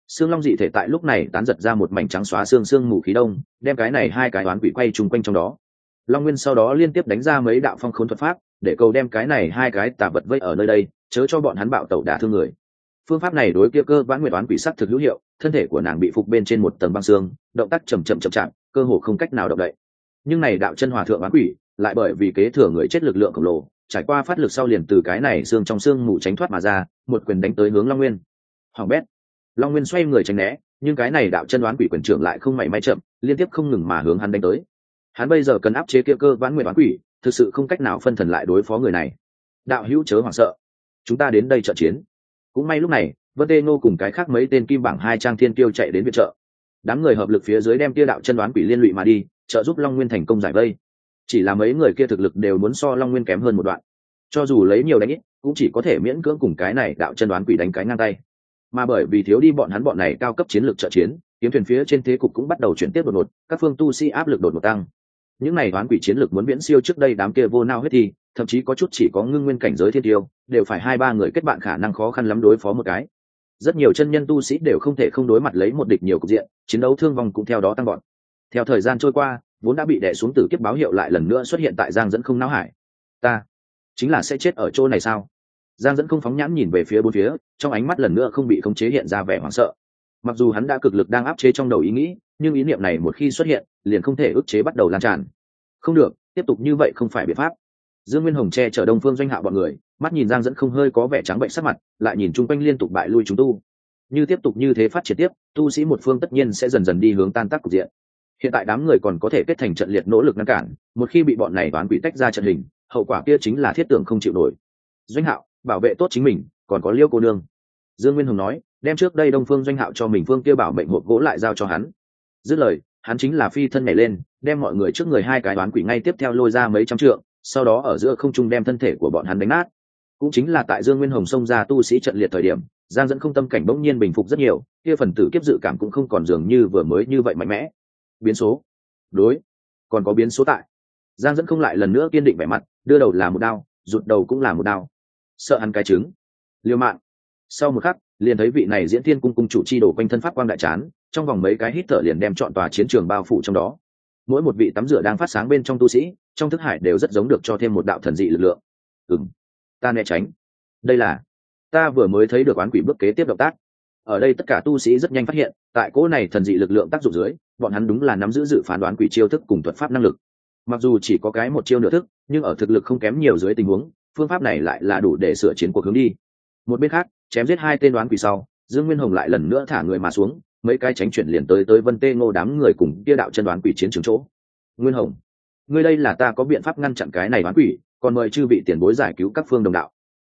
Xương long dị thể tại lúc này tán giật ra một mảnh trắng xóa xương xương mù khí đông, đem cái này hai cái đoán quỷ quay chung quanh trong đó. Long nguyên sau đó liên tiếp đánh ra mấy đạo phong khốn thuật pháp, để cầu đem cái này hai cái tà vật vây ở nơi đây, chớ cho bọn hắn bạo tẩu đả thương người. Phương pháp này đối kia cơ vãn nguyệt đoán quỷ sắc thực hữu hiệu, thân thể của nàng bị phục bên trên một tầng băng xương, động tác chầm chậm chậm chạp cơ hồ không cách nào động đậy. Nhưng này đạo chân hòa thượng bán quỷ, lại bởi vì kế thừa người chết lực lượng khổng lồ, trải qua phát lực sau liền từ cái này xương trong xương mù tránh thoát mà ra, một quyền đánh tới hướng long nguyên. Hoàng bét. Long nguyên xoay người tránh né, nhưng cái này đạo chân đoán quỷ quyền trưởng lại không mảy may chậm, liên tiếp không ngừng mà hướng hắn đánh tới. Hắn bây giờ cần áp chế kia cơ vãn nguyện đoán quỷ, thực sự không cách nào phân thần lại đối phó người này. Đạo hữu chớ hoảng sợ. Chúng ta đến đây trợ chiến. Cũng may lúc này, vân tê ngô cùng cái khác mấy tên kim bảng hai trang thiên tiêu chạy đến viện trợ đám người hợp lực phía dưới đem kia đạo chân đoán quỷ liên lụy mà đi, trợ giúp long nguyên thành công giải vây. Chỉ là mấy người kia thực lực đều muốn so long nguyên kém hơn một đoạn. Cho dù lấy nhiều đánh ít, cũng chỉ có thể miễn cưỡng cùng cái này đạo chân đoán quỷ đánh cái ngang tay. Mà bởi vì thiếu đi bọn hắn bọn này cao cấp chiến lược trợ chiến, kiếm thuyền phía trên thế cục cũng bắt đầu chuyển tiếp đột ngột, các phương tu sĩ áp lực đột ngột tăng. Những này đoán quỷ chiến lược muốn viễn siêu trước đây đám kia vô nao hết thì thậm chí có chút chỉ có ngưng nguyên cảnh giới thiên tiêu, đều phải hai ba người kết bạn khả năng khó khăn lắm đối phó một cái rất nhiều chân nhân tu sĩ đều không thể không đối mặt lấy một địch nhiều cục diện, chiến đấu thương vong cũng theo đó tăng gọn theo thời gian trôi qua, vốn đã bị đè xuống từ kiếp báo hiệu lại lần nữa xuất hiện tại giang dẫn không Náo hải. Ta chính là sẽ chết ở chỗ này sao? Giang dẫn không phóng nhãn nhìn về phía bốn phía, trong ánh mắt lần nữa không bị khống chế hiện ra vẻ hoảng sợ. Mặc dù hắn đã cực lực đang áp chế trong đầu ý nghĩ, nhưng ý niệm này một khi xuất hiện, liền không thể ức chế bắt đầu lan tràn. Không được, tiếp tục như vậy không phải biện pháp. Dương nguyên hồng che chở đông phương doanh Hạ bọn người mắt nhìn giang dẫn không hơi có vẻ trắng bệnh sắc mặt, lại nhìn chung quanh liên tục bại lui chúng tu. Như tiếp tục như thế phát triển tiếp, tu sĩ một phương tất nhiên sẽ dần dần đi hướng tan tác cục diện. Hiện tại đám người còn có thể kết thành trận liệt nỗ lực ngăn cản, một khi bị bọn này đoán quỷ tách ra trận hình, hậu quả kia chính là thiết tưởng không chịu nổi. Doanh hạo, bảo vệ tốt chính mình, còn có liêu cô nương. Dương nguyên Hùng nói, đem trước đây đông phương doanh hạo cho mình, phương kia bảo mệnh hộp gỗ lại giao cho hắn. Dứt lời, hắn chính là phi thân nhảy lên, đem mọi người trước người hai cái đoán quỷ ngay tiếp theo lôi ra mấy trăm trượng, sau đó ở giữa không trung đem thân thể của bọn hắn đánh nát cũng chính là tại dương nguyên hồng xông ra tu sĩ trận liệt thời điểm, giang dẫn không tâm cảnh bỗng nhiên bình phục rất nhiều, kia phần tử kiếp dự cảm cũng không còn dường như vừa mới như vậy mạnh mẽ. Biến số. Đối. Còn có biến số tại. Giang dẫn không lại lần nữa kiên định vẻ mặt, đưa đầu là một đao, rụt đầu cũng là một đao. Sợ hắn cái trứng. Liêu mạng. Sau một khắc, liền thấy vị này diễn thiên cung cung chủ chi đổ quanh thân pháp quang đại chán, trong vòng mấy cái hít thở liền đem chọn tòa chiến trường bao phủ trong đó. Mỗi một vị tắm rửa đang phát sáng bên trong tu sĩ, trong thức hải đều rất giống được cho thêm một đạo thần dị lực lượng. Ừng ta né tránh. Đây là, ta vừa mới thấy được oán quỷ bước kế tiếp động tác. Ở đây tất cả tu sĩ rất nhanh phát hiện, tại cỗ này thần dị lực lượng tác dụng dưới, bọn hắn đúng là nắm giữ dự phán đoán quỷ chiêu thức cùng thuật pháp năng lực. Mặc dù chỉ có cái một chiêu nửa thức, nhưng ở thực lực không kém nhiều dưới tình huống, phương pháp này lại là đủ để sửa chiến cuộc hướng đi. Một bên khác, chém giết hai tên đoán quỷ sau, dương nguyên hồng lại lần nữa thả người mà xuống, mấy cái tránh chuyển liền tới tới vân tê ngô đám người cùng kia đạo chân đoán quỷ chiến trường chỗ. Nguyên hồng, ngươi đây là ta có biện pháp ngăn chặn cái này đoán quỷ còn mời chư vị tiền bối giải cứu các phương đồng đạo.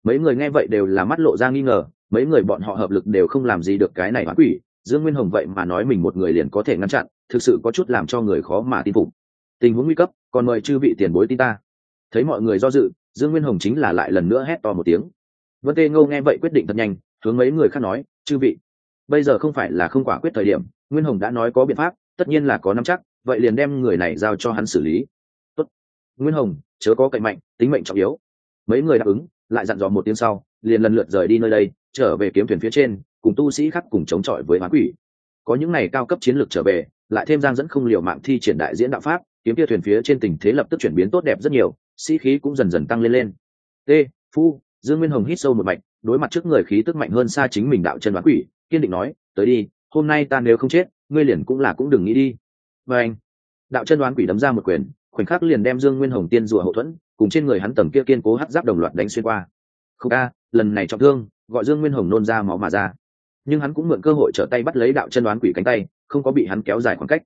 Mấy người nghe vậy đều là mắt lộ ra nghi ngờ, mấy người bọn họ hợp lực đều không làm gì được cái này hoán quỷ, dương nguyên hồng vậy mà nói mình một người liền có thể ngăn chặn, thực sự có chút làm cho người khó mà tin phục. Tình huống nguy cấp, còn mời chư vị tiền bối tin ta. Thấy mọi người do dự, dương nguyên hồng chính là lại lần nữa hét to một tiếng. Vân tê ngô nghe vậy quyết định thật nhanh, hướng mấy người khác nói, chư vị, bây giờ không phải là không quả quyết thời điểm, nguyên hồng đã nói có biện pháp, tất nhiên là có nắm chắc, vậy liền đem người này giao cho hắn xử lý. Tốt. nguyên hồng chớ có cậy mạnh, tính mệnh trọng yếu. Mấy người đáp ứng, lại dặn dò một tiếng sau, liền lần lượt rời đi nơi đây, trở về kiếm thuyền phía trên, cùng tu sĩ khác cùng chống chọi với hoán quỷ. Có những này cao cấp chiến lược trở về, lại thêm giang dẫn không liều mạng thi triển đại diễn đạo pháp, kiếm kia thuyền phía trên tình thế lập tức chuyển biến tốt đẹp rất nhiều, sĩ khí cũng dần dần tăng lên lên. T, phu, dương nguyên hồng hít sâu một mạch, đối mặt trước người khí tức mạnh hơn xa chính mình đạo chân đoán quỷ, kiên định nói, tới đi, hôm nay ta nếu không chết, ngươi liền cũng là cũng đừng nghĩ đi. Và anh, đạo chân đoán quỷ đấm ra một quyền khoảnh khắc liền đem dương nguyên hồng tiên rùa hậu thuẫn, cùng trên người hắn tầm kia kiên cố hắt giáp đồng loạt đánh xuyên qua. Không ca lần này trọng thương, gọi dương nguyên hồng nôn ra máu mà ra. Nhưng hắn cũng mượn cơ hội trở tay bắt lấy đạo chân đoán quỷ cánh tay, không có bị hắn kéo dài khoảng cách.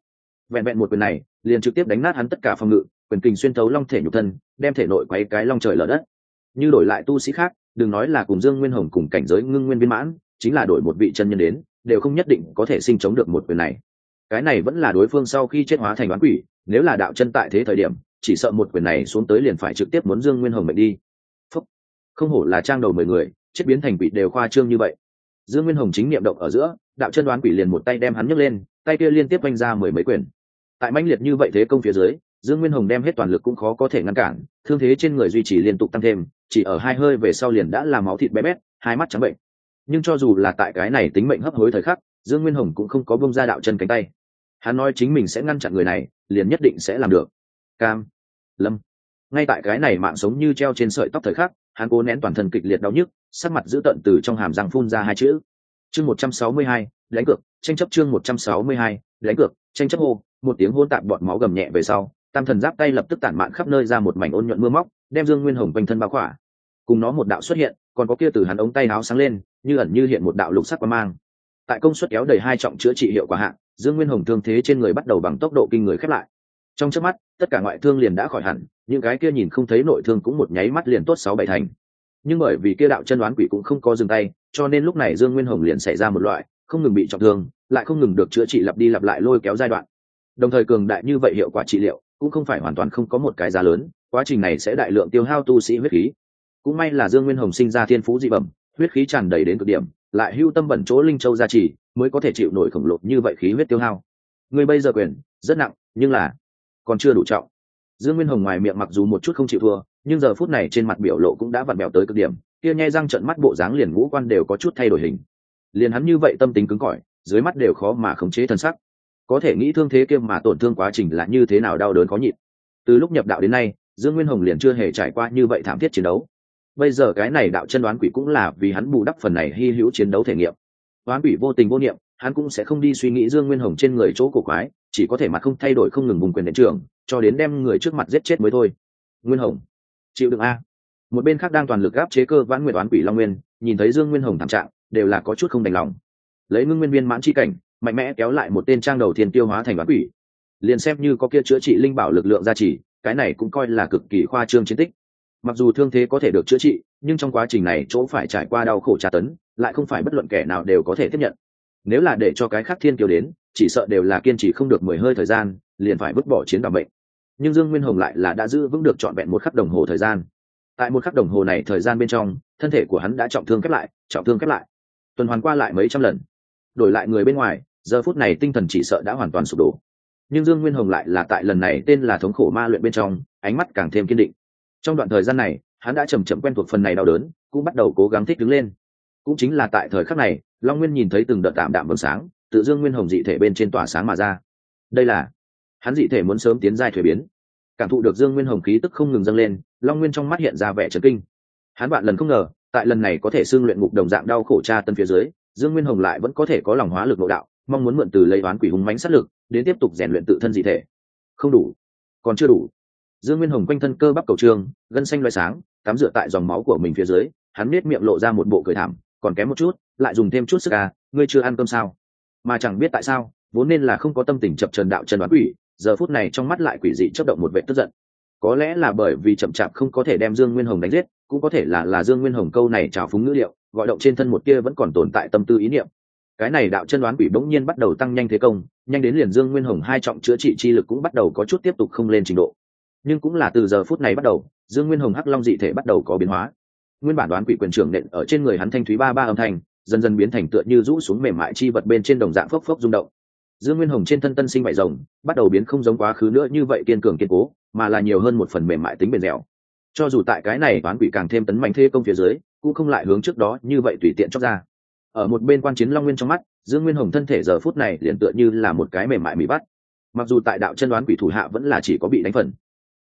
Vẹn vẹn một quyền này, liền trực tiếp đánh nát hắn tất cả phòng ngự, quyền kình xuyên thấu long thể nhục thân, đem thể nội quấy cái long trời lở đất. Như đổi lại tu sĩ khác, đừng nói là cùng dương nguyên hồng cùng cảnh giới ngưng nguyên viên mãn, chính là đổi một vị chân nhân đến, đều không nhất định có thể sinh chống được một quyền này. Cái này vẫn là đối phương sau khi chết hóa thành đoán quỷ nếu là đạo chân tại thế thời điểm, chỉ sợ một quyền này xuống tới liền phải trực tiếp muốn dương nguyên hồng mệnh đi. Phúc. không hổ là trang đầu mười người, chết biến thành quỷ đều khoa trương như vậy. Dương nguyên hồng chính niệm động ở giữa, đạo chân đoán quỷ liền một tay đem hắn nhấc lên, tay kia liên tiếp oanh ra mười mấy quyền. Tại mãnh liệt như vậy thế công phía dưới, dương nguyên hồng đem hết toàn lực cũng khó có thể ngăn cản, thương thế trên người duy trì liên tục tăng thêm, chỉ ở hai hơi về sau liền đã làm máu thịt bé bét, hai mắt trắng bệnh. Nhưng cho dù là tại cái này tính mệnh hấp hối thời khắc, dương nguyên hồng cũng không có bông ra đạo chân cánh tay. Hắn nói chính mình sẽ ngăn chặn người này liền nhất định sẽ làm được. Cam, lâm. Ngay tại cái này mạng sống như treo trên sợi tóc thời khắc, hắn cố nén toàn thân kịch liệt đau nhức, sắc mặt giữ tận từ trong hàm răng phun ra hai chữ. Chương một trăm sáu mươi hai, đánh cược, tranh chấp chương một trăm sáu mươi hai, đánh cược, tranh chấp hô, một tiếng hôn tạm bọn máu gầm nhẹ về sau, tam thần giáp tay lập tức tản mạn khắp nơi ra một mảnh ôn nhuận mưa móc, đem dương nguyên hồng quanh thân bao khỏa. Cùng nó một đạo xuất hiện, còn có kia từ hắn ống tay áo sáng lên, như ẩn như hiện một đạo lục sắc qua mang. Tại công suất kéo đầy hai trọng chữa trị hiệu quả hạn dương nguyên hồng thương thế trên người bắt đầu bằng tốc độ kinh người khép lại. Trong trước mắt, tất cả ngoại thương liền đã khỏi hẳn, những cái kia nhìn không thấy nội thương cũng một nháy mắt liền tốt sáu bảy thành. Nhưng bởi vì kia đạo chân đoán quỷ cũng không có dừng tay, cho nên lúc này dương nguyên hồng liền xảy ra một loại không ngừng bị trọng thương, lại không ngừng được chữa trị lặp đi lặp lại lôi kéo giai đoạn. Đồng thời cường đại như vậy hiệu quả trị liệu, cũng không phải hoàn toàn không có một cái giá lớn, quá trình này sẽ đại lượng tiêu hao tu sĩ huyết khí. Cũng may là dương nguyên hồng sinh ra thiên phú dị bẩm, huyết khí tràn đầy đến cực điểm lại hưu tâm bẩn chỗ linh châu gia trì, mới có thể chịu nổi khổng lồ như vậy khí huyết tiêu hao. Người bây giờ quyền, rất nặng, nhưng là còn chưa đủ trọng. Dương nguyên hồng ngoài miệng mặc dù một chút không chịu thua, nhưng giờ phút này trên mặt biểu lộ cũng đã vặn bèo tới cực điểm, kia nhai răng trận mắt bộ dáng liền ngũ quan đều có chút thay đổi hình. Liền hắn như vậy tâm tính cứng cỏi, dưới mắt đều khó mà khống chế thân sắc. Có thể nghĩ thương thế kia mà tổn thương quá trình là như thế nào đau đớn khó nhịn. Từ lúc nhập đạo đến nay, dương nguyên hồng liền chưa hề trải qua như vậy thảm thiết chiến đấu bây giờ cái này đạo chân đoán quỷ cũng là vì hắn bù đắp phần này hy hữu chiến đấu thể nghiệm. Đoán quỷ vô tình vô niệm, hắn cũng sẽ không đi suy nghĩ dương nguyên hồng trên người chỗ cổ quái, chỉ có thể mặt không thay đổi không ngừng vùng quyền đến trường, cho đến đem người trước mặt giết chết mới thôi. Nguyên hồng, chịu đựng a. Một bên khác đang toàn lực gáp chế cơ vãn nguyện đoán quỷ long nguyên, nhìn thấy dương nguyên hồng thảm trạng, đều là có chút không đành lòng. Lấy ngưng nguyên viên mãn chi cảnh, mạnh mẽ kéo lại một tên trang đầu thiên tiêu hóa thành đoán quỷ. Liền xem như có kia chữa trị linh bảo lực lượng gia trì, cái này cũng coi là cực kỳ khoa trương chiến tích mặc dù thương thế có thể được chữa trị, nhưng trong quá trình này chỗ phải trải qua đau khổ tra tấn, lại không phải bất luận kẻ nào đều có thể tiếp nhận. Nếu là để cho cái khác thiên kiều đến, chỉ sợ đều là kiên trì không được mười hơi thời gian, liền phải vứt bỏ chiến đảm bệnh nhưng dương nguyên hồng lại là đã giữ vững được trọn vẹn một khắc đồng hồ thời gian. Tại một khắc đồng hồ này thời gian bên trong, thân thể của hắn đã trọng thương khép lại, trọng thương khép lại. Tuần hoàn qua lại mấy trăm lần. Đổi lại người bên ngoài, giờ phút này tinh thần chỉ sợ đã hoàn toàn sụp đổ. Nhưng dương nguyên hồng lại là tại lần này tên là thống khổ ma luyện bên trong, ánh mắt càng thêm kiên định trong đoạn thời gian này, hắn đã chầm chậm quen thuộc phần này đau đớn, cũng bắt đầu cố gắng thích đứng lên. Cũng chính là tại thời khắc này, long nguyên nhìn thấy từng đợt tạm đạm vầng sáng, tự dương nguyên hồng dị thể bên trên tỏa sáng mà ra. Đây là, hắn dị thể muốn sớm tiến giai thuế biến. Cảm thụ được dương nguyên hồng khí tức không ngừng dâng lên, long nguyên trong mắt hiện ra vẻ trấn kinh. Hắn bạn lần không ngờ, tại lần này có thể xương luyện ngục đồng dạng đau khổ tra tân phía dưới, dương nguyên hồng lại vẫn có thể có lòng hóa lực nội đạo, mong muốn mượn từ lấy oán quỷ hùng mánh sát lực, đến tiếp tục rèn luyện tự thân dị thể. Không đủ, còn chưa đủ dương nguyên hồng quanh thân cơ bắp cầu trường, gân xanh loay sáng tắm rửa tại dòng máu của mình phía dưới hắn nết miệng lộ ra một bộ cười thảm còn kém một chút lại dùng thêm chút sức à ngươi chưa ăn cơm sao? Mà chẳng biết tại sao vốn nên là không có tâm tình chập trần đạo trần đoán quỷ giờ phút này trong mắt lại quỷ dị chấp động một vệ tức giận. Có lẽ là bởi vì chậm chạp không có thể đem dương nguyên hồng đánh giết cũng có thể là là dương nguyên hồng câu này trào phúng ngữ liệu gọi động trên thân một kia vẫn còn tồn tại tâm tư ý niệm. Cái này đạo chân đoán quỷ bỗng nhiên bắt đầu tăng nhanh thế công nhanh đến liền dương nguyên hồng hai trọng chữa trị chi lực cũng bắt đầu có chút tiếp tục không lên trình độ nhưng cũng là từ giờ phút này bắt đầu, dương nguyên hồng hắc long dị thể bắt đầu có biến hóa. Nguyên bản đoán quỷ quyền trưởng nện ở trên người hắn thanh thúy ba ba âm thanh, dần dần biến thành tựa như rũ xuống mềm mại chi vật bên trên đồng dạng phốc phốc rung động. Dương nguyên hồng trên thân tân sinh vải rồng, bắt đầu biến không giống quá khứ nữa như vậy kiên cường kiên cố, mà là nhiều hơn một phần mềm mại tính bền dẻo. Cho dù tại cái này đoán quỷ càng thêm tấn mạnh thê công phía dưới, cũng không lại hướng trước đó như vậy tùy tiện chóc ra. Ở một bên quan chiến long nguyên trong mắt, dương nguyên hồng thân thể giờ phút này liền tựa như là một cái mềm mại bị bắt. Mặc dù tại đạo chân đoán quỷ thủ hạ vẫn là chỉ có bị đánh phần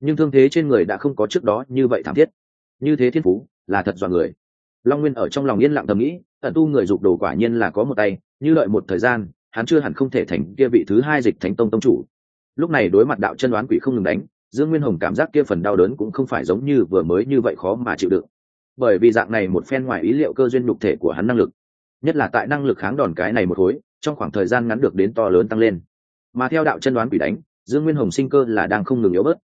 nhưng thương thế trên người đã không có trước đó như vậy thảm thiết. Như thế thiên phú, là thật dọa người. Long nguyên ở trong lòng yên lặng thầm nghĩ, ẩn tu người dục đồ quả nhiên là có một tay, như đợi một thời gian, hắn chưa hẳn không thể thành kia vị thứ hai dịch thánh tông tông chủ. Lúc này đối mặt đạo chân đoán quỷ không ngừng đánh, dương nguyên hồng cảm giác kia phần đau đớn cũng không phải giống như vừa mới như vậy khó mà chịu đựng. Bởi vì dạng này một phen ngoài ý liệu cơ duyên nhục thể của hắn năng lực, nhất là tại năng lực kháng đòn cái này một khối, trong khoảng thời gian ngắn được đến to lớn tăng lên. Mà theo đạo chân đoán quỷ đánh, dương nguyên hồng sinh cơ là đang không ngừng yếu bớt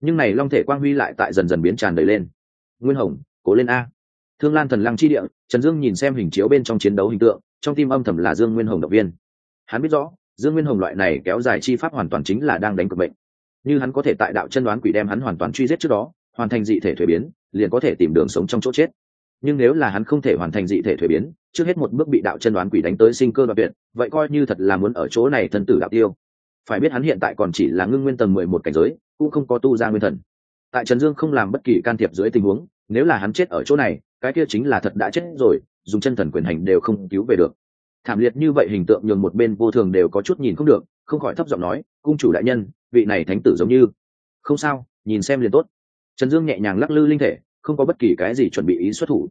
nhưng này long thể quang huy lại tại dần dần biến tràn đầy lên. Nguyên hồng, cố lên a. Thương lan thần lăng chi địa, trần dương nhìn xem hình chiếu bên trong chiến đấu hình tượng, trong tim âm thầm là dương nguyên hồng động viên. Hắn biết rõ, dương nguyên hồng loại này kéo dài chi pháp hoàn toàn chính là đang đánh cực bệnh. Như hắn có thể tại đạo chân đoán quỷ đem hắn hoàn toàn truy giết trước đó, hoàn thành dị thể thuế biến, liền có thể tìm đường sống trong chỗ chết. Nhưng nếu là hắn không thể hoàn thành dị thể thuế biến, trước hết một bước bị đạo chân đoán quỷ đánh tới sinh cơ đoạn viện vậy coi như thật là muốn ở chỗ này thân tử đạo tiêu phải biết hắn hiện tại còn chỉ là ngưng nguyên tầng mười một cảnh giới, cũng không có tu ra nguyên thần. Tại trần dương không làm bất kỳ can thiệp dưới tình huống, nếu là hắn chết ở chỗ này, cái kia chính là thật đã chết rồi, dùng chân thần quyền hành đều không cứu về được. Thảm liệt như vậy hình tượng nhường một bên vô thường đều có chút nhìn không được, không khỏi thấp giọng nói, cung chủ đại nhân, vị này thánh tử giống như. Không sao, nhìn xem liền tốt. Trần dương nhẹ nhàng lắc lư linh thể, không có bất kỳ cái gì chuẩn bị ý xuất thủ.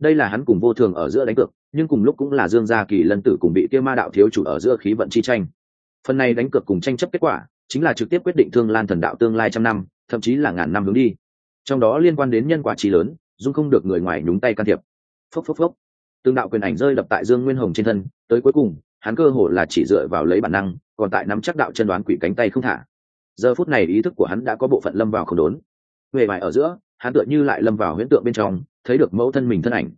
Đây là hắn cùng vô thường ở giữa đánh cược, nhưng cùng lúc cũng là dương gia kỳ lân tử cùng bị kia ma đạo thiếu chủ ở giữa khí vận chi tranh phần này đánh cược cùng tranh chấp kết quả, chính là trực tiếp quyết định thương lan thần đạo tương lai trăm năm, thậm chí là ngàn năm hướng đi. Trong đó liên quan đến nhân quả trí lớn, dung không được người ngoài nhúng tay can thiệp. Phốc phốc phốc. Tương đạo quyền ảnh rơi đập tại dương nguyên hồng trên thân, tới cuối cùng, hắn cơ hồ là chỉ dựa vào lấy bản năng, còn tại nắm chắc đạo chân đoán quỷ cánh tay không thả. Giờ phút này ý thức của hắn đã có bộ phận lâm vào không đốn. Huệ vải ở giữa, hắn tựa như lại lâm vào huyễn tượng bên trong, thấy được mẫu thân mình thân ảnh.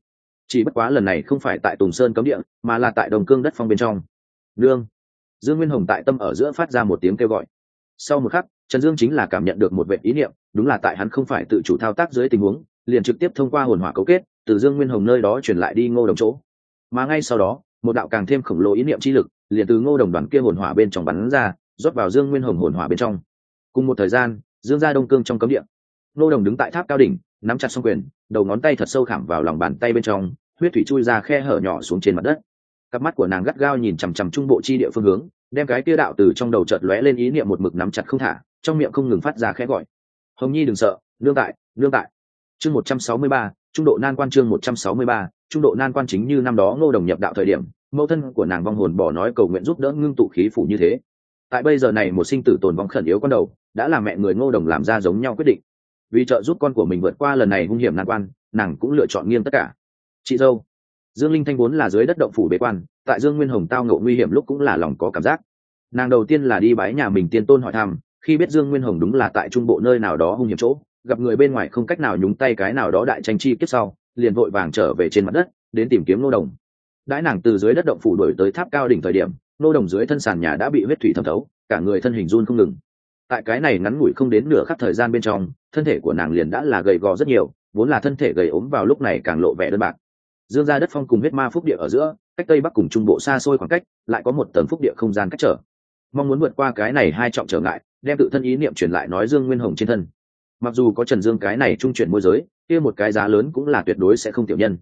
Chỉ bất quá lần này không phải tại tùng sơn cấm địa, mà là tại đồng cương đất phong bên trong. Nương dương nguyên hồng tại tâm ở giữa phát ra một tiếng kêu gọi. Sau một khắc, trần dương chính là cảm nhận được một vệ ý niệm, đúng là tại hắn không phải tự chủ thao tác dưới tình huống, liền trực tiếp thông qua hồn hỏa cấu kết, từ dương nguyên hồng nơi đó chuyển lại đi ngô đồng chỗ. Mà ngay sau đó, một đạo càng thêm khổng lồ ý niệm chi lực, liền từ ngô đồng đoàn kia hồn hỏa bên trong bắn ra, rót vào dương nguyên hồng hồn hỏa bên trong. Cùng một thời gian, dương ra đông cương trong cấm địa. Ngô đồng đứng tại tháp cao đỉnh, nắm chặt s quyền, đầu ngón tay thật sâu khảm vào lòng bàn tay bên trong, huyết thủy chui ra khe hở nhỏ xuống trên mặt đất cặp mắt của nàng gắt gao nhìn chằm chằm trung bộ chi địa phương hướng, đem cái tia đạo từ trong đầu chợt lóe lên ý niệm một mực nắm chặt không thả, trong miệng không ngừng phát ra khẽ gọi. Hồng nhi đừng sợ, nương tại nương tại. Chương một trăm sáu mươi ba, trung độ nan quan chương một trăm sáu mươi ba, trung độ nan quan chính như năm đó ngô đồng nhập đạo thời điểm, mẫu thân của nàng vong hồn bỏ nói cầu nguyện giúp đỡ ngưng tụ khí phủ như thế. Tại bây giờ này một sinh tử tồn vong khẩn yếu con đầu, đã làm mẹ người ngô đồng làm ra giống nhau quyết định. Vì trợ giúp con của mình vượt qua lần này hung hiểm nan quan, nàng cũng lựa chọn nghiêm tất cả. Chị dâu dương linh thanh vốn là dưới đất động phủ bế quan, tại dương nguyên hồng tao ngộ nguy hiểm lúc cũng là lòng có cảm giác. Nàng đầu tiên là đi bái nhà mình tiên tôn hỏi thăm, khi biết dương nguyên hồng đúng là tại trung bộ nơi nào đó hung hiểm chỗ, gặp người bên ngoài không cách nào nhúng tay cái nào đó đại tranh chi kiếp sau, liền vội vàng trở về trên mặt đất, đến tìm kiếm nô đồng. Đãi nàng từ dưới đất động phủ đổi tới tháp cao đỉnh thời điểm nô đồng dưới thân sàn nhà đã bị huyết thủy thẩm thấu, cả người thân hình run không ngừng. Tại cái này ngắn ngủi không đến nửa khắc thời gian bên trong, thân thể của nàng liền đã là gầy gò rất nhiều, vốn là thân thể gầy ốm vào lúc này càng lộ vẻ đơn bạc dương ra đất phong cùng huyết ma phúc địa ở giữa, cách tây bắc cùng trung bộ xa xôi khoảng cách, lại có một tầng phúc địa không gian cách trở. Mong muốn vượt qua cái này hai trọng trở ngại, đem tự thân ý niệm truyền lại nói dương nguyên hồng trên thân. Mặc dù có trần dương cái này trung chuyển môi giới, kia một cái giá lớn cũng là tuyệt đối sẽ không tiểu nhân.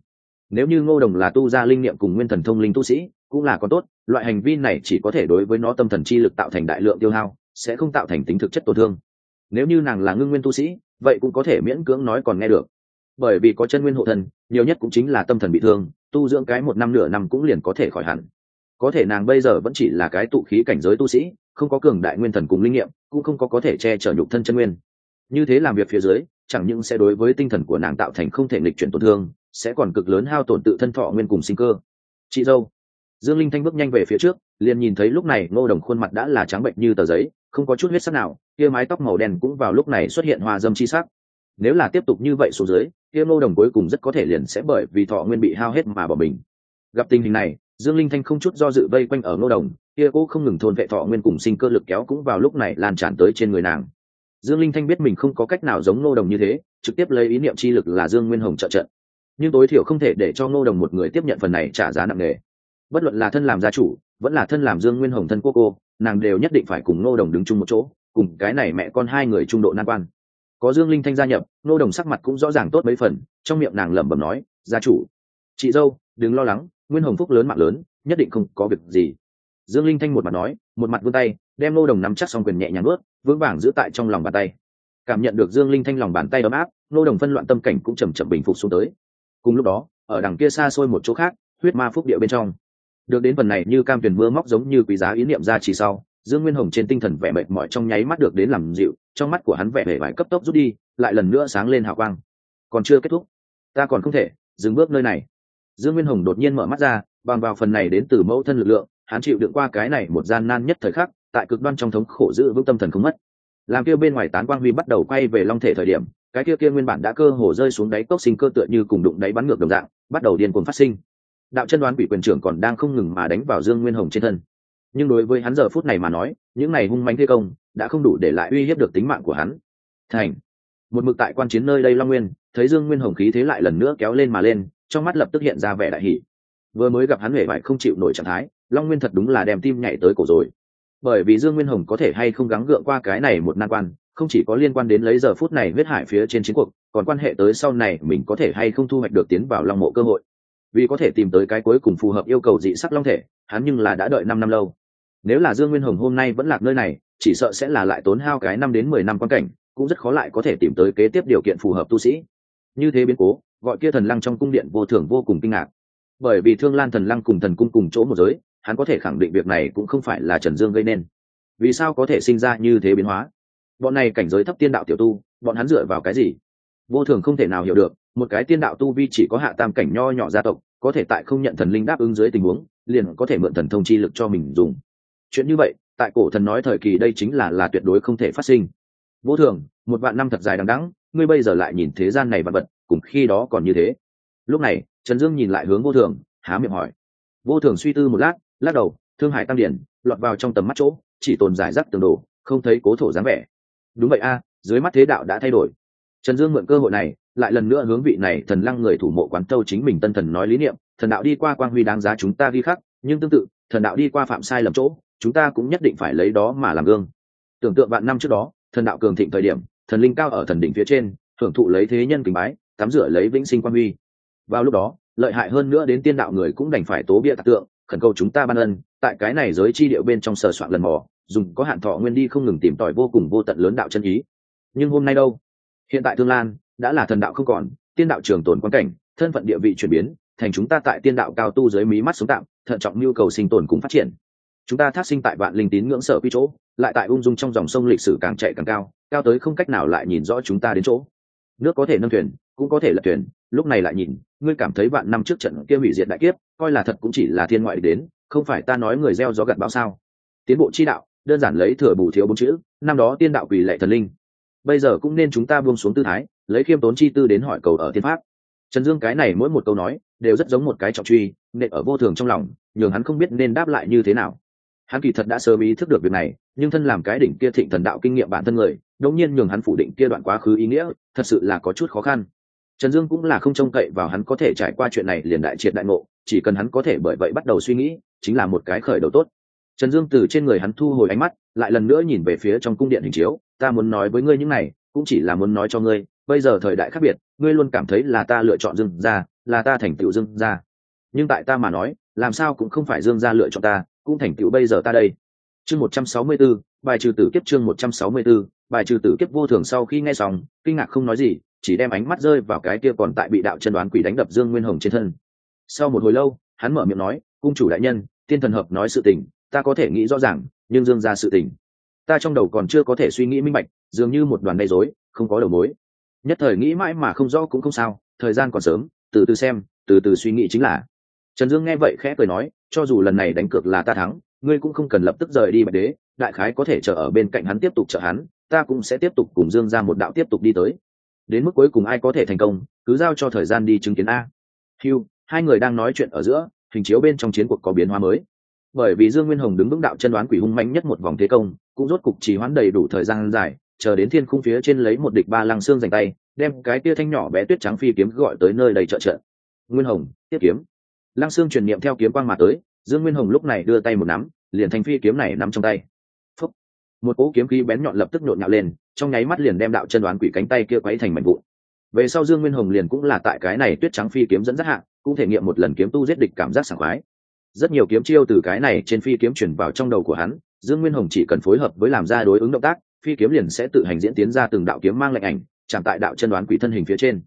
Nếu như ngô đồng là tu gia linh niệm cùng nguyên thần thông linh tu sĩ, cũng là có tốt, loại hành vi này chỉ có thể đối với nó tâm thần chi lực tạo thành đại lượng tiêu hao, sẽ không tạo thành tính thực chất tổn thương. Nếu như nàng là ngưng nguyên tu sĩ, vậy cũng có thể miễn cưỡng nói còn nghe được bởi vì có chân nguyên hộ thần, nhiều nhất cũng chính là tâm thần bị thương, tu dưỡng cái một năm nửa năm cũng liền có thể khỏi hẳn. Có thể nàng bây giờ vẫn chỉ là cái tụ khí cảnh giới tu sĩ, không có cường đại nguyên thần cùng linh nghiệm, cũng không có có thể che chở nhục thân chân nguyên. Như thế làm việc phía dưới, chẳng những sẽ đối với tinh thần của nàng tạo thành không thể nghịch chuyển tổn thương, sẽ còn cực lớn hao tổn tự thân thọ nguyên cùng sinh cơ. Chị dâu, dương linh thanh bước nhanh về phía trước, liền nhìn thấy lúc này ngô đồng khuôn mặt đã là trắng bệnh như tờ giấy, không có chút huyết sắc nào, kia mái tóc màu đen cũng vào lúc này xuất hiện hoa dâm chi sắc nếu là tiếp tục như vậy xuống dưới, kia ngô đồng cuối cùng rất có thể liền sẽ bởi vì thọ nguyên bị hao hết mà bỏ mình. Gặp tình hình này, dương linh thanh không chút do dự vây quanh ở ngô đồng, kia cô không ngừng thôn vệ thọ nguyên cùng sinh cơ lực kéo cũng vào lúc này lan tràn tới trên người nàng. Dương linh thanh biết mình không có cách nào giống ngô đồng như thế, trực tiếp lấy ý niệm chi lực là dương nguyên hồng trợ trận. Nhưng tối thiểu không thể để cho ngô đồng một người tiếp nhận phần này trả giá nặng nề. Bất luận là thân làm gia chủ, vẫn là thân làm dương nguyên hồng thân quốc cô, nàng đều nhất định phải cùng ngô đồng đứng chung một chỗ, cùng cái này mẹ con hai người trung độ nan quan có dương linh thanh gia nhập Nô đồng sắc mặt cũng rõ ràng tốt mấy phần, trong miệng nàng lẩm bẩm nói, gia chủ, chị dâu, đừng lo lắng, nguyên hồng phúc lớn mạng lớn, nhất định không có việc gì. Dương linh thanh một mặt nói, một mặt vươn tay, đem Nô đồng nắm chắc xong quyền nhẹ nhàng ướt vững vàng giữ tại trong lòng bàn tay. Cảm nhận được dương linh thanh lòng bàn tay ấm áp Nô đồng phân loạn tâm cảnh cũng chầm chậm bình phục xuống tới. Cùng lúc đó, ở đằng kia xa xôi một chỗ khác, huyết ma phúc địa bên trong. Được đến phần này như cam tuyển mưa móc giống như quý giá ý niệm ra chỉ sau dương nguyên hồng trên tinh thần vẻ mệt mỏi trong nháy mắt được đến làm dịu, trong mắt của hắn vẻ vẻ vải cấp tốc rút đi, lại lần nữa sáng lên hào quang. Còn chưa kết thúc, ta còn không thể dừng bước nơi này. Dương nguyên hồng đột nhiên mở mắt ra, bằng vào phần này đến từ mẫu thân lực lượng, hắn chịu đựng qua cái này một gian nan nhất thời khắc, tại cực đoan trong thống khổ giữ vững tâm thần không mất. Làm kia bên ngoài tán quang huy bắt đầu quay về long thể thời điểm, cái kia kia nguyên bản đã cơ hồ rơi xuống đáy cốc sinh cơ tựa như cùng đụng đáy bắn ngược đồng dạng, bắt đầu điên cuồng phát sinh. Đạo chân đoán quỷ quyền trưởng còn đang không ngừng mà đánh vào dương nguyên hồng trên thân nhưng đối với hắn giờ phút này mà nói, những này hung manh thế công đã không đủ để lại uy hiếp được tính mạng của hắn. Thành. Một mực tại quan chiến nơi đây long nguyên, thấy dương nguyên hồng khí thế lại lần nữa kéo lên mà lên, trong mắt lập tức hiện ra vẻ đại hỷ vừa mới gặp hắn huệ vải không chịu nổi trạng thái, long nguyên thật đúng là đem tim nhảy tới cổ rồi. Bởi vì dương nguyên hồng có thể hay không gắng gượng qua cái này một nan quan, không chỉ có liên quan đến lấy giờ phút này huyết hải phía trên chiến cuộc, còn quan hệ tới sau này mình có thể hay không thu hoạch được tiến vào long mộ cơ hội. Vì có thể tìm tới cái cuối cùng phù hợp yêu cầu dị sắc long thể, hắn nhưng là đã đợi năm năm lâu nếu là dương nguyên hồng hôm nay vẫn lạc nơi này, chỉ sợ sẽ là lại tốn hao cái năm đến mười năm quan cảnh, cũng rất khó lại có thể tìm tới kế tiếp điều kiện phù hợp tu sĩ. Như thế biến cố, gọi kia thần lăng trong cung điện vô thường vô cùng kinh ngạc. Bởi vì thương lan thần lăng cùng thần cung cùng chỗ một giới, hắn có thể khẳng định việc này cũng không phải là trần dương gây nên. Vì sao có thể sinh ra như thế biến hóa? Bọn này cảnh giới thấp tiên đạo tiểu tu, bọn hắn dựa vào cái gì? Vô thường không thể nào hiểu được, một cái tiên đạo tu vi chỉ có hạ tam cảnh nho nhỏ gia tộc, có thể tại không nhận thần linh đáp ứng dưới tình huống, liền có thể mượn thần thông chi lực cho mình dùng chuyện như vậy, tại cổ thần nói thời kỳ đây chính là là tuyệt đối không thể phát sinh. Vô thường, một vạn năm thật dài đằng đẵng, ngươi bây giờ lại nhìn thế gian này vật vật, cùng khi đó còn như thế. Lúc này, trần dương nhìn lại hướng vô thường, há miệng hỏi. Vô thường suy tư một lát, lắc đầu, thương hải tăng điển, lọt vào trong tầm mắt chỗ, chỉ tồn giải rác tường đồ, không thấy cố thổ dáng vẻ. Đúng vậy a, dưới mắt thế đạo đã thay đổi. Trần dương mượn cơ hội này, lại lần nữa hướng vị này thần lăng người thủ mộ quán tâu chính mình tân thần nói lý niệm, thần đạo đi qua quang huy đáng giá chúng ta ghi khắc, nhưng tương tự, thần đạo đi qua phạm sai lầm chỗ chúng ta cũng nhất định phải lấy đó mà làm gương. Tưởng tượng vạn năm trước đó, thần đạo cường thịnh thời điểm, thần linh cao ở thần đỉnh phía trên hưởng thụ lấy thế nhân kính bái, tắm rửa lấy vĩnh sinh quan huy. Vào lúc đó, lợi hại hơn nữa đến tiên đạo người cũng đành phải tố bia tạc tượng, khẩn cầu chúng ta ban ân, tại cái này giới chi điệu bên trong sờ soạn lần mò, dùng có hạn thọ nguyên đi không ngừng tìm tòi vô cùng vô tận lớn đạo chân ý. Nhưng hôm nay đâu? Hiện tại thương lan đã là thần đạo không còn, tiên đạo trường tồn quan cảnh, thân phận địa vị chuyển biến, thành chúng ta tại tiên đạo cao tu dưới mí mắt sống tạm, thận trọng nhu cầu sinh tồn cùng phát triển chúng ta thác sinh tại vạn linh tín ngưỡng sở quy chỗ, lại tại ung dung trong dòng sông lịch sử càng chạy càng cao cao tới không cách nào lại nhìn rõ chúng ta đến chỗ. Nước có thể nâng thuyền, cũng có thể lật thuyền, lúc này lại nhìn, ngươi cảm thấy vạn năm trước trận kia hủy diệt đại kiếp, coi là thật cũng chỉ là thiên ngoại đến, không phải ta nói người gieo gió gặt bão sao? Tiến bộ chi đạo, đơn giản lấy thừa bù thiếu bốn chữ, năm đó tiên đạo quỳ lệ thần linh. Bây giờ cũng nên chúng ta buông xuống tư thái, lấy khiêm tốn chi tư đến hỏi cầu ở thiên pháp. Trần dương cái này mỗi một câu nói, đều rất giống một cái trọng truy, nện ở vô thường trong lòng, nhường hắn không biết nên đáp lại như thế nào hắn kỳ thật đã sớm ý thức được việc này, nhưng thân làm cái đỉnh kia thịnh thần đạo kinh nghiệm bản thân người, đột nhiên nhường hắn phủ định kia đoạn quá khứ ý nghĩa, thật sự là có chút khó khăn. Trần dương cũng là không trông cậy vào hắn có thể trải qua chuyện này liền đại triệt đại ngộ, chỉ cần hắn có thể bởi vậy bắt đầu suy nghĩ, chính là một cái khởi đầu tốt. Trần dương từ trên người hắn thu hồi ánh mắt, lại lần nữa nhìn về phía trong cung điện hình chiếu, ta muốn nói với ngươi những này, cũng chỉ là muốn nói cho ngươi, bây giờ thời đại khác biệt, ngươi luôn cảm thấy là ta lựa chọn dương ra là ta thành tựu dương ra nhưng tại ta mà nói, làm sao cũng không phải dương ra lựa chọn ta cũng thành tựu bây giờ ta đây. Chương một trăm sáu mươi 164, bài trừ tử kiếp chương một trăm sáu mươi 164, bài trừ tử kiếp vô thường sau khi nghe xong kinh ngạc không nói gì chỉ đem ánh mắt rơi vào cái kia còn tại bị đạo chân đoán quỷ đánh đập dương nguyên hồng trên thân. Sau một hồi lâu hắn mở miệng nói cung chủ đại nhân tiên thần hợp nói sự tình ta có thể nghĩ rõ ràng nhưng dương ra sự tình ta trong đầu còn chưa có thể suy nghĩ minh bạch dường như một đoàn gây rối không có đầu mối. Nhất thời nghĩ mãi mà không rõ cũng không sao thời gian còn sớm từ từ xem từ từ suy nghĩ chính là trần dương nghe vậy khẽ cười nói, cho dù lần này đánh cược là ta thắng, ngươi cũng không cần lập tức rời đi bạch đế, đại khái có thể chờ ở bên cạnh hắn tiếp tục chờ hắn, ta cũng sẽ tiếp tục cùng dương ra một đạo tiếp tục đi tới. Đến mức cuối cùng ai có thể thành công, cứ giao cho thời gian đi chứng kiến a. Hugh hai người đang nói chuyện ở giữa, hình chiếu bên trong chiến cuộc có biến hóa mới. Bởi vì dương nguyên hồng đứng vững đạo chân đoán quỷ hung mạnh nhất một vòng thế công, cũng rốt cục trì hoãn đầy đủ thời gian dài, chờ đến thiên khung phía trên lấy một địch ba lăng xương dành tay, đem cái tia thanh nhỏ bé tuyết trắng phi kiếm gọi tới nơi đầy trợ trợ. Nguyên hồng, tiếp kiếm lăng xương truyền niệm theo kiếm quang mà tới, dương nguyên hồng lúc này đưa tay một nắm, liền thành phi kiếm này nắm trong tay. Phúc. một cỗ kiếm khí bén nhọn lập tức nhộn nhạo lên, trong nháy mắt liền đem đạo chân đoán quỷ cánh tay kia quấy thành mảnh vụn. Về sau dương nguyên hồng liền cũng là tại cái này tuyết trắng phi kiếm dẫn dắt hạng cũng thể nghiệm một lần kiếm tu giết địch cảm giác sảng khoái. Rất nhiều kiếm chiêu từ cái này trên phi kiếm chuyển vào trong đầu của hắn, dương nguyên hồng chỉ cần phối hợp với làm ra đối ứng động tác, phi kiếm liền sẽ tự hành diễn tiến ra từng đạo kiếm mang lệnh ảnh, chạm tại đạo chân đoán quỷ thân hình phía trên.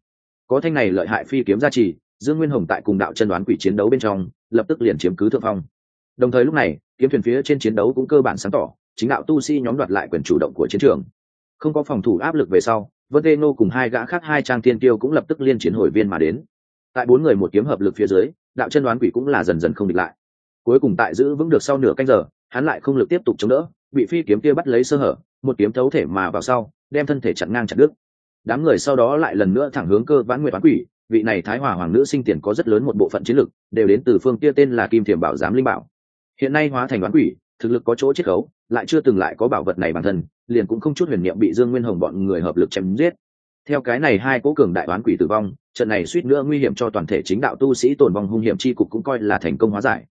Có thanh này lợi hại phi kiếm gia trì dương nguyên hồng tại cùng đạo chân đoán quỷ chiến đấu bên trong, lập tức liền chiếm cứ thượng phong. Đồng thời lúc này, kiếm thuyền phía trên chiến đấu cũng cơ bản sáng tỏ, chính đạo tu sĩ nhóm đoạt lại quyền chủ động của chiến trường. Không có phòng thủ áp lực về sau, vân tê nô cùng hai gã khác hai trang tiên tiêu cũng lập tức liên chiến hồi viên mà đến. Tại bốn người một kiếm hợp lực phía dưới, đạo chân đoán quỷ cũng là dần dần không địch lại. Cuối cùng tại giữ vững được sau nửa canh giờ, hắn lại không lực tiếp tục chống đỡ, bị phi kiếm kia bắt lấy sơ hở, một kiếm thấu thể mà vào sau, đem thân thể chặn ngang chặn đứt. Đám người sau đó lại lần nữa thẳng hướng cơ vãn nguyệt toán quỷ vị này thái hòa hoàng nữ sinh tiền có rất lớn một bộ phận chiến lực, đều đến từ phương kia tên là kim thiềm bảo giám linh bảo. Hiện nay hóa thành đoán quỷ, thực lực có chỗ chiết khấu, lại chưa từng lại có bảo vật này bản thân, liền cũng không chút huyền niệm bị dương nguyên hồng bọn người hợp lực chém giết. Theo cái này hai cố cường đại đoán quỷ tử vong, trận này suýt nữa nguy hiểm cho toàn thể chính đạo tu sĩ tồn vong hung hiểm chi cục cũng coi là thành công hóa giải.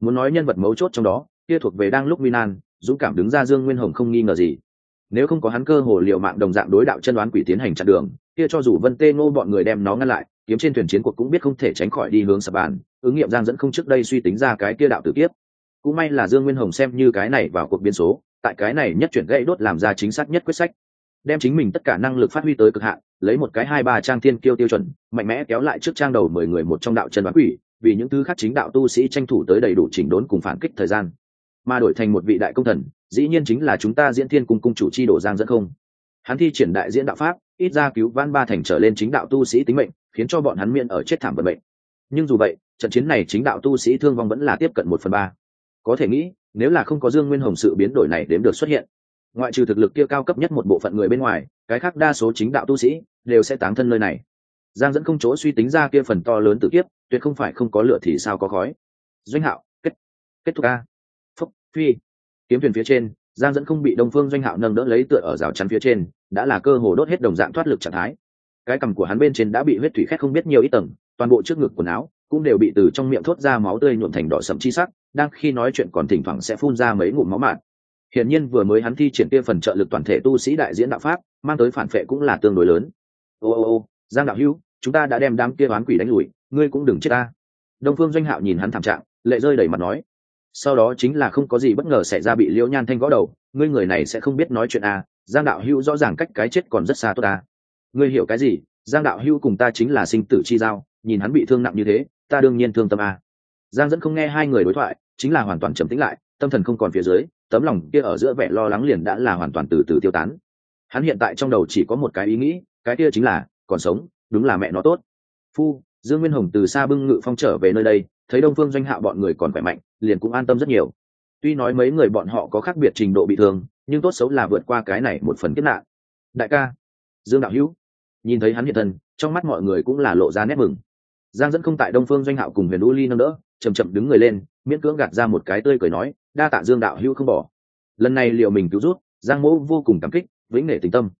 Muốn nói nhân vật mấu chốt trong đó, kia thuộc về đang lúc nguy nan, dũng cảm đứng ra dương nguyên hồng không nghi ngờ gì. Nếu không có hắn cơ hồ liệu mạng đồng dạng đối đạo chân đoán quỷ tiến hành chặn đường, kia cho dù vân tê ngô bọn người đem nó ngăn lại kiếm trên thuyền chiến cuộc cũng biết không thể tránh khỏi đi hướng sập bàn, ứng nghiệm giang dẫn không trước đây suy tính ra cái kia đạo tử kiếp. Cũng may là dương nguyên hồng xem như cái này vào cuộc biến số, tại cái này nhất chuyển gãy đốt làm ra chính xác nhất quyết sách. Đem chính mình tất cả năng lực phát huy tới cực hạn, lấy một cái hai ba trang thiên kiêu tiêu chuẩn, mạnh mẽ kéo lại trước trang đầu mười người một trong đạo chân đoán quỷ, vì những thứ khác chính đạo tu sĩ tranh thủ tới đầy đủ chỉnh đốn cùng phản kích thời gian. Mà đổi thành một vị đại công thần, dĩ nhiên chính là chúng ta diễn thiên cùng cung chủ chi đổ giang dẫn không? Hắn thi triển đại diễn đạo pháp, ít ra cứu vãn ba thành trở lên chính đạo tu sĩ tính mệnh, khiến cho bọn hắn miễn ở chết thảm vận mệnh. Nhưng dù vậy, trận chiến này chính đạo tu sĩ thương vong vẫn là tiếp cận một phần ba. Có thể nghĩ, nếu là không có dương nguyên hồng sự biến đổi này đếm được xuất hiện, ngoại trừ thực lực kia cao cấp nhất một bộ phận người bên ngoài, cái khác đa số chính đạo tu sĩ đều sẽ tán thân nơi này. Giang dẫn không chỗ suy tính ra kia phần to lớn tự kiếp, tuyệt không phải không có lửa thì sao có khói. Doanh hạo, kết kết thúc a. Phúc, phi. Kiếm thuyền phía trên giang dẫn không bị đông phương doanh hạo nâng đỡ lấy tựa ở rào chắn phía trên, đã là cơ hồ đốt hết đồng dạng thoát lực trạng thái. Cái cằm của hắn bên trên đã bị huyết thủy khét không biết nhiều ít tầng, toàn bộ trước ngực quần áo cũng đều bị từ trong miệng thốt ra máu tươi nhuộm thành đỏ sậm chi sắc, đang khi nói chuyện còn thỉnh thoảng sẽ phun ra mấy ngụm máu mạt. Hiển nhiên vừa mới hắn thi triển kia phần trợ lực toàn thể tu sĩ đại diễn đạo pháp, mang tới phản phệ cũng là tương đối lớn. Ô ô ô, giang đạo hữu, chúng ta đã đem đám kia oán quỷ đánh lùi, ngươi cũng đừng chết ta. Đông phương doanh hạo nhìn hắn thảm trạng, lệ rơi đầy mặt nói sau đó chính là không có gì bất ngờ xảy ra bị liễu nhan thanh gõ đầu, ngươi người này sẽ không biết nói chuyện à giang đạo hữu rõ ràng cách cái chết còn rất xa tốt ta ngươi hiểu cái gì, giang đạo hữu cùng ta chính là sinh tử chi giao, nhìn hắn bị thương nặng như thế, ta đương nhiên thương tâm à. giang dẫn không nghe hai người đối thoại, chính là hoàn toàn trầm tĩnh lại, tâm thần không còn phía dưới, tấm lòng kia ở giữa vẻ lo lắng liền đã là hoàn toàn từ từ tiêu tán. Hắn hiện tại trong đầu chỉ có một cái ý nghĩ, cái kia chính là, còn sống, đúng là mẹ nó tốt. Phu, dương nguyên hồng từ xa bưng ngự phong trở về nơi đây, thấy đông phương doanh hạ bọn người còn khỏe mạnh liền cũng an tâm rất nhiều. Tuy nói mấy người bọn họ có khác biệt trình độ bị thương, nhưng tốt xấu là vượt qua cái này một phần kiếp nạn. Đại ca, dương đạo hữu, nhìn thấy hắn hiện thân, trong mắt mọi người cũng là lộ ra nét mừng. Giang dẫn không tại đông phương doanh hạo cùng huyền u ly nâng đỡ chầm chậm đứng người lên, miễn cưỡng gạt ra một cái tươi cười nói, đa tạ dương đạo hữu không bỏ. Lần này liệu mình cứu rút giang mỗ vô cùng cảm kích, vĩnh nể tình tâm.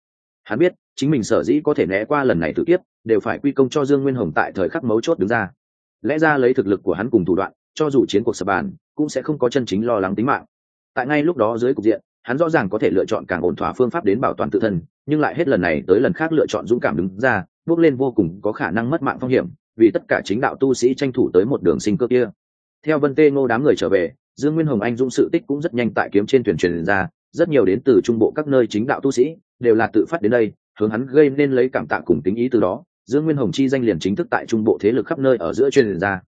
Hắn biết, chính mình sở dĩ có thể né qua lần này tự kiếp, đều phải quy công cho dương nguyên hồng tại thời khắc mấu chốt đứng ra. Lẽ ra lấy thực lực của hắn cùng thủ đoạn cho dù chiến cuộc sập bàn, cũng sẽ không có chân chính lo lắng tính mạng. Tại ngay lúc đó dưới cục diện, hắn rõ ràng có thể lựa chọn càng ổn thỏa phương pháp đến bảo toàn tự thân, nhưng lại hết lần này tới lần khác lựa chọn dũng cảm đứng ra, bước lên vô cùng có khả năng mất mạng phong hiểm, vì tất cả chính đạo tu sĩ tranh thủ tới một đường sinh cơ kia. Theo vân tê ngô đám người trở về, dương nguyên hồng anh dũng sự tích cũng rất nhanh tại kiếm trên thuyền truyền ra, rất nhiều đến từ trung bộ các nơi chính đạo tu sĩ đều là tự phát đến đây, hướng hắn gây nên lấy cảm tạ cùng tính ý từ đó. Dương nguyên hồng chi danh liền chính thức tại trung bộ thế lực khắp nơi ở giữa truyền ra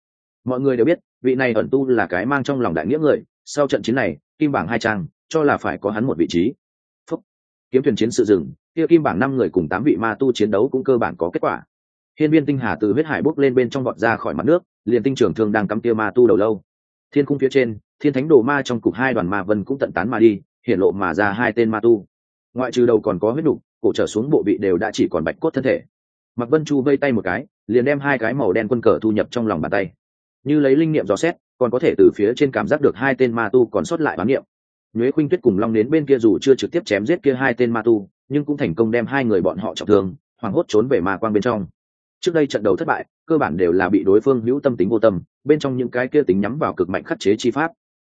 mọi người đều biết, vị này ẩn tu là cái mang trong lòng đại nghĩa người, sau trận chiến này, kim bảng hai trang, cho là phải có hắn một vị trí. Phúc. kiếm thuyền chiến sự dừng. kia kim bảng năm người cùng tám vị ma tu chiến đấu cũng cơ bản có kết quả. Hiên viên tinh hà từ huyết hải bốc lên bên trong vọt ra khỏi mặt nước, liền tinh trưởng thương đang cắm tia ma tu đầu lâu. Thiên cung phía trên, thiên thánh đồ ma trong cục hai đoàn ma vân cũng tận tán mà đi, hiện lộ mà ra hai tên ma tu. Ngoại trừ đầu còn có huyết đục, cổ trở xuống bộ vị đều đã chỉ còn bạch cốt thân thể. Mặc vân chu vây tay một cái, liền đem hai cái màu đen quân cờ thu nhập trong lòng bàn tay như lấy linh niệm dò xét, còn có thể từ phía trên cảm giác được hai tên ma tu còn sót lại bán niệm. Nhuế khuynh tuyết cùng long đến bên kia dù chưa trực tiếp chém giết kia hai tên ma tu, nhưng cũng thành công đem hai người bọn họ trọng thương, hoảng hốt trốn về ma quang bên trong. Trước đây trận đầu thất bại, cơ bản đều là bị đối phương hữu tâm tính vô tâm, bên trong những cái kia tính nhắm vào cực mạnh khắc chế chi pháp.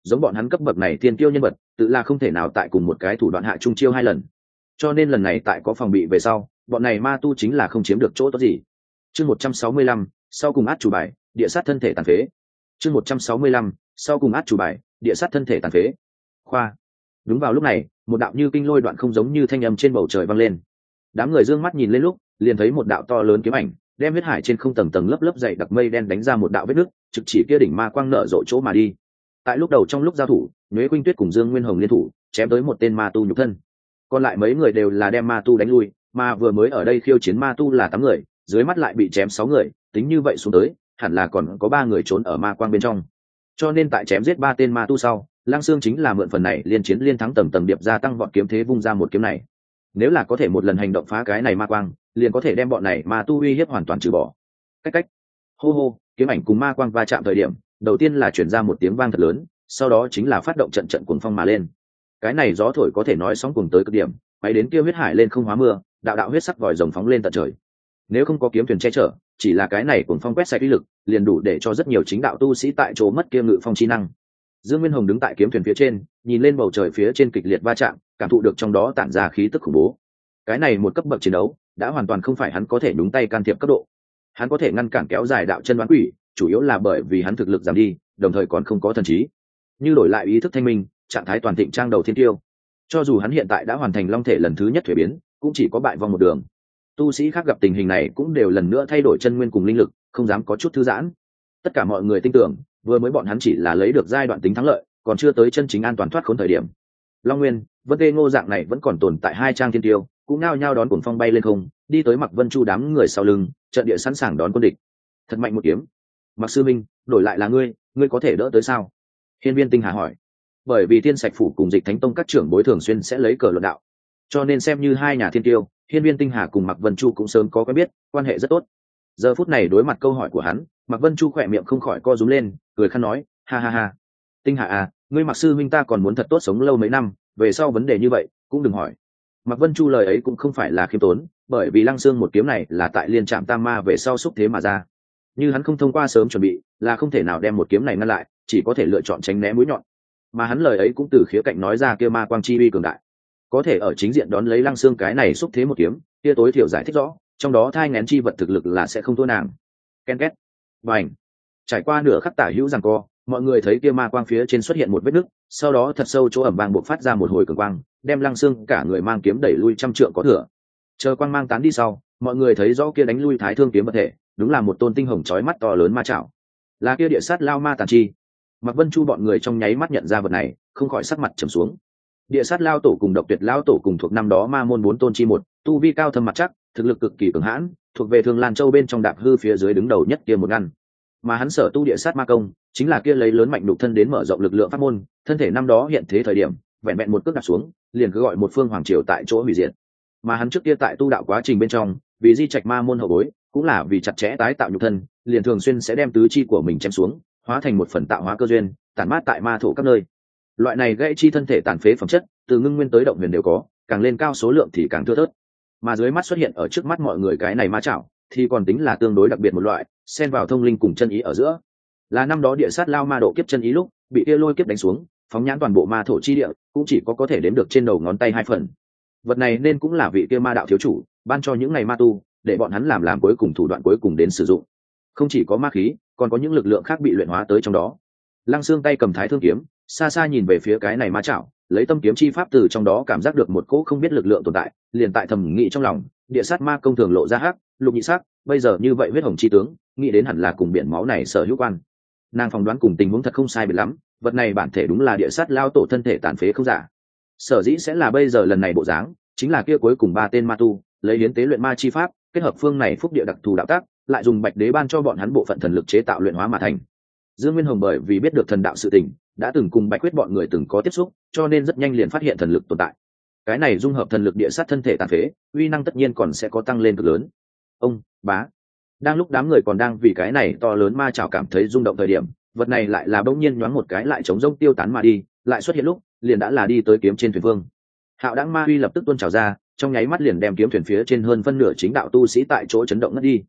Giống bọn hắn cấp bậc này thiên tiêu nhân vật, tự là không thể nào tại cùng một cái thủ đoạn hạ trung chiêu hai lần. Cho nên lần này tại có phòng bị về sau, bọn này ma tu chính là không chiếm được chỗ tốt gì. Chương một trăm sáu mươi lăm, sau cùng át chủ bài địa sát thân thể tàn phế. Chương một trăm sáu mươi lăm, sau cùng át chủ bài, địa sát thân thể tàn phế. Khoa. Đúng vào lúc này, một đạo như kinh lôi đoạn không giống như thanh âm trên bầu trời vang lên. Đám người d ư ơ n g mắt nhìn lên lúc, liền thấy một đạo to lớn kiếm ảnh, đem huyết hải trên không tầng tầng lớp lớp dày đặc mây đen đánh ra một đạo vết nước, trực chỉ kia đỉnh ma quang nở rộ chỗ mà đi. Tại lúc đầu trong lúc giao thủ, nhuế quynh tuyết cùng dương nguyên hồng liên thủ, chém tới một tên ma tu nhục thân. Còn lại mấy người đều là đem ma tu đánh lui, mà vừa mới ở đây khiêu chiến ma tu là tám người, dưới mắt lại bị chém sáu người, tính như vậy xuống tới hẳn là còn có ba người trốn ở ma quang bên trong. Cho nên tại chém giết ba tên ma tu sau lang sương chính là mượn phần này liên chiến liên thắng tầng tầng điệp gia tăng bọn kiếm thế vung ra một kiếm này. Nếu là có thể một lần hành động phá cái này ma quang, liền có thể đem bọn này ma tu uy hiếp hoàn toàn trừ bỏ. Cách cách. Hô hô, kiếm ảnh cùng ma quang va chạm thời điểm, đầu tiên là chuyển ra một tiếng vang thật lớn, sau đó chính là phát động trận trận cuồng phong mà lên. Cái này gió thổi có thể nói sóng cuồng tới cực điểm, bay đến kia huyết hải lên không hóa mưa, đạo đạo huyết sắc vòi rồng phóng lên tận trời. Nếu không có kiếm thuyền che chở chỉ là cái này cuồng phong quét sạch uy lực, liền đủ để cho rất nhiều chính đạo tu sĩ tại chỗ mất kia ngự phong chi năng. Dương nguyên hồng đứng tại kiếm thuyền phía trên, nhìn lên bầu trời phía trên kịch liệt va chạm, cảm thụ được trong đó tản ra khí tức khủng bố. Cái này một cấp bậc chiến đấu, đã hoàn toàn không phải hắn có thể nhúng tay can thiệp cấp độ. Hắn có thể ngăn cản kéo dài đạo chân đoán quỷ, chủ yếu là bởi vì hắn thực lực giảm đi, đồng thời còn không có thần trí. Như đổi lại ý thức thanh minh, trạng thái toàn thịnh trang đầu thiên tiêu. Cho dù hắn hiện tại đã hoàn thành long thể lần thứ nhất thuế biến, cũng chỉ có bại vòng một đường tu sĩ khác gặp tình hình này cũng đều lần nữa thay đổi chân nguyên cùng linh lực, không dám có chút thư giãn. Tất cả mọi người tin tưởng, vừa mới bọn hắn chỉ là lấy được giai đoạn tính thắng lợi, còn chưa tới chân chính an toàn thoát khốn thời điểm. Long nguyên, vân tê ngô dạng này vẫn còn tồn tại hai trang thiên tiêu, cũng nao nhao đón cuồng phong bay lên không, đi tới mặc vân chu đám người sau lưng, trận địa sẵn sàng đón quân địch. Thật mạnh một kiếm. Mặc sư minh, đổi lại là ngươi ngươi có thể đỡ tới sao? Hiên viên tinh hà hỏi. Bởi vì thiên sạch phủ cùng dịch thánh tông các trưởng bối thường xuyên sẽ lấy cờ luận đạo cho nên xem như hai nhà thiên tiêu hiên viên tinh hà cùng mặc vân chu cũng sớm có quen biết, quan hệ rất tốt. Giờ phút này đối mặt câu hỏi của hắn mặc vân chu khỏe miệng không khỏi co rúm lên, cười khăn nói, ha ha ha. Tinh hà à ngươi mặc sư huynh ta còn muốn thật tốt sống lâu mấy năm, về sau vấn đề như vậy, cũng đừng hỏi. Mặc vân chu lời ấy cũng không phải là khiêm tốn, bởi vì lăng xương một kiếm này là tại liên trạm tam ma về sau xúc thế mà ra. Như hắn không thông qua sớm chuẩn bị, là không thể nào đem một kiếm này ngăn lại, chỉ có thể lựa chọn tránh né mũi nhọn. Mà hắn lời ấy cũng từ khía cạnh nói ra kia ma quang chi uy cường đại có thể ở chính diện đón lấy lăng xương cái này xúc thế một kiếm kia tối thiểu giải thích rõ, trong đó thai ngén chi vật thực lực là sẽ không thua nàng. Ken két. Và ảnh trải qua nửa khắc tả hữu rằng co, mọi người thấy kia ma quang phía trên xuất hiện một vết nứt, sau đó thật sâu chỗ ẩm vàng buộc phát ra một hồi cường quang, đem lăng xương cả người mang kiếm đẩy lui trăm trượng có thừa. Chờ quang mang tán đi sau, mọi người thấy rõ kia đánh lui thái thương kiếm vật thể, đúng là một tôn tinh hồng chói mắt to lớn ma chảo. Là kia địa sát lao ma tàn chi. Mặc vân chu bọn người trong nháy mắt nhận ra vật này, không khỏi sắc mặt trầm xuống địa sát lao tổ cùng độc tuyệt lao tổ cùng thuộc năm đó ma môn bốn tôn chi một, tu vi cao thâm mặt chắc, thực lực cực kỳ cường hãn, thuộc về thường lan châu bên trong đạp hư phía dưới đứng đầu nhất kia một ngăn. Mà hắn sở tu địa sát ma công, chính là kia lấy lớn mạnh đục thân đến mở rộng lực lượng pháp môn, thân thể năm đó hiện thế thời điểm, vẹn vẹn một cước đặt xuống, liền cứ gọi một phương hoàng triều tại chỗ hủy diệt. Mà hắn trước kia tại tu đạo quá trình bên trong, vì di trạch ma môn hậu bối, cũng là vì chặt chẽ tái tạo nhục thân, liền thường xuyên sẽ đem tứ chi của mình chém xuống, hóa thành một phần tạo hóa cơ duyên, tản mát tại ma thổ các nơi loại này gãy chi thân thể tàn phế phẩm chất, từ ngưng nguyên tới động huyền đều có, càng lên cao số lượng thì càng thưa thớt. Mà dưới mắt xuất hiện ở trước mắt mọi người cái này ma chảo, thì còn tính là tương đối đặc biệt một loại, xen vào thông linh cùng chân ý ở giữa. Là năm đó địa sát lao ma độ kiếp chân ý lúc, bị kia lôi kiếp đánh xuống, phóng nhãn toàn bộ ma thổ chi địa, cũng chỉ có có thể đếm được trên đầu ngón tay hai phần. Vật này nên cũng là vị kia ma đạo thiếu chủ, ban cho những ngày ma tu, để bọn hắn làm làm cuối cùng thủ đoạn cuối cùng đến sử dụng. Không chỉ có ma khí, còn có những lực lượng khác bị luyện hóa tới trong đó. Lăng xương tay cầm thái thương kiếm xa xa nhìn về phía cái này ma chảo, lấy tâm kiếm chi pháp từ trong đó cảm giác được một cỗ không biết lực lượng tồn tại, liền tại thầm nghĩ trong lòng, địa sát ma công thường lộ ra hắc, lục nhị sắc, bây giờ như vậy huyết hồng chi tướng, nghĩ đến hẳn là cùng biển máu này sở hữu quan. Nàng phỏng đoán cùng tình huống thật không sai biệt lắm, vật này bản thể đúng là địa sát lao tổ thân thể tàn phế không giả. Sở dĩ sẽ là bây giờ lần này bộ dáng, chính là kia cuối cùng ba tên ma tu, lấy hiến tế luyện ma chi pháp, kết hợp phương này phúc địa đặc thù đạo tác, lại dùng bạch đế ban cho bọn hắn bộ phận thần lực chế tạo luyện hóa mà thành. Dương nguyên hồng bởi vì biết được thần đạo sự tình đã từng cùng bạch quyết bọn người từng có tiếp xúc, cho nên rất nhanh liền phát hiện thần lực tồn tại. Cái này dung hợp thần lực địa sát thân thể tàn phế, uy năng tất nhiên còn sẽ có tăng lên cực lớn. Ông, bá. Đang lúc đám người còn đang vì cái này to lớn ma trào cảm thấy rung động thời điểm, vật này lại là bỗng nhiên nhoáng một cái lại chống rông tiêu tán mà đi, lại xuất hiện lúc, liền đã là đi tới kiếm trên thuyền phương hạo đáng ma uy lập tức tuôn trào ra, trong nháy mắt liền đem kiếm thuyền phía trên hơn phân nửa chính đạo tu sĩ tại chỗ chấn động ngất đi.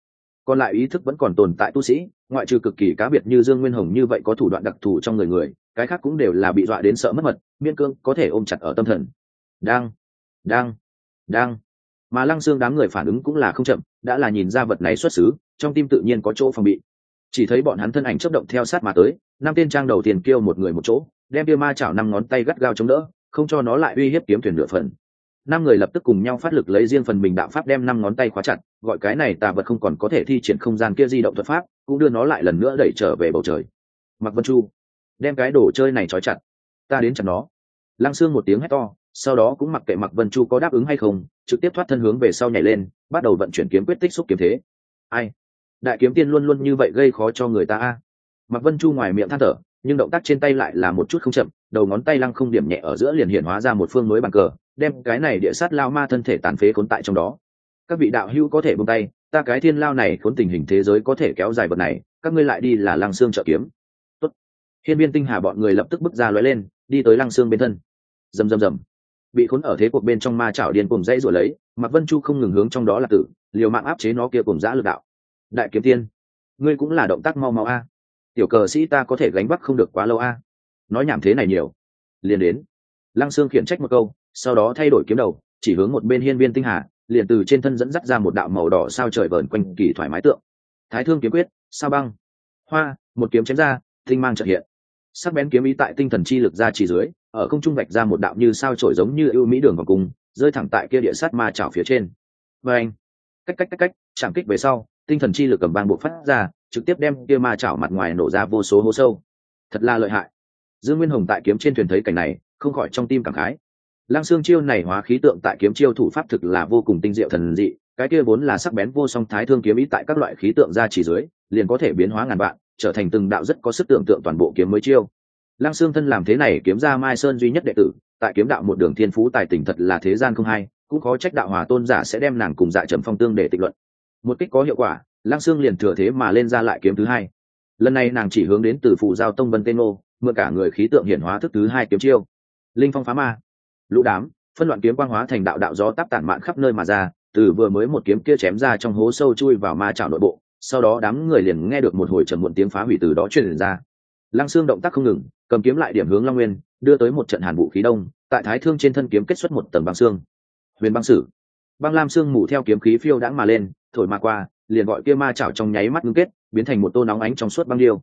Còn lại ý thức vẫn còn tồn tại tu sĩ, ngoại trừ cực kỳ cá biệt như dương nguyên hồng như vậy có thủ đoạn đặc thù trong người người cái khác cũng đều là bị dọa đến sợ mất mật miên cương có thể ôm chặt ở tâm thần. Đang đang đang. Mà lăng xương đám người phản ứng cũng là không chậm, đã là nhìn ra vật này xuất xứ, trong tim tự nhiên có chỗ phòng bị. Chỉ thấy bọn hắn thân ảnh chấp động theo sát mà tới, năm tên trang đầu tiền kêu một người một chỗ, đem bia ma chảo năm ngón tay gắt gao chống đỡ, không cho nó lại uy hiếp kiếm thuyền nửa phần. Năm người lập tức cùng nhau phát lực lấy riêng phần mình đạo pháp đem năm ngón tay khóa chặt, gọi cái này tà vật không còn có thể thi triển không gian kia di động thuật pháp, cũng đưa nó lại lần nữa đẩy trở về bầu trời. Mặc vân chu đem cái đồ chơi này trói chặt. Ta đến chặt nó. Lăng xương một tiếng hét to, sau đó cũng mặc kệ mặc vân chu có đáp ứng hay không, trực tiếp thoát thân hướng về sau nhảy lên, bắt đầu vận chuyển kiếm quyết tích xúc kiếm thế. Ai? Đại kiếm tiên luôn luôn như vậy gây khó cho người ta a. Mặc vân chu ngoài miệng than thở, nhưng động tác trên tay lại là một chút không chậm, đầu ngón tay lăng không điểm nhẹ ở giữa liền hiện hóa ra một phương mới bàn cờ, đem cái này địa sát lao ma thân thể tàn phế khốn tại trong đó. Các vị đạo hữu có thể buông tay, ta cái thiên lao này khốn tình hình thế giới có thể kéo dài vật này, các ngươi lại đi là lăng xương trợ kiếm hiên viên tinh hà bọn người lập tức bước ra lóe lên, đi tới lăng xương bên thân. Rầm rầm rầm. Bị khốn ở thế cuộc bên trong ma chảo điên cùng dãy rồi lấy mặc vân chu không ngừng hướng trong đó là tử, liều mạng áp chế nó kia cùng giã lực đạo. Đại kiếm tiên, ngươi cũng là động tác mau mau a. Tiểu cờ sĩ ta có thể gánh vác không được quá lâu a. Nói nhảm thế này nhiều. Liền đến. Lăng xương khiển trách một câu, sau đó thay đổi kiếm đầu, chỉ hướng một bên hiên viên tinh hà, liền từ trên thân dẫn dắt ra một đạo màu đỏ sao trời vờn quanh kỳ thoải mái tượng. Thái thương kiếm quyết, sao băng? Hoa, một kiếm chém ra, tinh mang trợ hiện sắc bén kiếm ý tại tinh thần chi lực ra chỉ dưới ở không trung vạch ra một đạo như sao trổi giống như ưu mỹ đường vào cùng, rơi thẳng tại kia địa sát ma chảo phía trên. Và anh cách cách cách cách chạm kích về sau tinh thần chi lực cầm bang bộ phát ra trực tiếp đem kia ma chảo mặt ngoài nổ ra vô số hố sâu. Thật là lợi hại. Dương nguyên hồng tại kiếm trên thuyền thấy cảnh này không khỏi trong tim cảm khái. Lăng xương chiêu này hóa khí tượng tại kiếm chiêu thủ pháp thực là vô cùng tinh diệu thần dị cái kia vốn là sắc bén vô song thái thương kiếm ý tại các loại khí tượng ra chỉ dưới liền có thể biến hóa ngàn vạn trở thành từng đạo rất có sức tưởng tượng toàn bộ kiếm mới chiêu. Lăng xương thân làm thế này kiếm ra mai sơn duy nhất đệ tử, tại kiếm đạo một đường thiên phú tài tình thật là thế gian không hay, cũng khó trách đạo hòa tôn giả sẽ đem nàng cùng dạ trầm phong tương để tịnh luận. Một kích có hiệu quả, lăng xương liền thừa thế mà lên ra lại kiếm thứ hai. Lần này nàng chỉ hướng đến từ phụ giao tông vân tên ngô mượn cả người khí tượng hiển hóa thức thứ hai kiếm chiêu. Linh phong phá ma. Lũ đám, phân loạn kiếm quang hóa thành đạo đạo gió tắp tản mạn khắp nơi mà ra, từ vừa mới một kiếm kia chém ra trong hố sâu chui vào ma trảo nội bộ sau đó đám người liền nghe được một hồi trầm muộn tiếng phá hủy từ đó truyền ra. Lăng xương động tác không ngừng, cầm kiếm lại điểm hướng long nguyên, đưa tới một trận hàn vũ khí đông, tại thái thương trên thân kiếm kết xuất một tầng băng xương. Huyền băng sử. Băng lam xương mù theo kiếm khí phiêu đãng mà lên, thổi mà qua, liền gọi kia ma chảo trong nháy mắt ngưng kết, biến thành một tô nóng ánh trong suốt băng điêu.